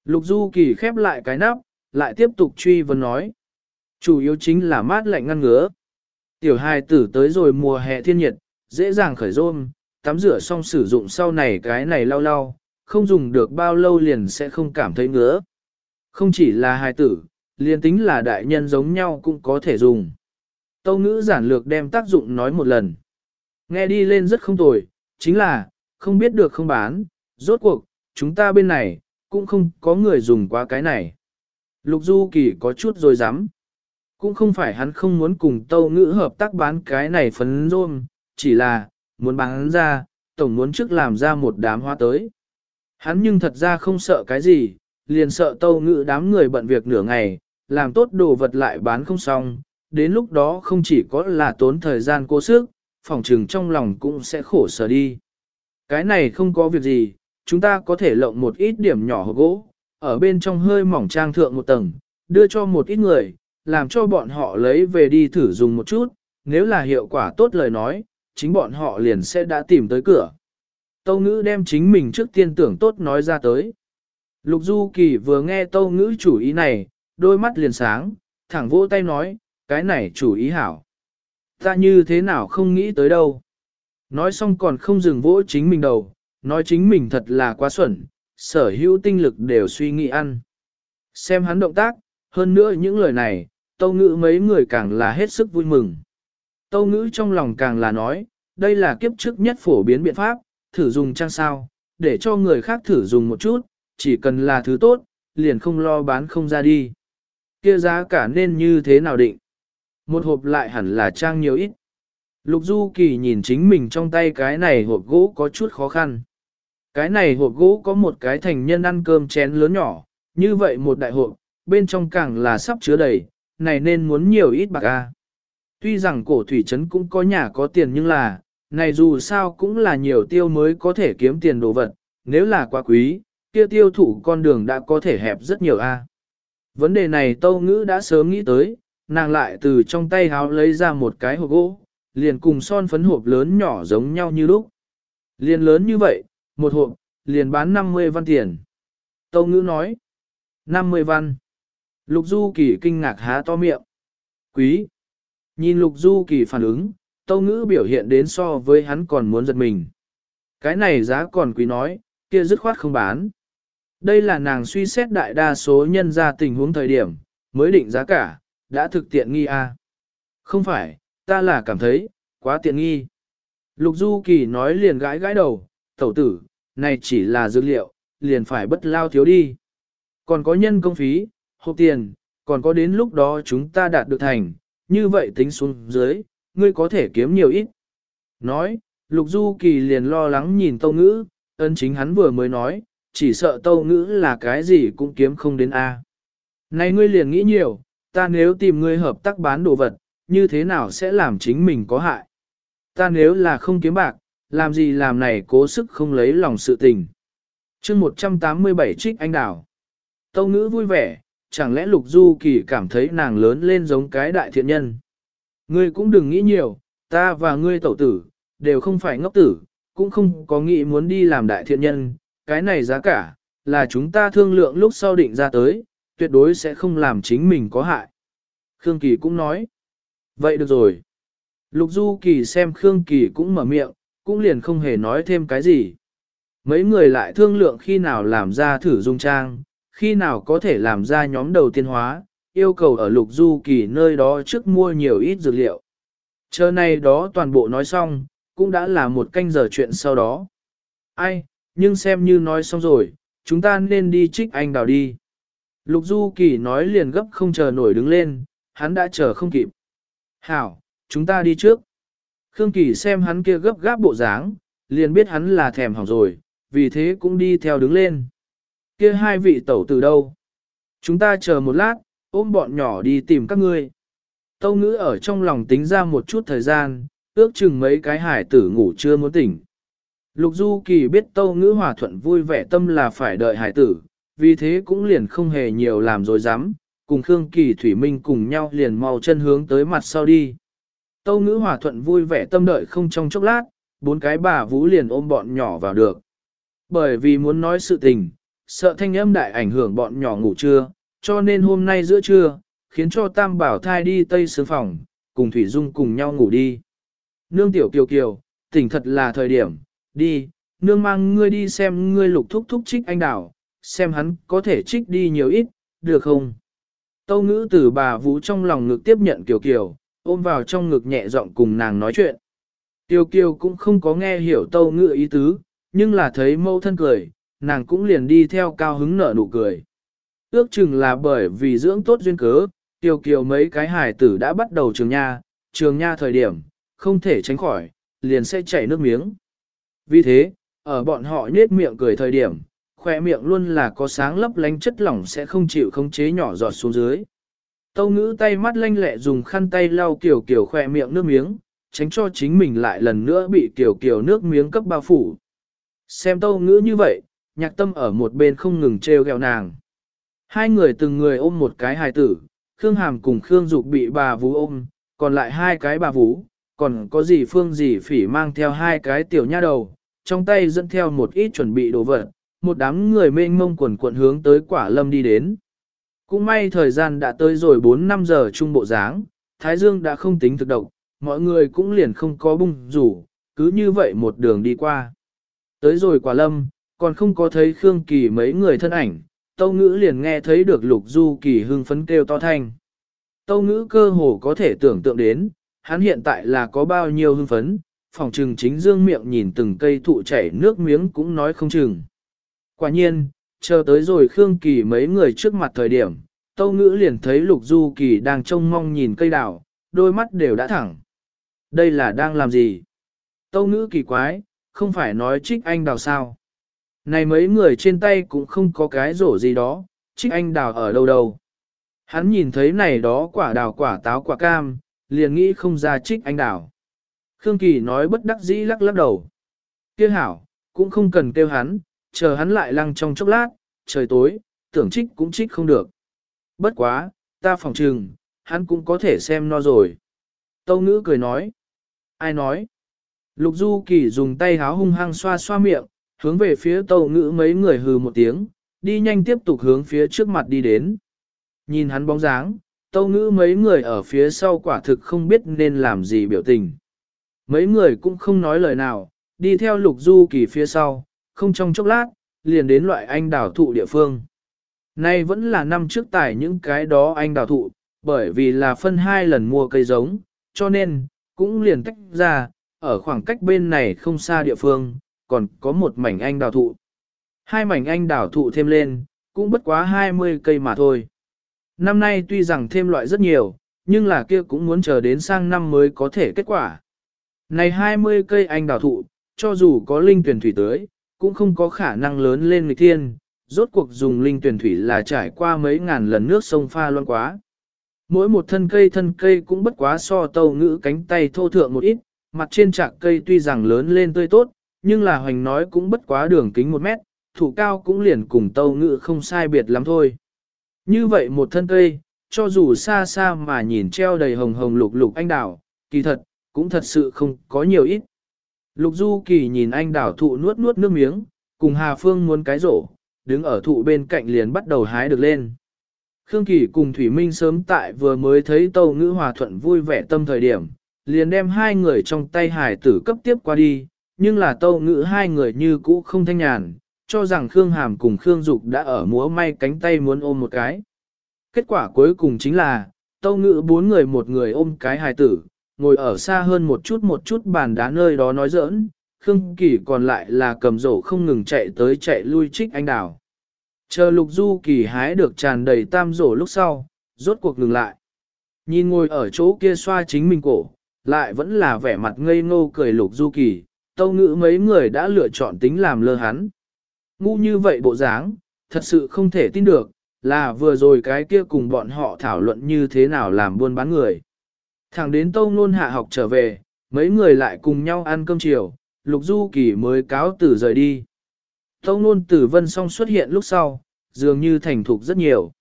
Lục Du Kỳ khép lại cái nắp, lại tiếp tục truy vấn nói. Chủ yếu chính là mát lạnh ngăn ngứa. Tiểu hài tử tới rồi mùa hè thiên nhiệt, dễ dàng khởi rôm, tắm rửa xong sử dụng sau này cái này lau lau, không dùng được bao lâu liền sẽ không cảm thấy ngứa. Không chỉ là hài tử, liền tính là đại nhân giống nhau cũng có thể dùng. Tâu ngữ giản lược đem tác dụng nói một lần. Nghe đi lên rất không tồi, chính là, không biết được không bán, rốt cuộc, chúng ta bên này, cũng không có người dùng qua cái này. Lục Du Kỳ có chút rồi dám. Cũng không phải hắn không muốn cùng tâu ngữ hợp tác bán cái này phấn rôm, chỉ là, muốn bán ra, tổng muốn trước làm ra một đám hoa tới. Hắn nhưng thật ra không sợ cái gì, liền sợ tâu ngữ đám người bận việc nửa ngày, làm tốt đồ vật lại bán không xong, đến lúc đó không chỉ có là tốn thời gian cố sức, phòng trừng trong lòng cũng sẽ khổ sở đi. Cái này không có việc gì, chúng ta có thể lộng một ít điểm nhỏ hộp gỗ, ở bên trong hơi mỏng trang thượng một tầng, đưa cho một ít người, làm cho bọn họ lấy về đi thử dùng một chút, nếu là hiệu quả tốt lời nói, chính bọn họ liền sẽ đã tìm tới cửa. Tâu ngữ đem chính mình trước tiên tưởng tốt nói ra tới. Lục Du Kỳ vừa nghe tâu ngữ chủ ý này, đôi mắt liền sáng, thẳng vỗ tay nói, cái này chủ ý hảo. Ta như thế nào không nghĩ tới đâu. Nói xong còn không dừng vỗ chính mình đầu, nói chính mình thật là quá xuẩn, sở hữu tinh lực đều suy nghĩ ăn. Xem hắn động tác, hơn nữa những lời này, tâu ngữ mấy người càng là hết sức vui mừng. Tâu ngữ trong lòng càng là nói, đây là kiếp trước nhất phổ biến biện pháp, thử dùng trang sao, để cho người khác thử dùng một chút, chỉ cần là thứ tốt, liền không lo bán không ra đi. Kia giá cả nên như thế nào định? Một hộp lại hẳn là trang nhiều ít. Lục Du Kỳ nhìn chính mình trong tay cái này hộp gỗ có chút khó khăn. Cái này hộp gỗ có một cái thành nhân ăn cơm chén lớn nhỏ, như vậy một đại hộp, bên trong càng là sắp chứa đầy, này nên muốn nhiều ít bạc a. Tuy rằng cổ thủy trấn cũng có nhà có tiền nhưng là, này dù sao cũng là nhiều tiêu mới có thể kiếm tiền đồ vật, nếu là quá quý, kia tiêu thụ con đường đã có thể hẹp rất nhiều a. Vấn đề này Tâu Ngữ đã sớm nghĩ tới, nàng lại từ trong tay háo lấy ra một cái hộp gỗ, liền cùng son phấn hộp lớn nhỏ giống nhau như lúc. Liền lớn như vậy, một hộp, liền bán 50 văn tiền. Tâu Ngữ nói, 50 văn. Lục Du Kỳ kinh ngạc há to miệng. Quý. Nhìn Lục Du Kỳ phản ứng, Tâu Ngữ biểu hiện đến so với hắn còn muốn giật mình. Cái này giá còn quý nói, kia dứt khoát không bán. Đây là nàng suy xét đại đa số nhân ra tình huống thời điểm, mới định giá cả, đã thực tiện nghi à. Không phải, ta là cảm thấy, quá tiện nghi. Lục Du Kỳ nói liền gãi gãi đầu, tẩu tử, này chỉ là dữ liệu, liền phải bất lao thiếu đi. Còn có nhân công phí, hộp tiền, còn có đến lúc đó chúng ta đạt được thành, như vậy tính xuống dưới, ngươi có thể kiếm nhiều ít. Nói, Lục Du Kỳ liền lo lắng nhìn Tâu Ngữ, ân chính hắn vừa mới nói, chỉ sợ Tâu Ngữ là cái gì cũng kiếm không đến A. Này ngươi liền nghĩ nhiều, ta nếu tìm ngươi hợp tác bán đồ vật, như thế nào sẽ làm chính mình có hại? Ta nếu là không kiếm bạc, làm gì làm này cố sức không lấy lòng sự tình. chương 187 trích anh đào. Tâu ngữ vui vẻ, chẳng lẽ Lục Du Kỳ cảm thấy nàng lớn lên giống cái đại thiện nhân. Ngươi cũng đừng nghĩ nhiều, ta và ngươi tẩu tử, đều không phải ngốc tử, cũng không có nghĩ muốn đi làm đại thiện nhân, cái này giá cả, là chúng ta thương lượng lúc sau định ra tới, tuyệt đối sẽ không làm chính mình có hại. Khương Kỳ cũng nói, vậy được rồi. Lục Du Kỳ xem Khương Kỳ cũng mở miệng, cũng liền không hề nói thêm cái gì. Mấy người lại thương lượng khi nào làm ra thử dung trang, khi nào có thể làm ra nhóm đầu tiên hóa, yêu cầu ở Lục Du Kỳ nơi đó trước mua nhiều ít dược liệu. Chờ này đó toàn bộ nói xong, cũng đã là một canh giờ chuyện sau đó. Ai, nhưng xem như nói xong rồi, chúng ta nên đi trích anh đào đi. Lục Du Kỳ nói liền gấp không chờ nổi đứng lên, hắn đã chờ không kịp. Hảo, chúng ta đi trước. Khương Kỳ xem hắn kia gấp gáp bộ dáng, liền biết hắn là thèm hỏng rồi, vì thế cũng đi theo đứng lên. Kia hai vị tẩu từ đâu? Chúng ta chờ một lát, ôm bọn nhỏ đi tìm các ngươi. Tâu ngữ ở trong lòng tính ra một chút thời gian, ước chừng mấy cái hải tử ngủ chưa muốn tỉnh. Lục Du Kỳ biết tâu ngữ hòa thuận vui vẻ tâm là phải đợi hải tử, vì thế cũng liền không hề nhiều làm rồi dám, cùng Khương Kỳ Thủy Minh cùng nhau liền mau chân hướng tới mặt sau đi. Tâu ngữ hòa thuận vui vẻ tâm đợi không trong chốc lát, bốn cái bà vũ liền ôm bọn nhỏ vào được. Bởi vì muốn nói sự tình, sợ thanh âm đại ảnh hưởng bọn nhỏ ngủ trưa, cho nên hôm nay giữa trưa, khiến cho Tam Bảo thai đi tây sướng phòng, cùng Thủy Dung cùng nhau ngủ đi. Nương tiểu kiều kiều, tỉnh thật là thời điểm, đi, nương mang ngươi đi xem ngươi lục thúc thúc trích anh đảo, xem hắn có thể trích đi nhiều ít, được không? Tâu ngữ từ bà Vũ trong lòng ngực tiếp nhận Kiều Kiều, ôm vào trong ngực nhẹ giọng cùng nàng nói chuyện. Kiều Kiều cũng không có nghe hiểu tâu ngữ ý tứ, nhưng là thấy mâu thân cười, nàng cũng liền đi theo cao hứng nở nụ cười. Ước chừng là bởi vì dưỡng tốt duyên cớ, Kiều Kiều mấy cái hải tử đã bắt đầu trường nha, trường nha thời điểm, không thể tránh khỏi, liền sẽ chảy nước miếng. Vì thế, ở bọn họ nết miệng cười thời điểm, khỏe miệng luôn là có sáng lấp lánh chất lỏng sẽ không chịu khống chế nhỏ giọt xuống dưới. Tâu ngữ tay mắt lanh lẹ dùng khăn tay lau kiểu kiểu khỏe miệng nước miếng, tránh cho chính mình lại lần nữa bị kiểu kiểu nước miếng cấp bao phủ. Xem tâu ngữ như vậy, nhạc tâm ở một bên không ngừng trêu ghẹo nàng. Hai người từng người ôm một cái hài tử, Khương Hàm cùng Khương Dục bị bà vú ôm, còn lại hai cái bà vú, còn có gì phương gì phỉ mang theo hai cái tiểu nha đầu, trong tay dẫn theo một ít chuẩn bị đồ vật, một đám người mênh mông quần cuộn hướng tới quả lâm đi đến. Cũng may thời gian đã tới rồi 4-5 giờ trung bộ dáng, Thái Dương đã không tính thực động, mọi người cũng liền không có bung rủ, cứ như vậy một đường đi qua. Tới rồi quả lâm, còn không có thấy Khương Kỳ mấy người thân ảnh, Tâu Ngữ liền nghe thấy được Lục Du Kỳ hưng phấn kêu to thanh. Tâu Ngữ cơ hồ có thể tưởng tượng đến, hắn hiện tại là có bao nhiêu hưng phấn, phòng trừng chính dương miệng nhìn từng cây thụ chảy nước miếng cũng nói không chừng. Quả nhiên, chờ tới rồi Khương Kỳ mấy người trước mặt thời điểm, Tâu Ngữ liền thấy Lục Du Kỳ đang trông mong nhìn cây đào, đôi mắt đều đã thẳng. Đây là đang làm gì? Tâu Ngữ kỳ quái, không phải nói trích anh đào sao? Này mấy người trên tay cũng không có cái rổ gì đó, trích anh đào ở đâu đâu. Hắn nhìn thấy này đó quả đào quả táo quả cam, liền nghĩ không ra trích anh đào. Khương Kỳ nói bất đắc dĩ lắc lắc đầu. Kêu hảo, cũng không cần kêu hắn, chờ hắn lại lăng trong chốc lát, trời tối, tưởng trích cũng trích không được. Bất quá, ta phòng trừng, hắn cũng có thể xem no rồi. Tâu ngữ cười nói. Ai nói? Lục Du Kỳ dùng tay háo hung hăng xoa xoa miệng, hướng về phía tâu ngữ mấy người hừ một tiếng, đi nhanh tiếp tục hướng phía trước mặt đi đến. Nhìn hắn bóng dáng, tâu ngữ mấy người ở phía sau quả thực không biết nên làm gì biểu tình. Mấy người cũng không nói lời nào, đi theo lục du kỳ phía sau, không trong chốc lát, liền đến loại anh đào thụ địa phương. Nay vẫn là năm trước tải những cái đó anh đào thụ, bởi vì là phân hai lần mua cây giống, cho nên, cũng liền tách ra, ở khoảng cách bên này không xa địa phương, còn có một mảnh anh đào thụ. Hai mảnh anh đào thụ thêm lên, cũng bất quá 20 cây mà thôi. Năm nay tuy rằng thêm loại rất nhiều, nhưng là kia cũng muốn chờ đến sang năm mới có thể kết quả. Này 20 cây anh đào thụ, cho dù có linh tuyển thủy tưới, cũng không có khả năng lớn lên nghịch thiên, rốt cuộc dùng linh tuyển thủy là trải qua mấy ngàn lần nước sông pha loan quá. Mỗi một thân cây thân cây cũng bất quá so tàu ngữ cánh tay thô thượng một ít, mặt trên trạc cây tuy rằng lớn lên tươi tốt, nhưng là hoành nói cũng bất quá đường kính một mét, thủ cao cũng liền cùng tàu ngữ không sai biệt lắm thôi. Như vậy một thân cây, cho dù xa xa mà nhìn treo đầy hồng hồng lục lục anh đào, kỳ thật, cũng thật sự không có nhiều ít. Lục Du Kỳ nhìn anh đảo thụ nuốt nuốt nước miếng, cùng Hà Phương muốn cái rổ, đứng ở thụ bên cạnh liền bắt đầu hái được lên. Khương Kỳ cùng Thủy Minh sớm tại vừa mới thấy Tâu Ngữ Hòa Thuận vui vẻ tâm thời điểm, liền đem hai người trong tay hải tử cấp tiếp qua đi, nhưng là Tâu Ngữ hai người như cũ không thanh nhàn, cho rằng Khương Hàm cùng Khương Dục đã ở múa may cánh tay muốn ôm một cái. Kết quả cuối cùng chính là, Tâu Ngữ bốn người một người ôm cái hải tử, ngồi ở xa hơn một chút một chút bàn đá nơi đó nói giỡn, Khương Kỳ còn lại là cầm rổ không ngừng chạy tới chạy lui trích anh đào. Chờ lục du kỳ hái được tràn đầy tam rổ lúc sau, rốt cuộc ngừng lại. Nhìn ngồi ở chỗ kia xoa chính mình cổ, lại vẫn là vẻ mặt ngây ngô cười lục du kỳ, tâu ngữ mấy người đã lựa chọn tính làm lơ hắn. Ngu như vậy bộ dáng, thật sự không thể tin được, là vừa rồi cái kia cùng bọn họ thảo luận như thế nào làm buôn bán người. Thẳng đến tâu nôn hạ học trở về, mấy người lại cùng nhau ăn cơm chiều, lục du kỳ mới cáo tử rời đi. Tâu nôn tử vân song xuất hiện lúc sau, dường như thành thục rất nhiều.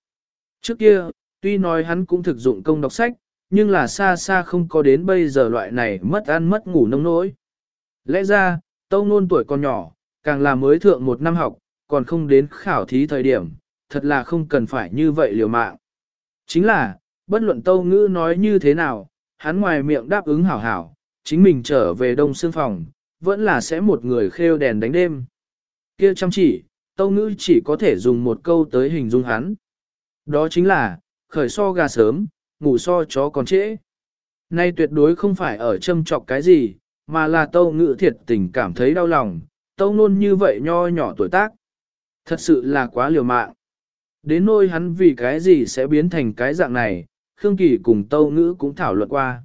Trước kia, tuy nói hắn cũng thực dụng công đọc sách, nhưng là xa xa không có đến bây giờ loại này mất ăn mất ngủ nông nỗi. Lẽ ra, tâu nôn tuổi còn nhỏ, càng là mới thượng một năm học, còn không đến khảo thí thời điểm, thật là không cần phải như vậy liều mạng. Chính là, bất luận tâu ngữ nói như thế nào, hắn ngoài miệng đáp ứng hảo hảo, chính mình trở về đông xương phòng, vẫn là sẽ một người khêu đèn đánh đêm. kia chăm chỉ, tâu ngữ chỉ có thể dùng một câu tới hình dung hắn. Đó chính là, khởi so gà sớm, ngủ so chó còn trễ. Nay tuyệt đối không phải ở châm trọc cái gì, mà là tâu ngữ thiệt tình cảm thấy đau lòng, tâu nôn như vậy nho nhỏ tuổi tác. Thật sự là quá liều mạng. Đến nỗi hắn vì cái gì sẽ biến thành cái dạng này, Khương Kỳ cùng tâu ngữ cũng thảo luận qua.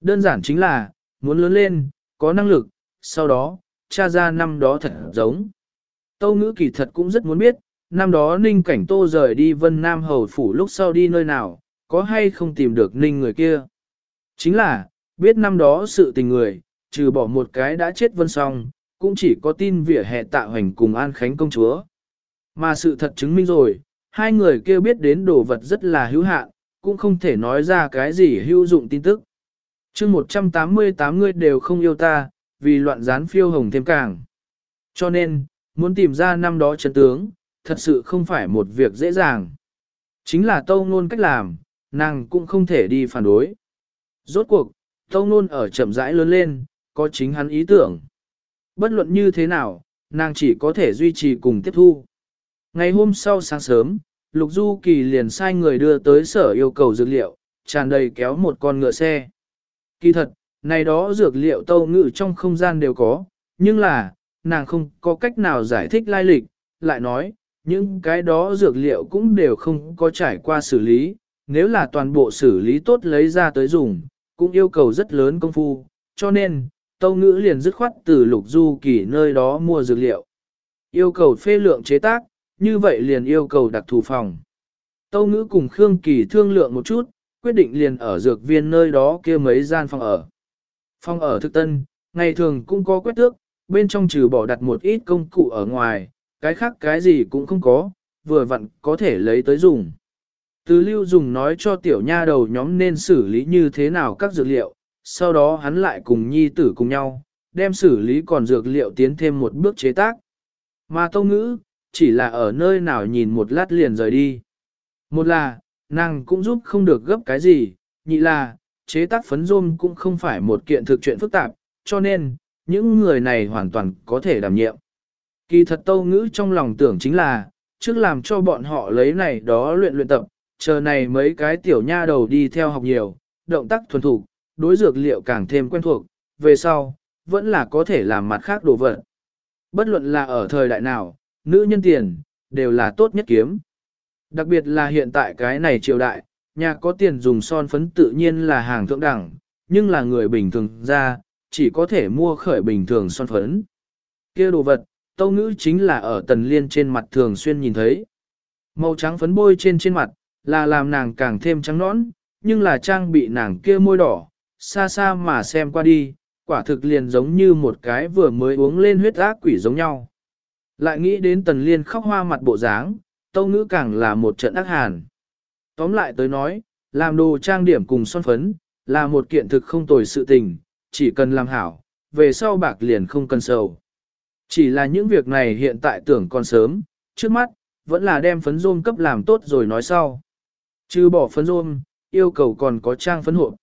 Đơn giản chính là, muốn lớn lên, có năng lực, sau đó, cha ra năm đó thật giống. Tâu ngữ kỳ thật cũng rất muốn biết, năm đó Ninh Cảnh Tô rời đi Vân Nam Hầu Phủ lúc sau đi nơi nào, có hay không tìm được Ninh người kia. Chính là, biết năm đó sự tình người, trừ bỏ một cái đã chết Vân Song, cũng chỉ có tin vỉa hè tạ hoành cùng An Khánh công chúa. Mà sự thật chứng minh rồi, hai người kia biết đến đồ vật rất là hữu hạn, cũng không thể nói ra cái gì hữu dụng tin tức. chương 188 người đều không yêu ta, vì loạn gián phiêu hồng thêm càng. Cho nên, muốn tìm ra năm đó chân tướng, thật sự không phải một việc dễ dàng. Chính là tâu ngôn cách làm, nàng cũng không thể đi phản đối. Rốt cuộc, tâu ngôn ở chậm rãi lớn lên, có chính hắn ý tưởng. Bất luận như thế nào, nàng chỉ có thể duy trì cùng tiếp thu. Ngày hôm sau sáng sớm, Lục Du Kỳ liền sai người đưa tới sở yêu cầu dược liệu, tràn đầy kéo một con ngựa xe. Kỳ thật, này đó dược liệu tâu ngự trong không gian đều có, nhưng là, nàng không có cách nào giải thích lai lịch, lại nói, những cái đó dược liệu cũng đều không có trải qua xử lý, nếu là toàn bộ xử lý tốt lấy ra tới dùng, cũng yêu cầu rất lớn công phu, cho nên, tâu ngữ liền dứt khoát từ lục du kỳ nơi đó mua dược liệu. Yêu cầu phê lượng chế tác, như vậy liền yêu cầu đặc thù phòng. Tâu ngữ cùng Khương Kỳ thương lượng một chút, quyết định liền ở dược viên nơi đó kia mấy gian phòng ở. Phòng ở thực tân, ngày thường cũng có quét tước, bên trong trừ bỏ đặt một ít công cụ ở ngoài, cái khác cái gì cũng không có, vừa vặn có thể lấy tới dùng. Từ lưu dùng nói cho tiểu nha đầu nhóm nên xử lý như thế nào các dược liệu, sau đó hắn lại cùng nhi tử cùng nhau, đem xử lý còn dược liệu tiến thêm một bước chế tác. Mà tâu ngữ, chỉ là ở nơi nào nhìn một lát liền rời đi. Một là, nàng cũng giúp không được gấp cái gì, nhị là, chế tác phấn rôm cũng không phải một kiện thực chuyện phức tạp, cho nên, những người này hoàn toàn có thể đảm nhiệm. Kỳ thật tâu ngữ trong lòng tưởng chính là, trước làm cho bọn họ lấy này đó luyện luyện tập, chờ này mấy cái tiểu nha đầu đi theo học nhiều, động tác thuần thủ, đối dược liệu càng thêm quen thuộc, về sau, vẫn là có thể làm mặt khác đồ vật. Bất luận là ở thời đại nào, nữ nhân tiền, đều là tốt nhất kiếm. Đặc biệt là hiện tại cái này triều đại, nhà có tiền dùng son phấn tự nhiên là hàng thượng đẳng, nhưng là người bình thường ra, chỉ có thể mua khởi bình thường son phấn. kia đồ vật, tâu ngữ chính là ở tần liên trên mặt thường xuyên nhìn thấy. Màu trắng phấn bôi trên trên mặt, là làm nàng càng thêm trắng nõn, nhưng là trang bị nàng kia môi đỏ, xa xa mà xem qua đi, quả thực liền giống như một cái vừa mới uống lên huyết ác quỷ giống nhau. Lại nghĩ đến tần liên khóc hoa mặt bộ dáng, tâu ngữ càng là một trận ác hàn. Tóm lại tới nói, làm đồ trang điểm cùng son phấn, là một kiện thực không tồi sự tình, chỉ cần làm hảo, về sau bạc liền không cần sầu. Chỉ là những việc này hiện tại tưởng còn sớm, trước mắt, vẫn là đem phấn rôm cấp làm tốt rồi nói sau. Chứ bỏ phấn rôm, yêu cầu còn có trang phấn hộp.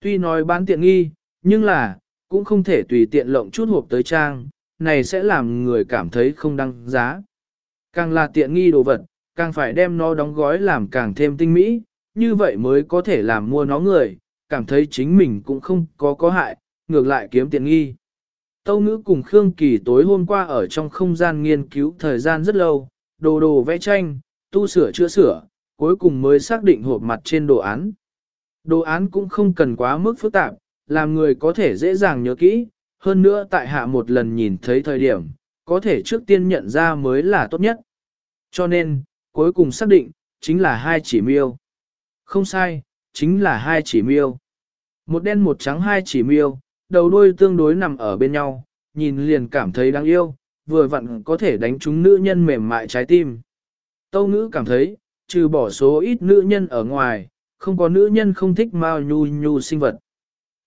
Tuy nói bán tiện nghi, nhưng là, cũng không thể tùy tiện lộng chút hộp tới trang, này sẽ làm người cảm thấy không đăng giá. Càng là tiện nghi đồ vật, càng phải đem nó đóng gói làm càng thêm tinh mỹ, như vậy mới có thể làm mua nó người, cảm thấy chính mình cũng không có có hại, ngược lại kiếm tiện nghi. Tâu ngữ cùng Khương Kỳ tối hôm qua ở trong không gian nghiên cứu thời gian rất lâu, đồ đồ vẽ tranh, tu sửa chữa sửa, cuối cùng mới xác định hộp mặt trên đồ án. Đồ án cũng không cần quá mức phức tạp, làm người có thể dễ dàng nhớ kỹ, hơn nữa tại hạ một lần nhìn thấy thời điểm, có thể trước tiên nhận ra mới là tốt nhất. Cho nên, cuối cùng xác định, chính là hai chỉ miêu. Không sai, chính là hai chỉ miêu. Một đen một trắng hai chỉ miêu, đầu đuôi tương đối nằm ở bên nhau, nhìn liền cảm thấy đáng yêu, vừa vặn có thể đánh trúng nữ nhân mềm mại trái tim. Tâu ngữ cảm thấy, trừ bỏ số ít nữ nhân ở ngoài, không có nữ nhân không thích mao nhu nhu sinh vật.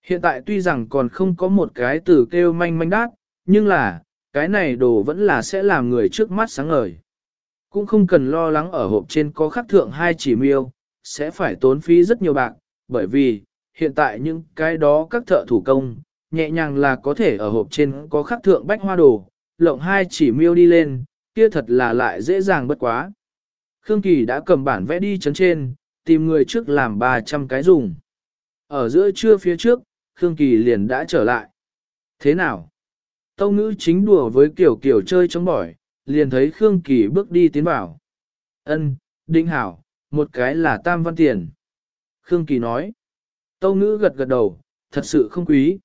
Hiện tại tuy rằng còn không có một cái từ kêu manh manh đát, nhưng là, cái này đồ vẫn là sẽ làm người trước mắt sáng ngời. Cũng không cần lo lắng ở hộp trên có khắc thượng hai chỉ miêu, sẽ phải tốn phí rất nhiều bạc, bởi vì, hiện tại những cái đó các thợ thủ công, nhẹ nhàng là có thể ở hộp trên có khắc thượng bách hoa đồ, lộng hai chỉ miêu đi lên, kia thật là lại dễ dàng bất quá. Khương Kỳ đã cầm bản vẽ đi chấn trên, tìm người trước làm 300 cái dùng. Ở giữa trưa phía trước, Khương Kỳ liền đã trở lại. Thế nào? Tâu ngữ chính đùa với kiểu kiểu chơi chống bỏi, liền thấy Khương Kỳ bước đi tiến vào. ân Đinh Hảo, một cái là tam văn tiền. Khương Kỳ nói. Tâu ngữ gật gật đầu, thật sự không quý.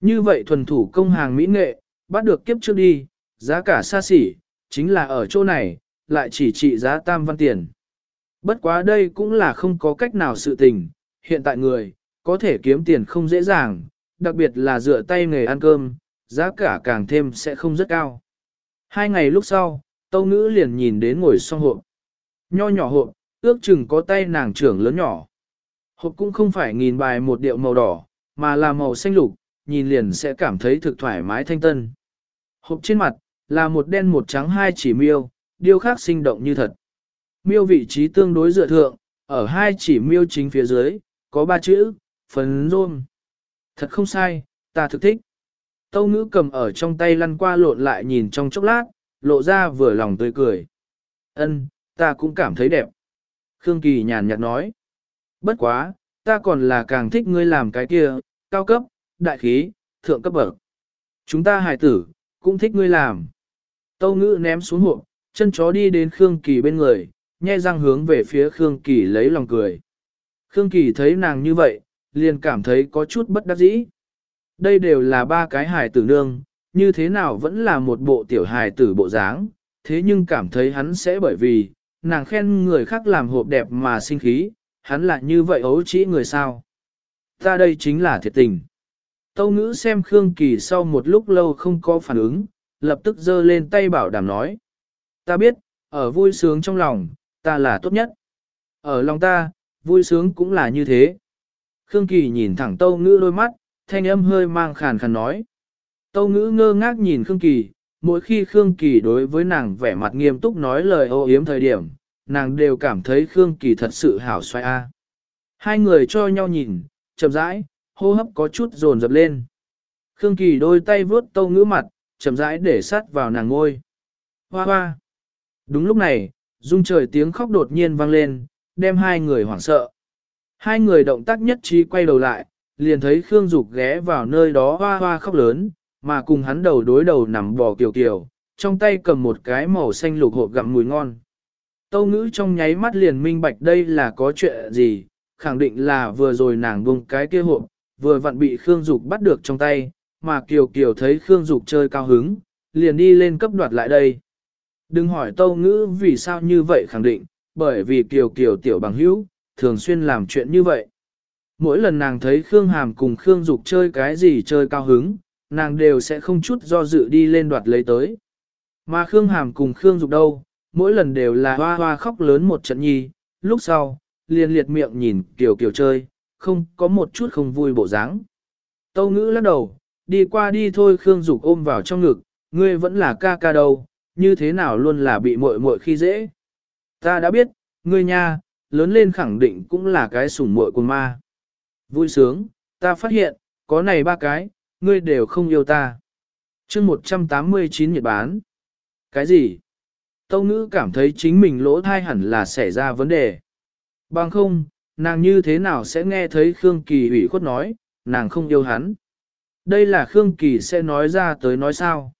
Như vậy thuần thủ công hàng mỹ nghệ, bắt được kiếp trước đi, giá cả xa xỉ, chính là ở chỗ này, lại chỉ trị giá tam văn tiền. Bất quá đây cũng là không có cách nào sự tình, hiện tại người, có thể kiếm tiền không dễ dàng, đặc biệt là dựa tay nghề ăn cơm, giá cả càng thêm sẽ không rất cao. Hai ngày lúc sau, tâu ngữ liền nhìn đến ngồi xong hộp. Nho nhỏ hộp, ước chừng có tay nàng trưởng lớn nhỏ. Hộp cũng không phải nghìn bài một điệu màu đỏ, mà là màu xanh lục, nhìn liền sẽ cảm thấy thực thoải mái thanh tân. Hộp trên mặt, là một đen một trắng hai chỉ miêu, điêu khắc sinh động như thật. Miêu vị trí tương đối dựa thượng, ở hai chỉ miêu chính phía dưới, có ba chữ, phấn rôm. Thật không sai, ta thực thích. Tâu ngữ cầm ở trong tay lăn qua lộn lại nhìn trong chốc lát, lộ ra vừa lòng tươi cười. Ân, ta cũng cảm thấy đẹp. Khương Kỳ nhàn nhạt nói. Bất quá, ta còn là càng thích ngươi làm cái kia, cao cấp, đại khí, thượng cấp bậc. Chúng ta hài tử, cũng thích ngươi làm. Tâu ngữ ném xuống hộp, chân chó đi đến Khương Kỳ bên người, nhe răng hướng về phía Khương Kỳ lấy lòng cười. Khương Kỳ thấy nàng như vậy, liền cảm thấy có chút bất đắc dĩ. Đây đều là ba cái hài tử nương, như thế nào vẫn là một bộ tiểu hài tử bộ dáng, thế nhưng cảm thấy hắn sẽ bởi vì, nàng khen người khác làm hộp đẹp mà sinh khí, hắn lại như vậy ấu trĩ người sao. Ta đây chính là thiệt tình. Tâu ngữ xem Khương Kỳ sau một lúc lâu không có phản ứng, lập tức giơ lên tay bảo đảm nói. Ta biết, ở vui sướng trong lòng, ta là tốt nhất. Ở lòng ta, vui sướng cũng là như thế. Khương Kỳ nhìn thẳng Tâu Ngữ đôi mắt, thanh âm hơi mang khàn khàn nói. Tâu Ngữ ngơ ngác nhìn Khương Kỳ, mỗi khi Khương Kỳ đối với nàng vẻ mặt nghiêm túc nói lời ô yếm thời điểm, nàng đều cảm thấy Khương Kỳ thật sự hảo xoay a. Hai người cho nhau nhìn, chậm rãi, hô hấp có chút dồn dập lên. Khương Kỳ đôi tay vướt Tâu Ngữ mặt, chậm rãi để sát vào nàng ngôi. Hoa hoa. Đúng lúc này, rung trời tiếng khóc đột nhiên vang lên, đem hai người hoảng sợ. Hai người động tác nhất trí quay đầu lại, liền thấy Khương Dục ghé vào nơi đó hoa hoa khóc lớn, mà cùng hắn đầu đối đầu nằm bò kiều kiều, trong tay cầm một cái màu xanh lục hộp gặm mùi ngon. Tâu ngữ trong nháy mắt liền minh bạch đây là có chuyện gì, khẳng định là vừa rồi nàng buông cái kia hộp, vừa vặn bị Khương Dục bắt được trong tay, mà Kiều Kiều thấy Khương Dục chơi cao hứng, liền đi lên cấp đoạt lại đây. Đừng hỏi tâu ngữ vì sao như vậy khẳng định, bởi vì kiều kiều tiểu bằng hữu, thường xuyên làm chuyện như vậy. Mỗi lần nàng thấy Khương Hàm cùng Khương Dục chơi cái gì chơi cao hứng, nàng đều sẽ không chút do dự đi lên đoạt lấy tới. Mà Khương Hàm cùng Khương Dục đâu, mỗi lần đều là hoa hoa khóc lớn một trận nhi, lúc sau, liền liệt miệng nhìn Kiều Kiều chơi, không có một chút không vui bộ dáng. Tâu ngữ lắc đầu, đi qua đi thôi Khương Dục ôm vào trong ngực, ngươi vẫn là ca ca đâu, như thế nào luôn là bị muội muội khi dễ. Ta đã biết, ngươi nha, lớn lên khẳng định cũng là cái sủng muội của ma. Vui sướng, ta phát hiện, có này ba cái, ngươi đều không yêu ta. chương 189 Nhật bán. Cái gì? Tâu ngữ cảm thấy chính mình lỗ thai hẳn là xảy ra vấn đề. Bằng không, nàng như thế nào sẽ nghe thấy Khương Kỳ ủy khuất nói, nàng không yêu hắn. Đây là Khương Kỳ sẽ nói ra tới nói sao.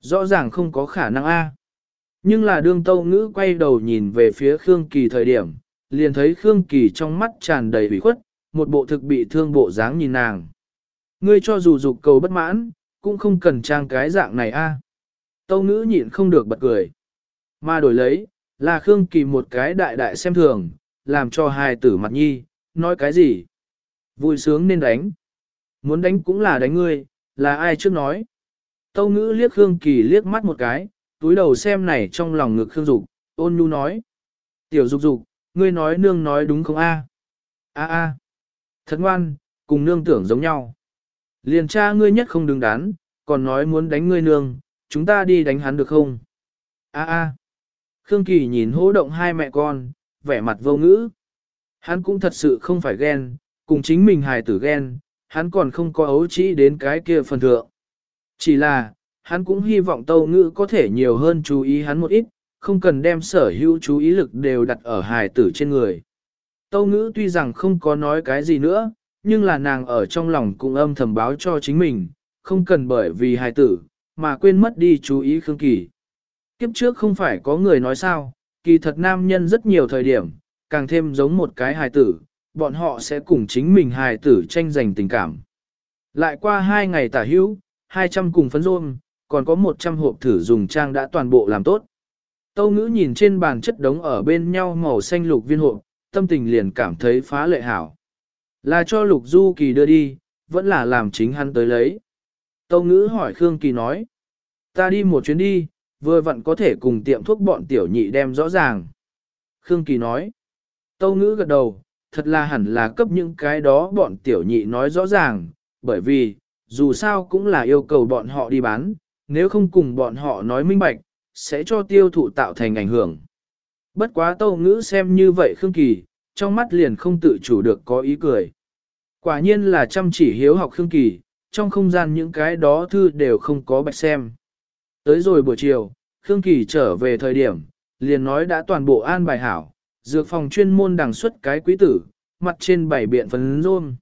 Rõ ràng không có khả năng a. Nhưng là đương tâu ngữ quay đầu nhìn về phía Khương Kỳ thời điểm, liền thấy Khương Kỳ trong mắt tràn đầy ủy khuất, một bộ thực bị thương bộ dáng nhìn nàng. Ngươi cho dù dục cầu bất mãn, cũng không cần trang cái dạng này a. Tâu ngữ nhịn không được bật cười. Mà đổi lấy, là Khương Kỳ một cái đại đại xem thường, làm cho hài tử mặt nhi, nói cái gì? Vui sướng nên đánh. Muốn đánh cũng là đánh ngươi, là ai trước nói? Tâu ngữ liếc Khương Kỳ liếc mắt một cái, túi đầu xem này trong lòng ngực Khương Dục, ôn nhu nói. Tiểu Dục Dục, ngươi nói nương nói đúng không a? A a. Thật ngoan, cùng nương tưởng giống nhau. Liền cha ngươi nhất không đứng đắn, còn nói muốn đánh ngươi nương, chúng ta đi đánh hắn được không? A a. Khương Kỳ nhìn hỗ động hai mẹ con, vẻ mặt vô ngữ. Hắn cũng thật sự không phải ghen, cùng chính mình hài tử ghen, hắn còn không có ấu trĩ đến cái kia phần thượng. Chỉ là, hắn cũng hy vọng tâu ngữ có thể nhiều hơn chú ý hắn một ít, không cần đem sở hữu chú ý lực đều đặt ở hài tử trên người. Tâu ngữ tuy rằng không có nói cái gì nữa, nhưng là nàng ở trong lòng cũng âm thầm báo cho chính mình, không cần bởi vì hài tử, mà quên mất đi chú ý Khương Kỳ. Kiếp trước không phải có người nói sao, kỳ thật nam nhân rất nhiều thời điểm, càng thêm giống một cái hài tử, bọn họ sẽ cùng chính mình hài tử tranh giành tình cảm. Lại qua hai ngày tả hữu, 200 cùng phấn rôm, còn có 100 hộp thử dùng trang đã toàn bộ làm tốt. Tâu ngữ nhìn trên bàn chất đống ở bên nhau màu xanh lục viên hộp, tâm tình liền cảm thấy phá lệ hảo. Là cho lục du kỳ đưa đi, vẫn là làm chính hắn tới lấy. Tâu ngữ hỏi Khương Kỳ nói. Ta đi một chuyến đi, vừa vặn có thể cùng tiệm thuốc bọn tiểu nhị đem rõ ràng. Khương Kỳ nói. Tâu ngữ gật đầu, thật là hẳn là cấp những cái đó bọn tiểu nhị nói rõ ràng, bởi vì, dù sao cũng là yêu cầu bọn họ đi bán, nếu không cùng bọn họ nói minh bạch, sẽ cho tiêu thụ tạo thành ảnh hưởng. Bất quá tâu ngữ xem như vậy Khương Kỳ, trong mắt liền không tự chủ được có ý cười. Quả nhiên là chăm chỉ hiếu học Khương Kỳ, trong không gian những cái đó thư đều không có bạch xem. Tới rồi buổi chiều, Khương Kỳ trở về thời điểm, liền nói đã toàn bộ an bài hảo, dược phòng chuyên môn đằng xuất cái quý tử, mặt trên bảy biện phấn rôn.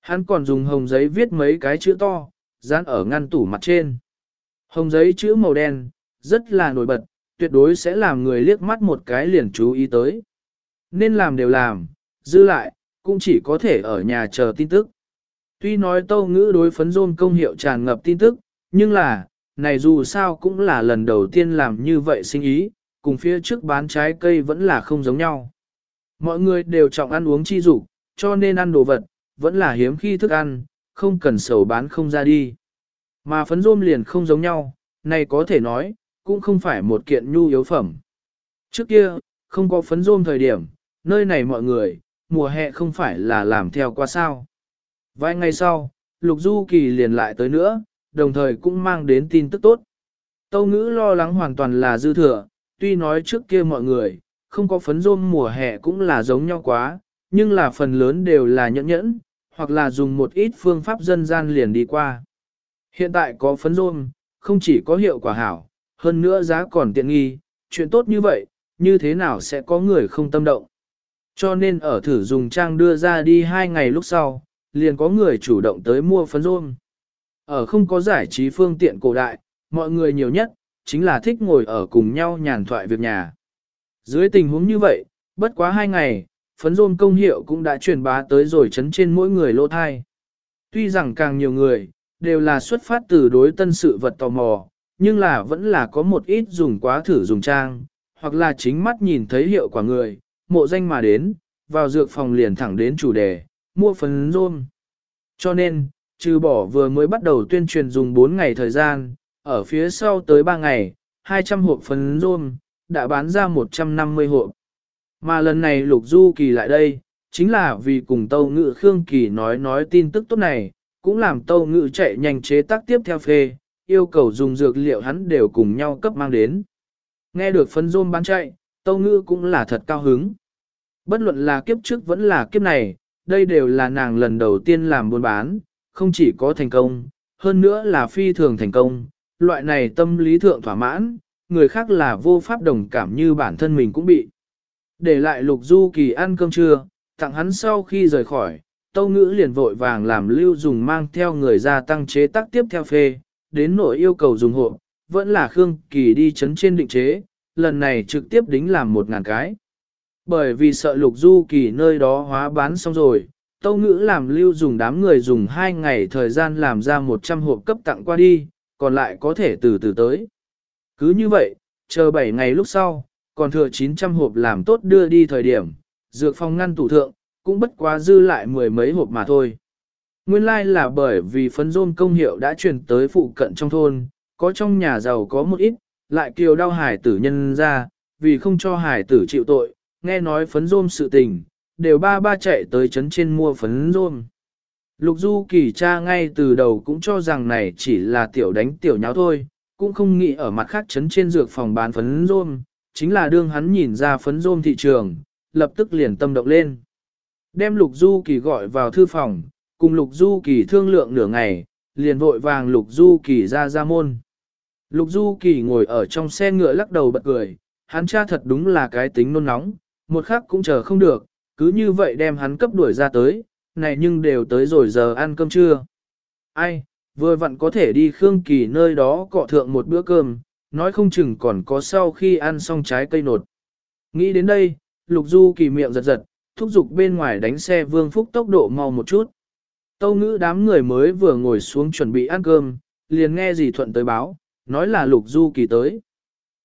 Hắn còn dùng hồng giấy viết mấy cái chữ to, dán ở ngăn tủ mặt trên. Hồng giấy chữ màu đen, rất là nổi bật, tuyệt đối sẽ làm người liếc mắt một cái liền chú ý tới. Nên làm đều làm, dư lại, cũng chỉ có thể ở nhà chờ tin tức. Tuy nói tâu ngữ đối phấn rôn công hiệu tràn ngập tin tức, nhưng là, này dù sao cũng là lần đầu tiên làm như vậy sinh ý, cùng phía trước bán trái cây vẫn là không giống nhau. Mọi người đều trọng ăn uống chi dục cho nên ăn đồ vật, vẫn là hiếm khi thức ăn, không cần sầu bán không ra đi. Mà phấn rôm liền không giống nhau, này có thể nói, cũng không phải một kiện nhu yếu phẩm. Trước kia, không có phấn rôm thời điểm, nơi này mọi người, mùa hè không phải là làm theo qua sao. Vài ngày sau, Lục Du Kỳ liền lại tới nữa, đồng thời cũng mang đến tin tức tốt. Tâu ngữ lo lắng hoàn toàn là dư thừa, tuy nói trước kia mọi người, không có phấn rôm mùa hè cũng là giống nhau quá, nhưng là phần lớn đều là nhẫn nhẫn, hoặc là dùng một ít phương pháp dân gian liền đi qua. Hiện tại có phấn rôm, không chỉ có hiệu quả hảo, hơn nữa giá còn tiện nghi, chuyện tốt như vậy, như thế nào sẽ có người không tâm động. Cho nên ở thử dùng trang đưa ra đi hai ngày lúc sau, liền có người chủ động tới mua phấn rôm. Ở không có giải trí phương tiện cổ đại, mọi người nhiều nhất, chính là thích ngồi ở cùng nhau nhàn thoại việc nhà. Dưới tình huống như vậy, bất quá hai ngày, phấn rôm công hiệu cũng đã truyền bá tới rồi chấn trên mỗi người lỗ thai. Tuy rằng càng nhiều người, đều là xuất phát từ đối tân sự vật tò mò, nhưng là vẫn là có một ít dùng quá thử dùng trang, hoặc là chính mắt nhìn thấy hiệu quả người, mộ danh mà đến, vào dược phòng liền thẳng đến chủ đề, mua phấn rôm. Cho nên, trừ bỏ vừa mới bắt đầu tuyên truyền dùng 4 ngày thời gian, ở phía sau tới 3 ngày, 200 hộp phấn rôm, đã bán ra 150 hộp. Mà lần này Lục Du Kỳ lại đây, chính là vì cùng Tâu Ngự Khương Kỳ nói nói tin tức tốt này, cũng làm Tâu Ngự chạy nhanh chế tác tiếp theo phê, yêu cầu dùng dược liệu hắn đều cùng nhau cấp mang đến. Nghe được phấn rôm bán chạy, Tâu Ngư cũng là thật cao hứng. Bất luận là kiếp trước vẫn là kiếp này, đây đều là nàng lần đầu tiên làm buôn bán, không chỉ có thành công, hơn nữa là phi thường thành công, loại này tâm lý thượng thỏa mãn, người khác là vô pháp đồng cảm như bản thân mình cũng bị. Để lại lục du kỳ ăn cơm trưa, tặng hắn sau khi rời khỏi, tâu ngữ liền vội vàng làm lưu dùng mang theo người ra tăng chế tác tiếp theo phê, đến nội yêu cầu dùng hộ, vẫn là Khương Kỳ đi chấn trên định chế, lần này trực tiếp đính làm một ngàn cái. Bởi vì sợ lục du kỳ nơi đó hóa bán xong rồi, tâu ngữ làm lưu dùng đám người dùng 2 ngày thời gian làm ra 100 hộp cấp tặng qua đi, còn lại có thể từ từ tới. Cứ như vậy, chờ 7 ngày lúc sau, còn thừa 900 hộp làm tốt đưa đi thời điểm, dược phòng ngăn tủ thượng, cũng bất quá dư lại mười mấy hộp mà thôi. Nguyên lai like là bởi vì phấn rôm công hiệu đã truyền tới phụ cận trong thôn, có trong nhà giàu có một ít, lại kiều đau hải tử nhân ra, vì không cho hải tử chịu tội, nghe nói phấn rôm sự tình, đều ba ba chạy tới trấn trên mua phấn rôm. Lục Du kỳ cha ngay từ đầu cũng cho rằng này chỉ là tiểu đánh tiểu nháo thôi, cũng không nghĩ ở mặt khác trấn trên dược phòng bán phấn rôm, chính là đương hắn nhìn ra phấn rôm thị trường, lập tức liền tâm động lên. Đem Lục Du kỳ gọi vào thư phòng, cùng Lục Du kỳ thương lượng nửa ngày, liền vội vàng Lục Du kỳ ra ra môn. Lục Du kỳ ngồi ở trong xe ngựa lắc đầu bật cười, hắn cha thật đúng là cái tính nôn nóng, một khắc cũng chờ không được, cứ như vậy đem hắn cấp đuổi ra tới, này nhưng đều tới rồi giờ ăn cơm trưa. Ai, vừa vặn có thể đi Khương Kỳ nơi đó cọ thượng một bữa cơm, nói không chừng còn có sau khi ăn xong trái cây nột. Nghĩ đến đây, Lục Du Kỳ miệng giật giật, thúc giục bên ngoài đánh xe Vương Phúc tốc độ mau một chút. Tâu ngữ đám người mới vừa ngồi xuống chuẩn bị ăn cơm, liền nghe dì thuận tới báo, nói là Lục Du Kỳ tới.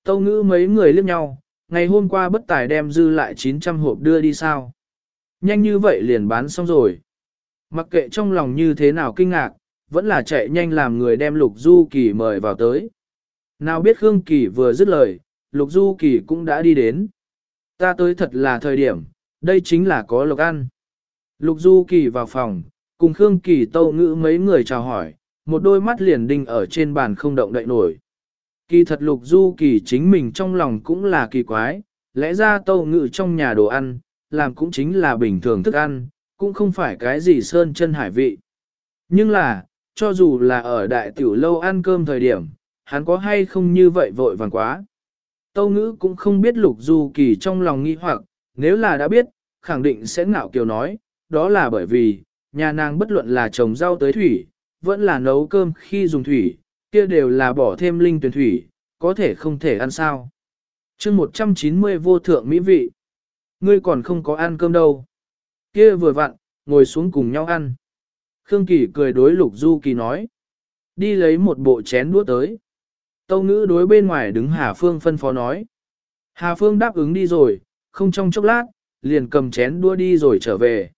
Tâu ngữ mấy người liếc nhau, ngày hôm qua bất tài đem dư lại 900 hộp đưa đi sao. Nhanh như vậy liền bán xong rồi. Mặc kệ trong lòng như thế nào kinh ngạc, vẫn là chạy nhanh làm người đem Lục Du Kỳ mời vào tới. Nào biết Khương Kỳ vừa dứt lời, Lục Du Kỳ cũng đã đi đến. Ta tới thật là thời điểm, đây chính là có lộc ăn. Lục Du Kỳ vào phòng, cùng Khương Kỳ tâu ngữ mấy người chào hỏi, một đôi mắt liền đinh ở trên bàn không động đậy nổi. Kỳ thật Lục Du Kỳ chính mình trong lòng cũng là kỳ quái, lẽ ra tâu ngữ trong nhà đồ ăn, làm cũng chính là bình thường thức ăn, cũng không phải cái gì sơn chân hải vị. Nhưng là, cho dù là ở đại tiểu lâu ăn cơm thời điểm, hắn có hay không như vậy vội vàng quá. Tâu ngữ cũng không biết lục du kỳ trong lòng nghi hoặc, nếu là đã biết, khẳng định sẽ ngạo kiều nói, đó là bởi vì, nhà nàng bất luận là trồng rau tới thủy, vẫn là nấu cơm khi dùng thủy, kia đều là bỏ thêm linh tuyển thủy, có thể không thể ăn sao. chương 190 vô thượng mỹ vị. Ngươi còn không có ăn cơm đâu. Kia vừa vặn, ngồi xuống cùng nhau ăn. Khương Kỳ cười đối Lục Du Kỳ nói. Đi lấy một bộ chén đũa tới. Tâu ngữ đối bên ngoài đứng Hà Phương phân phó nói. Hà Phương đáp ứng đi rồi, không trong chốc lát, liền cầm chén đũa đi rồi trở về.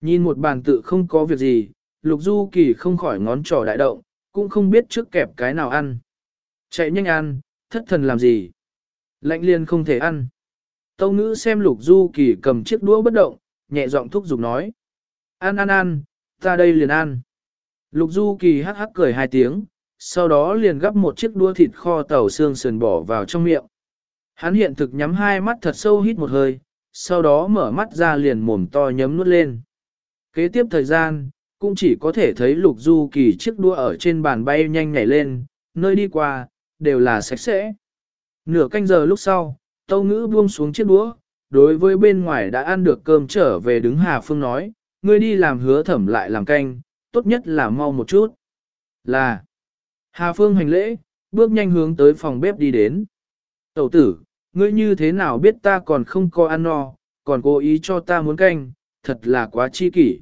Nhìn một bàn tự không có việc gì, Lục Du Kỳ không khỏi ngón trỏ đại động, cũng không biết trước kẹp cái nào ăn. Chạy nhanh ăn, thất thần làm gì. Lạnh liền không thể ăn. Tâu ngữ xem Lục Du Kỳ cầm chiếc đũa bất động, nhẹ giọng thúc giục nói. Ăn ăn ăn, ta đây liền ăn. Lục Du Kỳ hắc hắc cười hai tiếng, sau đó liền gắp một chiếc đũa thịt kho tàu xương sườn bỏ vào trong miệng. Hắn hiện thực nhắm hai mắt thật sâu hít một hơi, sau đó mở mắt ra liền mồm to nhấm nuốt lên. Kế tiếp thời gian, cũng chỉ có thể thấy Lục Du Kỳ chiếc đua ở trên bàn bay nhanh nhảy lên, nơi đi qua, đều là sạch sẽ. Nửa canh giờ lúc sau, Tâu Ngữ buông xuống chiếc đũa, đối với bên ngoài đã ăn được cơm trở về đứng Hà Phương nói, ngươi đi làm hứa thẩm lại làm canh, tốt nhất là mau một chút. Là, Hà Phương hành lễ, bước nhanh hướng tới phòng bếp đi đến. Tẩu tử, ngươi như thế nào biết ta còn không có ăn no, còn cố ý cho ta muốn canh, thật là quá chi kỷ.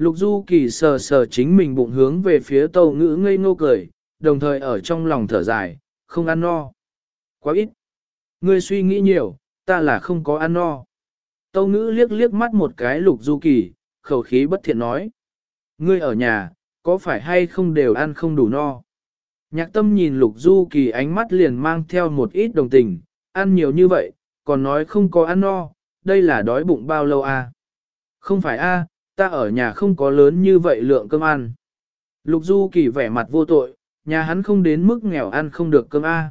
Lục Du Kỳ sờ sờ chính mình bụng hướng về phía tàu ngữ ngây ngô cười, đồng thời ở trong lòng thở dài, không ăn no. Quá ít. Ngươi suy nghĩ nhiều, ta là không có ăn no. Tâu ngữ liếc liếc mắt một cái lục du kỳ, khẩu khí bất thiện nói. Ngươi ở nhà, có phải hay không đều ăn không đủ no? Nhạc tâm nhìn lục du kỳ ánh mắt liền mang theo một ít đồng tình, ăn nhiều như vậy, còn nói không có ăn no, đây là đói bụng bao lâu à? Không phải a, ta ở nhà không có lớn như vậy lượng cơm ăn. Lục du kỳ vẻ mặt vô tội, nhà hắn không đến mức nghèo ăn không được cơm a.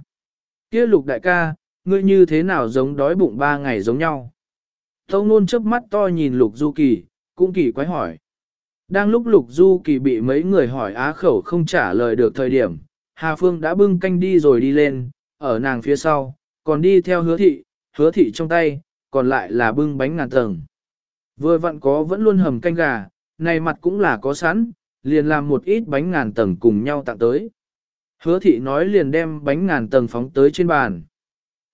Kia lục đại ca, ngươi như thế nào giống đói bụng ba ngày giống nhau? Tâu nôn chớp mắt to nhìn lục du kỳ, cũng kỳ quái hỏi. Đang lúc lục du kỳ bị mấy người hỏi á khẩu không trả lời được thời điểm, Hà Phương đã bưng canh đi rồi đi lên, ở nàng phía sau, còn đi theo hứa thị, hứa thị trong tay, còn lại là bưng bánh ngàn tầng. Vừa vặn có vẫn luôn hầm canh gà, này mặt cũng là có sẵn, liền làm một ít bánh ngàn tầng cùng nhau tặng tới. Hứa thị nói liền đem bánh ngàn tầng phóng tới trên bàn.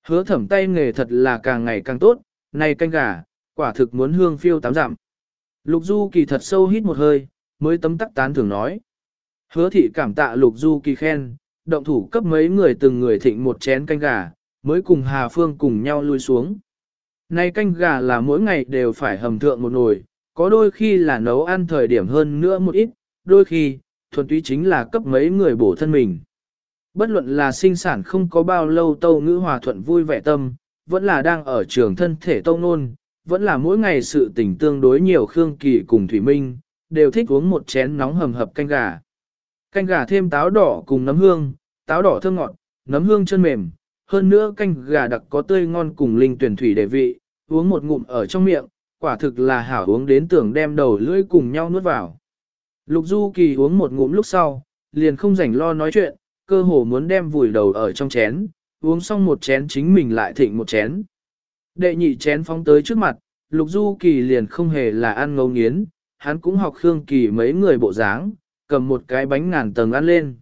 Hứa thẩm tay nghề thật là càng ngày càng tốt, này canh gà, quả thực muốn hương phiêu tám dặm. Lục Du Kỳ thật sâu hít một hơi, mới tấm tắc tán thường nói. Hứa thị cảm tạ Lục Du Kỳ khen, động thủ cấp mấy người từng người thịnh một chén canh gà, mới cùng Hà Phương cùng nhau lui xuống nay canh gà là mỗi ngày đều phải hầm thượng một nồi, có đôi khi là nấu ăn thời điểm hơn nữa một ít, đôi khi, thuần túy chính là cấp mấy người bổ thân mình. Bất luận là sinh sản không có bao lâu tâu ngữ hòa thuận vui vẻ tâm, vẫn là đang ở trường thân thể tâu nôn, vẫn là mỗi ngày sự tình tương đối nhiều Khương Kỳ cùng Thủy Minh, đều thích uống một chén nóng hầm hập canh gà. Canh gà thêm táo đỏ cùng nấm hương, táo đỏ thơm ngọt, nấm hương chân mềm, hơn nữa canh gà đặc có tươi ngon cùng linh tuyển thủy để vị, uống một ngụm ở trong miệng, quả thực là hảo uống đến tưởng đem đầu lưỡi cùng nhau nuốt vào. Lục Du Kỳ uống một ngụm lúc sau, liền không rảnh lo nói chuyện, cơ hồ muốn đem vùi đầu ở trong chén, uống xong một chén chính mình lại thịnh một chén. Đệ nhị chén phóng tới trước mặt, Lục Du Kỳ liền không hề là ăn ngấu nghiến, hắn cũng học Khương Kỳ mấy người bộ dáng, cầm một cái bánh ngàn tầng ăn lên.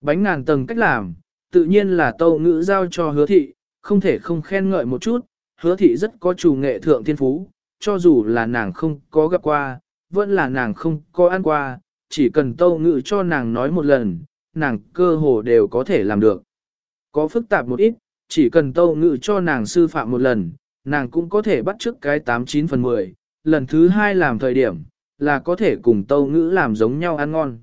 Bánh ngàn tầng cách làm, tự nhiên là tâu ngữ giao cho hứa thị, không thể không khen ngợi một chút, hứa thị rất có chủ nghệ thượng thiên phú, cho dù là nàng không có gặp qua, vẫn là nàng không có ăn qua, chỉ cần tâu ngữ cho nàng nói một lần, nàng cơ hồ đều có thể làm được. Có phức tạp một ít, chỉ cần tâu ngữ cho nàng sư phạm một lần, nàng cũng có thể bắt trước cái 89 phần 10, lần thứ hai làm thời điểm, là có thể cùng tâu ngữ làm giống nhau ăn ngon.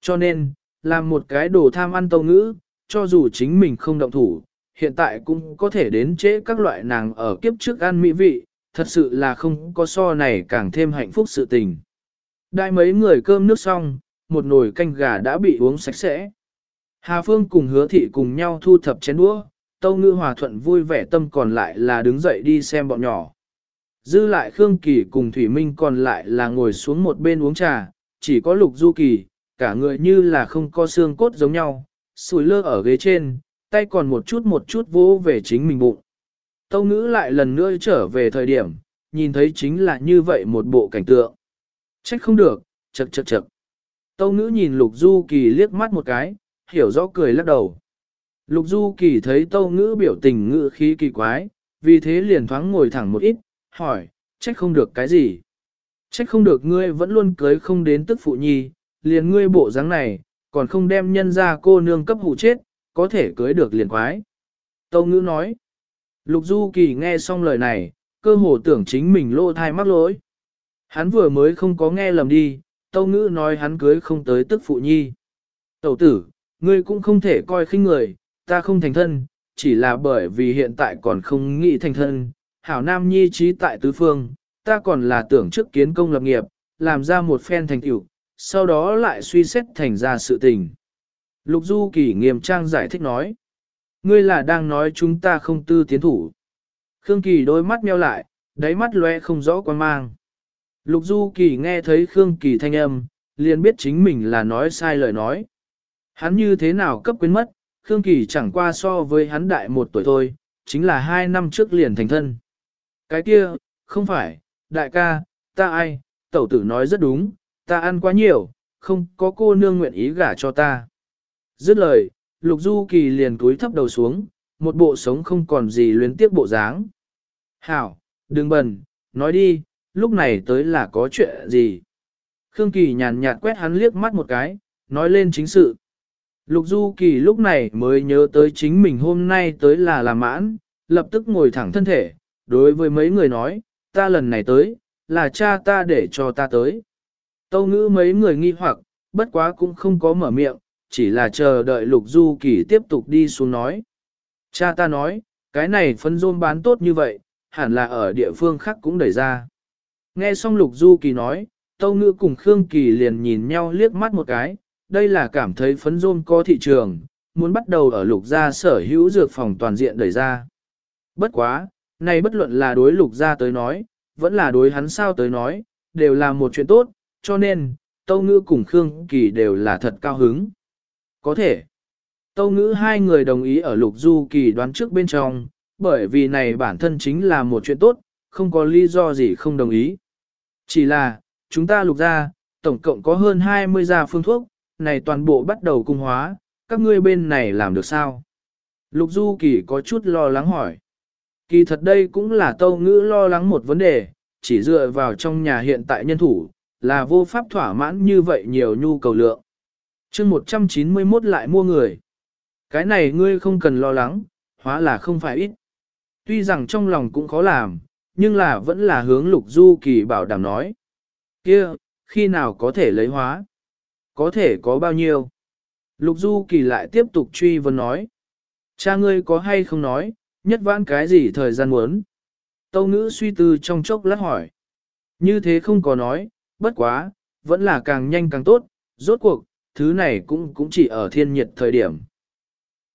Cho nên, làm một cái đồ tham ăn tâu ngữ, cho dù chính mình không động thủ, hiện tại cũng có thể đến chế các loại nàng ở kiếp trước ăn mỹ vị, thật sự là không có so này càng thêm hạnh phúc sự tình. Đại mấy người cơm nước xong, một nồi canh gà đã bị uống sạch sẽ. Hà Phương cùng hứa thị cùng nhau thu thập chén đũa, Tâu Ngư Hòa Thuận vui vẻ tâm còn lại là đứng dậy đi xem bọn nhỏ. Dư lại Khương Kỳ cùng Thủy Minh còn lại là ngồi xuống một bên uống trà, chỉ có Lục Du Kỳ, cả người như là không có xương cốt giống nhau, sùi lơ ở ghế trên, tay còn một chút một chút vỗ về chính mình bụng. Tâu ngữ lại lần nữa trở về thời điểm, nhìn thấy chính là như vậy một bộ cảnh tượng. Trách không được, chật chật chật. Tâu ngữ nhìn Lục Du Kỳ liếc mắt một cái, hiểu rõ cười lắc đầu. Lục Du Kỳ thấy Tâu ngữ biểu tình ngữ khí kỳ quái, vì thế liền thoáng ngồi thẳng một ít, hỏi, trách không được cái gì? Trách không được ngươi vẫn luôn cưới không đến tức phụ nhi, liền ngươi bộ dáng này, còn không đem nhân ra cô nương cấp hụ chết, có thể cưới được liền quái. Tâu ngữ nói, Lục Du Kỳ nghe xong lời này, cơ hồ tưởng chính mình lô thai mắc lỗi. Hắn vừa mới không có nghe lầm đi, Tâu Ngữ nói hắn cưới không tới tức phụ nhi. Tẩu tử, ngươi cũng không thể coi khinh người, ta không thành thân, chỉ là bởi vì hiện tại còn không nghĩ thành thân. Hảo Nam Nhi trí tại tứ phương, ta còn là tưởng trước kiến công lập nghiệp, làm ra một phen thành tựu, sau đó lại suy xét thành ra sự tình. Lục Du Kỳ nghiêm trang giải thích nói. Ngươi là đang nói chúng ta không tư tiến thủ. Khương Kỳ đôi mắt meo lại, đáy mắt lóe không rõ quan mang. Lục Du Kỳ nghe thấy Khương Kỳ thanh âm, liền biết chính mình là nói sai lời nói. Hắn như thế nào cấp quyến mất, Khương Kỳ chẳng qua so với hắn đại một tuổi thôi, chính là hai năm trước liền thành thân. Cái kia, không phải, đại ca, ta ai, tẩu tử nói rất đúng, ta ăn quá nhiều, không có cô nương nguyện ý gả cho ta. Dứt lời, Lục Du Kỳ liền cúi thấp đầu xuống, một bộ sống không còn gì luyến tiếc bộ dáng. Hảo, đừng bần, nói đi, lúc này tới là có chuyện gì? Khương Kỳ nhàn nhạt quét hắn liếc mắt một cái, nói lên chính sự. Lục Du Kỳ lúc này mới nhớ tới chính mình hôm nay tới là làm mãn, lập tức ngồi thẳng thân thể, đối với mấy người nói, ta lần này tới, là cha ta để cho ta tới. Tâu ngữ mấy người nghi hoặc, bất quá cũng không có mở miệng, chỉ là chờ đợi Lục Du Kỳ tiếp tục đi xuống nói. Cha ta nói, cái này phân rôm bán tốt như vậy, hẳn là ở địa phương khác cũng đẩy ra. Nghe xong Lục Du Kỳ nói, Tâu Ngữ cùng Khương Kỳ liền nhìn nhau liếc mắt một cái, đây là cảm thấy phấn rôm có thị trường, muốn bắt đầu ở lục gia sở hữu dược phòng toàn diện đẩy ra. Bất quá, này bất luận là đối lục gia tới nói, vẫn là đối hắn sao tới nói, đều là một chuyện tốt, cho nên, Tâu Ngữ cùng Khương Kỳ đều là thật cao hứng. Có thể, Tâu Ngữ hai người đồng ý ở lục du kỳ đoán trước bên trong, bởi vì này bản thân chính là một chuyện tốt, không có lý do gì không đồng ý. Chỉ là, chúng ta lục ra, tổng cộng có hơn 20 gia phương thuốc, này toàn bộ bắt đầu cung hóa, các ngươi bên này làm được sao? Lục Du Kỳ có chút lo lắng hỏi. Kỳ thật đây cũng là tâu ngữ lo lắng một vấn đề, chỉ dựa vào trong nhà hiện tại nhân thủ, là vô pháp thỏa mãn như vậy nhiều nhu cầu lượng. chương 191 lại mua người. Cái này ngươi không cần lo lắng, hóa là không phải ít. Tuy rằng trong lòng cũng khó làm, nhưng là vẫn là hướng lục du kỳ bảo đảm nói. kia khi nào có thể lấy hóa? Có thể có bao nhiêu? Lục du kỳ lại tiếp tục truy vấn nói. Cha ngươi có hay không nói, nhất vãn cái gì thời gian muốn? Tâu ngữ suy tư trong chốc lát hỏi. Như thế không có nói, bất quá, vẫn là càng nhanh càng tốt, rốt cuộc, thứ này cũng cũng chỉ ở thiên nhiệt thời điểm,